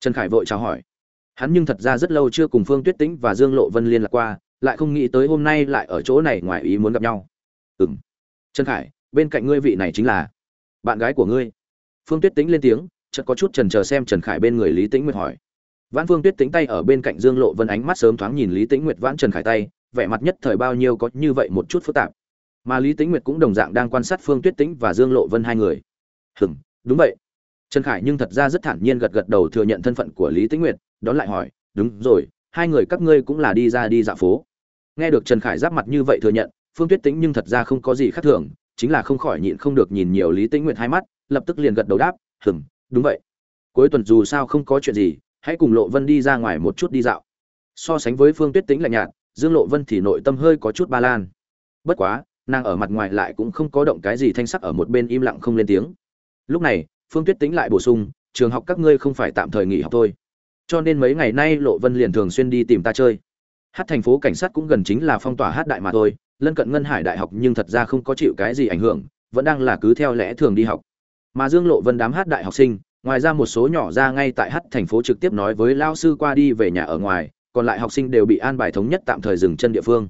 [SPEAKER 1] Trần khải vội chào hỏi. Hắn nhưng thật ra rất lâu chưa cùng phương tuyết tĩnh và dương lộ vân liên lạc qua, lại không nghĩ tới hôm nay lại ở chỗ này ngoài ý muốn gặp nhau. Ừ m trần khải, bên cạnh ngươi vị này chính là bạn gái của ngươi. Phương tuyết tĩnh lên tiếng, chợt có chút trần chờ xem trần khải bên người lý tĩnh nguyệt hỏi vãn Vương tuyết Tính tay ở bên cạnh dương lộ vân ánh mắt sớm thoáng nhìn lý tĩnh nguyệt vãn trần khải tay vẻ mặt nhất thời bao nhiêu có như vậy một chút phức tạp. Mà lý tĩnh nguyệt cũng đồng dạng đang quan sát phương tuyết tĩnh và dương lộ vân hai người. Hừm đúng vậy. Trần khải nhưng thật ra rất thản nhiên gật gật đầu thừa nhận thân phận của lý tĩnh nguyệt đón lại hỏi đúng rồi hai người các ngươi cũng là đi ra đi dạo phố. Nghe được trần khải giáp mặt như vậy thừa nhận phương tuyết tĩnh nhưng thật ra không có gì khác thường chính là không khỏi nhịn không được nhìn nhiều lý tĩnh nguyệt hai mắt lập tức liền gật đầu đáp "Ừm, đúng vậy. Cuối tuần dù sao không có chuyện gì hãy cùng lộ vân đi ra ngoài một chút đi dạo. So sánh với phương tuyết tĩnh lạnh nhạt, dương lộ vân thì nội tâm hơi có chút ba lan. Bất quá, nàng ở mặt ngoài lại cũng không có động cái gì thanh sắc ở một bên im lặng không lên tiếng. Lúc này, phương tuyết tĩnh lại bổ sung, trường học các ngươi không phải tạm thời nghỉ học thôi. Cho nên mấy ngày nay lộ vân liền thường xuyên đi tìm ta chơi. Hát thành phố cảnh sát cũng gần chính là phong tỏa hát đại mà thôi, lân cận ngân hải đại học nhưng thật ra không có chịu cái gì ảnh hưởng, vẫn đang là cứ theo lẽ thường đi học. Mà dương lộ vân đám hát đại học sinh ngoài ra một số nhỏ ra ngay tại hát thành phố trực tiếp nói với lao sư qua đi về nhà ở ngoài, còn lại học sinh đều bị an bài thống nhất tạm thời dừng chân địa phương.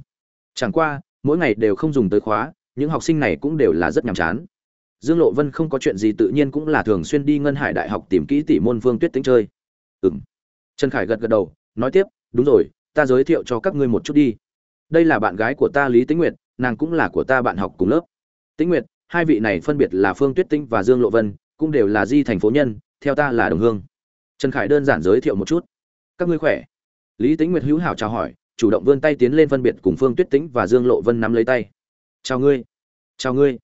[SPEAKER 1] Chẳng qua, mỗi ngày đều không dùng tới khóa, những học sinh này cũng đều là rất nhàm chán. Dương lộ vân không có chuyện gì tự nhiên cũng là thường xuyên đi ngân hải đại học tìm kỹ tỷ môn vương tuyết tính chơi. Ừ m trần khải gật gật đầu, nói tiếp, đúng rồi, ta giới thiệu cho các ngươi một chút đi. Đây là bạn gái của ta lý tĩnh nguyệt, nàng cũng là của ta bạn học cùng lớp. Tĩnh nguyệt, hai vị này phân biệt là phương tuyết tinh và dương lộ vân cũng đều là di thành phố nhân, theo ta là đồng hương. Trần khải đơn giản giới thiệu một chút. Các ngươi khỏe? Lý tĩnh nguyệt hữu hảo chào hỏi, chủ động vươn tay tiến lên phân biệt cùng phương tuyết tĩnh và dương lộ vân nắm lấy tay. Chào ngươi. Chào ngươi.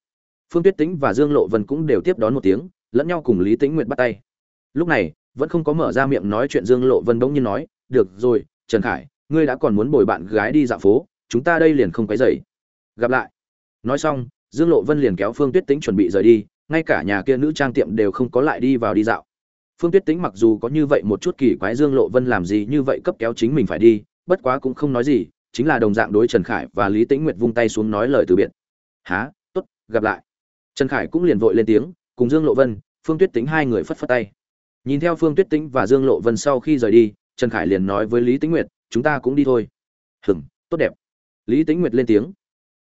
[SPEAKER 1] Phương tuyết tĩnh và dương lộ vân cũng đều tiếp đón một tiếng, lẫn nhau cùng lý tĩnh nguyệt bắt tay. Lúc này, vẫn không có mở ra miệng nói chuyện dương lộ vân bỗng nhiên nói, được rồi, trần khải, ngươi đã còn muốn bồi bạn gái đi dạo phố, chúng ta đây liền không cái dậy gặp lại. Nói xong, dương lộ vân liền kéo phương tuyết tĩnh chuẩn bị rời đi ngay cả nhà kia nữ trang tiệm đều không có lại đi vào đi dạo. Phương tuyết tĩnh mặc dù có như vậy một chút kỳ quái dương lộ vân làm gì như vậy cấp kéo chính mình phải đi, bất quá cũng không nói gì, chính là đồng dạng đối trần khải và lý tĩnh nguyệt vung tay xuống nói lời từ biệt. Há t ố t gặp lại. Trần khải cũng liền vội lên tiếng, cùng dương lộ vân, phương tuyết tính hai người phất phất tay. Nhìn theo phương tuyết tính và dương lộ vân sau khi rời đi, trần khải liền nói với lý tĩnh nguyệt, chúng ta cũng đi thôi. Hừng tốt đẹp. Lý tĩnh nguyệt lên tiếng.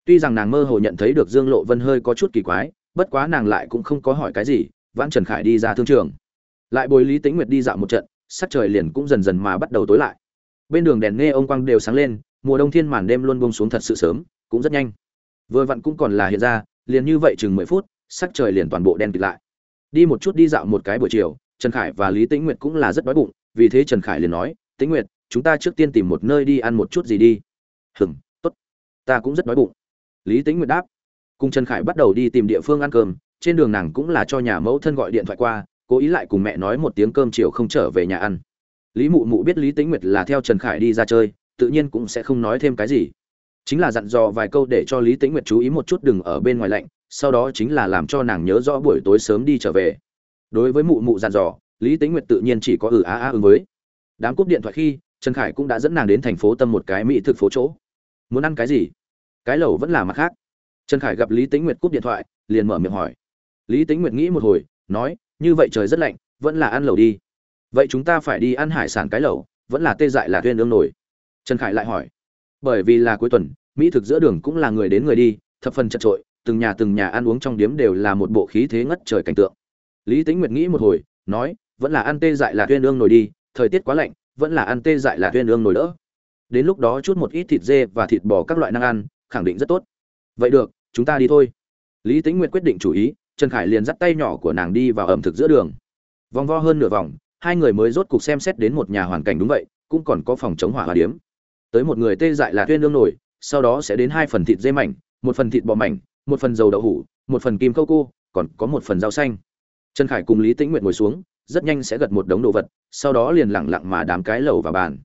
[SPEAKER 1] Tuy rằng nàng mơ hồ nhận thấy được dương lộ vân hơi có chút kỳ quái bất quá nàng lại cũng không có hỏi cái gì, vãn trần khải đi ra thương trường. Lại bồi lý tĩnh nguyệt đi dạo một trận, sắc trời liền cũng dần dần mà bắt đầu tối lại. Bên đường đèn nghe ông quang đều sáng lên, mùa đông thiên màn đêm luôn bông xuống thật sự sớm, cũng rất nhanh. Vừa vặn cũng còn là hiện ra, liền như vậy chừng mười phút, sắc trời liền toàn bộ đen kịt lại. Đi một chút đi dạo một cái buổi chiều, trần khải và lý tĩnh nguyệt cũng là rất đói bụng, vì thế trần khải liền nói, tĩnh nguyệt, chúng ta trước tiên tìm một nơi đi ăn một chút gì đi. Hừm, tốt, ta cũng rất đói bụng. Lý tĩnh nguyệt đáp cùng trần khải bắt đầu đi tìm địa phương ăn cơm, trên đường nàng cũng là cho nhà mẫu thân gọi điện thoại qua, cố ý lại cùng mẹ nói một tiếng cơm chiều không trở về nhà ăn. Lý mụ mụ biết lý tĩnh nguyệt là theo trần khải đi ra chơi, tự nhiên cũng sẽ không nói thêm cái gì. Chính là dặn dò vài câu để cho lý tĩnh nguyệt chú ý một chút đừng ở bên ngoài lạnh, sau đó chính là làm cho nàng nhớ rõ buổi tối sớm đi trở về. Đối với mụ mụ dặn dò, lý tĩnh nguyệt tự nhiên chỉ có ừ á á ứng với. Đám cúp điện thoại khi, trần khải cũng đã dẫn nàng đến thành phố tâm một cái mỹ thực phố chỗ. Muốn ăn cái gì? Cái lẩu vẫn là mặt khác trần khải gặp lý tĩnh nguyệt cúp điện thoại, liền mở miệng hỏi. Lý tĩnh nguyệt nghĩ một hồi, nói, như vậy trời rất lạnh, vẫn là ăn lẩu đi. Vậy chúng ta phải đi ăn hải sản cái lẩu, vẫn là tê dại là tuyên ương nổi. Trần khải lại hỏi. Bởi vì là cuối tuần, mỹ thực giữa đường cũng là người đến người đi, thập phần chật trội từng nhà từng nhà ăn uống trong điếm đều là một bộ khí thế ngất trời cảnh tượng. Lý tính nguyệt nghĩ một hồi, nói, vẫn là ăn tê dại là tuyên ương nổi đi, thời tiết quá lạnh, vẫn là ăn tê dại là tuyên ương nổi đỡ. Đến lúc đó chút một ít thịt dê và thịt bò các loại năng ăn, khẳng định rất tốt vậy được, chúng ta đi thôi. Lý tính nguyệt quyết định chủ ý, trần khải liền dắt tay nhỏ của nàng đi vào ẩm thực giữa đường. Vòng vo hơn nửa vòng, hai người mới rốt cục xem xét đến một nhà hoàn cảnh đúng vậy, cũng còn có phòng chống hỏa hòa điếm. Tới một người tê dại là tuyên lương nổi, sau đó sẽ đến hai phần thịt dê mảnh, một phần thịt bò mảnh, một phần dầu đậu hủ, một phần kim khâu cô, còn có một phần rau xanh. Trần khải cùng lý tĩnh nguyện ngồi xuống, rất nhanh sẽ gật một đống đồ vật, sau đó liền lẳng lặng mà đám cái lẩu vào bàn.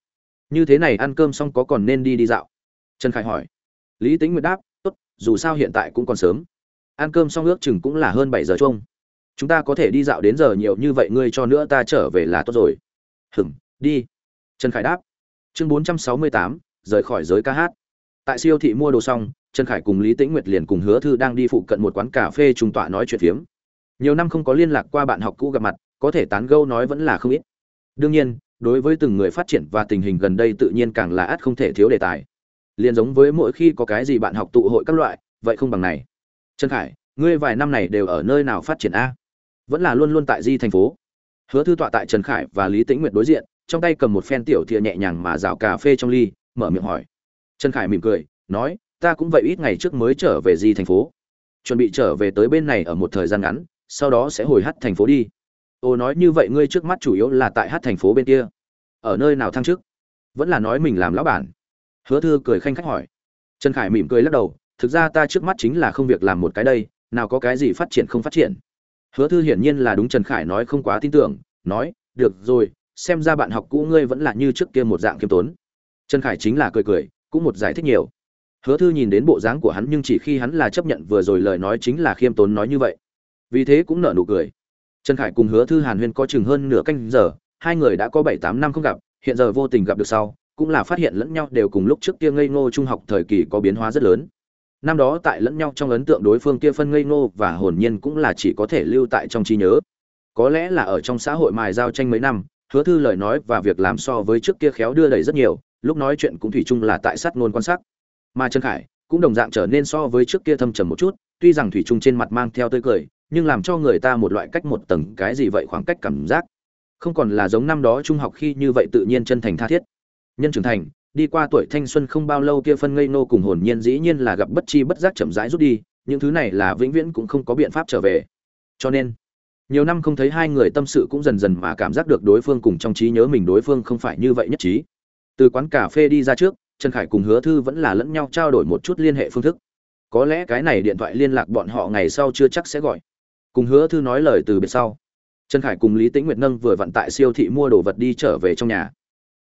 [SPEAKER 1] Như thế này ăn cơm xong có còn nên đi đi dạo? Trần khải hỏi. Lý tĩnh nguyện đáp dù sao hiện tại cũng còn sớm. Ăn cơm xong ước chừng cũng là hơn bảy giờ chung chúng ta có thể đi dạo đến giờ nhiều như vậy, ngươi cho nữa ta trở về là tốt rồi. Hừng đi. Trần khải đáp. Chương bốn trăm sáu mươi tám, rời khỏi giới ca hát. Tại siêu thị mua đồ xong, trần khải cùng lý tĩnh nguyệt liền cùng hứa thư đang đi phụ cận một quán cà phê trung tọa nói chuyện phiếm. Nhiều năm không có liên lạc qua bạn học cũ gặp mặt, có thể tán gâu nói vẫn là không ít. Đương nhiên, đối với từng người phát triển và tình hình gần đây tự nhiên càng là ắt không thể thiếu đề tài liền giống với mỗi khi có cái gì bạn học tụ hội các loại, vậy không bằng này. Trần khải, ngươi vài năm này đều ở nơi nào phát triển a? Vẫn là luôn luôn tại di thành phố. Hứa thư tọa tại trần khải và lý tĩnh nguyệt đối diện, trong tay cầm một phen tiểu thìa nhẹ nhàng mà rào cà phê trong ly, mở miệng hỏi. Trần khải mỉm cười, nói, ta cũng vậy ít ngày trước mới trở về di thành phố. Chuẩn bị trở về tới bên này ở một thời gian ngắn, sau đó sẽ hồi hát thành phố đi. Ô nói như vậy ngươi trước mắt chủ yếu là tại hát thành phố bên kia. Ở nơi nào thăng chức? Vẫn là nói mình làm lão bản hứa thư cười khanh khách hỏi. Trần khải mỉm cười lắc đầu, thực ra ta trước mắt chính là không việc làm một cái đây, nào có cái gì phát triển không phát triển. Hứa thư hiển nhiên là đúng trần khải nói không quá tin tưởng, nói, được rồi, xem ra bạn học cũ ngươi vẫn là như trước kia một dạng kiêm tốn. Trần khải chính là cười cười, cũng một giải thích nhiều. Hứa thư nhìn đến bộ dáng của hắn nhưng chỉ khi hắn là chấp nhận vừa rồi lời nói chính là khiêm tốn nói như vậy. Vì thế cũng nở nụ cười. Trần khải cùng hứa thư hàn huyên có chừng hơn nửa canh giờ, hai người đã có bảy tám năm không gặp, hiện giờ vô tình gặp được sau cũng là phát hiện lẫn nhau đều cùng lúc trước kia ngây ngô trung học thời kỳ có biến hóa rất lớn. Năm đó tại lẫn nhau trong ấn tượng đối phương kia phân ngây ngô và hồn nhiên cũng là chỉ có thể lưu tại trong trí nhớ. Có lẽ là ở trong xã hội mài giao tranh mấy năm, hứa thư lời nói và việc làm so với trước kia khéo đưa đẩy rất nhiều, lúc nói chuyện cũng thủy chung là tại sát ngôn quan sát. Mà trần khải cũng đồng dạng trở nên so với trước kia thâm trầm một chút, tuy rằng thủy chung trên mặt mang theo tươi cười, nhưng làm cho người ta một loại cách một tầng cái gì vậy khoảng cách cảm giác. Không còn là giống năm đó trung học khi như vậy tự nhiên chân thành tha thiết nhân trưởng thành, đi qua tuổi thanh xuân không bao lâu kia phân ngây nô cùng hồn nhiên dĩ nhiên là gặp bất chi bất giác chậm rãi rút đi, những thứ này là vĩnh viễn cũng không có biện pháp trở về. Cho nên, nhiều năm không thấy hai người tâm sự cũng dần dần mà cảm giác được đối phương cùng trong trí nhớ mình đối phương không phải như vậy nhất trí. Từ quán cà phê đi ra trước, trần khải cùng hứa thư vẫn là lẫn nhau trao đổi một chút liên hệ phương thức. Có lẽ cái này điện thoại liên lạc bọn họ ngày sau chưa chắc sẽ gọi. Cùng hứa thư nói lời từ biệt sau, trần khải cùng lý tĩnh nguyệt nâng vừa vặn tại siêu thị mua đồ vật đi trở về trong nhà.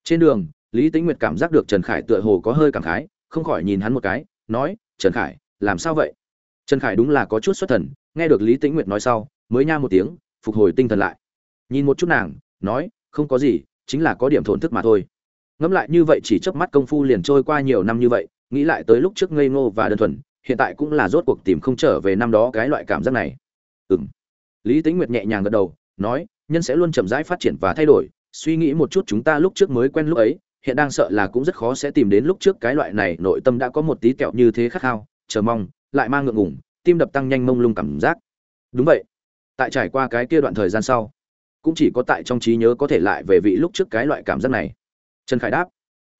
[SPEAKER 1] Trên đường lý tĩnh nguyệt cảm giác được trần khải tựa hồ có hơi cảm khái, không khỏi nhìn hắn một cái, nói, trần khải, làm sao vậy? Trần khải đúng là có chút xuất thần, nghe được lý tĩnh nguyệt nói sau, mới nha một tiếng, phục hồi tinh thần lại. Nhìn một chút nàng, nói, không có gì, chính là có điểm thổn thức mà thôi. Ngẫm lại như vậy chỉ chớp mắt công phu liền trôi qua nhiều năm như vậy, nghĩ lại tới lúc trước ngây ngô và đơn thuần, hiện tại cũng là rốt cuộc tìm không trở về năm đó cái loại cảm giác này. Ừm. Lý tĩnh nguyệt nhẹ nhàng gật đầu, nói, nhân sẽ luôn chậm rãi phát triển và thay đổi, suy nghĩ một chút chúng ta lúc trước mới quen lúc ấy hiện đang sợ là cũng rất khó sẽ tìm đến lúc trước cái loại này, nội tâm đã có một tí kẹo như thế khát khao, chờ mong, lại mang ngượng ngùng, tim đập tăng nhanh mông lung cảm giác. Đúng vậy. Tại trải qua cái kia đoạn thời gian sau, cũng chỉ có tại trong trí nhớ có thể lại về vị lúc trước cái loại cảm giác này. Trần khải đáp.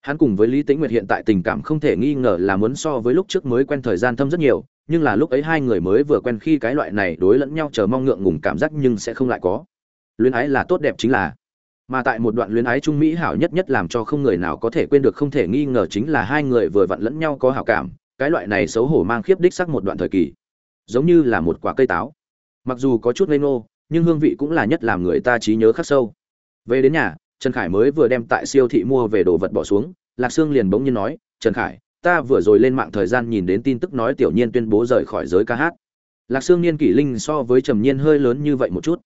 [SPEAKER 1] Hắn cùng với lý tĩnh nguyệt hiện tại tình cảm không thể nghi ngờ là muốn so với lúc trước mới quen thời gian thâm rất nhiều, nhưng là lúc ấy hai người mới vừa quen khi cái loại này đối lẫn nhau chờ mong ngượng ngùng cảm giác nhưng sẽ không lại có. Luyến ái là tốt đẹp chính là mà tại một đoạn luyến ái trung mỹ hảo nhất nhất làm cho không người nào có thể quên được không thể nghi ngờ chính là hai người vừa vặn lẫn nhau có hảo cảm, cái loại này xấu hổ mang khiếp đích sắc một đoạn thời kỳ, giống như là một quả cây táo. Mặc dù có chút ngây ngô, nhưng hương vị cũng là nhất làm người ta trí nhớ khắc sâu. Về đến nhà, trần khải mới vừa đem tại siêu thị mua về đồ vật bỏ xuống, lạc sương liền bỗng nhiên nói, trần khải, ta vừa rồi lên mạng thời gian nhìn đến tin tức nói tiểu nhiên tuyên bố rời khỏi giới ca hát. Lạc sương niên kỷ linh so với trầm nhiên hơi lớn như vậy một chút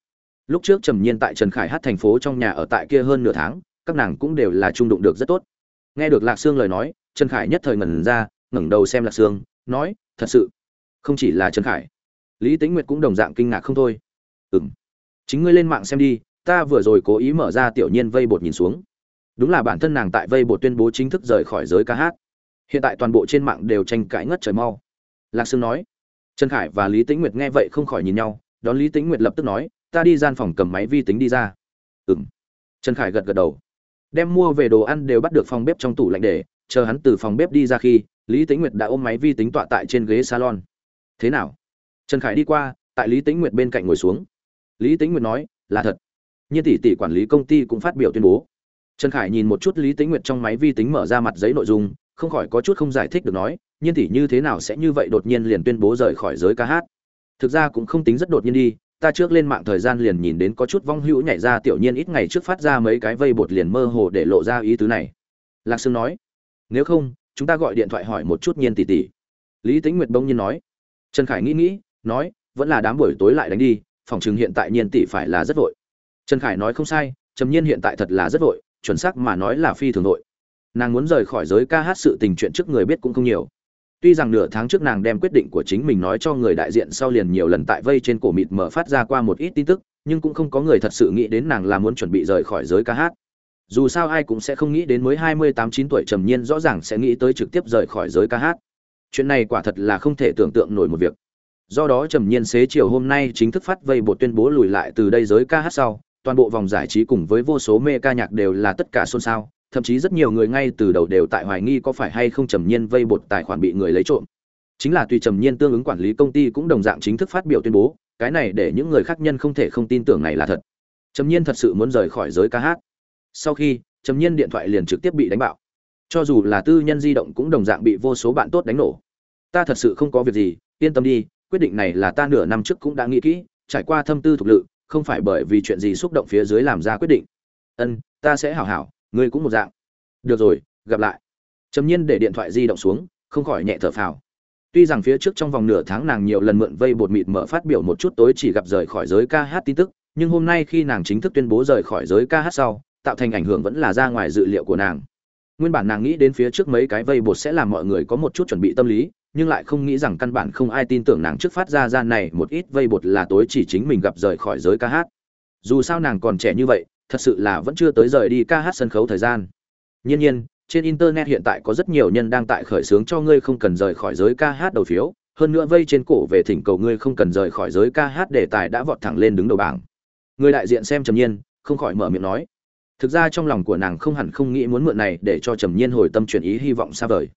[SPEAKER 1] lúc trước trầm nhiên tại trần khải hát thành phố trong nhà ở tại kia hơn nửa tháng, các nàng cũng đều là trung đụng được rất tốt. Nghe được lạc sương lời nói, trần khải nhất thời ngẩn ra, ngẩng đầu xem lạc sương, nói, thật sự, không chỉ là trần khải. Lý tính nguyệt cũng đồng dạng kinh ngạc không thôi. Ừ m chính ngươi lên mạng xem đi, ta vừa rồi cố ý mở ra tiểu nhiên vây bột nhìn xuống. Đúng là bản thân nàng tại vây bột tuyên bố chính thức rời khỏi giới ca hát. Hiện tại toàn bộ trên mạng đều tranh cãi ngất trời mau. Lạc sương nói. Trần khải và lý tĩnh nguyệt nghe vậy không khỏi nhìn nhau, đón lý tĩnh nguyệt lập tức nói ta đi gian phòng cầm máy vi tính đi ra. Ừ m trần khải gật gật đầu. Đem mua về đồ ăn đều bắt được phòng bếp trong tủ lạnh để, chờ hắn từ phòng bếp đi ra khi, lý tĩnh nguyệt đã ôm máy vi tính tọa tại trên ghế salon. Thế nào? Trần khải đi qua, tại lý tĩnh nguyệt bên cạnh ngồi xuống. Lý tĩnh nguyệt nói, là thật. Nhiên tỷ tỷ quản lý công ty cũng phát biểu tuyên bố. Trần khải nhìn một chút lý tĩnh nguyệt trong máy vi tính mở ra mặt giấy nội dung, không khỏi có chút không giải thích được nói, nhiên tỷ như thế nào sẽ như vậy đột nhiên liền tuyên bố rời khỏi giới ca hát? Thực ra cũng không tính rất đột nhiên đi ta trước lên mạng thời gian liền nhìn đến có chút vong hữu nhảy ra tiểu nhiên ít ngày trước phát ra mấy cái vây bột liền mơ hồ để lộ ra ý tứ này. Lạc sương nói, nếu không, chúng ta gọi điện thoại hỏi một chút nhiên tỷ tỷ. Lý tính nguyệt bỗng nhiên nói. Trần khải nghĩ nghĩ, nói, vẫn là đám buổi tối lại đánh đi, phòng chừng hiện tại nhiên tỷ phải là rất vội. Trần khải nói, không sai, trầm nhiên hiện tại thật là rất vội, chuẩn xác mà nói là phi thường vội. Nàng muốn rời khỏi giới ca hát sự tình chuyện trước người biết cũng không nhiều tuy rằng nửa tháng trước nàng đem quyết định của chính mình nói cho người đại diện sau liền nhiều lần tại vây trên cổ mịt mở phát ra qua một ít tin tức, nhưng cũng không có người thật sự nghĩ đến nàng là muốn chuẩn bị rời khỏi giới ca hát. Dù sao ai cũng sẽ không nghĩ đến mới hai mươi tám chín tuổi trầm nhiên rõ ràng sẽ nghĩ tới trực tiếp rời khỏi giới ca hát. Chuyện này quả thật là không thể tưởng tượng nổi một việc. Do đó trầm nhiên xế chiều hôm nay chính thức phát vây bộ tuyên bố lùi lại từ đây giới ca hát sau, toàn bộ vòng giải trí cùng với vô số mê ca nhạc đều là tất cả xôn xao thậm chí rất nhiều người ngay từ đầu đều tại hoài nghi có phải hay không trầm nhiên vây bột tài khoản bị người lấy trộm. Chính là tùy trầm nhiên tương ứng quản lý công ty cũng đồng dạng chính thức phát biểu tuyên bố, cái này để những người khác nhân không thể không tin tưởng này là thật. Trầm nhiên thật sự muốn rời khỏi giới ca hát. Sau khi, trầm nhiên điện thoại liền trực tiếp bị đánh bạo. Cho dù là tư nhân di động cũng đồng dạng bị vô số bạn tốt đánh nổ. Ta thật sự không có việc gì, yên tâm đi, quyết định này là ta nửa năm trước cũng đã nghĩ kỹ, trải qua thâm tư thuộc lự, không phải bởi vì chuyện gì xúc động phía dưới làm ra quyết định. Ân, ta sẽ hảo hảo ngươi cũng một dạng. Được rồi, gặp lại. Trầm nhiên để điện thoại di động xuống, không khỏi nhẹ thở phào. Tuy rằng phía trước trong vòng nửa tháng nàng nhiều lần mượn vây bột mịt mở phát biểu một chút tối chỉ gặp rời khỏi giới ca hát tin tức, nhưng hôm nay khi nàng chính thức tuyên bố rời khỏi giới ca hát sau, tạo thành ảnh hưởng vẫn là ra ngoài dự liệu của nàng. Nguyên bản nàng nghĩ đến phía trước mấy cái vây bột sẽ làm mọi người có một chút chuẩn bị tâm lý, nhưng lại không nghĩ rằng căn bản không ai tin tưởng nàng trước phát ra ra này một ít vây bột là tối chỉ chính mình gặp rời khỏi giới ca hát. Dù sao nàng còn trẻ như vậy thật sự là vẫn chưa tới rời đi ca hát sân khấu thời gian. Nhiên nhiên, trên internet hiện tại có rất nhiều nhân đang tại khởi xướng cho ngươi không cần rời khỏi giới ca hát đầu phiếu, hơn nữa vây trên cổ về thỉnh cầu ngươi không cần rời khỏi giới ca hát đề tài đã vọt thẳng lên đứng đầu bảng. Người đại diện xem trầm nhiên, không khỏi mở miệng nói. Thực ra trong lòng của nàng không hẳn không nghĩ muốn mượn này để cho trầm nhiên hồi tâm chuyển ý hy vọng xa vời.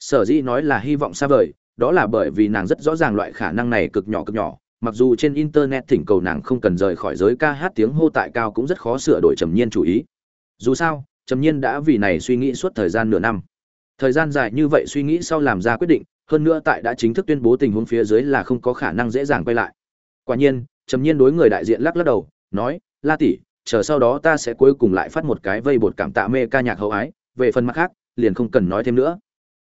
[SPEAKER 1] Sở dĩ nói là hy vọng xa vời, đó là bởi vì nàng rất rõ ràng loại khả năng này cực nhỏ cực nhỏ mặc dù trên internet thỉnh cầu nàng không cần rời khỏi giới ca hát tiếng hô tại cao cũng rất khó sửa đổi trầm nhiên chủ ý. Dù sao, trầm nhiên đã vì này suy nghĩ suốt thời gian nửa năm. Thời gian dài như vậy suy nghĩ sau làm ra quyết định, hơn nữa tại đã chính thức tuyên bố tình huống phía dưới là không có khả năng dễ dàng quay lại. Quả nhiên, trầm nhiên đối người đại diện lắc lắc đầu, nói, la tỷ, chờ sau đó ta sẽ cuối cùng lại phát một cái vây bột cảm tạ mê ca nhạc hậu ái, về phần mặt khác, liền không cần nói thêm nữa.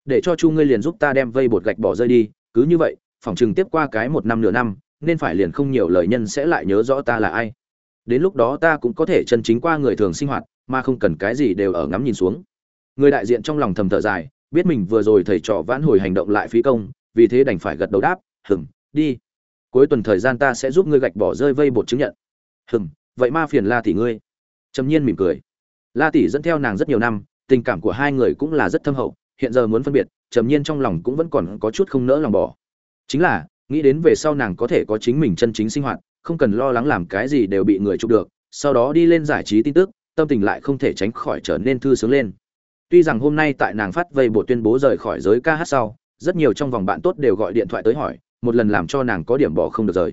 [SPEAKER 1] Để cho chu ngươi liền giúp ta đem vây bột gạch bỏ rơi đi, cứ như vậy, phòng chừng tiếp qua cái một năm nửa năm nên phải liền không nhiều lời nhân sẽ lại nhớ rõ ta là ai. Đến lúc đó ta cũng có thể chân chính qua người thường sinh hoạt, mà không cần cái gì đều ở ngắm nhìn xuống. Người đại diện trong lòng thầm thở dài, biết mình vừa rồi thầy trò vãn hồi hành động lại phí công, vì thế đành phải gật đầu đáp hừng đi. Cuối tuần thời gian ta sẽ giúp ngươi gạch bỏ rơi vây bột chứng nhận. Hừng vậy ma phiền la tỷ ngươi. Trầm nhiên mỉm cười. La tỷ dẫn theo nàng rất nhiều năm, tình cảm của hai người cũng là rất thâm hậu, hiện giờ muốn phân biệt, trầm nhiên trong lòng cũng vẫn còn có chút không nỡ lòng bỏ. Chính là nghĩ đến về sau nàng có thể có chính mình chân chính sinh hoạt, không cần lo lắng làm cái gì đều bị người chụp được, sau đó đi lên giải trí tin tức, tâm tình lại không thể tránh khỏi trở nên thư sướng lên. Tuy rằng hôm nay tại nàng phát vây bộ tuyên bố rời khỏi giới ca hát sau, rất nhiều trong vòng bạn tốt đều gọi điện thoại tới hỏi, một lần làm cho nàng có điểm bỏ không được rời.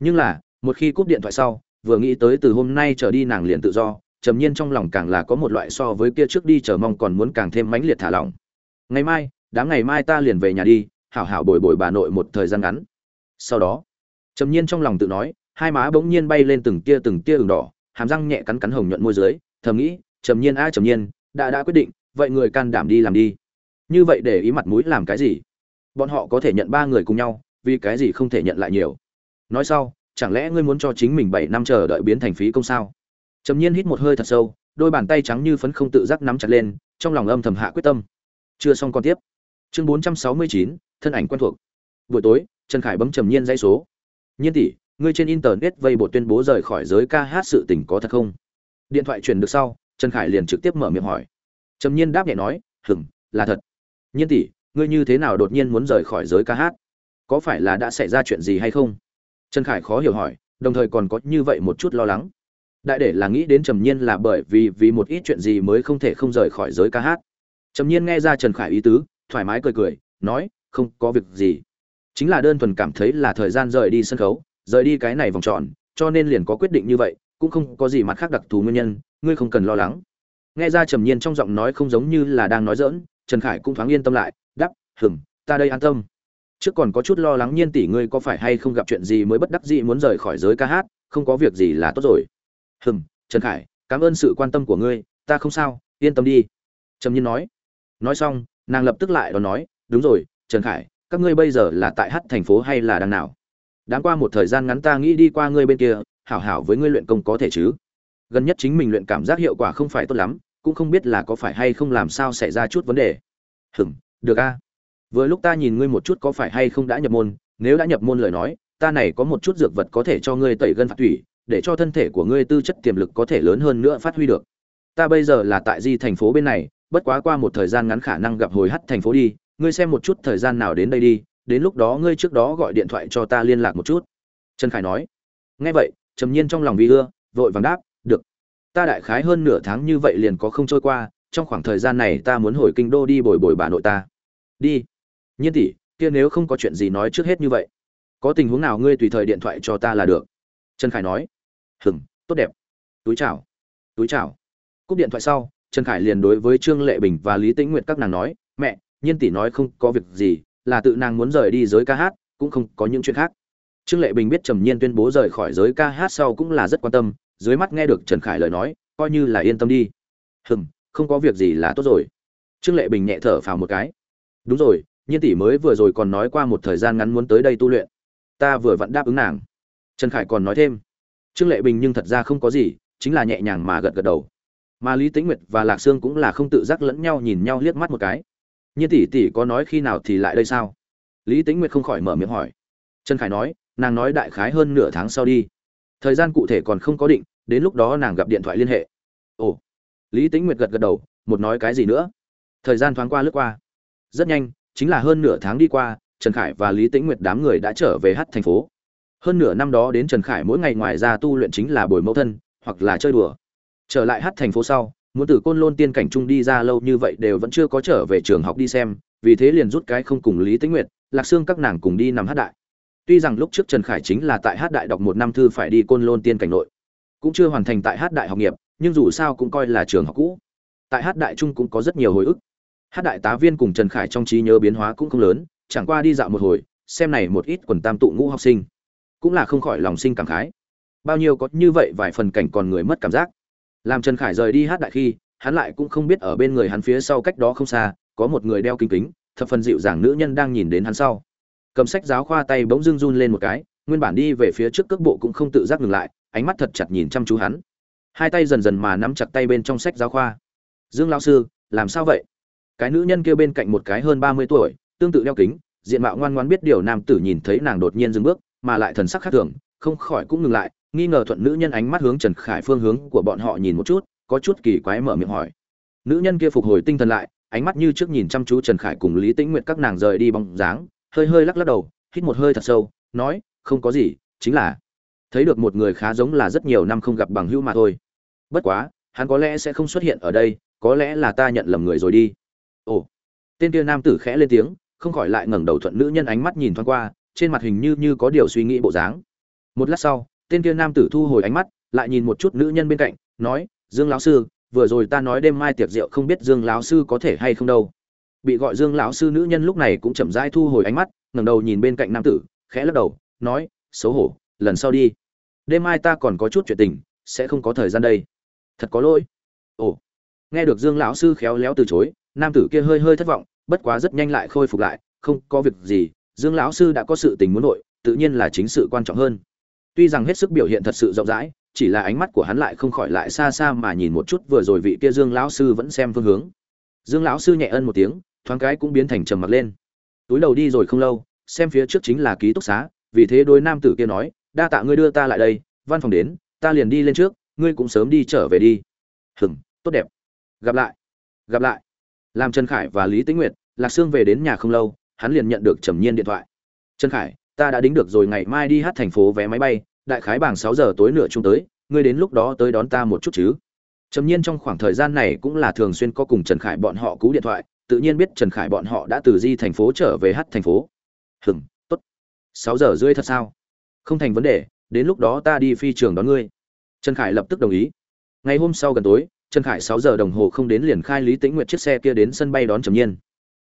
[SPEAKER 1] Nhưng là, một khi cúp điện thoại sau, vừa nghĩ tới từ hôm nay trở đi nàng liền tự do, trầm nhiên trong lòng càng là có một loại so với kia trước đi chờ mong còn muốn càng thêm mãnh liệt thả lỏng. Ngày mai, đám ngày mai ta liền về nhà đi hảo hảo bồi bồi bà nội một thời gian ngắn. Sau đó, trầm nhiên trong lòng tự nói, hai má bỗng nhiên bay lên từng tia từng tia ửng đỏ, hàm răng nhẹ cắn cắn hồng nhuận môi dưới, thầm nghĩ, trầm nhiên a, trầm nhiên, đã đã quyết định, vậy người can đảm đi làm đi. Như vậy để ý mặt mũi làm cái gì? Bọn họ có thể nhận ba người cùng nhau, vì cái gì không thể nhận lại nhiều? Nói sau, chẳng lẽ ngươi muốn cho chính mình bảy năm chờ đợi biến thành phí công sao? Trầm nhiên hít một hơi thật sâu, đôi bàn tay trắng như phấn không tự giác nắm chặt lên, trong lòng âm thầm hạ quyết tâm. Chưa xong còn tiếp. Chương bốn trăm sáu mươi chín thân ảnh quen thuộc. Buổi tối, trần khải bấm trầm nhiên dãy số. Nhiên tỷ, ngươi trên internet vây bộ tuyên bố rời khỏi giới ca hát sự tình có thật không? Điện thoại truyền được sau, trần khải liền trực tiếp mở miệng hỏi. Trầm nhiên đáp nhẹ nói hừng là thật. Nhiên tỷ, ngươi như thế nào đột nhiên muốn rời khỏi giới ca hát? Có phải là đã xảy ra chuyện gì hay không? Trần khải khó hiểu hỏi, đồng thời còn có như vậy một chút lo lắng. Đại để là nghĩ đến trầm nhiên là bởi vì vì một ít chuyện gì mới không thể không rời khỏi giới ca hát. Trầm nhiên nghe ra trần khải ý tứ, thoải mái cười cười, nói không có việc gì. Chính là đơn thuần cảm thấy là thời gian rời đi sân khấu, rời đi cái này vòng tròn, cho nên liền có quyết định như vậy, cũng không có gì mặt khác đặc thù nguyên nhân, ngươi không cần lo lắng. Nghe ra trầm nhiên trong giọng nói không giống như là đang nói dỡn trần khải cũng thoáng yên tâm lại đắp hừm, ta đây an tâm. Trước còn có chút lo lắng nhiên tỷ ngươi có phải hay không gặp chuyện gì mới bất đắc dĩ muốn rời khỏi giới ca hát, không có việc gì là tốt rồi. Hừm, trần khải, cảm ơn sự quan tâm của ngươi, ta không sao, yên tâm đi. Trầm nhiên nói. Nói xong, nàng lập tức lại đó nói, đúng rồi trần khải, các ngươi bây giờ là tại hát thành phố hay là đằng nào? Đáng qua một thời gian ngắn ta nghĩ đi qua ngươi bên kia, hảo hảo với ngươi luyện công có thể chứ? Gần nhất chính mình luyện cảm giác hiệu quả không phải tốt lắm, cũng không biết là có phải hay không làm sao xảy ra chút vấn đề. Hừm được a. Vừa lúc ta nhìn ngươi một chút có phải hay không đã nhập môn, nếu đã nhập môn lời nói, ta này có một chút dược vật có thể cho ngươi tẩy gân phạt thủy để cho thân thể của ngươi tư chất tiềm lực có thể lớn hơn nữa phát huy được. Ta bây giờ là tại di thành phố bên này, bất quá qua một thời gian ngắn khả năng gặp hồi hắt thành phố đi ngươi xem một chút thời gian nào đến đây đi, đến lúc đó ngươi trước đó gọi điện thoại cho ta liên lạc một chút. Trần khải nói. Nghe vậy, trầm nhiên trong lòng vì ưa, vội vàng đáp, được. Ta đại khái hơn nửa tháng như vậy liền có không trôi qua, trong khoảng thời gian này ta muốn hồi kinh đô đi bồi bồi bà nội ta. Đi. Nhiên tỷ, kia nếu không có chuyện gì nói trước hết như vậy, có tình huống nào ngươi tùy thời điện thoại cho ta là được? Trần khải nói. Hừng tốt đẹp. Túi chào. Túi chào. Cúp điện thoại sau, trần khải liền đối với trương lệ bình và lý tĩnh nguyệt các nàng nói, mẹ nhiên tỷ nói không có việc gì, là tự nàng muốn rời đi giới ca hát, cũng không có những chuyện khác. Trương lệ bình biết trầm nhiên tuyên bố rời khỏi giới ca hát sau cũng là rất quan tâm, dưới mắt nghe được trần khải lời nói, coi như là yên tâm đi. Hừm, không có việc gì là tốt rồi. Trương lệ bình nhẹ thở phào một cái. Đúng rồi, nhiên tỷ mới vừa rồi còn nói qua một thời gian ngắn muốn tới đây tu luyện. Ta vừa vặn đáp ứng nàng. Trần khải còn nói thêm. Trương lệ bình nhưng thật ra không có gì, chính là nhẹ nhàng mà gật gật đầu. Mà lý tĩnh nguyệt và lạc sương cũng là không tự giác lẫn nhau nhìn nhau liếc mắt một cái nhiên tỷ tỷ có nói khi nào thì lại đây sao? Lý tĩnh nguyệt không khỏi mở miệng hỏi. Trần khải nói, nàng nói đại khái hơn nửa tháng sau đi. Thời gian cụ thể còn không có định, đến lúc đó nàng gặp điện thoại liên hệ. Ồ. Lý tĩnh nguyệt gật gật đầu, một nói cái gì nữa? Thời gian thoáng qua lướt qua. Rất nhanh, chính là hơn nửa tháng đi qua, trần khải và lý tĩnh nguyệt đám người đã trở về hát thành phố. Hơn nửa năm đó đến trần khải mỗi ngày ngoài ra tu luyện chính là bồi mẫu thân, hoặc là chơi đùa. Trở lại hát thành phố sau muốn từ côn lôn tiên cảnh trung đi ra lâu như vậy đều vẫn chưa có trở về trường học đi xem, vì thế liền rút cái không cùng lý tĩnh nguyệt, lạc xương các nàng cùng đi nằm hát đại. Tuy rằng lúc trước trần khải chính là tại hát đại đọc một năm thư phải đi côn lôn tiên cảnh nội, cũng chưa hoàn thành tại hát đại học nghiệp, nhưng dù sao cũng coi là trường học cũ. Tại hát đại trung cũng có rất nhiều hồi ức. Hát đại tá viên cùng trần khải trong trí nhớ biến hóa cũng không lớn, chẳng qua đi dạo một hồi, xem này một ít quần tam tụ ngũ học sinh. Cũng là không khỏi lòng sinh cảm khái. Bao nhiêu có như vậy vài phần cảnh còn người mất cảm giác làm trần khải rời đi hát đại khi, hắn lại cũng không biết ở bên người hắn phía sau cách đó không xa, có một người đeo kính kính, thập phần dịu dàng nữ nhân đang nhìn đến hắn sau. Cầm sách giáo khoa tay bỗng dưng run lên một cái, nguyên bản đi về phía trước cước bộ cũng không tự giác ngừng lại, ánh mắt thật chặt nhìn chăm chú hắn. Hai tay dần dần mà nắm chặt tay bên trong sách giáo khoa. Dương lão sư, làm sao vậy? Cái nữ nhân kia bên cạnh một cái hơn ba mươi tuổi, tương tự đeo kính, diện mạo ngoan ngoan biết điều nam tử nhìn thấy nàng đột nhiên dừng bước, mà lại thần sắc khác thường, không khỏi cũng ngừng lại nghi ngờ thuận nữ nhân ánh mắt hướng trần khải phương hướng của bọn họ nhìn một chút, có chút kỳ quái mở miệng hỏi. Nữ nhân kia phục hồi tinh thần lại, ánh mắt như trước nhìn chăm chú trần khải cùng lý tĩnh nguyện các nàng rời đi bóng dáng, hơi hơi lắc lắc đầu, hít một hơi thật sâu, nói, không có gì, chính là thấy được một người khá giống là rất nhiều năm không gặp bằng hữu mà thôi. Bất quá, hắn có lẽ sẽ không xuất hiện ở đây, có lẽ là ta nhận lầm người rồi đi. Ồ, tên kia nam tử khẽ lên tiếng, không khỏi lại ngẩng đầu thuận nữ nhân ánh mắt nhìn thoáng qua, trên mặt hình như như có điều suy nghĩ bộ dáng. Một lát sau tên kia nam tử thu hồi ánh mắt, lại nhìn một chút nữ nhân bên cạnh, nói, dương lão sư, vừa rồi ta nói đêm mai tiệc rượu không biết dương lão sư có thể hay không đâu. Bị gọi dương lão sư nữ nhân lúc này cũng chậm rãi thu hồi ánh mắt, ngẩng đầu nhìn bên cạnh nam tử, khẽ lắc đầu, nói, xấu hổ, lần sau đi. Đêm mai ta còn có chút chuyện tình, sẽ không có thời gian đây. Thật có lỗi. Ồ. Nghe được dương lão sư khéo léo từ chối, nam tử kia hơi hơi thất vọng, bất quá rất nhanh lại khôi phục lại, không có việc gì, dương lão sư đã có sự tình muốn nội, tự nhiên là chính sự quan trọng hơn tuy rằng hết sức biểu hiện thật sự rộng rãi, chỉ là ánh mắt của hắn lại không khỏi lại xa xa mà nhìn một chút vừa rồi vị kia dương lão sư vẫn xem phương hướng. Dương lão sư nhẹ ân một tiếng, thoáng cái cũng biến thành trầm mặc lên. Túi đầu đi rồi không lâu, xem phía trước chính là ký túc xá, vì thế đôi nam tử kia nói, đa tạ ngươi đưa ta lại đây, văn phòng đến, ta liền đi lên trước, ngươi cũng sớm đi trở về đi. Hừng tốt đẹp. Gặp lại. Gặp lại. Làm trần khải và lý tĩnh nguyệt, lạc sương về đến nhà không lâu, hắn liền nhận được trầm nhiên điện thoại. Trần khải ta đã đính được rồi, ngày mai đi hát thành phố vé máy bay, đại khái bảng sáu giờ tối nửa chung tới, ngươi đến lúc đó tới đón ta một chút chứ. Trầm nhiên trong khoảng thời gian này cũng là thường xuyên có cùng trần khải bọn họ cú điện thoại, tự nhiên biết trần khải bọn họ đã từ di thành phố trở về hát thành phố. Hừng tốt. Sáu giờ rưỡi thật sao? Không thành vấn đề, đến lúc đó ta đi phi trường đón ngươi. Trần khải lập tức đồng ý. Ngày hôm sau gần tối, trần khải sáu giờ đồng hồ không đến liền khai lý tĩnh nguyệt chiếc xe kia đến sân bay đón trầm nhiên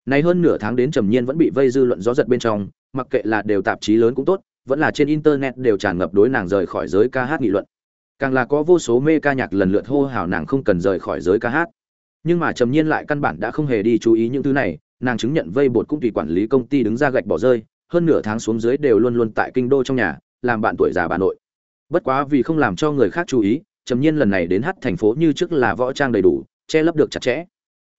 [SPEAKER 1] nay hơn nửa tháng đến trầm nhiên vẫn bị vây dư luận gió giật bên trong, mặc kệ là đều tạp chí lớn cũng tốt, vẫn là trên internet đều tràn ngập đối nàng rời khỏi giới ca hát nghị luận. Càng là có vô số mê ca nhạc lần lượt hô hào nàng không cần rời khỏi giới ca hát. Nhưng mà trầm nhiên lại căn bản đã không hề đi chú ý những thứ này, nàng chứng nhận vây bột cũng tùy quản lý công ty đứng ra gạch bỏ rơi, hơn nửa tháng xuống dưới đều luôn luôn tại kinh đô trong nhà, làm bạn tuổi già bà nội. Bất quá vì không làm cho người khác chú ý, trầm nhiên lần này đến hát thành phố như trước là võ trang đầy đủ, che lấp được chặt chẽ.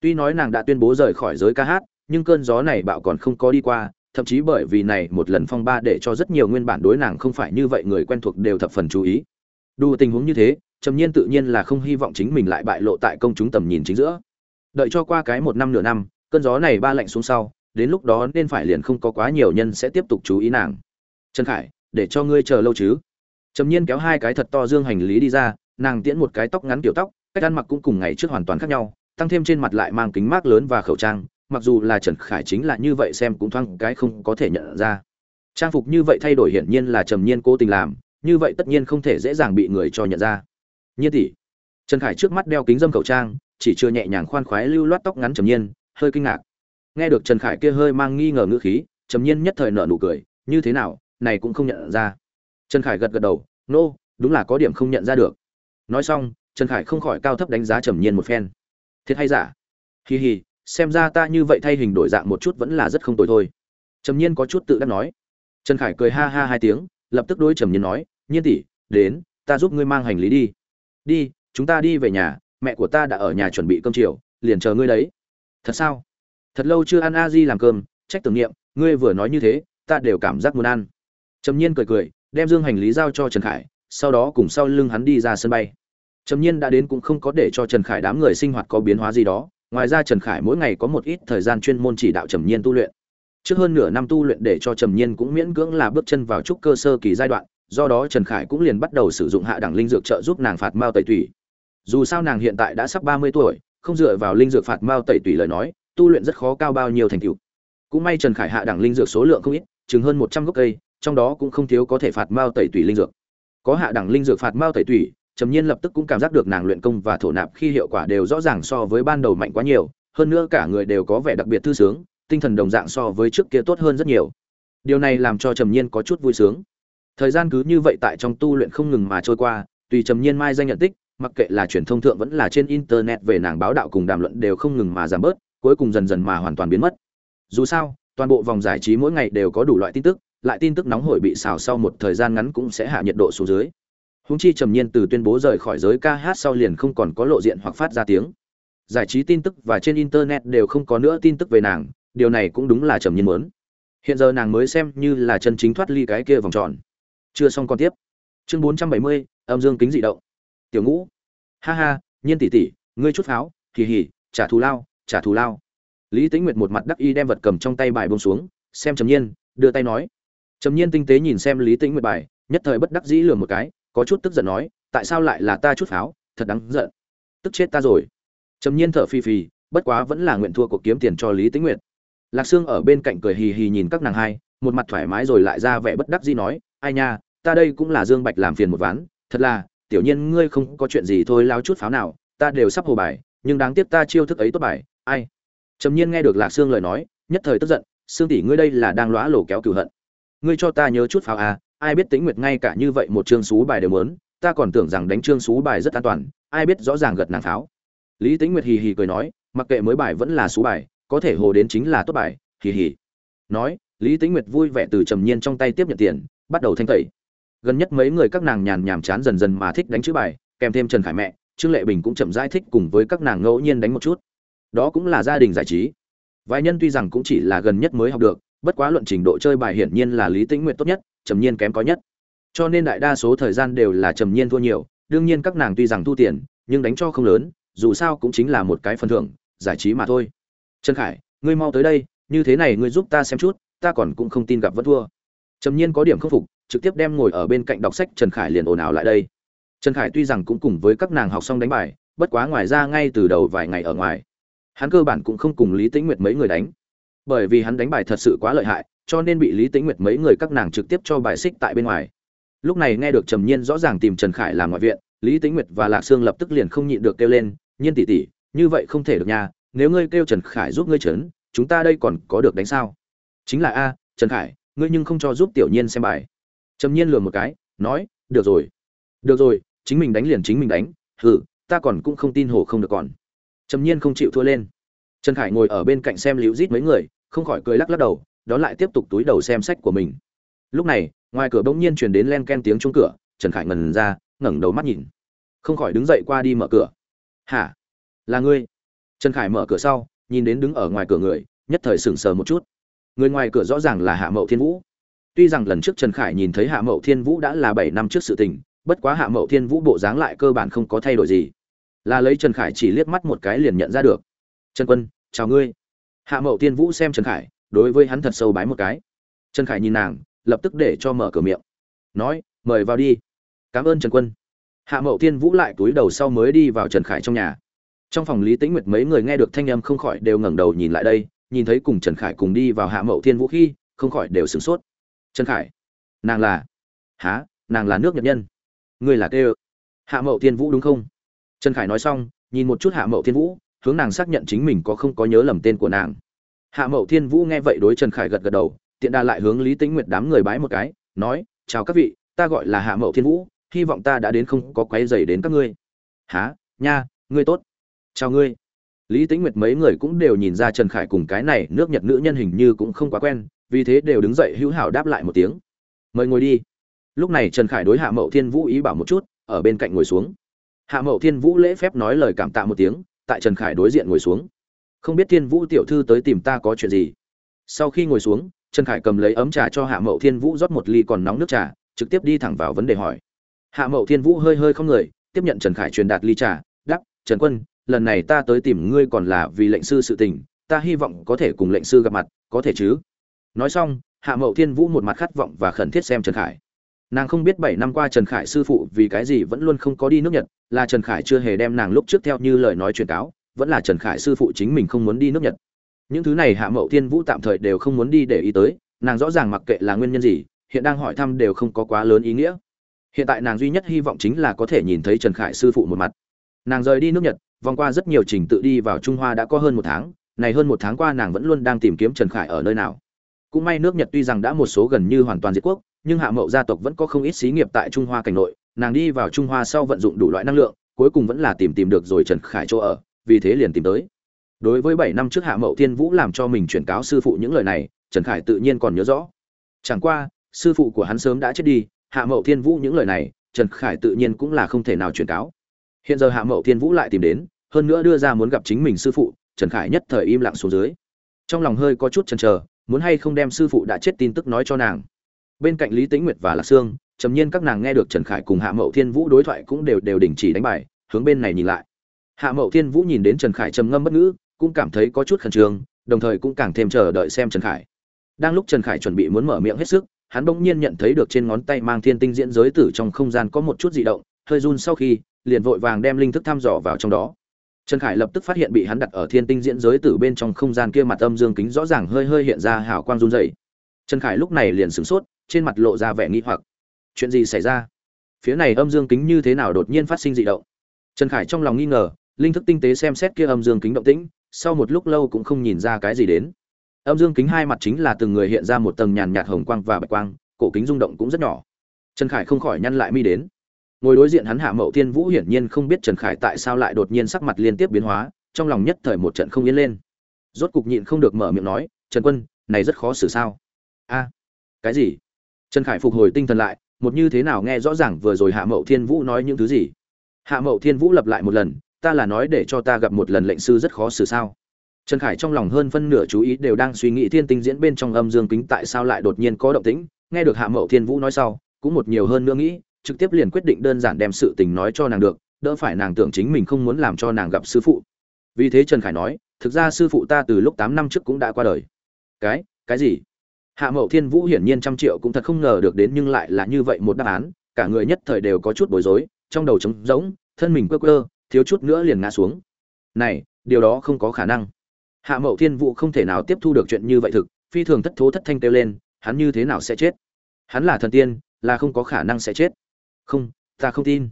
[SPEAKER 1] Tuy nói nàng đã tuyên bố rời khỏi giới ca hát nhưng cơn gió này bạo còn không có đi qua, thậm chí bởi vì này một lần phong ba để cho rất nhiều nguyên bản đối nàng không phải như vậy người quen thuộc đều thập phần chú ý. Đủ tình huống như thế, trầm nhiên tự nhiên là không hy vọng chính mình lại bại lộ tại công chúng tầm nhìn chính giữa. Đợi cho qua cái một năm nửa năm, cơn gió này ba lạnh xuống sau, đến lúc đó nên phải liền không có quá nhiều nhân sẽ tiếp tục chú ý nàng. Trần khải, để cho ngươi chờ lâu chứ. Trầm nhiên kéo hai cái thật to dương hành lý đi ra, nàng tiễn một cái tóc ngắn kiểu tóc, cách ăn mặc cũng cùng ngày trước hoàn toàn khác nhau, tăng thêm trên mặt lại mang kính mát lớn và khẩu trang mặc dù là trần khải chính là như vậy xem cũng thoáng cái không có thể nhận ra. Trang phục như vậy thay đổi hiển nhiên là trầm nhiên cố tình làm như vậy tất nhiên không thể dễ dàng bị người cho nhận ra. Nhiên tỷ trần khải trước mắt đeo kính dâm khẩu trang chỉ chưa nhẹ nhàng khoan khoái lưu loát tóc ngắn trầm nhiên hơi kinh ngạc. Nghe được trần khải kia hơi mang nghi ngờ ngữ khí trầm nhiên nhất thời nở nụ cười như thế nào này cũng không nhận ra. Trần khải gật gật đầu nô、no, đúng là có điểm không nhận ra được. Nói xong trần khải không khỏi cao thấp đánh giá trầm nhiên một phen. Thiệt hay giả? Hì hì xem ra ta như vậy thay hình đổi dạng một chút vẫn là rất không tồi thôi. Trầm nhiên có chút tự đắc nói. Trần khải cười ha ha hai tiếng, lập tức đối trầm nhiên nói, nhiên tỷ, đến, ta giúp ngươi mang hành lý đi. Đi, chúng ta đi về nhà, mẹ của ta đã ở nhà chuẩn bị cơm chiều, liền chờ ngươi đấy. Thật sao? Thật lâu chưa ăn a di làm cơm, trách tưởng niệm, ngươi vừa nói như thế, ta đều cảm giác muốn ăn. Trầm nhiên cười cười, đem dương hành lý giao cho trần khải, sau đó cùng sau lưng hắn đi ra sân bay. Trầm nhiên đã đến cũng không có để cho trần khải đám người sinh hoạt có biến hóa gì đó ngoài ra trần khải mỗi ngày có một ít thời gian chuyên môn chỉ đạo trầm nhiên tu luyện. Trước hơn nửa năm tu luyện để cho trầm nhiên cũng miễn cưỡng là bước chân vào trúc cơ sơ kỳ giai đoạn, do đó trần khải cũng liền bắt đầu sử dụng hạ đẳng linh dược trợ giúp nàng phạt mao tẩy tủy. Dù sao nàng hiện tại đã sắp ba mươi tuổi, không dựa vào linh dược phạt mao tẩy tủy lời nói, tu luyện rất khó cao bao nhiêu thành tựu. Cũng may trần khải hạ đẳng linh dược số lượng không ít, chừng hơn một trăm gốc cây, trong đó cũng không thiếu có thể phạt mao tẩy tủy linh dược. Có hạ đẳng linh dược phạt mao tẩy tủy trầm nhiên lập tức cũng cảm giác được nàng luyện công và thổ nạp khi hiệu quả đều rõ ràng so với ban đầu mạnh quá nhiều, hơn nữa cả người đều có vẻ đặc biệt thư sướng, tinh thần đồng dạng so với trước kia tốt hơn rất nhiều. Điều này làm cho trầm nhiên có chút vui sướng. Thời gian cứ như vậy tại trong tu luyện không ngừng mà trôi qua, tùy trầm nhiên mai danh nhận tích, mặc kệ là truyền thông thượng vẫn là trên internet về nàng báo đạo cùng đàm luận đều không ngừng mà giảm bớt, cuối cùng dần dần mà hoàn toàn biến mất. Dù sao, toàn bộ vòng giải trí mỗi ngày đều có đủ loại tin tức, lại tin tức nóng hổi bị xào sau một thời gian ngắn cũng sẽ hạ nhiệt độ xuống dưới húng chi trầm nhiên từ tuyên bố rời khỏi giới ca hát sau liền không còn có lộ diện hoặc phát ra tiếng. Giải trí tin tức và trên internet đều không có nữa tin tức về nàng, điều này cũng đúng là trầm nhiên muốn. Hiện giờ nàng mới xem như là chân chính thoát ly cái kia vòng tròn. Chưa xong còn tiếp. Chương bốn trăm bảy mươi, âm dương kính dị động. Tiểu ngũ. Ha ha, nhiên tỷ tỷ, ngươi chút pháo kỳ hỉ trả thù lao, trả thù lao. Lý tĩnh nguyệt một mặt đắc y đem vật cầm trong tay bài bông xuống, xem trầm nhiên, đưa tay nói. Trầm nhiên tinh tế nhìn xem lý tĩnh nguyệt bài, nhất thời bất đắc dĩ lừa một cái có chút tức giận nói, tại sao lại là ta chút pháo? Thật đáng giận. Tức chết ta rồi. Trầm nhiên thở phì phì, bất quá vẫn là nguyện thua cuộc kiếm tiền cho lý tĩnh nguyệt. Lạc sương ở bên cạnh cười hì hì nhìn các nàng hai, một mặt thoải mái rồi lại ra vẻ bất đắc dĩ nói, ai nha, ta đây cũng là dương bạch làm phiền một ván. Thật là, tiểu nhiên ngươi không có chuyện gì thôi lao chút pháo nào, ta đều sắp hồ bài, nhưng đáng tiếc ta chiêu thức ấy tốt bài, ai? Trầm nhiên nghe được lạc sương lời nói, nhất thời tức giận, sương tỷ ngươi đây là đang lóa lổ kéo cửu hận. Ngươi cho ta nhớ chút pháo à ai biết tính nguyệt ngay cả như vậy một chương xú bài đều muốn, ta còn tưởng rằng đánh chương xú bài rất an toàn, ai biết rõ ràng gật nàng pháo lý tính nguyệt hì hì cười nói, mặc kệ mới bài vẫn là xú bài, có thể hồ đến chính là tốt bài, hì hì. Nói, lý tính nguyệt vui vẻ từ trầm nhiên trong tay tiếp nhận tiền, bắt đầu thanh tẩy. Gần nhất mấy người các nàng nhàn nhàm chán dần dần mà thích đánh chữ bài, kèm thêm trần khải mẹ, trương lệ bình cũng chậm rãi thích cùng với các nàng ngẫu nhiên đánh một chút. Đó cũng là gia đình giải trí. Vài nhân tuy rằng cũng chỉ là gần nhất mới học được bất quá luận trình độ chơi bài hiển nhiên là lý tĩnh nguyện tốt nhất, trầm nhiên kém có nhất. Cho nên đại đa số thời gian đều là trầm nhiên thua nhiều, đương nhiên các nàng tuy rằng thu tiền, nhưng đánh cho không lớn, dù sao cũng chính là một cái phần thưởng, giải trí mà thôi. Trần khải, ngươi mau tới đây, như thế này ngươi giúp ta xem chút, ta còn cũng không tin gặp vẫn thua. Trầm nhiên có điểm khắc phục, trực tiếp đem ngồi ở bên cạnh đọc sách trần khải liền ồn ào lại đây. Trần khải tuy rằng cũng cùng với các nàng học xong đánh bài, bất quá ngoài ra ngay từ đầu vài ngày ở ngoài, hắn cơ bản cũng không cùng lý tĩnh nguyệt mấy người đánh bởi vì hắn đánh bài thật sự quá lợi hại, cho nên bị lý tĩnh nguyệt mấy người các nàng trực tiếp cho bài xích tại bên ngoài. Lúc này nghe được trầm nhiên rõ ràng tìm trần khải làm ngoại viện, lý tĩnh nguyệt và lạc sương lập tức liền không nhịn được kêu lên, nhiên tỷ tỷ, như vậy không thể được nha, nếu ngươi kêu trần khải giúp ngươi trấn chúng ta đây còn có được đánh sao? Chính là a, trần khải, ngươi nhưng không cho giúp tiểu nhiên xem bài. Trầm nhiên lừa một cái, nói, được rồi được rồi, chính mình đánh liền chính mình đánh, hừ, ta còn cũng không tin hồ không được còn. Trầm nhiên không chịu thua lên trần khải ngồi ở bên cạnh xem liễu rít mấy người, không khỏi cười lắc lắc đầu đó lại tiếp tục túi đầu xem sách của mình. Lúc này, ngoài cửa bỗng nhiên truyền đến len ken tiếng chung cửa, trần khải ngần ra, ngẩng đầu mắt nhìn. Không khỏi đứng dậy qua đi mở cửa. Hả? Là ngươi? Trần khải mở cửa sau, nhìn đến đứng ở ngoài cửa người, nhất thời sững sờ một chút. Người ngoài cửa rõ ràng là hạ mậu thiên vũ. Tuy rằng lần trước trần khải nhìn thấy hạ mậu thiên vũ đã là bảy năm trước sự tình, bất quá hạ mậu thiên vũ bộ dáng lại cơ bản không có thay đổi gì. Là lấy trần khải chỉ liếc mắt một cái liền nhận ra được trần quân, chào ngươi. Hạ mậu thiên vũ xem trần khải, đối với hắn thật sâu bái một cái. Trần khải nhìn nàng, lập tức để cho mở cửa miệng. Nói, mời vào đi. Cảm ơn trần quân. Hạ mậu thiên vũ lại túi đầu sau mới đi vào trần khải trong nhà. Trong phòng lý tĩnh nguyệt mấy người nghe được thanh âm không khỏi đều ngẩng đầu nhìn lại đây, nhìn thấy cùng trần khải cùng đi vào hạ mậu thiên vũ khi, không khỏi đều sửng sốt. Trần khải, nàng là há nàng là nước nhật nhân? Ngươi là kê hạ mậu thiên vũ đúng không? Trần khải nói xong, nhìn một chút hạ mậu thiên vũ hướng nàng xác nhận chính mình có không có nhớ lầm tên của nàng. Hạ mậu thiên vũ nghe vậy đối trần khải gật gật đầu, tiện đà lại hướng lý tĩnh nguyệt đám người bái một cái, nói, chào các vị, ta gọi là hạ mậu thiên vũ, hy vọng ta đã đến không có quấy dày đến các ngươi. Há nha, ngươi tốt. Chào ngươi. Lý tĩnh nguyệt mấy người cũng đều nhìn ra trần khải cùng cái này nước nhật nữ nhân hình như cũng không quá quen, vì thế đều đứng dậy hữu hảo đáp lại một tiếng. Mời ngồi đi. Lúc này trần khải đối hạ mậu thiên vũ ý bảo một chút, ở bên cạnh ngồi xuống. Hạ mậu thiên vũ lễ phép nói lời cảm tạ một tiếng tại trần khải đối diện ngồi xuống. Không biết thiên vũ tiểu thư tới tìm ta có chuyện gì? Sau khi ngồi xuống, trần khải cầm lấy ấm trà cho hạ mậu thiên vũ rót một ly còn nóng nước trà, trực tiếp đi thẳng vào vấn đề hỏi. Hạ mậu thiên vũ hơi hơi không người, tiếp nhận trần khải truyền đạt ly trà đắp trần quân, lần này ta tới tìm ngươi còn là vì lệnh sư sự tình, ta hy vọng có thể cùng lệnh sư gặp mặt, có thể chứ? Nói xong, hạ mậu thiên vũ một mặt khát vọng và khẩn thiết xem trần khải. Nàng không biết bảy năm qua trần khải sư phụ vì cái gì vẫn luôn không có đi nước nhật là trần khải chưa hề đem nàng lúc trước theo như lời nói truyền cáo, vẫn là trần khải sư phụ chính mình không muốn đi nước nhật. Những thứ này hạ mậu thiên vũ tạm thời đều không muốn đi để ý tới, nàng rõ ràng mặc kệ là nguyên nhân gì, hiện đang hỏi thăm đều không có quá lớn ý nghĩa. Hiện tại nàng duy nhất hy vọng chính là có thể nhìn thấy trần khải sư phụ một mặt. Nàng rời đi nước nhật, vòng qua rất nhiều trình tự đi vào trung hoa đã có hơn một tháng, này hơn một tháng qua nàng vẫn luôn đang tìm kiếm trần khải ở nơi nào. Cũng may nước nhật tuy rằng đã một số gần như hoàn toàn diệt quốc, nhưng hạ mậu gia tộc vẫn có không ít xí nghiệp tại trung hoa cảnh nội nàng đi vào trung hoa sau vận dụng đủ loại năng lượng, cuối cùng vẫn là tìm tìm được rồi trần khải chỗ ở, vì thế liền tìm tới. Đối với bảy năm trước hạ mậu thiên vũ làm cho mình chuyển cáo sư phụ những lời này, trần khải tự nhiên còn nhớ rõ. Chẳng qua, sư phụ của hắn sớm đã chết đi, hạ mậu thiên vũ những lời này, trần khải tự nhiên cũng là không thể nào chuyển cáo. Hiện giờ hạ mậu thiên vũ lại tìm đến, hơn nữa đưa ra muốn gặp chính mình sư phụ, trần khải nhất thời im lặng xuống dưới. Trong lòng hơi có chút chần chờ, muốn hay không đem sư phụ đã chết tin tức nói cho nàng. Bên cạnh lý tĩnh nguyệt và lạc sương trầm nhiên các nàng nghe được trần khải cùng hạ mậu thiên vũ đối thoại cũng đều đều đình chỉ đánh bài, hướng bên này nhìn lại. Hạ mậu thiên vũ nhìn đến trần khải trầm ngâm bất ngữ, cũng cảm thấy có chút khẩn trương, đồng thời cũng càng thêm chờ đợi xem trần khải. Đang lúc trần khải chuẩn bị muốn mở miệng hết sức, hắn bỗng nhiên nhận thấy được trên ngón tay mang thiên tinh diễn giới tử trong không gian có một chút dị động, hơi run sau khi, liền vội vàng đem linh thức thăm dò vào trong đó. Trần khải lập tức phát hiện bị hắn đặt ở thiên tinh diễn giới tử bên trong không gian kia mặt âm dương kính rõ ràng hơi hơi hiện ra hào quang run dày trần khải lúc này liền sửng sốt, trên mặt lộ ra vẻ nghi hoặc chuyện gì xảy ra? Phía này âm dương kính như thế nào đột nhiên phát sinh dị động? Trần khải trong lòng nghi ngờ, linh thức tinh tế xem xét kia âm dương kính động tĩnh, sau một lúc lâu cũng không nhìn ra cái gì đến. Âm dương kính hai mặt chính là từng người hiện ra một tầng nhàn nhạt hồng quang và bạch quang, cổ kính rung động cũng rất nhỏ. Trần khải không khỏi nhăn lại mi đến. Ngồi đối diện hắn hạ mậu thiên vũ hiển nhiên không biết trần khải tại sao lại đột nhiên sắc mặt liên tiếp biến hóa, trong lòng nhất thời một trận không yên lên. Rốt cục nhịn không được mở miệng nói, trần quân, này rất khó xử sao? A, cái gì? Trần khải phục hồi tinh thần lại một như thế nào nghe rõ ràng vừa rồi hạ mậu thiên vũ nói những thứ gì? Hạ mậu thiên vũ lặp lại một lần, ta là nói để cho ta gặp một lần lệnh sư rất khó xử sao? Trần khải trong lòng hơn phân nửa chú ý đều đang suy nghĩ thiên tinh diễn bên trong âm dương kính tại sao lại đột nhiên có động tĩnh, nghe được hạ mậu thiên vũ nói sau, cũng một nhiều hơn nữa nghĩ, trực tiếp liền quyết định đơn giản đem sự tình nói cho nàng được, đỡ phải nàng tưởng chính mình không muốn làm cho nàng gặp sư phụ. Vì thế trần khải nói, thực ra sư phụ ta từ lúc tám năm trước cũng đã qua đời. Cái cái gì? Hạ mậu thiên vũ hiển nhiên trăm triệu cũng thật không ngờ được đến nhưng lại là như vậy một đáp án, cả người nhất thời đều có chút bối rối, trong đầu trống rỗng, thân mình quơ quơ, thiếu chút nữa liền ngã xuống. Này, điều đó không có khả năng. Hạ mậu thiên vũ không thể nào tiếp thu được chuyện như vậy thực, phi thường thất thố thất thanh kêu lên, hắn như thế nào sẽ chết? Hắn là thần tiên, là không có khả năng sẽ chết. Không, ta không tin.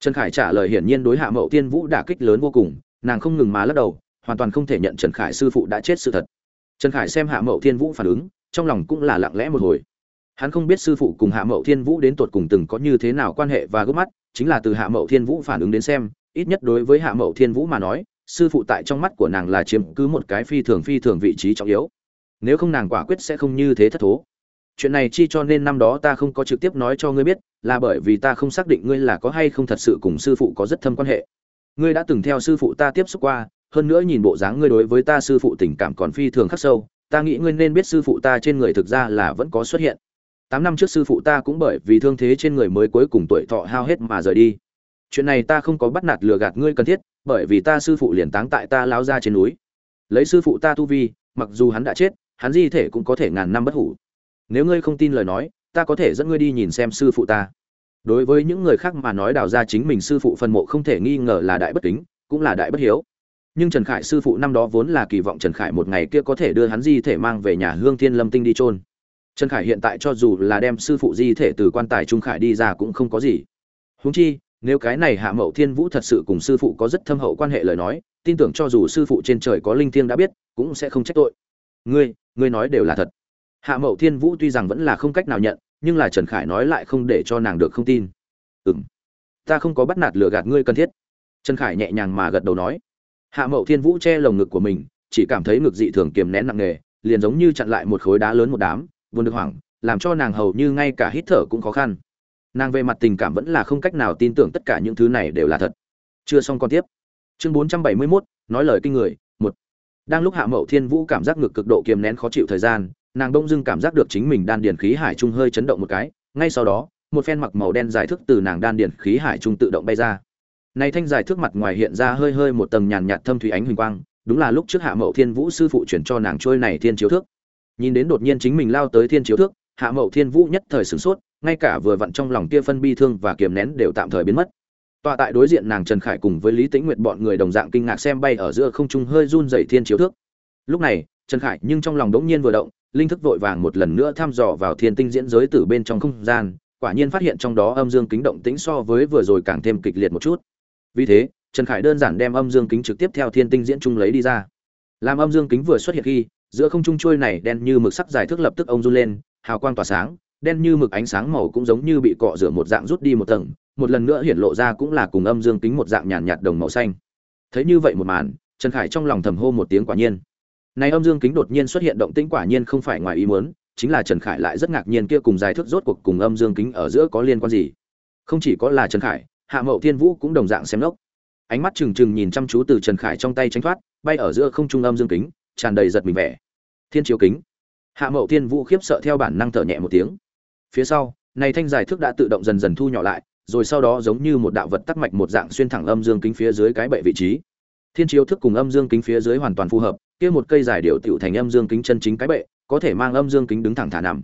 [SPEAKER 1] Trần khải trả lời hiển nhiên đối hạ mậu thiên vũ đả kích lớn vô cùng, nàng không ngừng má lắc đầu, hoàn toàn không thể nhận trần khải sư phụ đã chết sự thật. Trần khải xem hạ mậu thiên vũ phản ứng trong lòng cũng là lặng lẽ một hồi. Hắn không biết sư phụ cùng hạ mậu thiên vũ đến tột cùng từng có như thế nào quan hệ và gốc mắt, chính là từ hạ mậu thiên vũ phản ứng đến xem, ít nhất đối với hạ mậu thiên vũ mà nói, sư phụ tại trong mắt của nàng là chiếm cứ một cái phi thường phi thường vị trí trọng yếu. Nếu không nàng quả quyết sẽ không như thế thất thố. Chuyện này chi cho nên năm đó ta không có trực tiếp nói cho ngươi biết, là bởi vì ta không xác định ngươi là có hay không thật sự cùng sư phụ có rất thâm quan hệ. Ngươi đã từng theo sư phụ ta tiếp xúc qua, hơn nữa nhìn bộ dáng ngươi đối với ta sư phụ tình cảm còn phi thường khắc sâu ta nghĩ ngươi nên biết sư phụ ta trên người thực ra là vẫn có xuất hiện. Tám năm trước sư phụ ta cũng bởi vì thương thế trên người mới cuối cùng tuổi thọ hao hết mà rời đi. Chuyện này ta không có bắt nạt lừa gạt ngươi cần thiết, bởi vì ta sư phụ liền táng tại ta lao ra trên núi. Lấy sư phụ ta tu vi, mặc dù hắn đã chết, hắn di thể cũng có thể ngàn năm bất hủ. Nếu ngươi không tin lời nói, ta có thể dẫn ngươi đi nhìn xem sư phụ ta. Đối với những người khác mà nói đào ra chính mình sư phụ phân mộ không thể nghi ngờ là đại bất kính, cũng là đại bất hiếu nhưng trần khải sư phụ năm đó vốn là kỳ vọng trần khải một ngày kia có thể đưa hắn di thể mang về nhà hương thiên lâm tinh đi trôn trần khải hiện tại cho dù là đem sư phụ di thể từ quan tài trung khải đi ra cũng không có gì. Húng chi, nếu cái này hạ mậu thiên vũ thật sự cùng sư phụ có rất thâm hậu quan hệ lời nói, tin tưởng cho dù sư phụ trên trời có linh thiêng đã biết, cũng sẽ không trách tội. Ngươi ngươi nói đều là thật. Hạ mậu thiên vũ tuy rằng vẫn là không cách nào nhận, nhưng là trần khải nói lại không để cho nàng được không tin. Ừ m ta không có bắt nạt lừa gạt ngươi cần thiết. Trần khải nhẹ nhàng mà gật đầu nói hạ mậu thiên vũ che lồng ngực của mình chỉ cảm thấy ngực dị thường kiềm nén nặng nề liền giống như chặn lại một khối đá lớn một đám vươn được hoảng làm cho nàng hầu như ngay cả hít thở cũng khó khăn. Nàng về mặt tình cảm vẫn là không cách nào tin tưởng tất cả những thứ này đều là thật. Chưa xong còn tiếp. Chương bốn trăm bảy mươi 471, nói lời kinh người một. Đang lúc hạ mậu thiên vũ cảm giác ngực cực độ kiềm nén khó chịu thời gian nàng đông dưng cảm giác được chính mình đan điền khí hải trung hơi chấn động một cái ngay sau đó một phen mặc màu đen dài thức từ nàng đan điền khí hải trung tự động bay ra này thanh dài thước mặt ngoài hiện ra hơi hơi một tầng nhàn nhạt thâm thủy ánh huỳnh quang, đúng là lúc trước Hạ Mậu Thiên Vũ sư phụ chuyển cho nàng trôi này thiên chiếu thước. Nhìn đến đột nhiên chính mình lao tới thiên chiếu thước, Hạ Mậu Thiên Vũ nhất thời sửng sốt, ngay cả vừa vặn trong lòng kia phân bi thương và kiềm nén đều tạm thời biến mất. Tọa tại đối diện nàng trần khải cùng với lý tĩnh nguyệt bọn người đồng dạng kinh ngạc xem bay ở giữa không trung hơi run rẩy thiên chiếu thước. Lúc này trần khải nhưng trong lòng đống nhiên vừa động linh thức vội vàng một lần nữa thăm dò vào thiên tinh diễn giới từ bên trong không gian quả nhiên phát hiện trong đó âm dương kính động tĩnh so với vừa rồi càng thêm kịch liệt một chút vì thế trần khải đơn giản đem âm dương kính trực tiếp theo thiên tinh diễn trung lấy đi ra. Làm âm dương kính vừa xuất hiện khi giữa không trung trôi này đen như mực sắc dài thước lập tức ông run lên hào quang tỏa sáng đen như mực ánh sáng màu cũng giống như bị cọ rửa một dạng rút đi một tầng một lần nữa hiển lộ ra cũng là cùng âm dương kính một dạng nhàn nhạt, nhạt đồng màu xanh. Thấy như vậy một màn trần khải trong lòng thầm hô một tiếng quả nhiên. Này âm dương kính đột nhiên xuất hiện động tĩnh quả nhiên không phải ngoài ý muốn chính là trần khải lại rất ngạc nhiên kia cùng dài thước rốt cuộc cùng âm dương kính ở giữa có liên quan gì. Không chỉ có là trần khải hạ mậu thiên vũ cũng đồng dạng xem lốc ánh mắt trừng trừng nhìn chăm chú từ trần khải trong tay tránh thoát, bay ở giữa không trung âm dương kính, tràn đầy giật mình vẻ. Thiên chiếu kính. Hạ mậu thiên vũ khiếp sợ theo bản năng thở nhẹ một tiếng. Phía sau, này thanh dài thước đã tự động dần dần thu nhỏ lại, rồi sau đó giống như một đạo vật tắc mạch một dạng xuyên thẳng âm dương kính phía dưới cái bệ vị trí. Thiên chiếu thức cùng âm dương kính phía dưới hoàn toàn phù hợp, kia một cây dài điệu tựu thành âm dương kính chân chính cái bệ, có thể mang âm dương kính đứng thẳng thả nằm.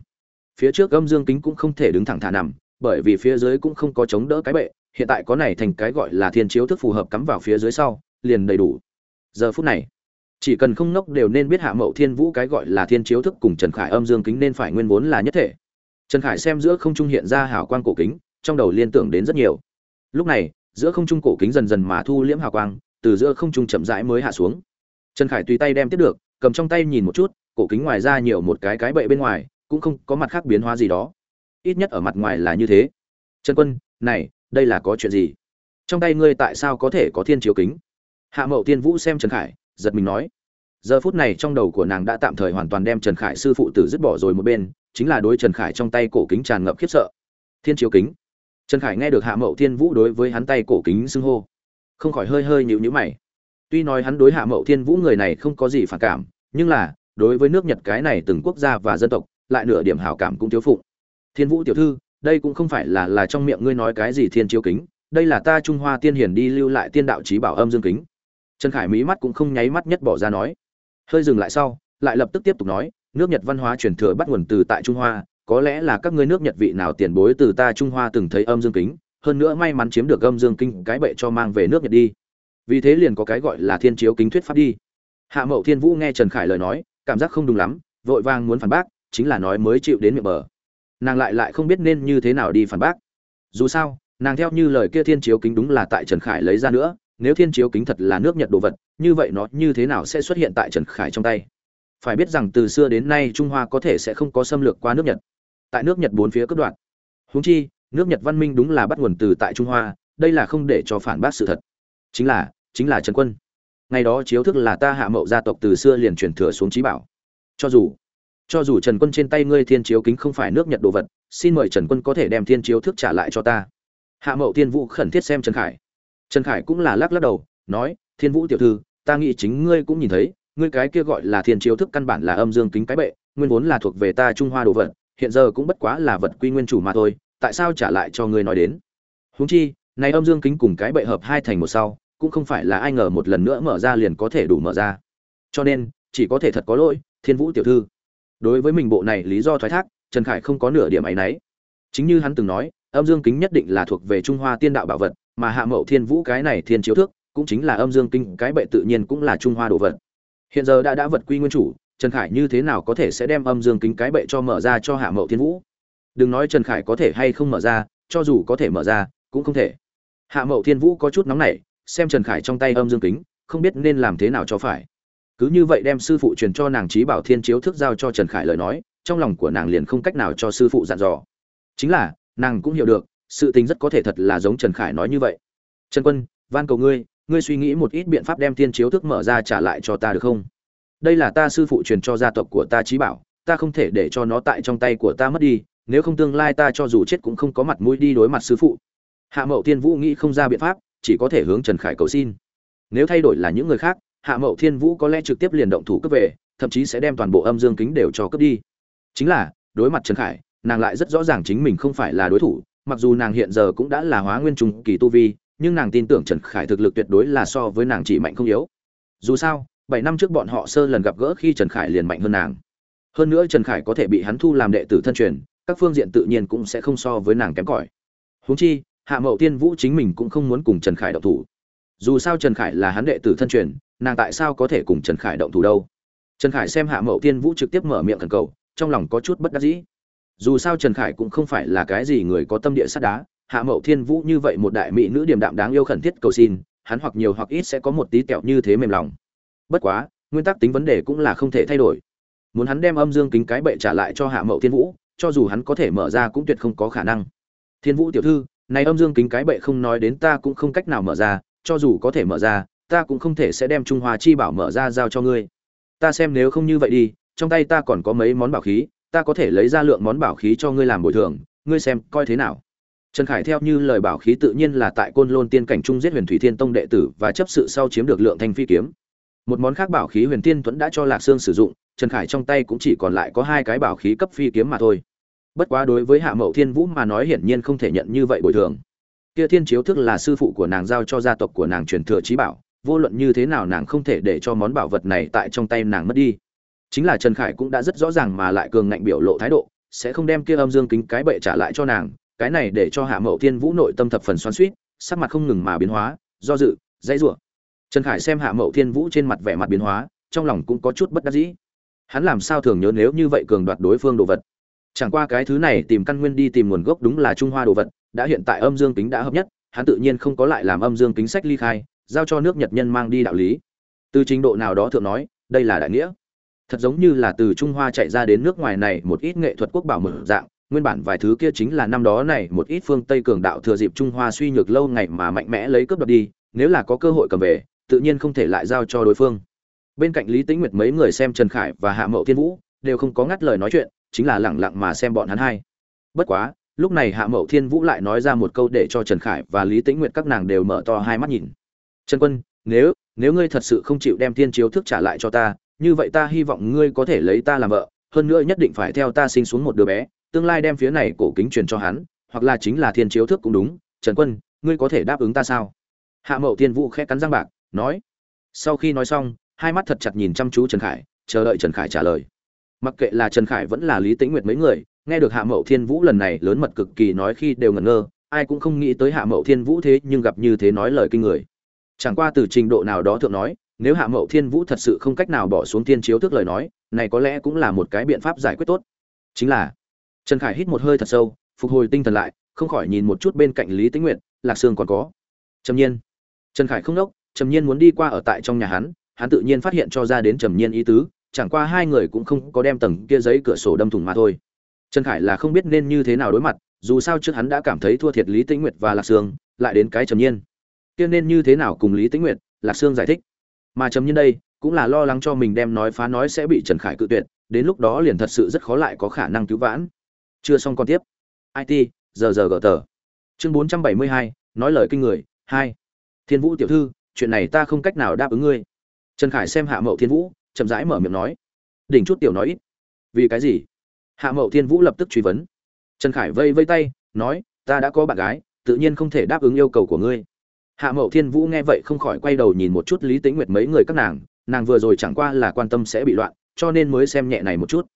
[SPEAKER 1] Phía trước âm dương kính cũng không thể đứng thẳng thả nằm, bởi vì phía dưới cũng không có chống đỡ cái bệ hiện tại có này thành cái gọi là thiên chiếu thức phù hợp cắm vào phía dưới sau, liền đầy đủ. Giờ phút này, chỉ cần không ngốc đều nên biết hạ mậu thiên vũ cái gọi là thiên chiếu thức cùng trần khải âm dương kính nên phải nguyên vốn là nhất thể. Trần khải xem giữa không trung hiện ra hào quang cổ kính, trong đầu liên tưởng đến rất nhiều. Lúc này, giữa không trung cổ kính dần dần mà thu liễm hào quang, từ giữa không trung chậm rãi mới hạ xuống. Trần khải tùy tay đem tiếp được, cầm trong tay nhìn một chút, cổ kính ngoài ra nhiều một cái cái bậy bên ngoài, cũng không có mặt khác biến hóa gì đó. Ít nhất ở mặt ngoài là như thế. Trần quân, này đây là có chuyện gì? Trong tay ngươi tại sao có thể có thiên chiếu kính? Hạ mậu tiên vũ xem trần khải, giật mình nói. Giờ phút này trong đầu của nàng đã tạm thời hoàn toàn đem trần khải sư phụ tử dứt bỏ rồi một bên, chính là đối trần khải trong tay cổ kính tràn ngập khiếp sợ. Thiên chiếu kính. Trần khải nghe được hạ mậu thiên vũ đối với hắn tay cổ kính xưng hô, không khỏi hơi hơi nhịu nhữ mày. Tuy nói hắn đối hạ mậu thiên vũ người này không có gì phản cảm, nhưng là, đối với nước nhật cái này từng quốc gia và dân tộc, lại nửa điểm hảo cảm cũng thiếu phụ. Thiên vũ tiểu thư đây cũng không phải là là trong miệng ngươi nói cái gì thiên chiếu kính, đây là ta trung hoa tiên hiển đi lưu lại tiên đạo trí bảo âm dương kính. Trần khải mí mắt cũng không nháy mắt nhất bỏ ra nói. Hơi dừng lại sau, lại lập tức tiếp tục nói, nước nhật văn hóa truyền thừa bắt nguồn từ tại trung hoa, có lẽ là các ngươi nước nhật vị nào tiền bối từ ta trung hoa từng thấy âm dương kính, hơn nữa may mắn chiếm được âm dương kinh cái bệ cho mang về nước nhật đi. Vì thế liền có cái gọi là thiên chiếu kính thuyết pháp đi. Hạ mậu thiên vũ nghe trần khải lời nói, cảm giác không đúng lắm, vội vàng muốn phản bác, chính là nói mới chịu đến miệng bờ nàng lại lại không biết nên như thế nào đi phản bác. Dù sao, nàng theo như lời kia thiên chiếu kính đúng là tại trần khải lấy ra nữa, nếu thiên chiếu kính thật là nước nhật đồ vật, như vậy nó như thế nào sẽ xuất hiện tại trần khải trong tay? Phải biết rằng từ xưa đến nay trung hoa có thể sẽ không có xâm lược qua nước nhật. Tại nước nhật bốn phía cướp đoạt. Húng chi, nước nhật văn minh đúng là bắt nguồn từ tại trung hoa, đây là không để cho phản bác sự thật. Chính là chính là trần quân. Ngày đó chiếu thức là ta hạ mậu gia tộc từ xưa liền truyền thừa xuống trí bảo. Cho dù cho dù trần quân trên tay ngươi thiên chiếu kính không phải nước nhật đồ vật, xin mời trần quân có thể đem thiên chiếu thức trả lại cho ta. Hạ mậu thiên vũ khẩn thiết xem trần khải. Trần khải cũng là lắc lắc đầu, nói, thiên vũ tiểu thư, ta nghĩ chính ngươi cũng nhìn thấy, ngươi cái kia gọi là thiên chiếu thức căn bản là âm dương kính cái bệ, nguyên vốn là thuộc về ta trung hoa đồ vật, hiện giờ cũng bất quá là vật quy nguyên chủ mà thôi, tại sao trả lại cho ngươi nói đến? Huống chi, này âm dương kính cùng cái bệ hợp hai thành một sau, cũng không phải là ai ngờ một lần nữa mở ra liền có thể đủ mở ra. Cho nên, chỉ có thể thật có lỗi, thiên vũ tiểu thư đối với mình bộ này lý do thoái thác, trần khải không có nửa điểm áy náy. Chính như hắn từng nói, âm dương kính nhất định là thuộc về trung hoa tiên đạo bảo vật, mà hạ mậu thiên vũ cái này thiên chiếu thước, cũng chính là âm dương kinh cái bệ tự nhiên cũng là trung hoa đồ vật. Hiện giờ đã đã vật quy nguyên chủ, trần khải như thế nào có thể sẽ đem âm dương kính cái bệ cho mở ra cho hạ mậu thiên vũ? Đừng nói trần khải có thể hay không mở ra, cho dù có thể mở ra, cũng không thể. Hạ mậu thiên vũ có chút nóng nảy, xem trần khải trong tay âm dương kính, không biết nên làm thế nào cho phải cứ như vậy đem sư phụ truyền cho nàng trí bảo thiên chiếu thức giao cho trần khải lời nói, trong lòng của nàng liền không cách nào cho sư phụ dặn dò. Chính là, nàng cũng hiểu được, sự tình rất có thể thật là giống trần khải nói như vậy. Trần quân, van cầu ngươi ngươi suy nghĩ một ít biện pháp đem thiên chiếu thức mở ra trả lại cho ta được không? Đây là ta sư phụ truyền cho gia tộc của ta trí bảo, ta không thể để cho nó tại trong tay của ta mất đi, nếu không tương lai ta cho dù chết cũng không có mặt mũi đi đối mặt sư phụ. Hạ mậu thiên vũ nghĩ không ra biện pháp, chỉ có thể hướng trần khải cầu xin. Nếu thay đổi là những người khác hạ mậu thiên vũ có lẽ trực tiếp liền động thủ cướp về, thậm chí sẽ đem toàn bộ âm dương kính đều cho cướp đi. Chính là, đối mặt trần khải, nàng lại rất rõ ràng chính mình không phải là đối thủ, mặc dù nàng hiện giờ cũng đã là hóa nguyên trùng kỳ tu vi, nhưng nàng tin tưởng trần khải thực lực tuyệt đối là so với nàng chỉ mạnh không yếu. Dù sao, bảy năm trước bọn họ sơ lần gặp gỡ khi trần khải liền mạnh hơn nàng. Hơn nữa trần khải có thể bị hắn thu làm đệ tử thân truyền, các phương diện tự nhiên cũng sẽ không so với nàng kém cỏi. Huống chi, hạ mậu tiên vũ chính mình cũng không muốn cùng trần khải động thủ. Dù sao trần khải là hắn đệ tử thân truyền nàng tại sao có thể cùng trần khải động thủ đâu? Trần khải xem hạ mậu tiên vũ trực tiếp mở miệng thần cầu, trong lòng có chút bất đắc dĩ. Dù sao trần khải cũng không phải là cái gì người có tâm địa sắt đá, hạ mậu thiên vũ như vậy một đại mỹ nữ điềm đạm đáng yêu khẩn thiết cầu xin, hắn hoặc nhiều hoặc ít sẽ có một tí kẹo như thế mềm lòng. Bất quá, nguyên tắc tính vấn đề cũng là không thể thay đổi. Muốn hắn đem âm dương kính cái bệ trả lại cho hạ mậu thiên vũ, cho dù hắn có thể mở ra cũng tuyệt không có khả năng. Thiên vũ tiểu thư, này âm dương kính cái bệ không nói đến ta cũng không cách nào mở ra, cho dù có thể mở ra ta cũng không thể sẽ đem trung hoa chi bảo mở ra giao cho ngươi. Ta xem nếu không như vậy đi, trong tay ta còn có mấy món bảo khí, ta có thể lấy ra lượng món bảo khí cho ngươi làm bồi thường, ngươi xem coi thế nào. Trần khải theo như lời bảo khí tự nhiên là tại côn lôn tiên cảnh trung giết huyền thủy thiên tông đệ tử và chấp sự sau chiếm được lượng thanh phi kiếm. Một món khác bảo khí huyền tiên thuẫn đã cho lạc sương sử dụng, trần khải trong tay cũng chỉ còn lại có hai cái bảo khí cấp phi kiếm mà thôi. Bất quá đối với hạ mậu thiên vũ mà nói hiển nhiên không thể nhận như vậy bồi thường. Kia thiên chiếu thức là sư phụ của nàng giao cho gia tộc của nàng truyền thừa trí bảo vô luận như thế nào nàng không thể để cho món bảo vật này tại trong tay nàng mất đi. Chính là trần khải cũng đã rất rõ ràng mà lại cường ngạnh biểu lộ thái độ, sẽ không đem kia âm dương kính cái bệ trả lại cho nàng, cái này để cho hạ mậu thiên vũ nội tâm thập phần xoắn suýt sắc mặt không ngừng mà biến hóa, do dự, dãy rủa. Trần khải xem hạ mậu thiên vũ trên mặt vẻ mặt biến hóa, trong lòng cũng có chút bất đắc dĩ. Hắn làm sao thường nhớ nếu như vậy cường đoạt đối phương đồ vật? Chẳng qua cái thứ này tìm căn nguyên đi tìm nguồn gốc đúng là trung hoa đồ vật, đã hiện tại âm dương kính đã hợp nhất, hắn tự nhiên không có lại làm âm dương kính sách ly khai giao cho nước nhật nhân mang đi đạo lý. Từ trình độ nào đó thượng nói, đây là đại nghĩa. Thật giống như là từ trung hoa chạy ra đến nước ngoài này một ít nghệ thuật quốc bảo mở dạng, nguyên bản vài thứ kia chính là năm đó này một ít phương tây cường đạo thừa dịp trung hoa suy nhược lâu ngày mà mạnh mẽ lấy cướp đoạt đi, nếu là có cơ hội cầm về, tự nhiên không thể lại giao cho đối phương. Bên cạnh lý tĩnh nguyệt mấy người xem trần khải và hạ mậu thiên vũ, đều không có ngắt lời nói chuyện, chính là lẳng lặng mà xem bọn hắn hai. Bất quá, lúc này hạ mậu thiên vũ lại nói ra một câu để cho trần khải và lý tĩnh nguyệt các nàng đều mở to hai mắt nhìn trần quân, nếu nếu ngươi thật sự không chịu đem thiên chiếu thức trả lại cho ta, như vậy ta hy vọng ngươi có thể lấy ta làm vợ, hơn nữa nhất định phải theo ta sinh xuống một đứa bé, tương lai đem phía này cổ kính truyền cho hắn, hoặc là chính là thiên chiếu thức cũng đúng. Trần quân, ngươi có thể đáp ứng ta sao? Hạ mậu thiên vũ khẽ cắn răng bạc, nói. Sau khi nói xong, hai mắt thật chặt nhìn chăm chú trần khải, chờ đợi trần khải trả lời. Mặc kệ là trần khải vẫn là lý tĩnh nguyệt mấy người, nghe được hạ mậu thiên vũ lần này lớn mật cực kỳ nói khi đều ngẩn ngơ, ai cũng không nghĩ tới hạ mậu thiên vũ thế nhưng gặp như thế nói lời kinh người chẳng qua từ trình độ nào đó thượng nói, nếu hạ mậu thiên vũ thật sự không cách nào bỏ xuống tiên chiếu thức lời nói, này có lẽ cũng là một cái biện pháp giải quyết tốt. Chính là, trần khải hít một hơi thật sâu, phục hồi tinh thần lại, không khỏi nhìn một chút bên cạnh lý tĩnh nguyệt, lạc sương còn có. Trầm nhiên. Trần khải không đốc, trầm nhiên muốn đi qua ở tại trong nhà hắn hắn tự nhiên phát hiện cho ra đến trầm nhiên ý tứ, chẳng qua hai người cũng không có đem tầng kia giấy cửa sổ đâm thủng mà thôi. Trần khải là không biết nên như thế nào đối mặt, dù sao trước hắn đã cảm thấy thua thiệt lý tĩnh nguyệt và lạc sương, lại đến cái trầm nhiên kia nên như thế nào cùng lý tĩnh nguyệt, lạc sương giải thích. Mà chấm như đây, cũng là lo lắng cho mình đem nói phá nói sẽ bị trần khải cự tuyệt, đến lúc đó liền thật sự rất khó lại có khả năng cứu vãn. Chưa xong còn tiếp. It giờ giờ gờ tờ. Chương bốn trăm bảy mươi hai, nói lời kinh người, hai. Thiên vũ tiểu thư, chuyện này ta không cách nào đáp ứng ngươi. Trần khải xem hạ mậu thiên vũ, chậm rãi mở miệng nói. Đỉnh chút tiểu nói ít. Vì cái gì? Hạ mậu thiên vũ lập tức truy vấn. Trần khải vây vây tay, nói, ta đã có bạn gái, tự nhiên không thể đáp ứng yêu cầu của ngươi hạ mậu thiên vũ nghe vậy không khỏi quay đầu nhìn một chút lý tính nguyệt mấy người các nàng nàng vừa rồi chẳng qua là quan tâm sẽ bị loạn, cho nên mới xem nhẹ này một chút.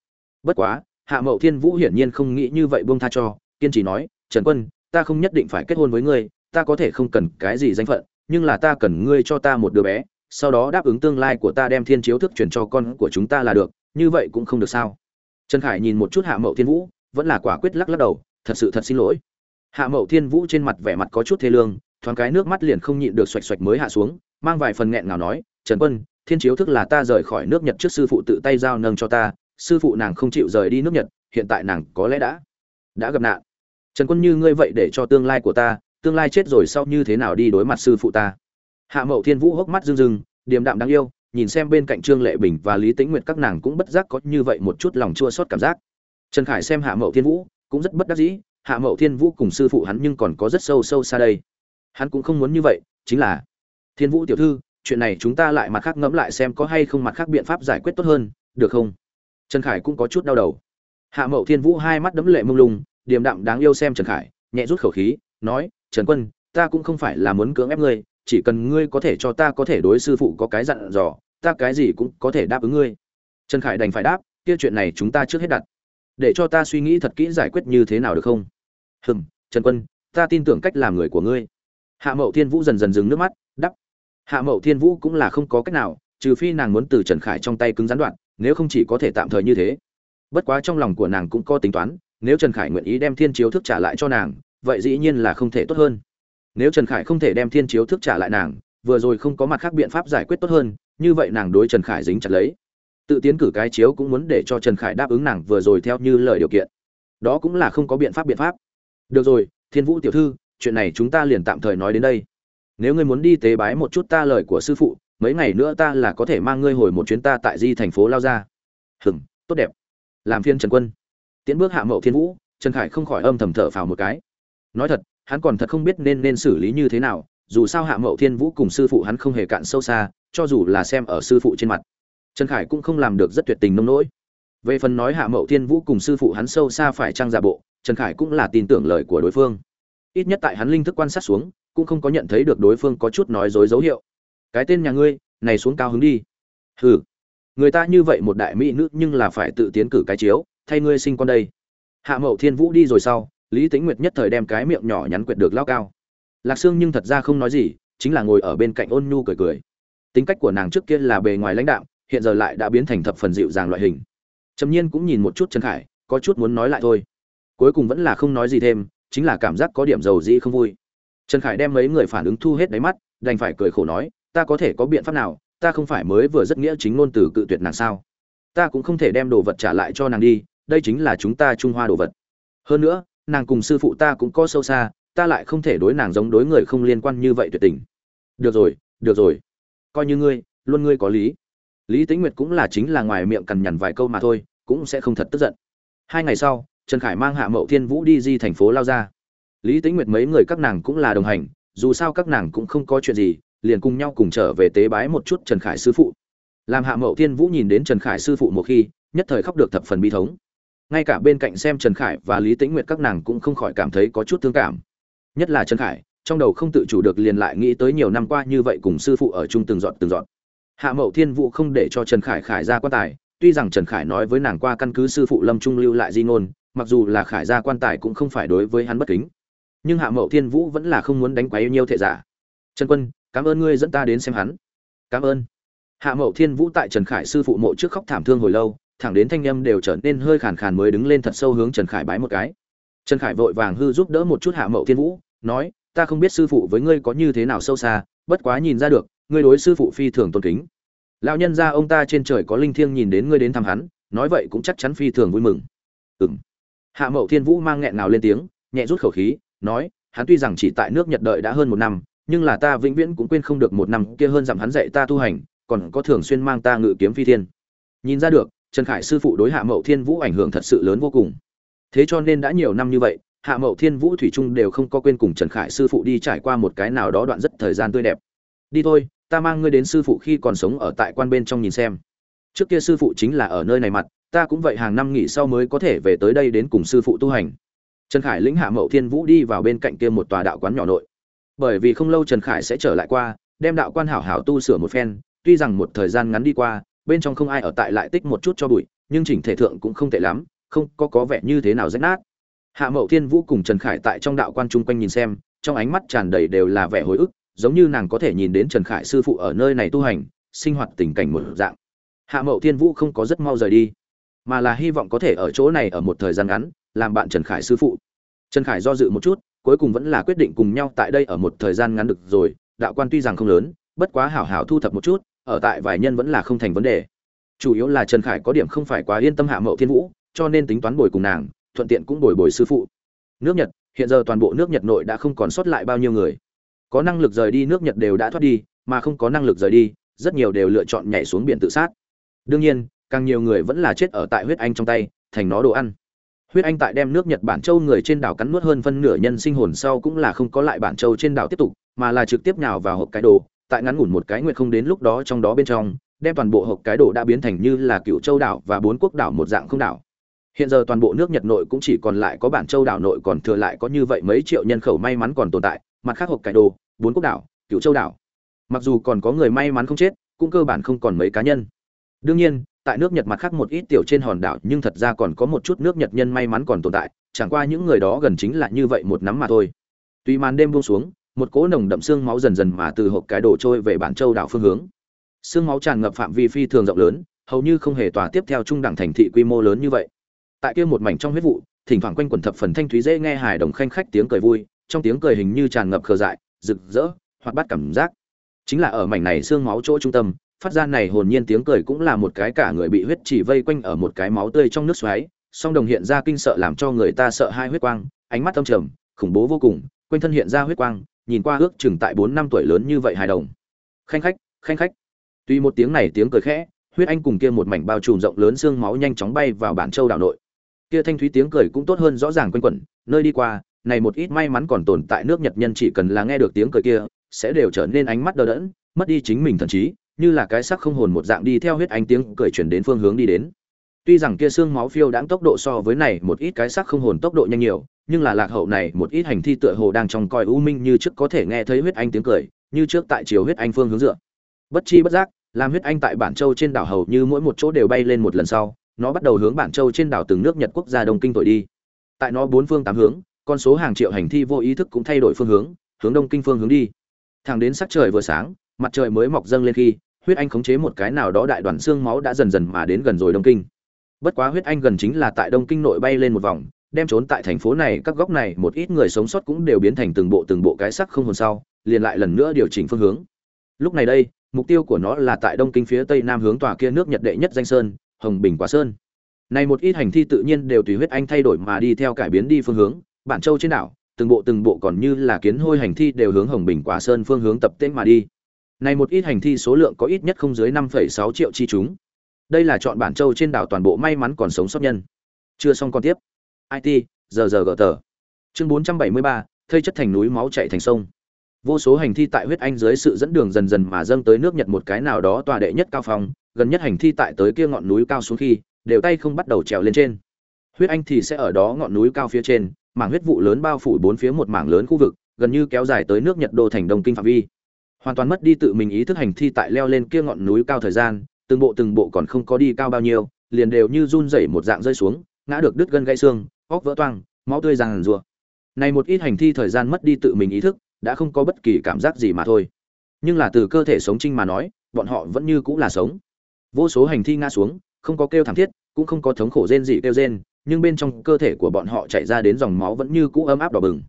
[SPEAKER 1] Bất quá, hạ mậu thiên vũ hiển nhiên không nghĩ như vậy buông tha cho, kiên trì nói, trần quân, ta không nhất định phải kết hôn với ngươi, ta có thể không cần cái gì danh phận, nhưng là ta cần ngươi cho ta một đứa bé, sau đó đáp ứng tương lai của ta đem thiên chiếu thức truyền cho con của chúng ta là được, như vậy cũng không được sao. Trần khải nhìn một chút hạ mậu thiên vũ, vẫn là quả quyết lắc lắc đầu, thật sự thật xin lỗi. Hạ mậu thiên vũ trên mặt vẻ mặt có chút thê lương thoáng cái nước mắt liền không nhịn được xoạch xoạch mới hạ xuống, mang vài phần nghẹn ngào nói, trần quân, thiên chiếu thức là ta rời khỏi nước nhật trước sư phụ tự tay giao nâng cho ta, sư phụ nàng không chịu rời đi nước nhật, hiện tại nàng có lẽ đã đã gặp nạn. Trần quân như ngươi vậy để cho tương lai của ta, tương lai chết rồi sau như thế nào đi đối mặt sư phụ ta? Hạ mậu thiên vũ hốc mắt rưng rưng, điềm đạm đáng yêu, nhìn xem bên cạnh trương lệ bình và lý tĩnh nguyệt các nàng cũng bất giác có như vậy một chút lòng chua xót cảm giác. Trần khải xem hạ mậu thiên vũ cũng rất bất đắc dĩ, hạ mậu thiên vũ cùng sư phụ hắn nhưng còn có rất sâu sâu xa đây hắn cũng không muốn như vậy, chính là, thiên vũ tiểu thư, chuyện này chúng ta lại mặt khác ngẫm lại xem có hay không mặt khác biện pháp giải quyết tốt hơn, được không? Trần khải cũng có chút đau đầu. Hạ mậu thiên vũ hai mắt đấm lệ mông lung, điềm đạm đáng yêu xem trần khải, nhẹ rút khẩu khí, nói, trần quân, ta cũng không phải là muốn cưỡng ép ngươi, chỉ cần ngươi có thể cho ta có thể đối sư phụ có cái dặn dò, ta cái gì cũng có thể đáp ứng ngươi. Trần khải đành phải đáp, kia chuyện này chúng ta trước hết đặt. Để cho ta suy nghĩ thật kỹ giải quyết như thế nào được không? Hừm, trần quân, ta tin tưởng cách làm người của ngươi hạ mậu thiên vũ dần dần dừng nước mắt, đắp. Hạ mậu thiên vũ cũng là không có cách nào, trừ phi nàng muốn từ trần khải trong tay cứng gián đoạn, nếu không chỉ có thể tạm thời như thế. Bất quá trong lòng của nàng cũng có tính toán, nếu trần khải nguyện ý đem thiên chiếu thức trả lại cho nàng, vậy dĩ nhiên là không thể tốt hơn. Nếu trần khải không thể đem thiên chiếu thức trả lại nàng, vừa rồi không có mặt khác biện pháp giải quyết tốt hơn, như vậy nàng đối trần khải dính chặt lấy. Tự tiến cử cái chiếu cũng muốn để cho trần khải đáp ứng nàng vừa rồi theo như lời điều kiện. Đó cũng là không có biện pháp biện pháp. Được rồi, thiên vũ tiểu thư chuyện này chúng ta liền tạm thời nói đến đây. Nếu ngươi muốn đi tế bái một chút ta lời của sư phụ, mấy ngày nữa ta là có thể mang ngươi hồi một chuyến ta tại di thành phố lao ra hừng tốt đẹp. Làm phiên trần quân. Tiến bước hạ mậu thiên vũ, trần khải không khỏi âm thầm thở phào một cái. Nói thật, hắn còn thật không biết nên nên xử lý như thế nào, dù sao hạ mậu thiên vũ cùng sư phụ hắn không hề cạn sâu xa, cho dù là xem ở sư phụ trên mặt. Trần khải cũng không làm được rất tuyệt tình nông nỗi. Về phần nói hạ mậu thiên vũ cùng sư phụ hắn sâu xa phải trang giả bộ, trần khải cũng là tin tưởng lời của đối phương ít nhất tại hắn linh thức quan sát xuống, cũng không có nhận thấy được đối phương có chút nói dối dấu hiệu. Cái tên nhà ngươi, này xuống cao hứng đi. Hừ, người ta như vậy một đại mỹ nữ nhưng là phải tự tiến cử cái chiếu, thay ngươi sinh con đây. Hạ mậu thiên vũ đi rồi sau, lý tĩnh nguyệt nhất thời đem cái miệng nhỏ nhắn quyệt được lao cao. Lạc sương nhưng thật ra không nói gì, chính là ngồi ở bên cạnh ôn nhu cười cười. Tính cách của nàng trước kia là bề ngoài lãnh đạo hiện giờ lại đã biến thành thập phần dịu dàng loại hình. Trầm nhiên cũng nhìn một chút trần khải, có chút muốn nói lại thôi. Cuối cùng vẫn là không nói gì thêm chính là cảm giác có điểm dầu dĩ không vui. Trần khải đem mấy người phản ứng thu hết đáy mắt, đành phải cười khổ nói, ta có thể có biện pháp nào? Ta không phải mới vừa rất nghĩa chính ngôn từ cự tuyệt nàng sao? Ta cũng không thể đem đồ vật trả lại cho nàng đi, đây chính là chúng ta trung hoa đồ vật. Hơn nữa, nàng cùng sư phụ ta cũng có sâu xa, ta lại không thể đối nàng giống đối người không liên quan như vậy tuyệt tình. Được rồi được rồi. Coi như ngươi, luôn ngươi có lý. Lý tĩnh nguyệt cũng là chính là ngoài miệng cằn nhằn vài câu mà thôi, cũng sẽ không thật tức giận. Hai ngày sau trần khải mang hạ mậu thiên vũ đi di thành phố lao ra lý tĩnh nguyệt mấy người các nàng cũng là đồng hành, dù sao các nàng cũng không có chuyện gì, liền cùng nhau cùng trở về tế bái một chút trần khải sư phụ. Làm hạ mậu thiên vũ nhìn đến trần khải sư phụ một khi, nhất thời khóc được thập phần bi thống. Ngay cả bên cạnh xem trần khải và lý tĩnh nguyệt các nàng cũng không khỏi cảm thấy có chút thương cảm. Nhất là trần khải, trong đầu không tự chủ được liền lại nghĩ tới nhiều năm qua như vậy cùng sư phụ ở chung từng dọn từng dọn. Hạ mậu thiên vũ không để cho trần khải khải ra quan tài, tuy rằng trần khải nói với nàng qua căn cứ sư phụ lâm trung lưu lại di ngôn mặc dù là khải gia quan tài cũng không phải đối với hắn bất kính, nhưng hạ mậu thiên vũ vẫn là không muốn đánh quấy yêu nhiêu thể giả. Trần quân, cảm ơn ngươi dẫn ta đến xem hắn. Cảm ơn. Hạ mậu thiên vũ tại trần khải sư phụ mộ trước khóc thảm thương hồi lâu, thẳng đến thanh âm đều trở nên hơi khàn khàn mới đứng lên thật sâu hướng trần khải bái một cái. Trần khải vội vàng hư giúp đỡ một chút hạ mậu thiên vũ, nói, ta không biết sư phụ với ngươi có như thế nào sâu xa, bất quá nhìn ra được, ngươi đối sư phụ phi thường tôn kính. Lão nhân gia ông ta trên trời có linh thiêng nhìn đến ngươi đến thăm hắn, nói vậy cũng chắc chắn phi thường vui mừng. Ừm hạ mậu thiên vũ mang nghẹn nào lên tiếng, nhẹ rút khẩu khí, nói, hắn tuy rằng chỉ tại nước nhật đợi đã hơn một năm, nhưng là ta vĩnh viễn cũng quên không được một năm kia hơn dặm hắn dạy ta tu hành, còn có thường xuyên mang ta ngự kiếm phi thiên. Nhìn ra được, trần khải sư phụ đối hạ mậu thiên vũ ảnh hưởng thật sự lớn vô cùng. Thế cho nên đã nhiều năm như vậy, hạ mậu thiên vũ thủy trung đều không có quên cùng trần khải sư phụ đi trải qua một cái nào đó đoạn rất thời gian tươi đẹp. Đi thôi, ta mang ngươi đến sư phụ khi còn sống ở tại quan bên trong nhìn xem. Trước kia sư phụ chính là ở nơi này mặt ta cũng vậy hàng năm nghỉ sau mới có thể về tới đây đến cùng sư phụ tu hành. Trần khải lĩnh hạ mậu thiên vũ đi vào bên cạnh kia một tòa đạo quán nhỏ nội. Bởi vì không lâu trần khải sẽ trở lại qua, đem đạo quan hảo hảo tu sửa một phen, tuy rằng một thời gian ngắn đi qua, bên trong không ai ở tại lại tích một chút cho bụi, nhưng chỉnh thể thượng cũng không tệ lắm, không có có vẻ như thế nào rách nát. Hạ mậu thiên vũ cùng trần khải tại trong đạo quan chung quanh nhìn xem, trong ánh mắt tràn đầy đều là vẻ hồi ức, giống như nàng có thể nhìn đến trần khải sư phụ ở nơi này tu hành, sinh hoạt tình cảnh một dạng. Hạ mậu thiên vũ không có rất mau rời đi mà là hy vọng có thể ở chỗ này ở một thời gian ngắn, làm bạn trần khải sư phụ. Trần khải do dự một chút, cuối cùng vẫn là quyết định cùng nhau tại đây ở một thời gian ngắn được rồi, đạo quan tuy rằng không lớn, bất quá hảo hảo thu thập một chút, ở tại vài nhân vẫn là không thành vấn đề. Chủ yếu là trần khải có điểm không phải quá yên tâm hạ mậu thiên vũ, cho nên tính toán bồi cùng nàng, thuận tiện cũng bồi bồi sư phụ. Nước nhật, hiện giờ toàn bộ nước nhật nội đã không còn sót lại bao nhiêu người. Có năng lực rời đi nước nhật đều đã thoát đi, mà không có năng lực rời đi, rất nhiều đều lựa chọn nhảy xuống biển tự sát. Đương nhiên càng nhiều người vẫn là chết ở tại huyết anh trong tay, thành nó đồ ăn. Huyết anh tại đem nước nhật bản châu người trên đảo cắn nuốt hơn phân nửa nhân sinh hồn sau cũng là không có lại bản châu trên đảo tiếp tục, mà là trực tiếp nhào vào hộp cái đồ, tại ngắn ngủn một cái nguyện không đến lúc đó trong đó bên trong, đem toàn bộ hộp cái đồ đã biến thành như là cựu châu đảo và bốn quốc đảo một dạng không đảo. Hiện giờ toàn bộ nước nhật nội cũng chỉ còn lại có bản châu đảo nội còn thừa lại có như vậy mấy triệu nhân khẩu may mắn còn tồn tại, mặt khác hộp cái đồ, bốn quốc đảo, cựu châu đảo. Mặc dù còn có người may mắn không chết, cũng cơ bản không còn mấy cá nhân. Đương nhiên tại nước Nhật mặt khác một ít tiểu trên hòn đảo, nhưng thật ra còn có một chút nước Nhật nhân may mắn còn tồn tại, chẳng qua những người đó gần chính là như vậy một nắm mà thôi. Tuy màn đêm buông xuống, một cỗ nồng đậm xương máu dần dần mà từ hộp cái đổ trôi về bản châu đảo phương hướng. Xương máu tràn ngập phạm vi phi thường rộng lớn, hầu như không hề tỏa tiếp theo trung đẳng thành thị quy mô lớn như vậy. Tại kia một mảnh trong huyết vụ, thỉnh thoảng quanh quẩn thập phần thanh thúy dễ nghe hài đồng khanh khách tiếng cười vui, trong tiếng cười hình như tràn ngập khờ dại, rực rỡ, hoặc bắt cảm giác. Chính là ở mảnh này xương máu chỗ trung tâm, phát ra này hồn nhiên tiếng cười cũng là một cái cả người bị huyết chỉ vây quanh ở một cái máu tươi trong nước xoáy, song đồng hiện ra kinh sợ làm cho người ta sợ hai huyết quang, ánh mắt âm trầm, khủng bố vô cùng, quanh thân hiện ra huyết quang, nhìn qua ước chừng tại bốn năm tuổi lớn như vậy hài đồng. Khanh khách, khanh khách. Tuy một tiếng này tiếng cười khẽ, huyết anh cùng kia một mảnh bao trùm rộng lớn xương máu nhanh chóng bay vào bản châu đảo nội. Kia thanh thúy tiếng cười cũng tốt hơn rõ ràng quanh quẩn, nơi đi qua, này một ít may mắn còn tồn tại nước Nhật nhân chỉ cần là nghe được tiếng cười kia, sẽ đều trở nên ánh mắt đờ đẫn, mất đi chính mình thần trí, như là cái sắc không hồn một dạng đi theo huyết anh tiếng cười chuyển đến phương hướng đi đến. Tuy rằng kia xương máu phiêu đãng tốc độ so với này một ít cái sắc không hồn tốc độ nhanh nhiều, nhưng là lạc hậu này một ít hành thi tựa hồ đang trong coi u minh như trước có thể nghe thấy huyết anh tiếng cười, như trước tại chiều huyết anh phương hướng dựa. Bất chi bất giác, làm huyết anh tại bản châu trên đảo hầu như mỗi một chỗ đều bay lên một lần sau, nó bắt đầu hướng bản châu trên đảo từng nước Nhật quốc gia đông kinh thổi đi. Tại nó bốn phương tám hướng, con số hàng triệu hành thi vô ý thức cũng thay đổi phương hướng, hướng đông kinh phương hướng đi. Thẳng đến sắc trời vừa sáng, mặt trời mới mọc dâng lên khi, huyết anh khống chế một cái nào đó đại đoàn xương máu đã dần dần mà đến gần rồi đông kinh. Bất quá huyết anh gần chính là tại đông kinh nội bay lên một vòng, đem trốn tại thành phố này các góc này một ít người sống sót cũng đều biến thành từng bộ từng bộ cái sắc không hồn sau, liền lại lần nữa điều chỉnh phương hướng. Lúc này đây, mục tiêu của nó là tại đông kinh phía tây nam hướng tòa kia nước Nhật đệ nhất danh sơn, Hồng Bình Quả Sơn. Này một ít hành thi tự nhiên đều tùy huyết anh thay đổi mà đi theo cải biến đi phương hướng, bản châu trên đảo, từng bộ từng bộ còn như là kiến hôi hành thi đều hướng Hồng Bình Quả Sơn phương hướng tập tên mà đi. Này một ít hành thi số lượng có ít nhất không dưới 5,6 triệu chi chúng. Đây là chọn bản châu trên đảo toàn bộ may mắn còn sống sót nhân. Chưa xong con tiếp. IT, giờ giờ gở tờ. Chương 473, thây chất thành núi máu chảy thành sông. Vô số hành thi tại huyết anh dưới sự dẫn đường dần dần mà dâng tới nước Nhật một cái nào đó tòa đệ nhất cao phòng, gần nhất hành thi tại tới kia ngọn núi cao xuống khi, đều tay không bắt đầu trèo lên trên. Huyết anh thì sẽ ở đó ngọn núi cao phía trên, mảng huyết vụ lớn bao phủ bốn phía một mảng lớn khu vực, gần như kéo dài tới nước Nhật đô thành Đông Kinh phạm vi. Hoàn toàn mất đi tự mình ý thức hành thi tại leo lên kia ngọn núi cao thời gian, từng bộ từng bộ còn không có đi cao bao nhiêu, liền đều như run rẩy một dạng rơi xuống, ngã được đứt gân gãy xương, óc vỡ toang, máu tươi ràng rùa. Này một ít hành thi thời gian mất đi tự mình ý thức, đã không có bất kỳ cảm giác gì mà thôi. Nhưng là từ cơ thể sống trinh mà nói, bọn họ vẫn như cũng là sống. Vô số hành thi ngã xuống, không có kêu thảm thiết, cũng không có thống khổ rên gì kêu rên, nhưng bên trong cơ thể của bọn họ chảy ra đến dòng máu vẫn như cũ ấm áp đỏ bừng.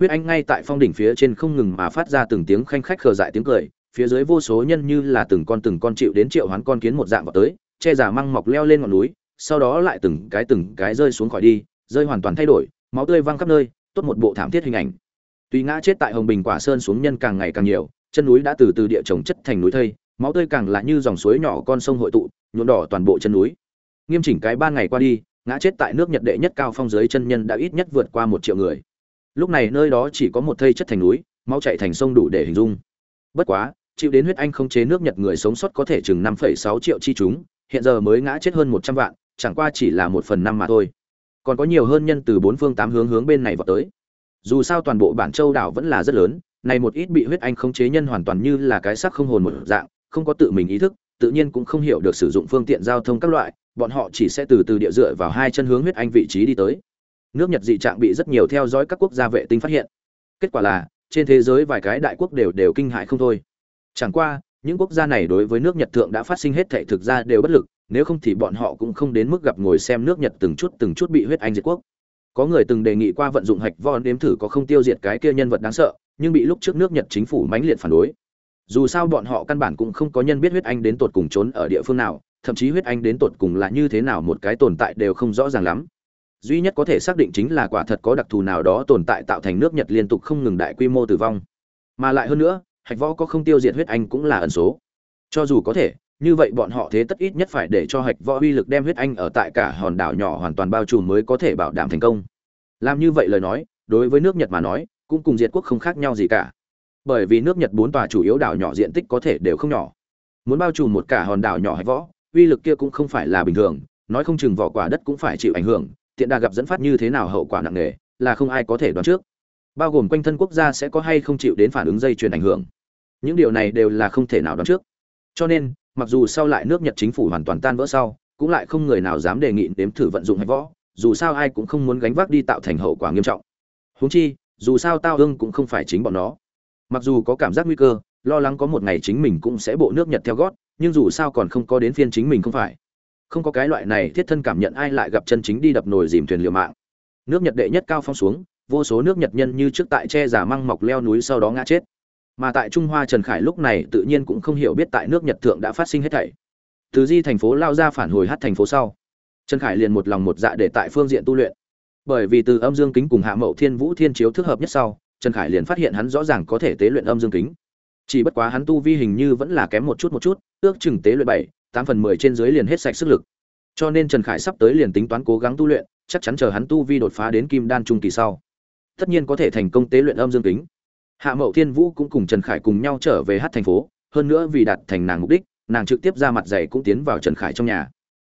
[SPEAKER 1] Huyết anh ngay tại phong đỉnh phía trên không ngừng mà phát ra từng tiếng khanh khách khờ dại tiếng cười, phía dưới vô số nhân như là từng con từng con chịu đến triệu hoán con kiến một dạng vào tới, che giả măng mọc leo lên ngọn núi, sau đó lại từng cái từng cái rơi xuống khỏi đi, rơi hoàn toàn thay đổi, máu tươi văng khắp nơi, tốt một bộ thảm thiết hình ảnh. Tuy ngã chết tại Hồng Bình Quả Sơn xuống nhân càng ngày càng nhiều, chân núi đã từ từ địa trồng chất thành núi thây, máu tươi càng là như dòng suối nhỏ con sông hội tụ, nhuộm đỏ toàn bộ chân núi. Nghiêm chỉnh cái ba ngày qua đi, ngã chết tại nước Nhật đệ nhất cao phong dưới chân nhân đã ít nhất vượt qua một triệu người. Lúc này nơi đó chỉ có một thây chất thành núi, máu chảy thành sông đủ để hình dung. Bất quá, chịu đến huyết anh không chế nước Nhật người sống sót có thể chừng 5,6 triệu chi chúng, hiện giờ mới ngã chết hơn 100 vạn, chẳng qua chỉ là một phần năm mà thôi. Còn có nhiều hơn nhân từ bốn phương tám hướng hướng bên này vào tới. Dù sao toàn bộ bản châu đảo vẫn là rất lớn, này một ít bị huyết anh không chế nhân hoàn toàn như là cái xác không hồn một dạng, không có tự mình ý thức, tự nhiên cũng không hiểu được sử dụng phương tiện giao thông các loại, bọn họ chỉ sẽ từ từ địa dựa vào hai chân hướng huyết anh vị trí đi tới. Nước Nhật dị trạng bị rất nhiều theo dõi các quốc gia vệ tinh phát hiện. Kết quả là, trên thế giới vài cái đại quốc đều đều kinh hại không thôi. Chẳng qua, những quốc gia này đối với nước Nhật thượng đã phát sinh hết thảy thực ra đều bất lực, nếu không thì bọn họ cũng không đến mức gặp ngồi xem nước Nhật từng chút từng chút bị huyết anh diệt quốc. Có người từng đề nghị qua vận dụng hạch von đếm thử có không tiêu diệt cái kia nhân vật đáng sợ, nhưng bị lúc trước nước Nhật chính phủ mãnh liệt phản đối. Dù sao bọn họ căn bản cũng không có nhân biết huyết anh đến tột cùng trốn ở địa phương nào, thậm chí huyết anh đến tột cùng là như thế nào một cái tồn tại đều không rõ ràng lắm. Duy nhất có thể xác định chính là quả thật có đặc thù nào đó tồn tại tạo thành nước Nhật liên tục không ngừng đại quy mô tử vong. Mà lại hơn nữa, hạch võ có không tiêu diệt huyết anh cũng là ẩn số. Cho dù có thể, như vậy bọn họ thế tất ít nhất phải để cho hạch võ uy lực đem huyết anh ở tại cả hòn đảo nhỏ hoàn toàn bao trùm mới có thể bảo đảm thành công làm như vậy lời nói đối với nước nhật mà nói cũng cùng diệt quốc không khác nhau gì cả bởi vì nước nhật bốn tòa chủ yếu đảo nhỏ diện tích có thể đều không nhỏ muốn bao trùm một cả hòn đảo nhỏ hạch võ uy lực kia cũng không phải là bình thường nói không chừng vỏ quả đất cũng phải chịu ảnh hưởng tiện đà gặp dẫn phát như thế nào hậu quả nặng nề, là không ai có thể đoán trước. Bao gồm quanh thân quốc gia sẽ có hay không chịu đến phản ứng dây chuyền ảnh hưởng. Những điều này đều là không thể nào đoán trước. Cho nên, mặc dù sau lại nước nhật chính phủ hoàn toàn tan vỡ sau, cũng lại không người nào dám đề nghị đếm thử vận dụng hay võ, dù sao ai cũng không muốn gánh vác đi tạo thành hậu quả nghiêm trọng. Huống chi, dù sao tao hương cũng không phải chính bọn nó. Mặc dù có cảm giác nguy cơ, lo lắng có một ngày chính mình cũng sẽ bộ nước nhật theo gót, nhưng dù sao còn không có đến phiên chính mình không phải không có cái loại này thiết thân cảm nhận ai lại gặp chân chính đi đập nồi dìm thuyền liều mạng. Nước nhật đệ nhất cao phong xuống, vô số nước nhật nhân như trước tại che giả măng mọc leo núi sau đó ngã chết. Mà tại trung hoa trần khải lúc này tự nhiên cũng không hiểu biết tại nước nhật thượng đã phát sinh hết thảy. Từ di thành phố lao ra phản hồi hát thành phố sau, trần khải liền một lòng một dạ để tại phương diện tu luyện. Bởi vì từ âm dương kính cùng hạ mậu thiên vũ thiên chiếu thức hợp nhất sau, trần khải liền phát hiện hắn rõ ràng có thể tế luyện âm dương kính. Chỉ bất quá hắn tu vi hình như vẫn là kém một chút một chút, ước chừng tế luyện bảy tám phần mười trên dưới liền hết sạch sức lực. Cho nên trần khải sắp tới liền tính toán cố gắng tu luyện, chắc chắn chờ hắn tu vi đột phá đến kim đan trung kỳ sau, tất nhiên có thể thành công tế luyện âm dương kính. Hạ mậu thiên vũ cũng cùng trần khải cùng nhau trở về hát thành phố, hơn nữa vì đạt thành nàng mục đích, nàng trực tiếp ra mặt dày cũng tiến vào trần khải trong nhà.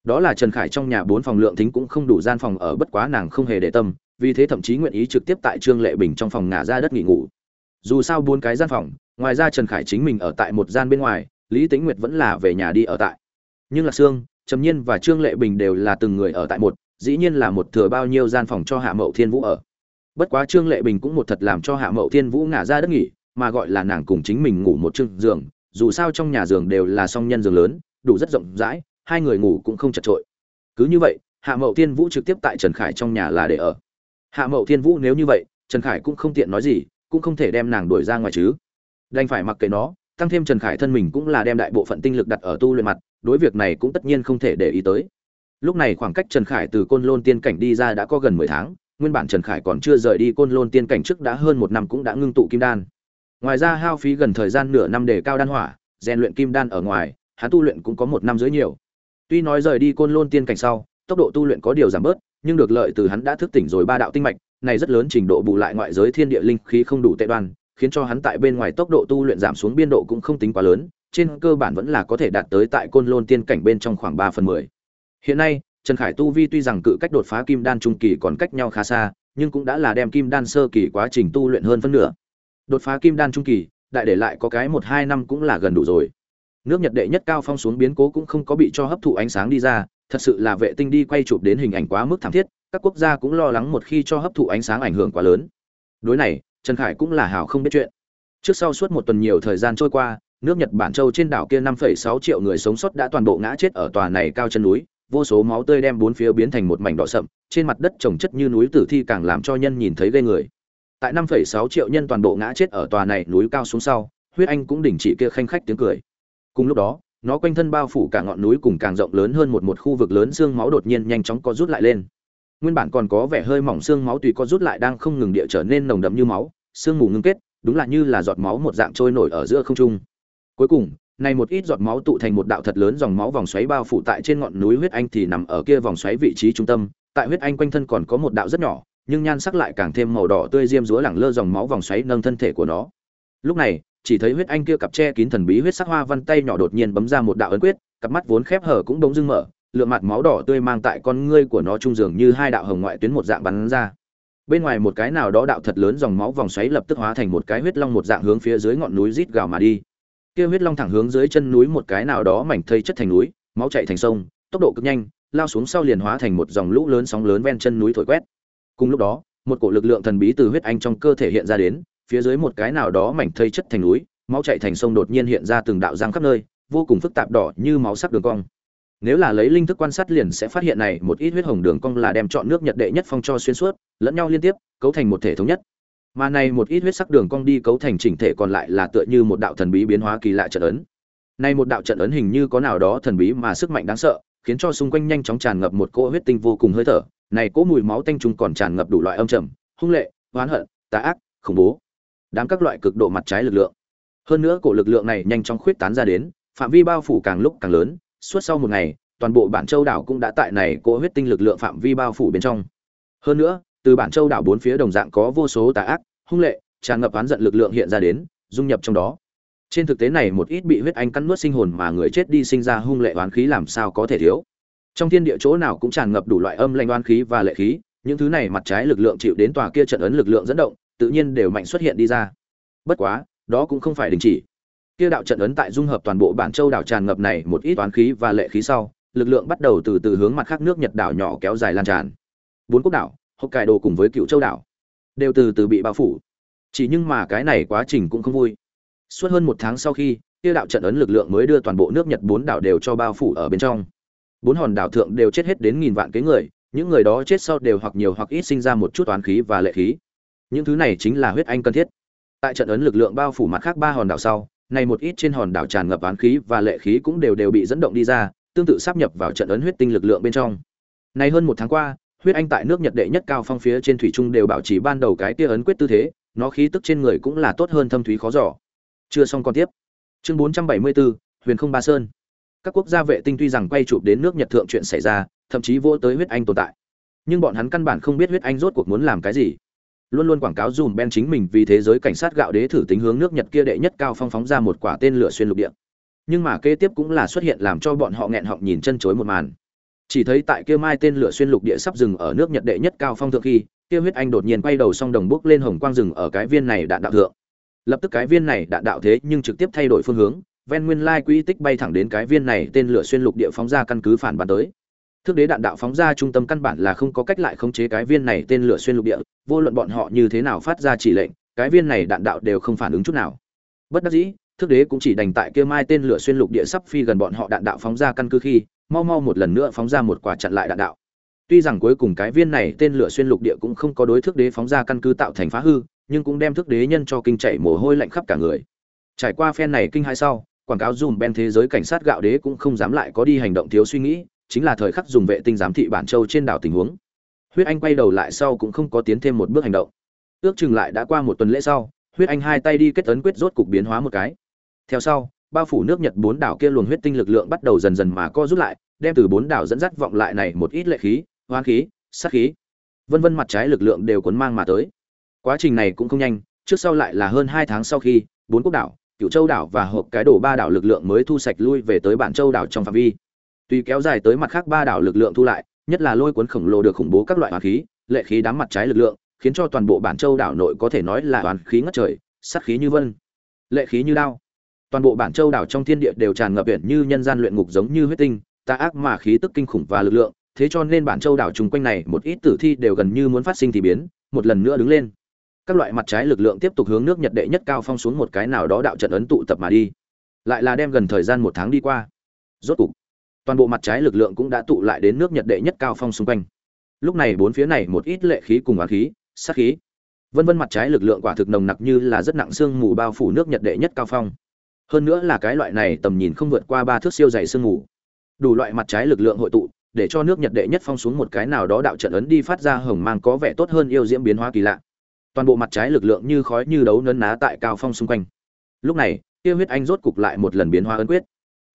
[SPEAKER 1] Đó là trần khải trong nhà bốn phòng lượng thính cũng không đủ gian phòng ở, bất quá nàng không hề để tâm, vì thế thậm chí nguyện ý trực tiếp tại trương lệ bình trong phòng ngả ra đất nghỉ ngủ. Dù sao bốn cái gian phòng, ngoài ra trần khải chính mình ở tại một gian bên ngoài lý tính nguyệt vẫn là về nhà đi ở tại. Nhưng là sương, trầm nhiên và trương lệ bình đều là từng người ở tại một, dĩ nhiên là một thừa bao nhiêu gian phòng cho hạ mậu thiên vũ ở. Bất quá trương lệ bình cũng một thật làm cho hạ mậu thiên vũ ngả ra đất nghỉ, mà gọi là nàng cùng chính mình ngủ một chương giường, dù sao trong nhà giường đều là song nhân giường lớn, đủ rất rộng rãi, hai người ngủ cũng không chật trội. Cứ như vậy, hạ mậu thiên vũ trực tiếp tại trần khải trong nhà là để ở. Hạ mậu thiên vũ nếu như vậy, trần khải cũng không tiện nói gì, cũng không thể đem nàng đuổi ra ngoài chứ. Đành phải mặc kệ nó tăng thêm trần khải thân mình cũng là đem đại bộ phận tinh lực đặt ở tu luyện mặt, đối việc này cũng tất nhiên không thể để ý tới. Lúc này khoảng cách trần khải từ côn lôn tiên cảnh đi ra đã có gần mười tháng, nguyên bản trần khải còn chưa rời đi côn lôn tiên cảnh trước đã hơn một năm cũng đã ngưng tụ kim đan. Ngoài ra hao phí gần thời gian nửa năm để cao đan hỏa, rèn luyện kim đan ở ngoài, hắn tu luyện cũng có một năm dưới nhiều. Tuy nói rời đi côn lôn tiên cảnh sau, tốc độ tu luyện có điều giảm bớt, nhưng được lợi từ hắn đã thức tỉnh rồi ba đạo tinh mạch, này rất lớn trình độ bù lại ngoại giới thiên địa linh khí không đủ tệ đoan khiến cho hắn tại bên ngoài tốc độ tu luyện giảm xuống biên độ cũng không tính quá lớn, trên cơ bản vẫn là có thể đạt tới tại côn lôn tiên cảnh bên trong khoảng ba phần mười. Hiện nay, trần khải tu vi tuy rằng cự cách đột phá kim đan trung kỳ còn cách nhau khá xa, nhưng cũng đã là đem kim đan sơ kỳ quá trình tu luyện hơn phân nửa. Đột phá kim đan trung kỳ, đại để lại có cái một hai năm cũng là gần đủ rồi. Nước nhật đệ nhất cao phong xuống biến cố cũng không có bị cho hấp thụ ánh sáng đi ra, thật sự là vệ tinh đi quay chụp đến hình ảnh quá mức thảm thiết, các quốc gia cũng lo lắng một khi cho hấp thụ ánh sáng ảnh hưởng quá lớn. Đối này trần khải cũng là hào không biết chuyện. Trước sau suốt một tuần nhiều thời gian trôi qua nước nhật bản châu trên đảo kia 5,6 triệu người sống sót đã toàn bộ ngã chết ở tòa này cao chân núi vô số máu tươi đem bốn phía biến thành một mảnh đỏ sậm trên mặt đất trồng chất như núi tử thi càng làm cho nhân nhìn thấy ghê người. Tại 5,6 triệu nhân toàn bộ ngã chết ở tòa này núi cao xuống sau huyết anh cũng đình chỉ kia khanh khách tiếng cười. Cùng lúc đó nó quanh thân bao phủ cả ngọn núi cùng càng rộng lớn hơn một một khu vực lớn xương máu đột nhiên nhanh chóng co rút lại lên nguyên bản còn có vẻ hơi mỏng xương máu tùy co rút lại đang không ngừng địa trở nên nồng đậm như máu, xương mù ngưng kết, đúng là như là giọt máu một dạng trôi nổi ở giữa không trung. Cuối cùng, này một ít giọt máu tụ thành một đạo thật lớn dòng máu vòng xoáy bao phủ tại trên ngọn núi huyết anh thì nằm ở kia vòng xoáy vị trí trung tâm. Tại huyết anh quanh thân còn có một đạo rất nhỏ, nhưng nhan sắc lại càng thêm màu đỏ tươi diêm dúa lẳng lơ dòng máu vòng xoáy nâng thân thể của nó. Lúc này, chỉ thấy huyết anh kia cặp che kín thần bí huyết sắc hoa văn tay nhỏ đột nhiên bấm ra một đạo ấn quyết, cặp mắt vốn khép hở cũng đống dưng mở lượng mặt máu đỏ tươi mang tại con ngươi của nó trung dường như hai đạo hồng ngoại tuyến một dạng bắn ra. Bên ngoài một cái nào đó đạo thật lớn dòng máu vòng xoáy lập tức hóa thành một cái huyết long một dạng hướng phía dưới ngọn núi rít gào mà đi. Kia huyết long thẳng hướng dưới chân núi một cái nào đó mảnh thây chất thành núi, máu chảy thành sông, tốc độ cực nhanh, lao xuống sau liền hóa thành một dòng lũ lớn sóng lớn ven chân núi thổi quét. Cùng lúc đó, một cổ lực lượng thần bí từ huyết anh trong cơ thể hiện ra đến, phía dưới một cái nào đó mảnh thây chất thành núi, máu chảy thành sông đột nhiên hiện ra từng đạo giang khắp nơi, vô cùng phức tạp đỏ như máu sắc đường cong nếu là lấy linh thức quan sát liền sẽ phát hiện này, một ít huyết hồng đường cong là đem chọn nước nhật đệ nhất phong cho xuyên suốt, lẫn nhau liên tiếp, cấu thành một thể thống nhất. Mà này một ít huyết sắc đường cong đi cấu thành chỉnh thể còn lại là tựa như một đạo thần bí biến hóa kỳ lạ trận ấn. Này một đạo trận ấn hình như có nào đó thần bí mà sức mạnh đáng sợ, khiến cho xung quanh nhanh chóng tràn ngập một cỗ huyết tinh vô cùng hơi thở. Này cỗ mùi máu tanh trùng còn tràn ngập đủ loại âm trầm, hung lệ, oán hận, tà ác, khủng bố. Đám các loại cực độ mặt trái lực lượng. Hơn nữa cổ lực lượng này nhanh chóng khuyết tán ra đến, phạm vi bao phủ càng lúc càng lớn suốt sau một ngày, toàn bộ bản châu đảo cũng đã tại này cỗ huyết tinh lực lượng phạm vi bao phủ bên trong. Hơn nữa, từ bản châu đảo bốn phía đồng dạng có vô số tà ác, hung lệ, tràn ngập oán giận lực lượng hiện ra đến, dung nhập trong đó. Trên thực tế này một ít bị huyết anh cắn nuốt sinh hồn mà người chết đi sinh ra hung lệ oán khí làm sao có thể thiếu. Trong thiên địa chỗ nào cũng tràn ngập đủ loại âm lanh oán khí và lệ khí, những thứ này mặt trái lực lượng chịu đến tòa kia trận ấn lực lượng dẫn động, tự nhiên đều mạnh xuất hiện đi ra. Bất quá, đó cũng không phải đình chỉ kia đạo trận ấn tại dung hợp toàn bộ bản châu đảo tràn ngập này một ít toán khí và lệ khí sau, lực lượng bắt đầu từ từ hướng mặt khác nước nhật đảo nhỏ kéo dài lan tràn. Bốn quốc đảo hốc cải đồ cùng với cựu châu đảo, đều từ từ bị bao phủ. Chỉ nhưng mà cái này quá trình cũng không vui. Suốt hơn một tháng sau khi, kia đạo trận ấn lực lượng mới đưa toàn bộ nước nhật bốn đảo đều cho bao phủ ở bên trong. Bốn hòn đảo thượng đều chết hết đến nghìn vạn cái người, những người đó chết sau đều hoặc nhiều hoặc ít sinh ra một chút toán khí và lệ khí. Những thứ này chính là huyết anh cần thiết. Tại trận ấn lực lượng bao phủ mặt khác ba hòn đảo sau này một ít trên hòn đảo tràn ngập án khí và lệ khí cũng đều đều bị dẫn động đi ra tương tự sắp nhập vào trận ấn huyết tinh lực lượng bên trong. Này hơn một tháng qua huyết anh tại nước nhật đệ nhất cao phong phía trên thủy trung đều bảo trì ban đầu cái kia ấn quyết tư thế nó khí tức trên người cũng là tốt hơn thâm thúy khó giỏ chưa xong còn tiếp. Chương 474, huyền không ba sơn. Các quốc gia vệ tinh tuy rằng quay chụp đến nước nhật thượng chuyện xảy ra thậm chí vô tới huyết anh tồn tại. Nhưng bọn hắn căn bản không biết huyết anh rốt cuộc muốn làm cái gì luôn luôn quảng cáo dùm ben chính mình vì thế giới cảnh sát gạo đế thử tính hướng nước nhật kia đệ nhất cao phong phóng ra một quả tên lửa xuyên lục địa. Nhưng mà kế tiếp cũng là xuất hiện làm cho bọn họ nghẹn họng nhìn chân chối một màn. Chỉ thấy tại kia mai tên lửa xuyên lục địa sắp dừng ở nước nhật đệ nhất cao phong thượng khi, kia huyết anh đột nhiên quay đầu song đồng bước lên hồng quang rừng ở cái viên này đạn đạo thượng. Lập tức cái viên này đạn đạo thế nhưng trực tiếp thay đổi phương hướng, ven nguyên lai quỹ tích bay thẳng đến cái viên này tên lửa xuyên lục địa phóng ra căn cứ phản bắn tới. Thước đế đạn đạo phóng ra trung tâm căn bản là không có cách lại khống chế cái viên này tên lửa xuyên lục địa, vô luận bọn họ như thế nào phát ra chỉ lệnh, cái viên này đạn đạo đều không phản ứng chút nào. Bất đắc dĩ, Thước đế cũng chỉ đành tại kia mai tên lửa xuyên lục địa sắp phi gần bọn họ đạn đạo phóng ra căn cứ khi, mau mau một lần nữa phóng ra một quả chặn lại đạn đạo. Tuy rằng cuối cùng cái viên này tên lửa xuyên lục địa cũng không có đối Thước đế phóng ra căn cứ tạo thành phá hư, nhưng cũng đem Thước đế nhân cho kinh chảy mồ hôi lạnh khắp cả người. Trải qua phen này kinh hai sau, quảng cáo dùm ben thế giới cảnh sát gạo đế cũng không dám lại có đi hành động thiếu suy nghĩ, chính là thời khắc dùng vệ tinh giám thị bản châu trên đảo tình huống. Huyết anh quay đầu lại sau cũng không có tiến thêm một bước hành động. Ước chừng lại đã qua một tuần lễ sau, huyết anh hai tay đi kết tấn quyết rốt cục biến hóa một cái. Theo sau, bao phủ nước nhật bốn đảo kia luồng huyết tinh lực lượng bắt đầu dần dần mà co rút lại, đem từ bốn đảo dẫn dắt vọng lại này một ít lệ khí, hoang khí, sát khí. Vân vân mặt trái lực lượng đều cuốn mang mà tới. Quá trình này cũng không nhanh, trước sau lại là hơn hai tháng sau khi, bốn quốc đảo cựu châu đảo và hộp cái đổ ba đảo lực lượng mới thu sạch lui về tới bản châu đảo trong phạm vi. Tuy kéo dài tới mặt khác ba đảo lực lượng thu lại, nhất là lôi cuốn khổng lồ được khủng bố các loại hoàn khí, lệ khí đám mặt trái lực lượng, khiến cho toàn bộ bản châu đảo nội có thể nói là hoàn khí ngất trời, sát khí như vân, lệ khí như đao. Toàn bộ bản châu đảo trong thiên địa đều tràn ngập biển như nhân gian luyện ngục giống như huyết tinh, tà ác mà khí tức kinh khủng và lực lượng, thế cho nên bản châu đảo chung quanh này một ít tử thi đều gần như muốn phát sinh thì biến, một lần nữa đứng lên. Các loại mặt trái lực lượng tiếp tục hướng nước Nhật đệ nhất cao phong xuống một cái nào đó đạo trận ấn tụ tập mà đi. Lại là đem gần thời gian một tháng đi qua. Rốt cục toàn bộ mặt trái lực lượng cũng đã tụ lại đến nước nhật đệ nhất cao phong xung quanh. Lúc này bốn phía này một ít lệ khí cùng á khí, sát khí, vân vân mặt trái lực lượng quả thực nồng nặc như là rất nặng sương mù bao phủ nước nhật đệ nhất cao phong. Hơn nữa là cái loại này tầm nhìn không vượt qua ba thước siêu dày sương mù. Đủ loại mặt trái lực lượng hội tụ, để cho nước nhật đệ nhất phong xuống một cái nào đó đạo trận ấn đi phát ra hồng mang có vẻ tốt hơn yêu diễm biến hóa kỳ lạ. Toàn bộ mặt trái lực lượng như khói như đấu nấn ná tại cao phong xung quanh. Lúc này tiêu huyết anh rốt cục lại một lần biến hóa ấn quyết.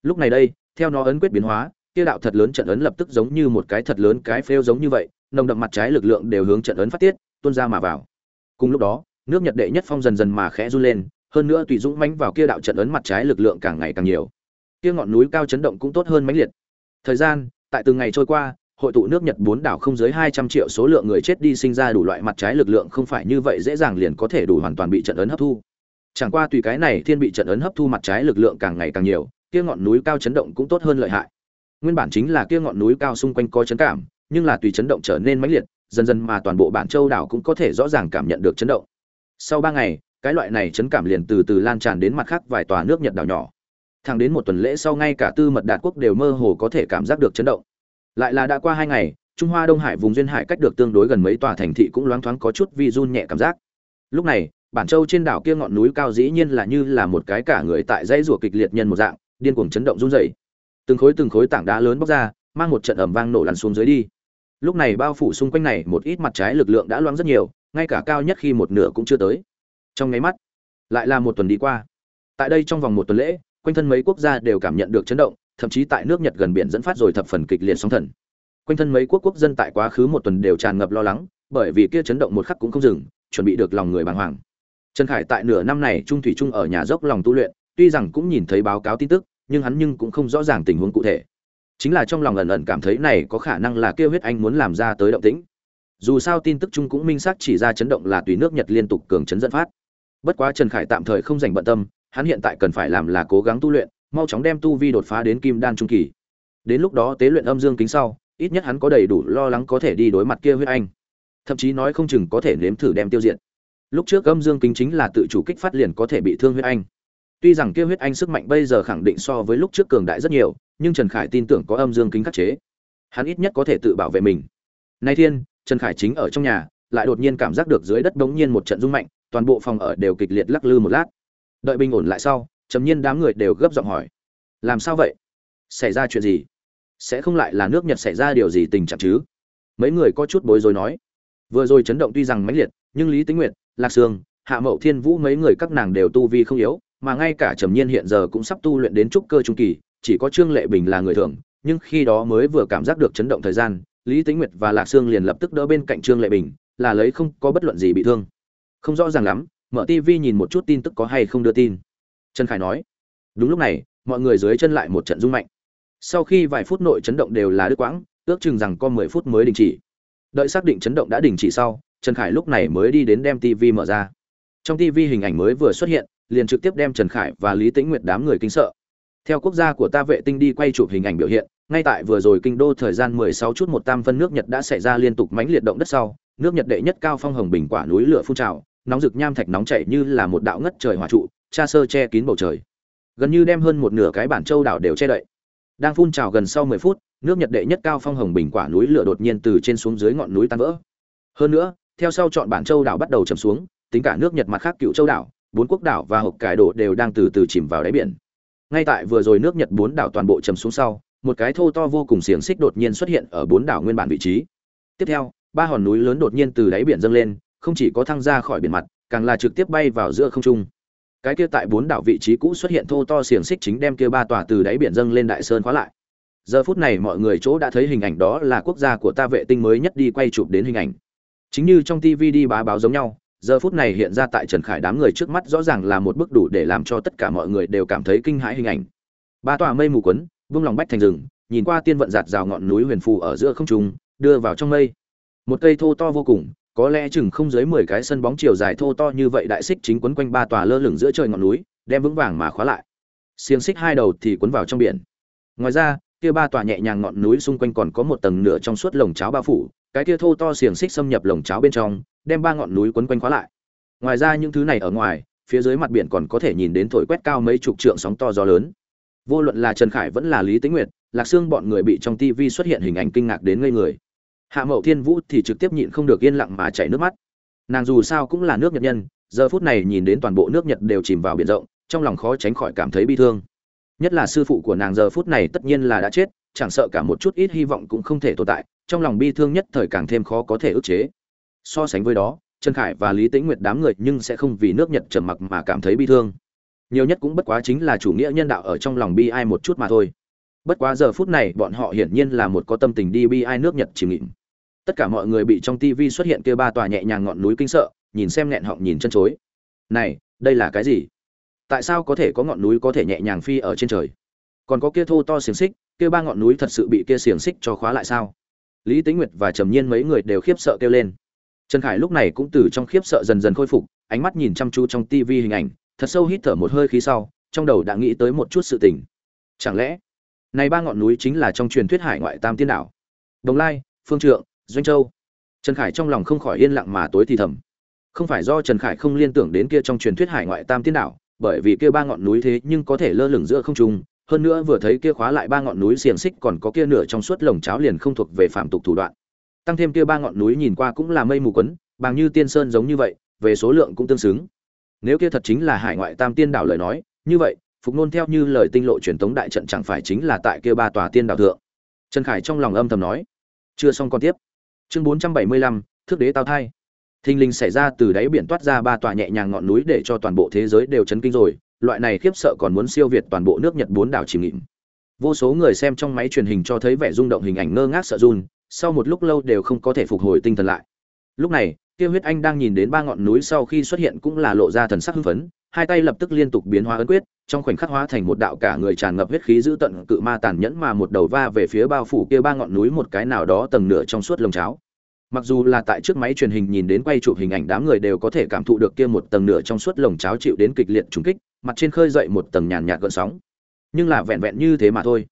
[SPEAKER 1] Lúc này đây theo nó ấn quyết biến hóa, kia đạo thật lớn trận ấn lập tức giống như một cái thật lớn cái phêu giống như vậy, nồng đậm mặt trái lực lượng đều hướng trận ấn phát tiết, tuôn ra mà vào. Cùng lúc đó, nước nhật đệ nhất phong dần dần mà khẽ run lên, hơn nữa tùy dũng mánh vào kia đạo trận ấn mặt trái lực lượng càng ngày càng nhiều. Kia ngọn núi cao chấn động cũng tốt hơn mãnh liệt. Thời gian, tại từng ngày trôi qua, hội tụ nước nhật bốn đảo không dưới hai trăm triệu số lượng người chết đi sinh ra đủ loại mặt trái lực lượng không phải như vậy dễ dàng liền có thể đủ hoàn toàn bị trận ấn hấp thu. Chẳng qua tùy cái này thiên bị trận ấn hấp thu mặt trái lực lượng càng ngày càng nhiều kia ngọn núi cao chấn động cũng tốt hơn lợi hại. Nguyên bản chính là kia ngọn núi cao xung quanh có chấn cảm, nhưng là tùy chấn động trở nên mãnh liệt, dần dần mà toàn bộ bản châu đảo cũng có thể rõ ràng cảm nhận được chấn động. Sau ba ngày, cái loại này chấn cảm liền từ từ lan tràn đến mặt khác vài tòa nước nhật đảo nhỏ. Thẳng đến một tuần lễ sau ngay cả tư mật đạt quốc đều mơ hồ có thể cảm giác được chấn động. Lại là đã qua hai ngày, trung hoa đông hải vùng duyên hải cách được tương đối gần mấy tòa thành thị cũng loáng thoáng có chút vi run nhẹ cảm giác. Lúc này, bản châu trên đảo kia ngọn núi cao dĩ nhiên là như là một cái cả người tại dãy rùa kịch liệt nhân một dạng điên cuồng chấn động run rẩy. Từng khối từng khối tảng đá lớn bóc ra, mang một trận ầm vang nổ lăn xuống dưới đi. Lúc này bao phủ xung quanh này, một ít mặt trái lực lượng đã loãng rất nhiều, ngay cả cao nhất khi một nửa cũng chưa tới. Trong nháy mắt, lại là một tuần đi qua. Tại đây trong vòng một tuần lễ, quanh thân mấy quốc gia đều cảm nhận được chấn động, thậm chí tại nước nhật gần biển dẫn phát rồi thập phần kịch liệt sóng thần. Quanh thân mấy quốc quốc dân tại quá khứ một tuần đều tràn ngập lo lắng, bởi vì kia chấn động một khắc cũng không dừng, chuẩn bị được lòng người bàng hoàng. Trần khải tại nửa năm này trung thủy trung ở nhà dốc lòng tu luyện tuy rằng cũng nhìn thấy báo cáo tin tức, nhưng hắn nhưng cũng không rõ ràng tình huống cụ thể. Chính là trong lòng ẩn ẩn cảm thấy này có khả năng là kêu huyết anh muốn làm ra tới động tĩnh. Dù sao tin tức chung cũng minh xác chỉ ra chấn động là tùy nước nhật liên tục cường chấn dẫn phát. Bất quá trần khải tạm thời không dành bận tâm, hắn hiện tại cần phải làm là cố gắng tu luyện, mau chóng đem tu vi đột phá đến kim đan trung kỳ. Đến lúc đó tế luyện âm dương kính sau, ít nhất hắn có đầy đủ lo lắng có thể đi đối mặt kia huyết anh. Thậm chí nói không chừng có thể nếm thử đem tiêu diệt. Lúc trước âm dương kính chính là tự chủ kích phát liền có thể bị thương huyết anh tuy rằng kia huyết anh sức mạnh bây giờ khẳng định so với lúc trước cường đại rất nhiều, nhưng trần khải tin tưởng có âm dương kính khắc chế. Hắn ít nhất có thể tự bảo vệ mình. Nay thiên, trần khải chính ở trong nhà, lại đột nhiên cảm giác được dưới đất bỗng nhiên một trận rung mạnh, toàn bộ phòng ở đều kịch liệt lắc lư một lát. Đợi bình ổn lại sau, trầm nhiên đám người đều gấp giọng hỏi, làm sao vậy? Xảy ra chuyện gì? Sẽ không lại là nước nhật xảy ra điều gì tình trạng chứ? Mấy người có chút bối rối nói. Vừa rồi chấn động tuy rằng mãnh liệt, nhưng lý tính nguyệt, lạc sương, hạ mậu thiên vũ mấy người các nàng đều tu vi không yếu mà ngay cả trầm nhiên hiện giờ cũng sắp tu luyện đến trúc cơ trung kỳ, chỉ có trương lệ bình là người thường, nhưng khi đó mới vừa cảm giác được chấn động thời gian, lý tính nguyệt và lạc sương liền lập tức đỡ bên cạnh trương lệ bình, là lấy không có bất luận gì bị thương. Không rõ ràng lắm, mở tv nhìn một chút tin tức có hay không đưa tin. Trần khải nói, đúng lúc này, mọi người dưới chân lại một trận rung mạnh. Sau khi vài phút nội chấn động đều là đứt quãng, ước chừng rằng có mười phút mới đình chỉ. Đợi xác định chấn động đã đình chỉ sau, trần khải lúc này mới đi đến đem tv mở ra. Trong tv hình ảnh mới vừa xuất hiện liền trực tiếp đem trần khải và lý tĩnh nguyệt đám người kinh sợ. Theo quốc gia của ta vệ tinh đi quay chụp hình ảnh biểu hiện, ngay tại vừa rồi kinh đô thời gian 16 chút một tam phân nước nhật đã xảy ra liên tục mãnh liệt động đất sau, nước nhật đệ nhất cao phong hồng bình quả núi lửa phun trào, nóng rực nham thạch nóng chảy như là một đạo ngất trời hỏa trụ, cha sơ che kín bầu trời. Gần như đem hơn một nửa cái bản châu đảo đều che đậy. Đang phun trào gần sau 10 phút, nước nhật đệ nhất cao phong hồng bình quả núi lửa đột nhiên từ trên xuống dưới ngọn núi tan vỡ. Hơn nữa, theo sau chọn bản châu đảo bắt đầu chầm xuống, tính cả nước nhật mặt khác cựu châu đảo bốn quốc đảo và hộp cải đổ đều đang từ từ chìm vào đáy biển. Ngay tại vừa rồi nước nhật bốn đảo toàn bộ chầm xuống sau, một cái thô to vô cùng xiềng xích đột nhiên xuất hiện ở bốn đảo nguyên bản vị trí. Tiếp theo, ba hòn núi lớn đột nhiên từ đáy biển dâng lên, không chỉ có thăng ra khỏi biển mặt, càng là trực tiếp bay vào giữa không trung. Cái kia tại bốn đảo vị trí cũ xuất hiện thô to xiềng xích chính đem kia ba tòa từ đáy biển dâng lên đại sơn khóa lại. Giờ phút này mọi người chỗ đã thấy hình ảnh đó là quốc gia của ta vệ tinh mới nhất đi quay chụp đến hình ảnh. Chính như trong tv đi bá báo giống nhau giờ phút này hiện ra tại trần khải đám người trước mắt rõ ràng là một bức đủ để làm cho tất cả mọi người đều cảm thấy kinh hãi hình ảnh. Ba tòa mây mù quấn, vung lòng bách thành rừng, nhìn qua tiên vận giạt rào ngọn núi huyền phù ở giữa không trung, đưa vào trong mây. Một cây thô to vô cùng, có lẽ chừng không dưới mười cái sân bóng chiều dài thô to như vậy đại xích chính quấn quanh ba tòa lơ lửng giữa trời ngọn núi, đem vững vàng mà khóa lại. Xiềng xích hai đầu thì quấn vào trong biển. Ngoài ra, kia ba tòa nhẹ nhàng ngọn núi xung quanh còn có một tầng nửa trong suốt lồng cháo bao phủ cái kia thô to xiềng xích xâm nhập lồng cháo bên trong, đem ba ngọn núi quấn quanh khóa lại. Ngoài ra những thứ này ở ngoài, phía dưới mặt biển còn có thể nhìn đến thổi quét cao mấy chục trượng sóng to gió lớn. Vô luận là trần khải vẫn là lý tĩnh nguyệt, lạc xương bọn người bị trong tv xuất hiện hình ảnh kinh ngạc đến ngây người. Hạ mậu thiên vũ thì trực tiếp nhịn không được yên lặng mà chảy nước mắt. Nàng dù sao cũng là nước nhật nhân, giờ phút này nhìn đến toàn bộ nước nhật đều chìm vào biển rộng, trong lòng khó tránh khỏi cảm thấy bi thương. Nhất là sư phụ của nàng giờ phút này tất nhiên là đã chết chẳng sợ cả một chút ít hy vọng cũng không thể tồn tại, trong lòng bi thương nhất thời càng thêm khó có thể ức chế. So sánh với đó, trần khải và lý tĩnh nguyệt đám người nhưng sẽ không vì nước nhật trầm mặc mà cảm thấy bi thương. Nhiều nhất cũng bất quá chính là chủ nghĩa nhân đạo ở trong lòng bi ai một chút mà thôi. Bất quá giờ phút này, bọn họ hiển nhiên là một có tâm tình đi bi ai nước nhật chìm nghịm tất cả mọi người bị trong tivi xuất hiện kia ba tòa nhẹ nhàng ngọn núi kinh sợ, nhìn xem nghẹn họng nhìn chân chối. Này, đây là cái gì? Tại sao có thể có ngọn núi có thể nhẹ nhàng phi ở trên trời? Còn có kia thô to xiềng xích kia ba ngọn núi thật sự bị kia xiềng xích cho khóa lại sao? Lý tĩnh nguyệt và trầm nhiên mấy người đều khiếp sợ kêu lên. Trần khải lúc này cũng từ trong khiếp sợ dần dần khôi phục, ánh mắt nhìn chăm chú trong tivi hình ảnh, thật sâu hít thở một hơi khí sau, trong đầu đã nghĩ tới một chút sự tình. Chẳng lẽ, này ba ngọn núi chính là trong truyền thuyết hải ngoại tam tiên đảo? Đồng lai, phương trượng, doanh châu. Trần khải trong lòng không khỏi yên lặng mà tối thì thầm. Không phải do trần khải không liên tưởng đến kia trong truyền thuyết hải ngoại tam tiên đảo, bởi vì kia ba ngọn núi thế nhưng có thể lơ lửng giữa không trung hơn nữa vừa thấy kia khóa lại ba ngọn núi xiềng xích còn có kia nửa trong suốt lồng cháo liền không thuộc về phạm tục thủ đoạn. Tăng thêm kia ba ngọn núi nhìn qua cũng là mây mù quấn bằng như tiên sơn giống như vậy, về số lượng cũng tương xứng. Nếu kia thật chính là hải ngoại tam tiên đảo lời nói, như vậy, phục nôn theo như lời tinh lộ truyền thống đại trận chẳng phải chính là tại kia ba tòa tiên đảo thượng. Trần khải trong lòng âm thầm nói. Chưa xong còn tiếp. Chương bốn trăm bảy mươi lăm, thước đế tao thai. Thình linh xảy ra từ đáy biển toát ra ba tòa nhẹ nhàng ngọn núi để cho toàn bộ thế giới đều chấn kinh rồi loại này khiếp sợ còn muốn siêu việt toàn bộ nước nhật bốn đảo chìm nghỉm vô số người xem trong máy truyền hình cho thấy vẻ rung động hình ảnh ngơ ngác sợ run, sau một lúc lâu đều không có thể phục hồi tinh thần lại. Lúc này kia huyết anh đang nhìn đến ba ngọn núi sau khi xuất hiện cũng là lộ ra thần sắc hưng phấn, hai tay lập tức liên tục biến hóa ấn quyết, trong khoảnh khắc hóa thành một đạo cả người tràn ngập huyết khí giữ tận cự ma tàn nhẫn mà một đầu va về phía bao phủ kia ba ngọn núi một cái nào đó tầng nửa trong suốt lồng cháo. Mặc dù là tại trước máy truyền hình nhìn đến quay chụp hình ảnh đám người đều có thể cảm thụ được kia một tầng nửa trong suốt lồng cháo chịu đến kịch liệt trùng kích mặt trên khơi dậy một tầng nhàn nhạt gợn sóng. Nhưng là vẹn vẹn như thế mà thôi.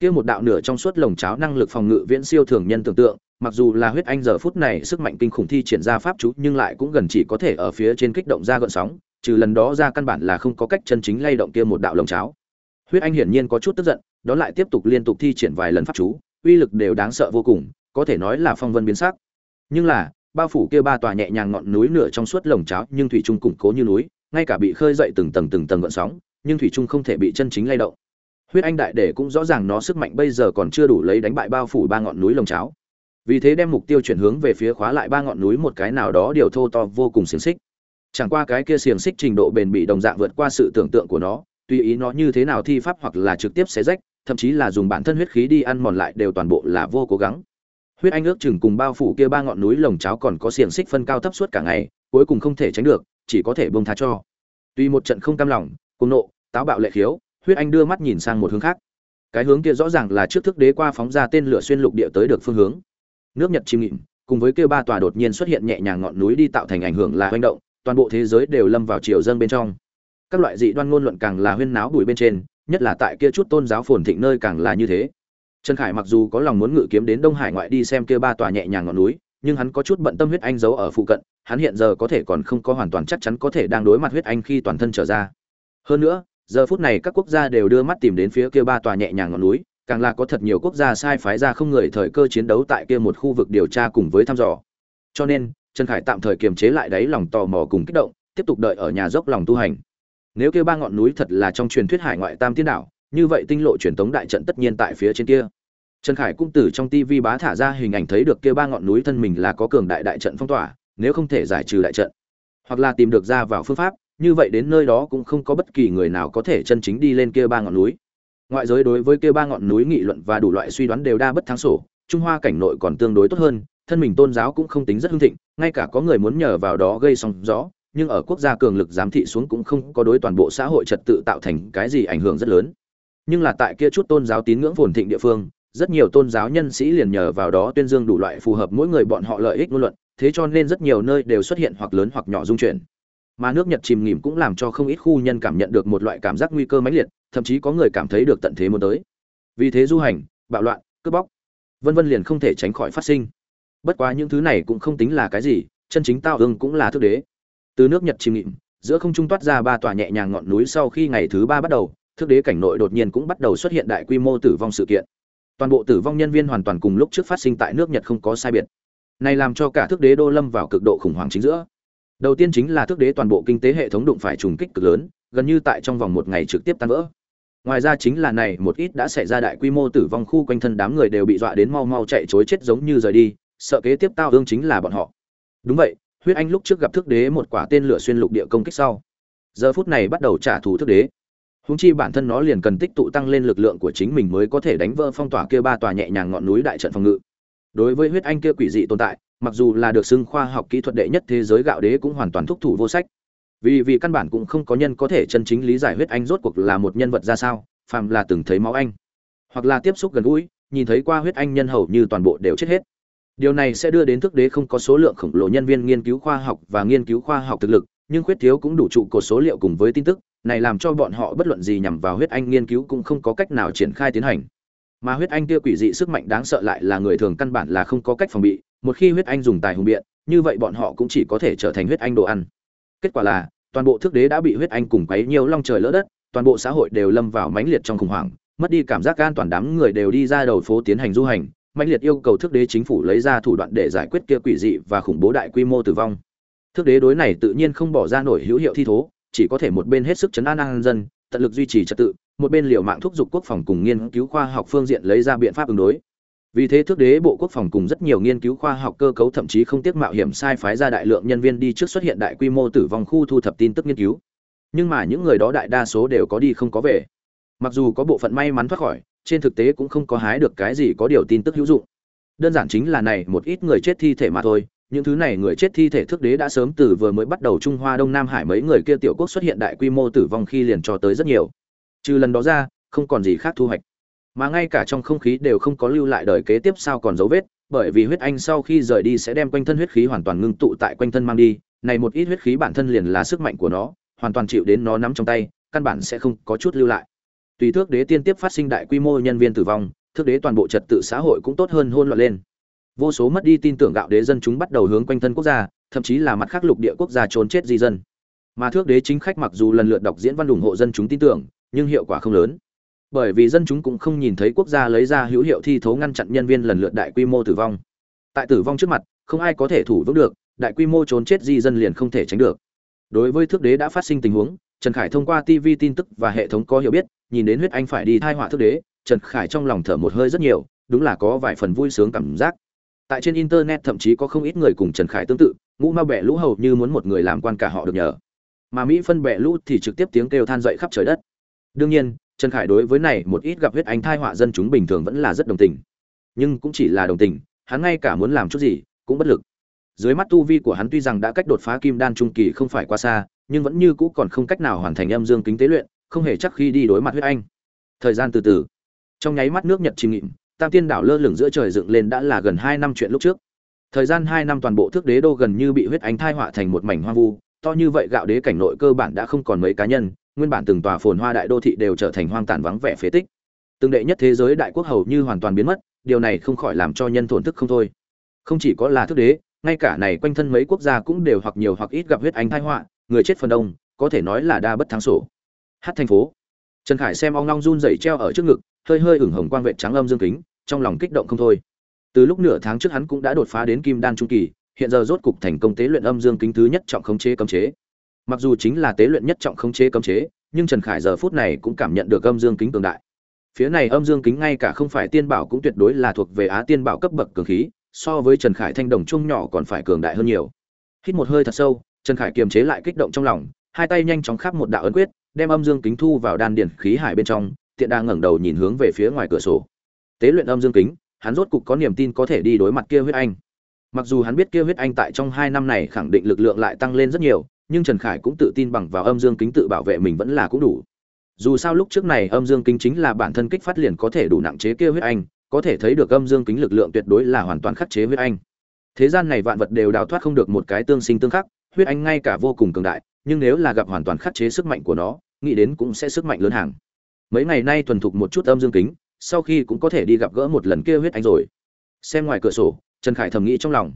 [SPEAKER 1] Kia một đạo nửa trong suốt lồng cháo năng lực phòng ngự viễn siêu thường nhân tưởng tượng, mặc dù là huyết anh giờ phút này sức mạnh kinh khủng thi triển ra pháp chú, nhưng lại cũng gần chỉ có thể ở phía trên kích động ra gợn sóng, trừ lần đó ra căn bản là không có cách chân chính lay động kia một đạo lồng cháo. Huyết anh hiển nhiên có chút tức giận, đó lại tiếp tục liên tục thi triển vài lần pháp chú, uy lực đều đáng sợ vô cùng, có thể nói là phong vân biến sắc. Nhưng là, bao phủ kia ba tòa nhẹ nhàng ngọn núi nửa trong suốt lồng cháo, nhưng thủy trung củng cố như núi ngay cả bị khơi dậy từng tầng từng tầng gợn sóng, nhưng thủy trung không thể bị chân chính lay động. Huyết anh đại để cũng rõ ràng nó sức mạnh bây giờ còn chưa đủ lấy đánh bại bao phủ ba ngọn núi lồng cháo. Vì thế đem mục tiêu chuyển hướng về phía khóa lại ba ngọn núi một cái nào đó điều thô to vô cùng xiềng xích. Chẳng qua cái kia xiềng xích trình độ bền bị đồng dạng vượt qua sự tưởng tượng của nó, tùy ý nó như thế nào thi pháp hoặc là trực tiếp xé rách, thậm chí là dùng bản thân huyết khí đi ăn mòn lại đều toàn bộ là vô cố gắng. Huyết anh ước chừng cùng bao phủ kia ba ngọn núi lồng cháo còn có xiềng xích phân cao thấp suốt cả ngày, cuối cùng không thể tránh được chỉ có thể buông tha cho. Tuy một trận không cam lòng, cuồng nộ, táo bạo lệ khiếu, huyết anh đưa mắt nhìn sang một hướng khác. Cái hướng kia rõ ràng là trước thức đế qua phóng ra tên lửa xuyên lục địa tới được phương hướng. Nước nhật chìm nghịm, cùng với kia ba tòa đột nhiên xuất hiện nhẹ nhàng ngọn núi đi tạo thành ảnh hưởng là hoành động, toàn bộ thế giới đều lâm vào chiều dâng bên trong. Các loại dị đoan ngôn luận càng là huyên náo bụi bên trên, nhất là tại kia chút tôn giáo phồn thịnh nơi càng là như thế. Trần khải mặc dù có lòng muốn ngự kiếm đến đông hải ngoại đi xem kia ba tòa nhẹ nhàng ngọn núi nhưng hắn có chút bận tâm huyết anh giấu ở phụ cận, hắn hiện giờ có thể còn không có hoàn toàn chắc chắn có thể đang đối mặt huyết anh khi toàn thân trở ra. Hơn nữa, giờ phút này các quốc gia đều đưa mắt tìm đến phía kia ba tòa nhẹ nhàng ngọn núi, càng là có thật nhiều quốc gia sai phái ra không người thời cơ chiến đấu tại kia một khu vực điều tra cùng với thăm dò. Cho nên, trần khải tạm thời kiềm chế lại đáy lòng tò mò cùng kích động, tiếp tục đợi ở nhà dốc lòng tu hành. Nếu kia ba ngọn núi thật là trong truyền thuyết hải ngoại tam tiên đảo, như vậy tinh lộ truyền tống đại trận tất nhiên tại phía trên kia trần khải cũng từ trong TV bá thả ra hình ảnh thấy được kia ba ngọn núi thân mình là có cường đại đại trận phong tỏa, nếu không thể giải trừ đại trận, hoặc là tìm được ra vào phương pháp, như vậy đến nơi đó cũng không có bất kỳ người nào có thể chân chính đi lên kia ba ngọn núi. Ngoại giới đối với kia ba ngọn núi nghị luận và đủ loại suy đoán đều đa bất thắng sổ, trung hoa cảnh nội còn tương đối tốt hơn, thân mình tôn giáo cũng không tính rất hưng thịnh, ngay cả có người muốn nhờ vào đó gây sóng gió, nhưng ở quốc gia cường lực giám thị xuống cũng không có đối toàn bộ xã hội trật tự tạo thành cái gì ảnh hưởng rất lớn. Nhưng là tại kia chút tôn giáo tín ngưỡng phồn thịnh địa phương rất nhiều tôn giáo nhân sĩ liền nhờ vào đó tuyên dương đủ loại phù hợp mỗi người bọn họ lợi ích ngôn luận, thế cho nên rất nhiều nơi đều xuất hiện hoặc lớn hoặc nhỏ dung chuyển. Mà nước nhật chìm nghỉm cũng làm cho không ít khu nhân cảm nhận được một loại cảm giác nguy cơ mãnh liệt, thậm chí có người cảm thấy được tận thế muốn tới. Vì thế du hành, bạo loạn, cướp bóc, vân vân liền không thể tránh khỏi phát sinh. Bất quá những thứ này cũng không tính là cái gì, chân chính tao ương cũng là thức đế. Từ nước nhật chìm nghỉm, giữa không trung toát ra ba tòa nhẹ nhàng ngọn núi sau khi ngày thứ ba bắt đầu thức đế cảnh nội đột nhiên cũng bắt đầu xuất hiện đại quy mô tử vong sự kiện toàn bộ tử vong nhân viên hoàn toàn cùng lúc trước phát sinh tại nước nhật không có sai biệt. Này làm cho cả thức đế đô lâm vào cực độ khủng hoảng chính giữa. Đầu tiên chính là thức đế toàn bộ kinh tế hệ thống đụng phải trùng kích cực lớn, gần như tại trong vòng một ngày trực tiếp tan vỡ. Ngoài ra chính là này, một ít đã xảy ra đại quy mô tử vong khu quanh thân đám người đều bị dọa đến mau mau chạy chối chết giống như rời đi, sợ kế tiếp tao hương chính là bọn họ. Đúng vậy, huyết anh lúc trước gặp thức đế một quả tên lửa xuyên lục địa công kích sau. Giờ phút này bắt đầu trả thù thức đế húng chi bản thân nó liền cần tích tụ tăng lên lực lượng của chính mình mới có thể đánh vỡ phong tỏa kia ba tòa nhẹ nhàng ngọn núi đại trận phòng ngự. Đối với huyết anh kia quỷ dị tồn tại, mặc dù là được xưng khoa học kỹ thuật đệ nhất thế giới gạo đế cũng hoàn toàn thúc thủ vô sách. Vì vì căn bản cũng không có nhân có thể chân chính lý giải huyết anh rốt cuộc là một nhân vật ra sao, phàm là từng thấy máu anh, hoặc là tiếp xúc gần gũi, nhìn thấy qua huyết anh nhân hầu như toàn bộ đều chết hết. Điều này sẽ đưa đến thức đế không có số lượng khổng lồ nhân viên nghiên cứu khoa học và nghiên cứu khoa học thực lực, nhưng khuyết thiếu cũng đủ trụ cột số liệu cùng với tin tức này làm cho bọn họ bất luận gì nhằm vào huyết anh nghiên cứu cũng không có cách nào triển khai tiến hành. Mà huyết anh kia quỷ dị sức mạnh đáng sợ lại là người thường căn bản là không có cách phòng bị, một khi huyết anh dùng tài hùng biện, như vậy bọn họ cũng chỉ có thể trở thành huyết anh đồ ăn. Kết quả là, toàn bộ thức đế đã bị huyết anh cùng quấy nhiều long trời lỡ đất, toàn bộ xã hội đều lâm vào mãnh liệt trong khủng hoảng, mất đi cảm giác an toàn đám người đều đi ra đầu phố tiến hành du hành, mãnh liệt yêu cầu thức đế chính phủ lấy ra thủ đoạn để giải quyết kia quỷ dị và khủng bố đại quy mô tử vong. Thức đế đối này tự nhiên không bỏ ra nổi hữu hiệu thi thố chỉ có thể một bên hết sức chấn an an dân, tận lực duy trì trật tự, một bên liều mạng thúc giục quốc phòng cùng nghiên cứu khoa học phương diện lấy ra biện pháp ứng đối. Vì thế thước đế bộ quốc phòng cùng rất nhiều nghiên cứu khoa học cơ cấu thậm chí không tiếc mạo hiểm sai phái ra đại lượng nhân viên đi trước xuất hiện đại quy mô tử vong khu thu thập tin tức nghiên cứu. Nhưng mà những người đó đại đa số đều có đi không có về. Mặc dù có bộ phận may mắn thoát khỏi, trên thực tế cũng không có hái được cái gì có điều tin tức hữu dụng. Đơn giản chính là này, một ít người chết thi thể mà thôi những thứ này người chết thi thể thức đế đã sớm từ vừa mới bắt đầu trung hoa đông nam hải mấy người kia tiểu quốc xuất hiện đại quy mô tử vong khi liền cho tới rất nhiều. Trừ lần đó ra, không còn gì khác thu hoạch. Mà ngay cả trong không khí đều không có lưu lại đời kế tiếp sao còn dấu vết, bởi vì huyết anh sau khi rời đi sẽ đem quanh thân huyết khí hoàn toàn ngưng tụ tại quanh thân mang đi, này một ít huyết khí bản thân liền là sức mạnh của nó, hoàn toàn chịu đến nó nắm trong tay, căn bản sẽ không có chút lưu lại. Tùy thước đế tiên tiếp phát sinh đại quy mô nhân viên tử vong, thước đế toàn bộ trật tự xã hội cũng tốt hơn hôn loạn lên vô số mất đi tin tưởng gạo đế dân chúng bắt đầu hướng quanh thân quốc gia, thậm chí là mặt khác lục địa quốc gia trốn chết di dân. Mà thước đế chính khách mặc dù lần lượt đọc diễn văn ủng hộ dân chúng tin tưởng, nhưng hiệu quả không lớn. Bởi vì dân chúng cũng không nhìn thấy quốc gia lấy ra hữu hiệu thi thố ngăn chặn nhân viên lần lượt đại quy mô tử vong. Tại tử vong trước mặt, không ai có thể thủ vững được, đại quy mô trốn chết di dân liền không thể tránh được. Đối với thước đế đã phát sinh tình huống, trần khải thông qua tv tin tức và hệ thống có hiểu biết, nhìn đến huyết anh phải đi thai họa thước đế, trần khải trong lòng thở một hơi rất nhiều, đúng là có vài phần vui sướng cảm giác tại trên internet thậm chí có không ít người cùng trần khải tương tự, ngũ ma bẻ lũ hầu như muốn một người làm quan cả họ được nhờ. Mà mỹ phân bẹ lũ thì trực tiếp tiếng kêu than dậy khắp trời đất. Đương nhiên, trần khải đối với này một ít gặp huyết anh thai họa dân chúng bình thường vẫn là rất đồng tình. Nhưng cũng chỉ là đồng tình, hắn ngay cả muốn làm chút gì cũng bất lực. Dưới mắt tu vi của hắn tuy rằng đã cách đột phá kim đan trung kỳ không phải quá xa, nhưng vẫn như cũ còn không cách nào hoàn thành âm dương kính tế luyện, không hề chắc khi đi đối mặt huyết anh. Thời gian từ từ. Trong nháy mắt nước nhật chìm nghịm tam tiên đảo lơ lửng giữa trời dựng lên đã là gần hai năm chuyện lúc trước. Thời gian hai năm toàn bộ thước đế đô gần như bị huyết ánh thai họa thành một mảnh hoang vu, to như vậy gạo đế cảnh nội cơ bản đã không còn mấy cá nhân, nguyên bản từng tòa phồn hoa đại đô thị đều trở thành hoang tàn vắng vẻ phế tích. Từng đệ nhất thế giới đại quốc hầu như hoàn toàn biến mất, điều này không khỏi làm cho nhân thổn thức không thôi. Không chỉ có là thước đế, ngay cả này quanh thân mấy quốc gia cũng đều hoặc nhiều hoặc ít gặp huyết ánh thai họa, người chết phần đông, có thể nói là đa bất thắng sổ. Hát thành phố. Trần khải xem ong long run dậy treo ở trước ngực hơi hơi ửng hồng quang vệ trắng âm dương kính, trong lòng kích động không thôi. Từ lúc nửa tháng trước hắn cũng đã đột phá đến kim đan trung kỳ, hiện giờ rốt cục thành công tế luyện âm dương kính thứ nhất trọng khống chế cấm chế. Mặc dù chính là tế luyện nhất trọng khống chế cấm chế, nhưng trần khải giờ phút này cũng cảm nhận được âm dương kính cường đại. Phía này âm dương kính ngay cả không phải tiên bảo cũng tuyệt đối là thuộc về á tiên bảo cấp bậc cường khí, so với trần khải thanh đồng chung nhỏ còn phải cường đại hơn nhiều. Hít một hơi thật sâu, trần khải kiềm chế lại kích động trong lòng, hai tay nhanh chóng khắp một đạo ấn quyết, đem âm dương kính thu vào đan điển khí hải bên trong tiện đang ngẩng đầu nhìn hướng về phía ngoài cửa sổ. Tế luyện âm dương kính, hắn rốt cục có niềm tin có thể đi đối mặt kia huyết anh. Mặc dù hắn biết kia huyết anh tại trong hai năm này khẳng định lực lượng lại tăng lên rất nhiều, nhưng trần khải cũng tự tin bằng vào âm dương kính tự bảo vệ mình vẫn là cũng đủ. Dù sao lúc trước này âm dương kính chính là bản thân kích phát liền có thể đủ nặng chế kia huyết anh, có thể thấy được âm dương kính lực lượng tuyệt đối là hoàn toàn khắc chế huyết anh. Thế gian này vạn vật đều đào thoát không được một cái tương sinh tương khắc, huyết anh ngay cả vô cùng cường đại, nhưng nếu là gặp hoàn toàn khắc chế sức mạnh của nó, nghĩ đến cũng sẽ sức mạnh lớn hàng mấy ngày nay thuần thục một chút âm dương kính, sau khi cũng có thể đi gặp gỡ một lần kia huyết anh rồi. Xem ngoài cửa sổ, trần khải thầm nghĩ trong lòng.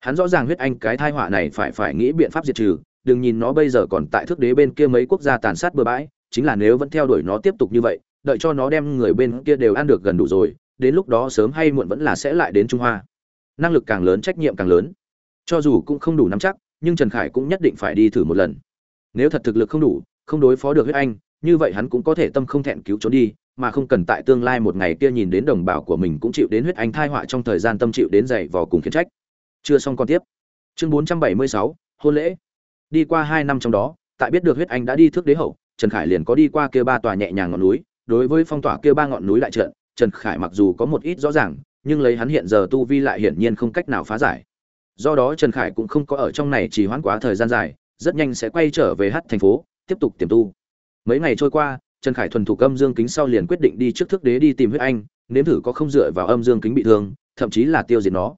[SPEAKER 1] Hắn rõ ràng huyết anh cái thai họa này phải phải nghĩ biện pháp diệt trừ, đừng nhìn nó bây giờ còn tại thước đế bên kia mấy quốc gia tàn sát bừa bãi, chính là nếu vẫn theo đuổi nó tiếp tục như vậy, đợi cho nó đem người bên kia đều ăn được gần đủ rồi, đến lúc đó sớm hay muộn vẫn là sẽ lại đến trung hoa. Năng lực càng lớn, trách nhiệm càng lớn. Cho dù cũng không đủ nắm chắc, nhưng trần khải cũng nhất định phải đi thử một lần. Nếu thật thực lực không đủ, không đối phó được huyết anh như vậy hắn cũng có thể tâm không thẹn cứu trốn đi mà không cần tại tương lai một ngày kia nhìn đến đồng bào của mình cũng chịu đến huyết anh thai họa trong thời gian tâm chịu đến dày vò cùng khiến trách. Chưa xong còn tiếp. Chương 476, hôn lễ. Đi qua hai năm trong đó tại biết được huyết anh đã đi thước đế hậu trần khải liền có đi qua kia ba tòa nhẹ nhàng ngọn núi đối với phong tỏa kia ba ngọn núi lại trận trần khải mặc dù có một ít rõ ràng nhưng lấy hắn hiện giờ tu vi lại hiển nhiên không cách nào phá giải. Do đó trần khải cũng không có ở trong này chỉ hoãn quá thời gian dài rất nhanh sẽ quay trở về hát thành phố tiếp tục tiềm tu mấy ngày trôi qua, trần khải thuần thủ âm dương kính sau liền quyết định đi trước thức đế đi tìm huyết anh, nếm thử có không dựa vào âm dương kính bị thương, thậm chí là tiêu diệt nó.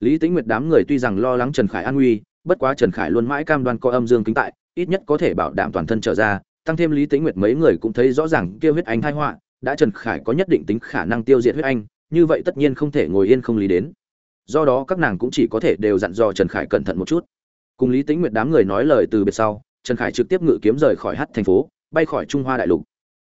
[SPEAKER 1] Lý tính nguyệt đám người tuy rằng lo lắng trần khải an nguy, bất quá trần khải luôn mãi cam đoan có âm dương kính tại, ít nhất có thể bảo đảm toàn thân trở ra, tăng thêm lý tính nguyệt mấy người cũng thấy rõ ràng kêu huyết anh thai họa, đã trần khải có nhất định tính khả năng tiêu diệt huyết anh, như vậy tất nhiên không thể ngồi yên không lý đến. Do đó các nàng cũng chỉ có thể đều dặn dò trần khải cẩn thận một chút. Cùng lý tính nguyệt đám người nói lời từ biệt sau, trần khải trực tiếp ngự kiếm rời khỏi hát thành phố bay khỏi trung hoa đại lục.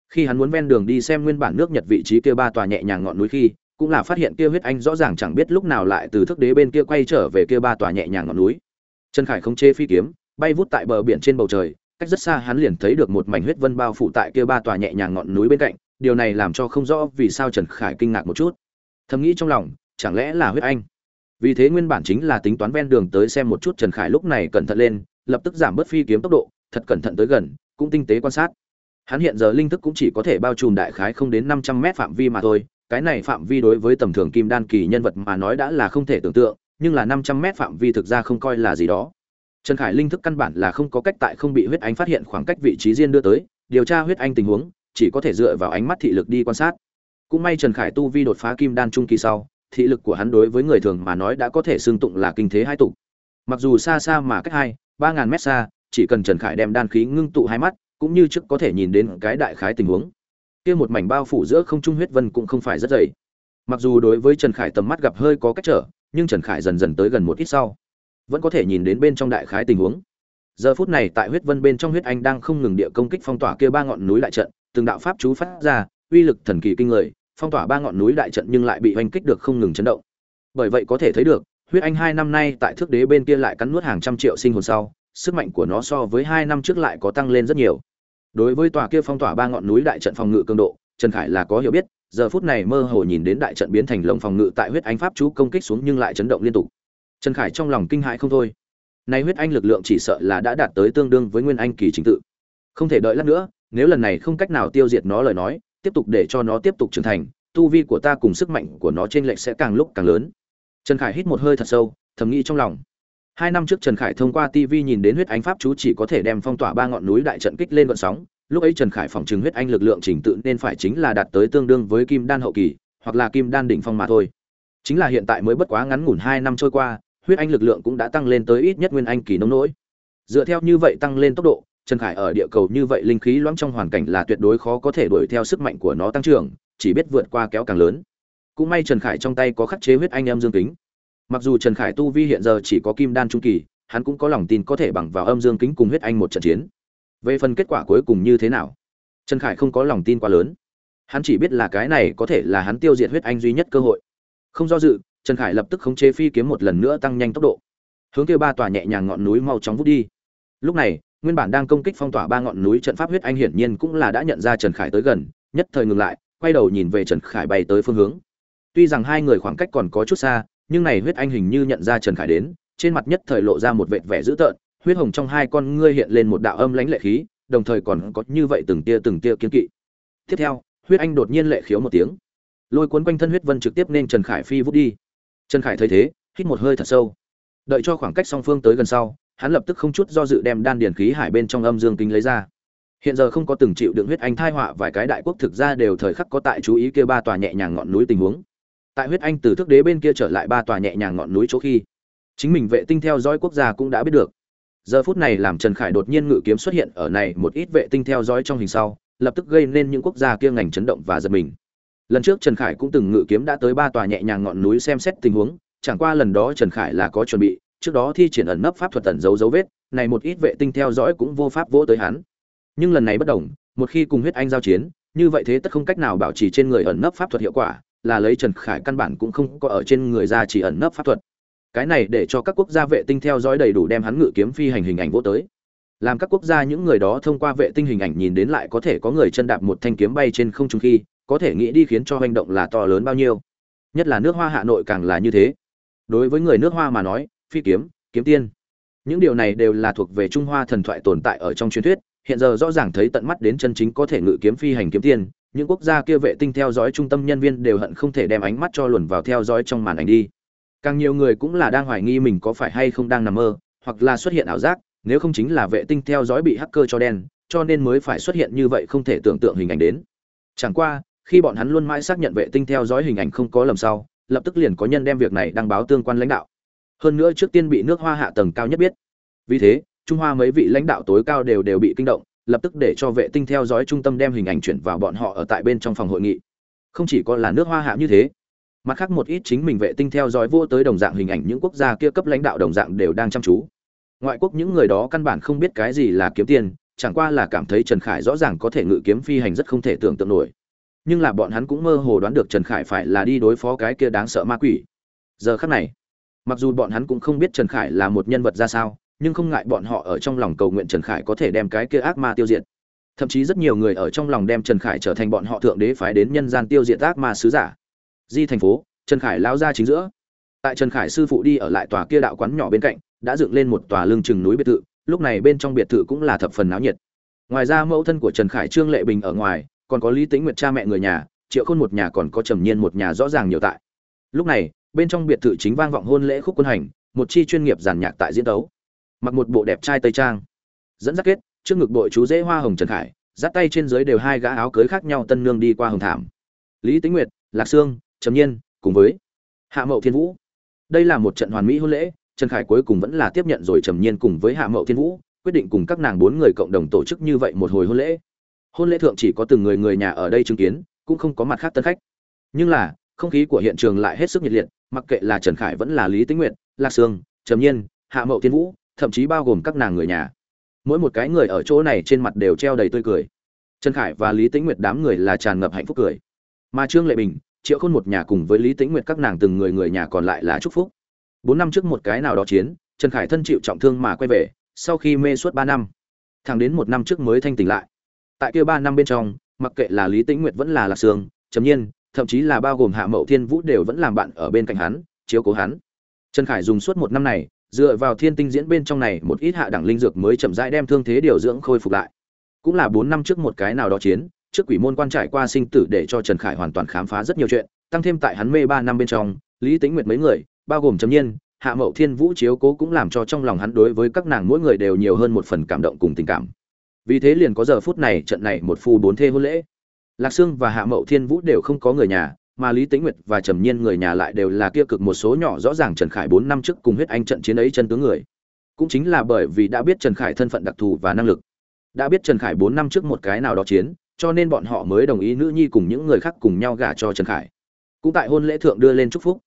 [SPEAKER 1] Khi hắn muốn ven đường đi xem nguyên bản nước nhật vị trí kia ba tòa nhẹ nhàng ngọn núi khi, cũng là phát hiện kia huyết anh rõ ràng chẳng biết lúc nào lại từ thức đế bên kia quay trở về kia ba tòa nhẹ nhàng ngọn núi. Trần khải không chê phi kiếm, bay vút tại bờ biển trên bầu trời, cách rất xa hắn liền thấy được một mảnh huyết vân bao phủ tại kia ba tòa nhẹ nhàng ngọn núi bên cạnh, điều này làm cho không rõ vì sao trần khải kinh ngạc một chút. Thầm nghĩ trong lòng, chẳng lẽ là huyết anh? Vì thế nguyên bản chính là tính toán ven đường tới xem một chút trần khải lúc này cẩn thận lên, lập tức giảm bớt phi kiếm tốc độ, thật cẩn thận tới gần cũng tinh tế quan sát. Hắn hiện giờ linh thức cũng chỉ có thể bao trùm đại khái không đến năm trăm mét phạm vi mà thôi, cái này phạm vi đối với tầm thường kim đan kỳ nhân vật mà nói đã là không thể tưởng tượng, nhưng là năm trăm mét phạm vi thực ra không coi là gì đó. Trần khải linh thức căn bản là không có cách tại không bị huyết anh phát hiện khoảng cách vị trí riêng đưa tới, điều tra huyết anh tình huống, chỉ có thể dựa vào ánh mắt thị lực đi quan sát. Cũng may trần khải tu vi đột phá kim đan trung kỳ sau, thị lực của hắn đối với người thường mà nói đã có thể xương tụng là kinh thế hai tục. Mặc dù xa xa mà cách hai, ba ngàn mét xa chỉ cần trần khải đem đan khí ngưng tụ hai mắt, cũng như trước có thể nhìn đến cái đại khái tình huống. Kia một mảnh bao phủ giữa không trung huyết vân cũng không phải rất dày. Mặc dù đối với trần khải tầm mắt gặp hơi có cách trở, nhưng trần khải dần dần tới gần một ít sau, vẫn có thể nhìn đến bên trong đại khái tình huống. Giờ phút này tại huyết vân bên trong huyết anh đang không ngừng địa công kích phong tỏa kia ba ngọn núi đại trận, từng đạo pháp chú phát ra, uy lực thần kỳ kinh người, phong tỏa ba ngọn núi đại trận nhưng lại bị hoành kích được không ngừng chấn động. Bởi vậy có thể thấy được, huyết anh hai năm nay tại thước đế bên kia lại cắn nuốt hàng trăm triệu sinh hồn sau sức mạnh của nó so với hai năm trước lại có tăng lên rất nhiều. Đối với tòa kia phong tỏa ba ngọn núi đại trận phòng ngự cường độ, trần khải là có hiểu biết, giờ phút này mơ hồ nhìn đến đại trận biến thành lồng phòng ngự tại huyết anh pháp chú công kích xuống nhưng lại chấn động liên tục. Trần khải trong lòng kinh hãi không thôi. Nay huyết anh lực lượng chỉ sợ là đã đạt tới tương đương với nguyên anh kỳ chính tự. Không thể đợi lát nữa, nếu lần này không cách nào tiêu diệt nó lời nói, tiếp tục để cho nó tiếp tục trưởng thành, tu vi của ta cùng sức mạnh của nó trên lệch sẽ càng lúc càng lớn. Trần khải hít một hơi thật sâu, thầm nghĩ trong lòng hai năm trước trần khải thông qua tv nhìn đến huyết anh pháp chú chỉ có thể đem phong tỏa ba ngọn núi đại trận kích lên vận sóng. Lúc ấy trần khải phỏng chứng huyết anh lực lượng trình tự nên phải chính là đạt tới tương đương với kim đan hậu kỳ, hoặc là kim đan đỉnh phong mà thôi. Chính là hiện tại mới bất quá ngắn ngủn hai năm trôi qua, huyết anh lực lượng cũng đã tăng lên tới ít nhất nguyên anh kỳ nông nỗi. Dựa theo như vậy tăng lên tốc độ, trần khải ở địa cầu như vậy linh khí loãng trong hoàn cảnh là tuyệt đối khó có thể đuổi theo sức mạnh của nó tăng trưởng, chỉ biết vượt qua kéo càng lớn. Cũng may trần khải trong tay có khắc chế huyết anh em dương kính mặc dù trần khải tu vi hiện giờ chỉ có kim đan trung kỳ, hắn cũng có lòng tin có thể bằng vào âm dương kính cùng huyết anh một trận chiến. Về phần kết quả cuối cùng như thế nào? Trần khải không có lòng tin quá lớn. Hắn chỉ biết là cái này có thể là hắn tiêu diệt huyết anh duy nhất cơ hội. Không do dự, trần khải lập tức khống chế phi kiếm một lần nữa tăng nhanh tốc độ. Hướng kia ba tòa nhẹ nhàng ngọn núi mau chóng vút đi. Lúc này, nguyên bản đang công kích phong tỏa ba ngọn núi trận pháp huyết anh hiển nhiên cũng là đã nhận ra trần khải tới gần, nhất thời ngừng lại, quay đầu nhìn về trần khải bay tới phương hướng. Tuy rằng hai người khoảng cách còn có chút xa nhưng này huyết anh hình như nhận ra trần khải đến, trên mặt nhất thời lộ ra một vệt vẻ dữ tợn, huyết hồng trong hai con ngươi hiện lên một đạo âm lãnh lệ khí, đồng thời còn có như vậy từng tia từng tia kiến kỵ. Tiếp theo, huyết anh đột nhiên lệ khiếu một tiếng. Lôi cuốn quanh thân huyết vân trực tiếp nên trần khải phi vút đi. Trần khải thấy thế, hít một hơi thật sâu. Đợi cho khoảng cách song phương tới gần sau, hắn lập tức không chút do dự đem đan điền khí hải bên trong âm dương kính lấy ra. Hiện giờ không có từng chịu đựng huyết anh thai họa vài cái đại quốc thực ra đều thời khắc có tại chú ý kia ba tòa nhẹ nhàng ngọn núi tình huống tại huyết anh từ thức đế bên kia trở lại ba tòa nhẹ nhàng ngọn núi chỗ khi, chính mình vệ tinh theo dõi quốc gia cũng đã biết được. Giờ phút này làm trần khải đột nhiên ngự kiếm xuất hiện ở này một ít vệ tinh theo dõi trong hình sau, lập tức gây nên những quốc gia kia ngành chấn động và giật mình. Lần trước trần khải cũng từng ngự kiếm đã tới ba tòa nhẹ nhàng ngọn núi xem xét tình huống, chẳng qua lần đó trần khải là có chuẩn bị, trước đó thi triển ẩn nấp pháp thuật tẩn giấu dấu vết, này một ít vệ tinh theo dõi cũng vô pháp vỗ tới hắn. Nhưng lần này bất đồng, một khi cùng huyết anh giao chiến, như vậy thế tất không cách nào bảo trì trên người ẩn nấp pháp thuật hiệu quả là lấy trần khải căn bản cũng không có ở trên người ra chỉ ẩn nấp pháp thuật. Cái này để cho các quốc gia vệ tinh theo dõi đầy đủ đem hắn ngự kiếm phi hành hình ảnh vô tới. Làm các quốc gia những người đó thông qua vệ tinh hình ảnh nhìn đến lại có thể có người chân đạp một thanh kiếm bay trên không trung khi, có thể nghĩ đi khiến cho hành động là to lớn bao nhiêu. Nhất là nước hoa hà nội càng là như thế. Đối với người nước hoa mà nói, phi kiếm kiếm tiên, những điều này đều là thuộc về trung hoa thần thoại tồn tại ở trong truyền thuyết. Hiện giờ rõ ràng thấy tận mắt đến chân chính có thể ngự kiếm phi hành kiếm tiên những quốc gia kia vệ tinh theo dõi trung tâm nhân viên đều hận không thể đem ánh mắt cho luồn vào theo dõi trong màn ảnh đi. Càng nhiều người cũng là đang hoài nghi mình có phải hay không đang nằm mơ, hoặc là xuất hiện ảo giác, nếu không chính là vệ tinh theo dõi bị hacker cho đen, cho nên mới phải xuất hiện như vậy không thể tưởng tượng hình ảnh đến. Chẳng qua, khi bọn hắn luôn mãi xác nhận vệ tinh theo dõi hình ảnh không có lầm sau, lập tức liền có nhân đem việc này đăng báo tương quan lãnh đạo. Hơn nữa trước tiên bị nước hoa hạ tầng cao nhất biết. Vì thế, trung hoa mấy vị lãnh đạo tối cao đều đều bị kinh động lập tức để cho vệ tinh theo dõi trung tâm đem hình ảnh chuyển vào bọn họ ở tại bên trong phòng hội nghị. Không chỉ có là nước hoa hạ như thế, mặt khác một ít chính mình vệ tinh theo dõi vô tới đồng dạng hình ảnh những quốc gia kia cấp lãnh đạo đồng dạng đều đang chăm chú. Ngoại quốc những người đó căn bản không biết cái gì là kiếm tiền, chẳng qua là cảm thấy trần khải rõ ràng có thể ngự kiếm phi hành rất không thể tưởng tượng nổi. Nhưng là bọn hắn cũng mơ hồ đoán được trần khải phải là đi đối phó cái kia đáng sợ ma quỷ. Giờ khắc này, mặc dù bọn hắn cũng không biết trần khải là một nhân vật ra sao nhưng không ngại bọn họ ở trong lòng cầu nguyện trần khải có thể đem cái kia ác ma tiêu diệt. Thậm chí rất nhiều người ở trong lòng đem trần khải trở thành bọn họ thượng đế phái đến nhân gian tiêu diệt ác ma sứ giả. Di thành phố, trần khải lao ra chính giữa. Tại trần khải sư phụ đi ở lại tòa kia đạo quán nhỏ bên cạnh, đã dựng lên một tòa lưng chừng núi biệt thự, lúc này bên trong biệt thự cũng là thập phần náo nhiệt. Ngoài ra mẫu thân của trần khải trương lệ bình ở ngoài, còn có lý Tĩnh nguyệt cha mẹ người nhà, triệu khôn một nhà còn có trầm nhiên một nhà rõ ràng nhiều tại. Lúc này, bên trong biệt thự chính vang vọng hôn lễ khúc quân hành, một chi chuyên nghiệp giàn nhạc tại diễn tấu mặc một bộ đẹp trai tây trang. Dẫn dắt kết, trước ngực bội chú dễ hoa hồng trần khải, dắt tay trên dưới đều hai gã áo cưới khác nhau tân nương đi qua hồng thảm. Lý tính nguyệt, lạc sương, trầm nhiên, cùng với hạ mậu thiên vũ. Đây là một trận hoàn mỹ hôn lễ, trần khải cuối cùng vẫn là tiếp nhận rồi trầm nhiên cùng với hạ mậu thiên vũ, quyết định cùng các nàng bốn người cộng đồng tổ chức như vậy một hồi hôn lễ. Hôn lễ thượng chỉ có từng người người nhà ở đây chứng kiến, cũng không có mặt khác tân khách. Nhưng là, không khí của hiện trường lại hết sức nhiệt liệt, mặc kệ là trần khải vẫn là lý tĩnh nguyệt, lạc sương, trầm nhiên, hạ mậu thiên vũ thậm chí bao gồm các nàng người nhà. Mỗi một cái người ở chỗ này trên mặt đều treo đầy tươi cười. Trần khải và lý tĩnh nguyệt đám người là tràn ngập hạnh phúc cười. Mà trương lệ bình, triệu khôn một nhà cùng với lý tĩnh nguyệt các nàng từng người người nhà còn lại là chúc phúc. Bốn năm trước một cái nào đó chiến, trần khải thân chịu trọng thương mà quay về, sau khi mê suốt ba năm. Thẳng đến một năm trước mới thanh tỉnh lại. Tại kia ba năm bên trong, mặc kệ là lý tĩnh nguyệt vẫn là lạc sương chấm nhiên, thậm chí là bao gồm hạ mậu thiên vũ đều vẫn làm bạn ở bên cạnh hắn, chiếu cố hắn. Trần khải dùng suốt một năm này dựa vào thiên tinh diễn bên trong này, một ít hạ đẳng linh dược mới chậm rãi đem thương thế điều dưỡng khôi phục lại. Cũng là bốn năm trước một cái nào đó chiến, trước quỷ môn quan trải qua sinh tử để cho trần khải hoàn toàn khám phá rất nhiều chuyện, tăng thêm tại hắn mê ba năm bên trong, lý tính nguyệt mấy người, bao gồm chấm nhiên, hạ mậu thiên vũ chiếu cố cũng làm cho trong lòng hắn đối với các nàng mỗi người đều nhiều hơn một phần cảm động cùng tình cảm. Vì thế liền có giờ phút này, trận này một phu bốn thê hôn lễ. Lạc sương và hạ mậu thiên vũ đều không có người nhà mà lý tĩnh nguyệt và trầm nhiên người nhà lại đều là kia cực một số nhỏ rõ ràng trần khải bốn năm trước cùng huyết anh trận chiến ấy chân tướng người. Cũng chính là bởi vì đã biết trần khải thân phận đặc thù và năng lực. Đã biết trần khải bốn năm trước một cái nào đó chiến, cho nên bọn họ mới đồng ý nữ nhi cùng những người khác cùng nhau gả cho trần khải. Cũng tại hôn lễ thượng đưa lên chúc phúc.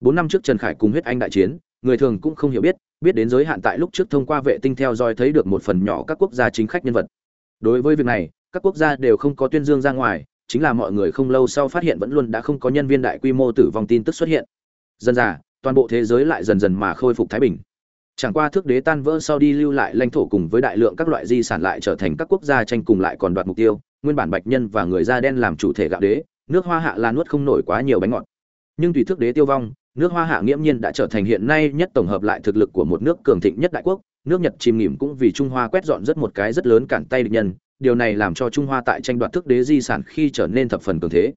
[SPEAKER 1] Bốn năm trước trần khải cùng huyết anh đại chiến, người thường cũng không hiểu biết biết đến giới hạn tại lúc trước thông qua vệ tinh theo dõi thấy được một phần nhỏ các quốc gia chính khách nhân vật. Đối với việc này, các quốc gia đều không có tuyên dương ra ngoài chính là mọi người không lâu sau phát hiện vẫn luôn đã không có nhân viên đại quy mô tử vong tin tức xuất hiện. Dần dà, toàn bộ thế giới lại dần dần mà khôi phục thái bình. Chẳng qua thước đế tan vỡ sau đi lưu lại lãnh thổ cùng với đại lượng các loại di sản lại trở thành các quốc gia tranh cùng lại còn đoạt mục tiêu, nguyên bản bạch nhân và người da đen làm chủ thể gạo đế, nước hoa hạ là nuốt không nổi quá nhiều bánh ngọt. Nhưng tùy thước đế tiêu vong, nước hoa hạ nghiễm nhiên đã trở thành hiện nay nhất tổng hợp lại thực lực của một nước cường thịnh nhất đại quốc, nước nhật chìm nghỉm cũng vì trung hoa quét dọn rất một cái rất lớn cản tay địch nhân điều này làm cho trung hoa tại tranh đoạt thức đế di sản khi trở nên thập phần cường thế.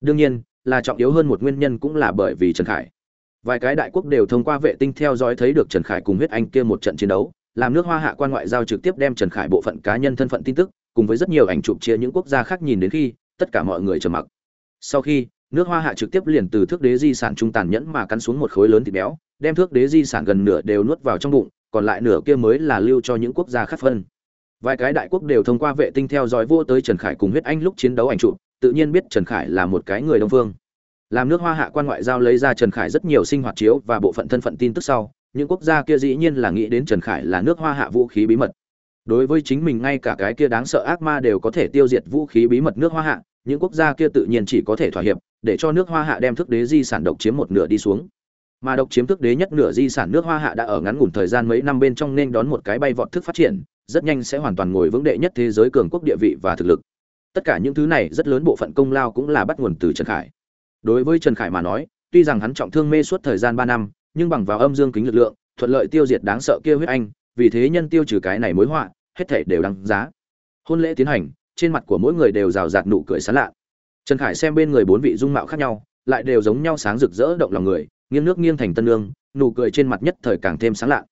[SPEAKER 1] Đương nhiên, là trọng yếu hơn một nguyên nhân cũng là bởi vì trần khải. Vài cái đại quốc đều thông qua vệ tinh theo dõi thấy được trần khải cùng huyết anh kia một trận chiến đấu, làm nước hoa hạ quan ngoại giao trực tiếp đem trần khải bộ phận cá nhân thân phận tin tức, cùng với rất nhiều ảnh chụp chia những quốc gia khác nhìn đến khi, tất cả mọi người trầm mặc. Sau khi, nước hoa hạ trực tiếp liền từ thước đế di sản trung tàn nhẫn mà cắn xuống một khối lớn thịt béo, đem thước đế di sản gần nửa đều nuốt vào trong bụng, còn lại nửa kia mới là lưu cho những quốc gia khác phân vài cái đại quốc đều thông qua vệ tinh theo dõi vô tới trần khải cùng huyết anh lúc chiến đấu ảnh trụ tự nhiên biết trần khải là một cái người đông phương. Làm nước hoa hạ quan ngoại giao lấy ra trần khải rất nhiều sinh hoạt chiếu và bộ phận thân phận tin tức sau, những quốc gia kia dĩ nhiên là nghĩ đến trần khải là nước hoa hạ vũ khí bí mật. Đối với chính mình ngay cả cái kia đáng sợ ác ma đều có thể tiêu diệt vũ khí bí mật nước hoa hạ, những quốc gia kia tự nhiên chỉ có thể thỏa hiệp, để cho nước hoa hạ đem thức đế di sản độc chiếm một nửa đi xuống. Mà độc chiếm thức đế nhất nửa di sản nước hoa hạ đã ở ngắn ngủn thời gian mấy năm bên trong nên đón một cái bay vọt thức phát triển rất nhanh sẽ hoàn toàn ngồi vững đệ nhất thế giới cường quốc địa vị và thực lực. Tất cả những thứ này rất lớn bộ phận công lao cũng là bắt nguồn từ trần khải. Đối với trần khải mà nói, tuy rằng hắn trọng thương mê suốt thời gian ba năm, nhưng bằng vào âm dương kính lực lượng, thuận lợi tiêu diệt đáng sợ kia huyết anh, vì thế nhân tiêu trừ cái này mối họa, hết thể đều đáng giá. Hôn lễ tiến hành, trên mặt của mỗi người đều rào rạt nụ cười sán lạ. Trần khải xem bên người bốn vị dung mạo khác nhau, lại đều giống nhau sáng rực rỡ động lòng người, nghiêng nước nghiêng thành tân lương nụ cười trên mặt nhất thời càng thêm sáng lạ.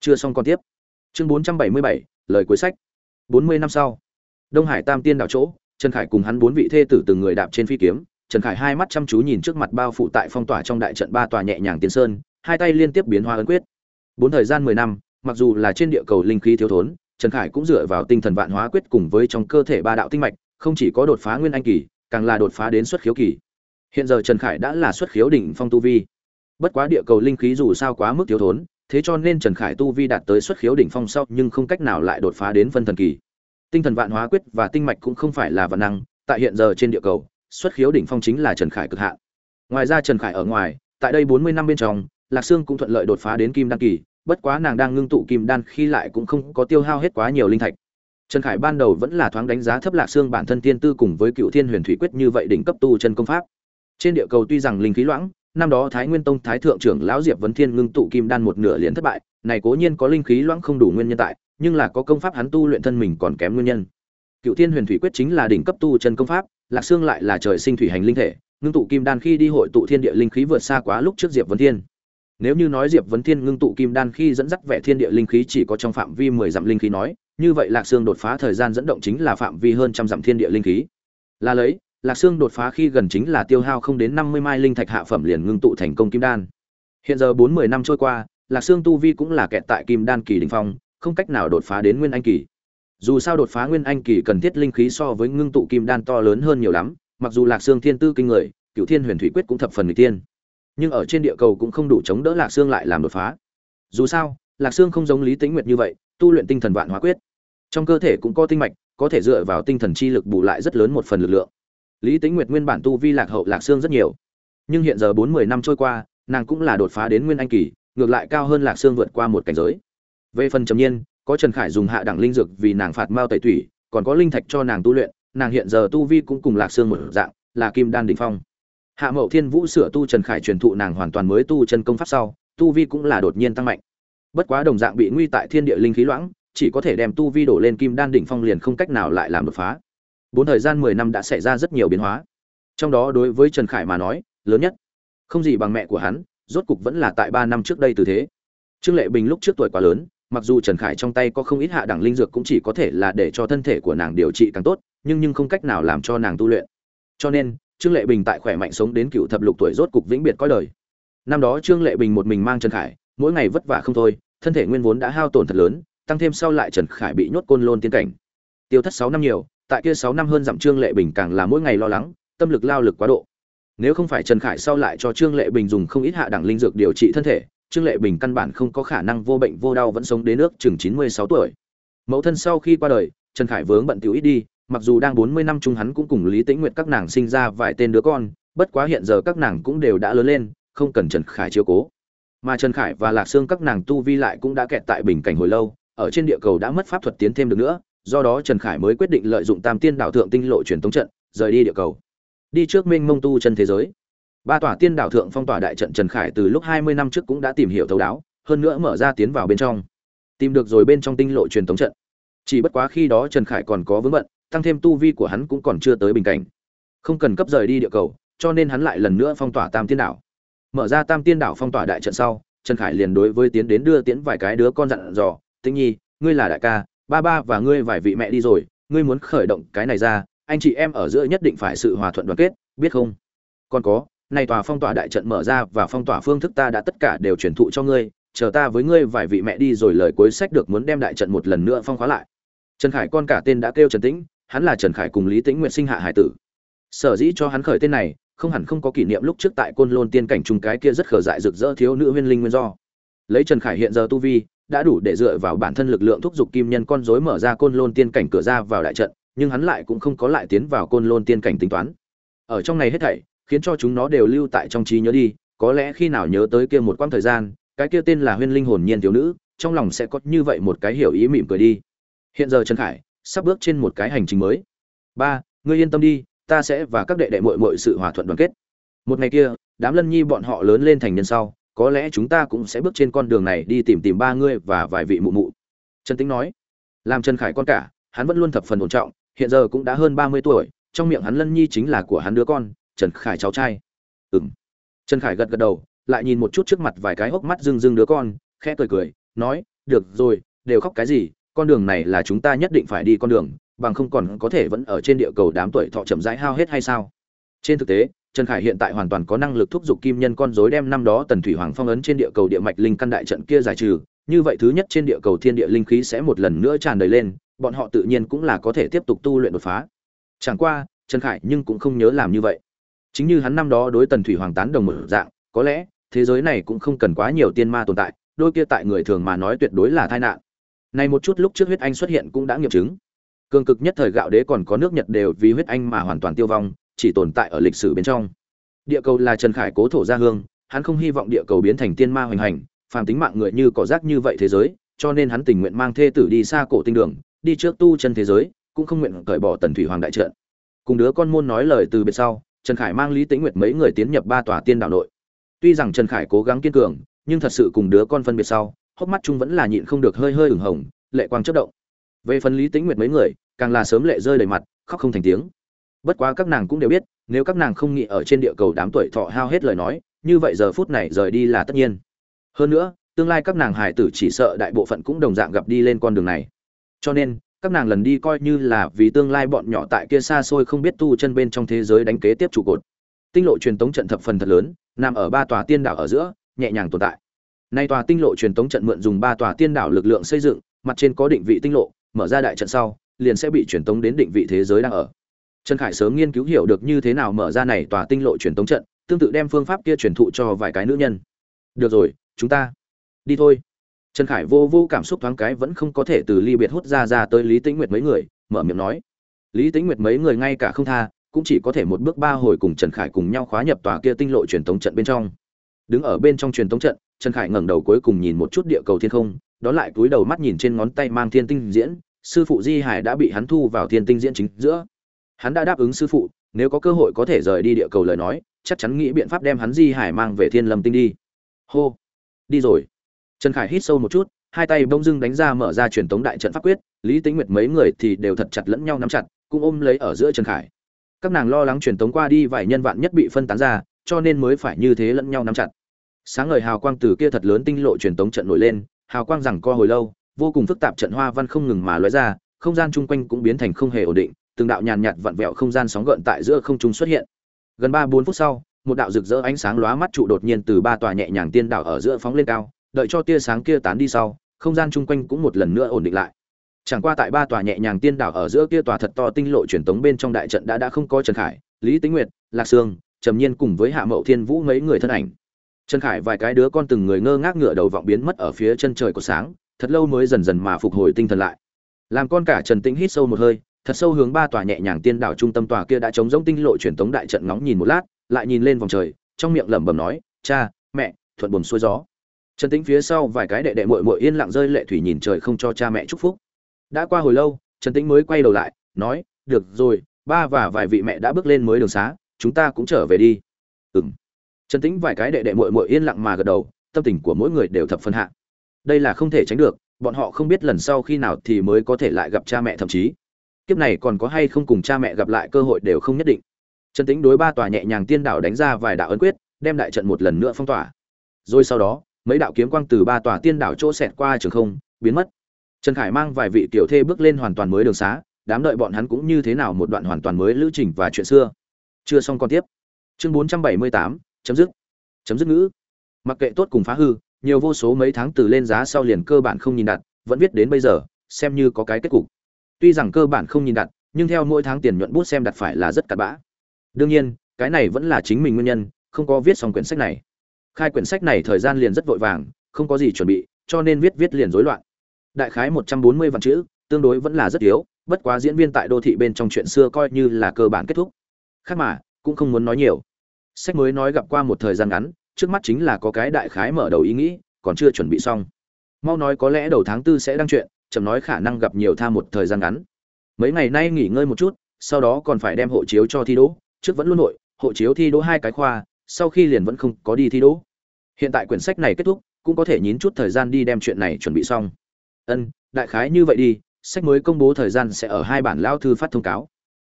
[SPEAKER 1] Chưa xong còn tiếp. Chương bốn trăm bảy mươi bảy lời cuối sách. Bốn mươi năm sau, đông hải tam tiên đảo chỗ, trần khải cùng hắn bốn vị thê tử từng người đạp trên phi kiếm. Trần khải hai mắt chăm chú nhìn trước mặt bao phủ tại phong tỏa trong đại trận ba tòa nhẹ nhàng tiến sơn, hai tay liên tiếp biến hóa ấn quyết. Bốn thời gian mười năm, mặc dù là trên địa cầu linh khí thiếu thốn, trần khải cũng dựa vào tinh thần vạn hóa quyết cùng với trong cơ thể ba đạo tinh mạch, không chỉ có đột phá nguyên anh kỳ, càng là đột phá đến xuất khiếu kỳ. Hiện giờ trần khải đã là xuất khiếu đỉnh phong tu vi. Bất quá địa cầu linh khí dù sao quá mức thiếu thốn thế cho nên Trần Khải tu vi đạt tới xuất khiếu đỉnh phong sau nhưng không cách nào lại đột phá đến phân thần kỳ. Tinh thần vạn hóa quyết và tinh mạch cũng không phải là vạn năng, tại hiện giờ trên địa cầu, xuất khiếu đỉnh phong chính là Trần Khải cực hạn. Ngoài ra Trần Khải ở ngoài, tại đây 40 năm bên trong, Lạc Sương cũng thuận lợi đột phá đến kim đan kỳ, bất quá nàng đang ngưng tụ kim đan khi lại cũng không có tiêu hao hết quá nhiều linh thạch. Trần Khải ban đầu vẫn là thoáng đánh giá thấp Lạc Sương bản thân tiên tư cùng với Cựu Thiên Huyền Thủy Quyết như vậy đỉnh cấp tu chân công pháp. Trên địa cầu tuy rằng linh khí loãng, năm đó Thái Nguyên Tông Thái thượng trưởng lão Diệp Vấn Thiên ngưng tụ kim đan một nửa liền thất bại, này cố nhiên có linh khí loãng không đủ nguyên nhân tại, nhưng là có công pháp hắn tu luyện thân mình còn kém nguyên nhân. Cựu Thiên Huyền Thủy Quyết chính là đỉnh cấp tu chân công pháp, Lạc Xương lại là trời sinh thủy hành linh thể, ngưng tụ kim đan khi đi hội tụ thiên địa linh khí vượt xa quá lúc trước Diệp Vấn Thiên. Nếu như nói Diệp Vấn Thiên ngưng tụ kim đan khi dẫn dắt vẻ thiên địa linh khí chỉ có trong phạm vi 10 dặm linh khí nói, như vậy Lạc Xương đột phá thời gian dẫn động chính là phạm vi hơn trăm dặm thiên địa linh khí. Là lấy, Lạc Xương đột phá khi gần chính là tiêu hao không đến 50 mai linh thạch hạ phẩm liền ngưng tụ thành công kim đan. Hiện giờ 40 năm trôi qua, Lạc Xương tu vi cũng là kẹt tại kim đan kỳ đỉnh phong, không cách nào đột phá đến nguyên anh kỳ. Dù sao đột phá nguyên anh kỳ cần thiết linh khí so với ngưng tụ kim đan to lớn hơn nhiều lắm mặc dù lạc xương thiên tư kinh người cửu thiên huyền thủy quyết cũng thập phần người tiên nhưng ở trên địa cầu cũng không đủ chống đỡ lạc xương lại làm đột phá. Dù sao lạc xương không giống lý tĩnh nguyệt như vậy tu luyện tinh thần vạn hóa quyết. Trong cơ thể cũng có tinh mạch có thể dựa vào tinh thần chi lực bù lại rất lớn một phần lực lượng lý tĩnh nguyệt nguyên bản tu vi lạc hậu lạc xương rất nhiều. Nhưng hiện giờ bốn mươi năm trôi qua, nàng cũng là đột phá đến nguyên anh kỳ, ngược lại cao hơn lạc xương vượt qua một cảnh giới. Về phần trầm nhiên, có trần khải dùng hạ đẳng linh dược vì nàng phạt mao tẩy thủy còn có linh thạch cho nàng tu luyện, nàng hiện giờ tu vi cũng cùng lạc xương một dạng, là kim đan đỉnh phong. Hạ mậu thiên vũ sửa tu trần khải truyền thụ nàng hoàn toàn mới tu chân công pháp sau, tu vi cũng là đột nhiên tăng mạnh. Bất quá đồng dạng bị nguy tại thiên địa linh khí loãng, chỉ có thể đem tu vi đổ lên kim đan đỉnh phong liền không cách nào lại làm đột phá bốn thời gian mười năm đã xảy ra rất nhiều biến hóa. Trong đó đối với trần khải mà nói, lớn nhất. Không gì bằng mẹ của hắn, rốt cục vẫn là tại ba năm trước đây từ thế. Trương lệ bình lúc trước tuổi quá lớn, mặc dù trần khải trong tay có không ít hạ đẳng linh dược cũng chỉ có thể là để cho thân thể của nàng điều trị càng tốt, nhưng nhưng không cách nào làm cho nàng tu luyện. Cho nên, trương lệ bình tại khỏe mạnh sống đến cựu thập lục tuổi rốt cục vĩnh biệt coi đời. Năm đó trương lệ bình một mình mang trần khải, mỗi ngày vất vả không thôi, thân thể nguyên vốn đã hao tổn thật lớn, tăng thêm sau lại trần khải bị nhốt côn lôn tiên cảnh. Tiêu thất sáu năm nhiều tại kia sáu năm hơn dặm trương lệ bình càng là mỗi ngày lo lắng, tâm lực lao lực quá độ. Nếu không phải trần khải sau lại cho trương lệ bình dùng không ít hạ đẳng linh dược điều trị thân thể, trương lệ bình căn bản không có khả năng vô bệnh vô đau vẫn sống đến nước chừng chín mươi sáu tuổi. Mẫu thân sau khi qua đời, trần khải vướng bận tiểu ít đi, mặc dù đang bốn mươi năm chung hắn cũng cùng lý tĩnh nguyệt các nàng sinh ra vài tên đứa con, bất quá hiện giờ các nàng cũng đều đã lớn lên, không cần trần khải chiếu cố. Mà trần khải và lạc sương các nàng tu vi lại cũng đã kẹt tại bình cảnh hồi lâu, ở trên địa cầu đã mất pháp thuật tiến thêm được nữa do đó trần khải mới quyết định lợi dụng tam tiên đảo thượng tinh lộ truyền tống trận, rời đi địa cầu. Đi trước minh mông tu chân thế giới. Ba tòa tiên đảo thượng phong tỏa đại trận trần khải từ lúc hai mươi năm trước cũng đã tìm hiểu thấu đáo, hơn nữa mở ra tiến vào bên trong. Tìm được rồi bên trong tinh lộ truyền tống trận. Chỉ bất quá khi đó trần khải còn có vướng bận, tăng thêm tu vi của hắn cũng còn chưa tới bình cảnh. Không cần cấp rời đi địa cầu, cho nên hắn lại lần nữa phong tỏa tam tiên đảo. Mở ra tam tiên đảo phong tỏa đại trận sau, trần khải liền đối với tiến đến đưa tiến vài cái đứa con dặn dò, tĩnh nhi, ngươi là đại ca ba ba và ngươi vài vị mẹ đi rồi, ngươi muốn khởi động cái này ra, anh chị em ở giữa nhất định phải sự hòa thuận đoàn kết, biết không? Còn có, này tòa phong tỏa đại trận mở ra và phong tỏa phương thức ta đã tất cả đều truyền thụ cho ngươi, chờ ta với ngươi vài vị mẹ đi rồi lời cuối sách được muốn đem đại trận một lần nữa phong khóa lại. Trần khải con cả tên đã kêu trần tĩnh, hắn là trần khải cùng lý tĩnh nguyện sinh hạ hải tử. Sở dĩ cho hắn khởi tên này, không hẳn không có kỷ niệm lúc trước tại côn lôn tiên cảnh trung cái kia rất khở dại rực rỡ thiếu nữ huyên linh nguyên do. Lấy trần khải hiện giờ tu vi đã đủ để dựa vào bản thân lực lượng thúc giục kim nhân con rối mở ra côn lôn tiên cảnh cửa ra vào đại trận, nhưng hắn lại cũng không có lại tiến vào côn lôn tiên cảnh tính toán. Ở trong này hết thảy, khiến cho chúng nó đều lưu tại trong trí nhớ đi, có lẽ khi nào nhớ tới kia một quãng thời gian, cái kia tên là huyên linh hồn nhiên thiếu nữ, trong lòng sẽ có như vậy một cái hiểu ý mỉm cười đi. Hiện giờ trần khải, sắp bước trên một cái hành trình mới. Ba, ngươi yên tâm đi, ta sẽ và các đệ đệ muội muội sự hòa thuận đoàn kết. Một ngày kia, đám lân nhi bọn họ lớn lên thành nhân sau có lẽ chúng ta cũng sẽ bước trên con đường này đi tìm tìm ba ngươi và vài vị mụ mụ. Trần tính nói. Làm trần khải con cả, hắn vẫn luôn thập phần ổn trọng, hiện giờ cũng đã hơn ba mươi tuổi, trong miệng hắn lân nhi chính là của hắn đứa con, trần khải cháu trai. Ừng trần khải gật gật đầu, lại nhìn một chút trước mặt vài cái hốc mắt rưng rưng đứa con, khẽ cười cười, nói, được rồi, đều khóc cái gì, con đường này là chúng ta nhất định phải đi con đường, bằng không còn có thể vẫn ở trên địa cầu đám tuổi thọ chậm rãi hao hết hay sao? Trên thực tế trần khải hiện tại hoàn toàn có năng lực thúc giục kim nhân con dối đem năm đó tần thủy hoàng phong ấn trên địa cầu địa mạch linh căn đại trận kia giải trừ. Như vậy thứ nhất trên địa cầu thiên địa linh khí sẽ một lần nữa tràn đầy lên, bọn họ tự nhiên cũng là có thể tiếp tục tu luyện đột phá. Chẳng qua, trần khải nhưng cũng không nhớ làm như vậy. Chính như hắn năm đó đối tần thủy hoàng tán đồng một dạng, có lẽ, thế giới này cũng không cần quá nhiều tiên ma tồn tại, đôi kia tại người thường mà nói tuyệt đối là tai nạn. Này một chút lúc trước huyết anh xuất hiện cũng đã nghiệm chứng. Cường cực nhất thời gạo đế còn có nước nhật đều vì huyết anh mà hoàn toàn tiêu vong chỉ tồn tại ở lịch sử bên trong. Địa cầu là trần khải cố thổ gia hương, hắn không hy vọng địa cầu biến thành tiên ma hoành hành, phàm tính mạng người như cỏ rác như vậy thế giới, cho nên hắn tình nguyện mang thê tử đi xa cổ tinh đường, đi trước tu chân thế giới, cũng không nguyện cởi bỏ tần thủy hoàng đại trận. Cùng đứa con môn nói lời từ biệt sau, trần khải mang lý tĩnh nguyệt mấy người tiến nhập ba tòa tiên đảo nội. Tuy rằng trần khải cố gắng kiên cường, nhưng thật sự cùng đứa con phân biệt sau, hốc mắt chung vẫn là nhịn không được hơi hơi ửng hồng, lệ quang chất động. Về phần lý tĩnh nguyệt mấy người, càng là sớm lệ rơi đầy mặt, khóc không thành tiếng bất quá các nàng cũng đều biết, nếu các nàng không nghĩ ở trên địa cầu đám tuổi thọ hao hết lời nói, như vậy giờ phút này rời đi là tất nhiên. Hơn nữa, tương lai các nàng hải tử chỉ sợ đại bộ phận cũng đồng dạng gặp đi lên con đường này. Cho nên, các nàng lần đi coi như là vì tương lai bọn nhỏ tại kia xa xôi không biết tu chân bên trong thế giới đánh kế tiếp trụ cột. Tinh lộ truyền tống trận thập phần thật lớn, nằm ở ba tòa tiên đảo ở giữa, nhẹ nhàng tồn tại. Nay tòa tinh lộ truyền tống trận mượn dùng ba tòa tiên đảo lực lượng xây dựng, mặt trên có định vị tinh lộ, mở ra đại trận sau, liền sẽ bị truyền tống đến định vị thế giới đang ở trần khải sớm nghiên cứu hiểu được như thế nào mở ra này tòa tinh lộ truyền tống trận, tương tự đem phương pháp kia truyền thụ cho vài cái nữ nhân. Được rồi, chúng ta đi thôi. Trần khải vô vô cảm xúc thoáng cái vẫn không có thể từ ly biệt hút ra ra tới lý tĩnh nguyệt mấy người, mở miệng nói. Lý tĩnh nguyệt mấy người ngay cả không tha, cũng chỉ có thể một bước ba hồi cùng trần khải cùng nhau khóa nhập tòa kia tinh lộ truyền tống trận bên trong. Đứng ở bên trong truyền tống trận, trần khải ngẩng đầu cuối cùng nhìn một chút địa cầu thiên không, đó lại cúi đầu mắt nhìn trên ngón tay mang thiên tinh diễn, sư phụ di hải đã bị hắn thu vào thiên tinh diễn chính giữa hắn đã đáp ứng sư phụ, nếu có cơ hội có thể rời đi địa cầu lời nói, chắc chắn nghĩ biện pháp đem hắn di hải mang về thiên lâm tinh đi. Hô, đi rồi. Trần khải hít sâu một chút, hai tay bông dưng đánh ra mở ra truyền tống đại trận pháp quyết, lý tính nguyệt mấy người thì đều thật chặt lẫn nhau nắm chặt, cũng ôm lấy ở giữa trần khải. Các nàng lo lắng truyền tống qua đi vài nhân vạn nhất bị phân tán ra, cho nên mới phải như thế lẫn nhau nắm chặt. Sáng ngời hào quang từ kia thật lớn tinh lộ truyền tống trận nổi lên, hào quang rằng co hồi lâu, vô cùng phức tạp trận hoa văn không ngừng mà lóe ra, không gian chung quanh cũng biến thành không hề ổn định từng đạo nhàn nhạt vặn vẹo không gian sóng gợn tại giữa không trung xuất hiện. Gần ba bốn phút sau, một đạo rực rỡ ánh sáng lóa mắt trụ đột nhiên từ ba tòa nhẹ nhàng tiên đảo ở giữa phóng lên cao, đợi cho tia sáng kia tán đi sau, không gian chung quanh cũng một lần nữa ổn định lại. Chẳng qua tại ba tòa nhẹ nhàng tiên đảo ở giữa kia tòa thật to tinh lộ truyền tống bên trong đại trận đã đã không có trần khải, lý tĩnh nguyệt, lạc sương, trầm nhiên cùng với hạ mậu thiên vũ mấy người thân ảnh. Trần khải vài cái đứa con từng người ngơ ngác ngửa đầu vọng biến mất ở phía chân trời của sáng, thật lâu mới dần dần mà phục hồi tinh thần lại. Làm con cả trần tĩnh hít sâu một hơi thật sâu hướng ba tòa nhẹ nhàng tiên đảo trung tâm tòa kia đã chống giống tinh lộ truyền tống đại trận ngóng nhìn một lát, lại nhìn lên vòng trời, trong miệng lẩm bẩm nói, cha, mẹ, thuận buồm xuôi gió. Trần tĩnh phía sau vài cái đệ đệ muội muội yên lặng rơi lệ thủy nhìn trời không cho cha mẹ chúc phúc. Đã qua hồi lâu, trần tĩnh mới quay đầu lại, nói, được rồi, ba và vài vị mẹ đã bước lên mới đường xá, chúng ta cũng trở về đi. Ừm. Trần tĩnh vài cái đệ đệ muội muội yên lặng mà gật đầu, tâm tình của mỗi người đều thập phân hạ. Đây là không thể tránh được, bọn họ không biết lần sau khi nào thì mới có thể lại gặp cha mẹ thậm chí kiếp này còn có hay không cùng cha mẹ gặp lại cơ hội đều không nhất định. Trần tĩnh đối ba tòa nhẹ nhàng tiên đảo đánh ra vài đạo ấn quyết, đem đại trận một lần nữa phong tỏa. Rồi sau đó, mấy đạo kiếm quang từ ba tòa tiên đảo chỗ xẹt qua trường không, biến mất. Trần khải mang vài vị tiểu thê bước lên hoàn toàn mới đường xá, đám đợi bọn hắn cũng như thế nào một đoạn hoàn toàn mới lữ trình và chuyện xưa. Chưa xong còn tiếp. Chương bốn trăm bảy mươi tám, chấm dứt. Chấm dứt ngữ. Mặc kệ tốt cùng phá hư, nhiều vô số mấy tháng từ lên giá sau liền cơ bản không nhìn đặt, vẫn viết đến bây giờ, xem như có cái kết cục tuy rằng cơ bản không nhìn đặt, nhưng theo mỗi tháng tiền nhuận bút xem đặt phải là rất cặn bã. Đương nhiên, cái này vẫn là chính mình nguyên nhân, không có viết xong quyển sách này. Khai quyển sách này thời gian liền rất vội vàng, không có gì chuẩn bị, cho nên viết viết liền rối loạn. Đại khái một trăm bốn mươi vạn chữ, tương đối vẫn là rất yếu, bất quá diễn viên tại đô thị bên trong chuyện xưa coi như là cơ bản kết thúc. Khác mà, cũng không muốn nói nhiều. Sách mới nói gặp qua một thời gian ngắn, trước mắt chính là có cái đại khái mở đầu ý nghĩ, còn chưa chuẩn bị xong. Mau nói có lẽ đầu tháng tư sẽ đăng chuyện chậm nói khả năng gặp nhiều tha một thời gian ngắn. Mấy ngày nay nghỉ ngơi một chút, sau đó còn phải đem hộ chiếu cho thi đỗ. Trước vẫn luôn nội, hộ chiếu thi đỗ hai cái khoa, sau khi liền vẫn không có đi thi đỗ. Hiện tại quyển sách này kết thúc, cũng có thể nhín chút thời gian đi đem chuyện này chuẩn bị xong. Ân, đại khái như vậy đi, sách mới công bố thời gian sẽ ở hai bản lao thư phát thông cáo.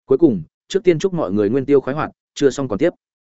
[SPEAKER 1] Cuối cùng, trước tiên chúc mọi người nguyên tiêu khoái hoạt, chưa xong còn tiếp.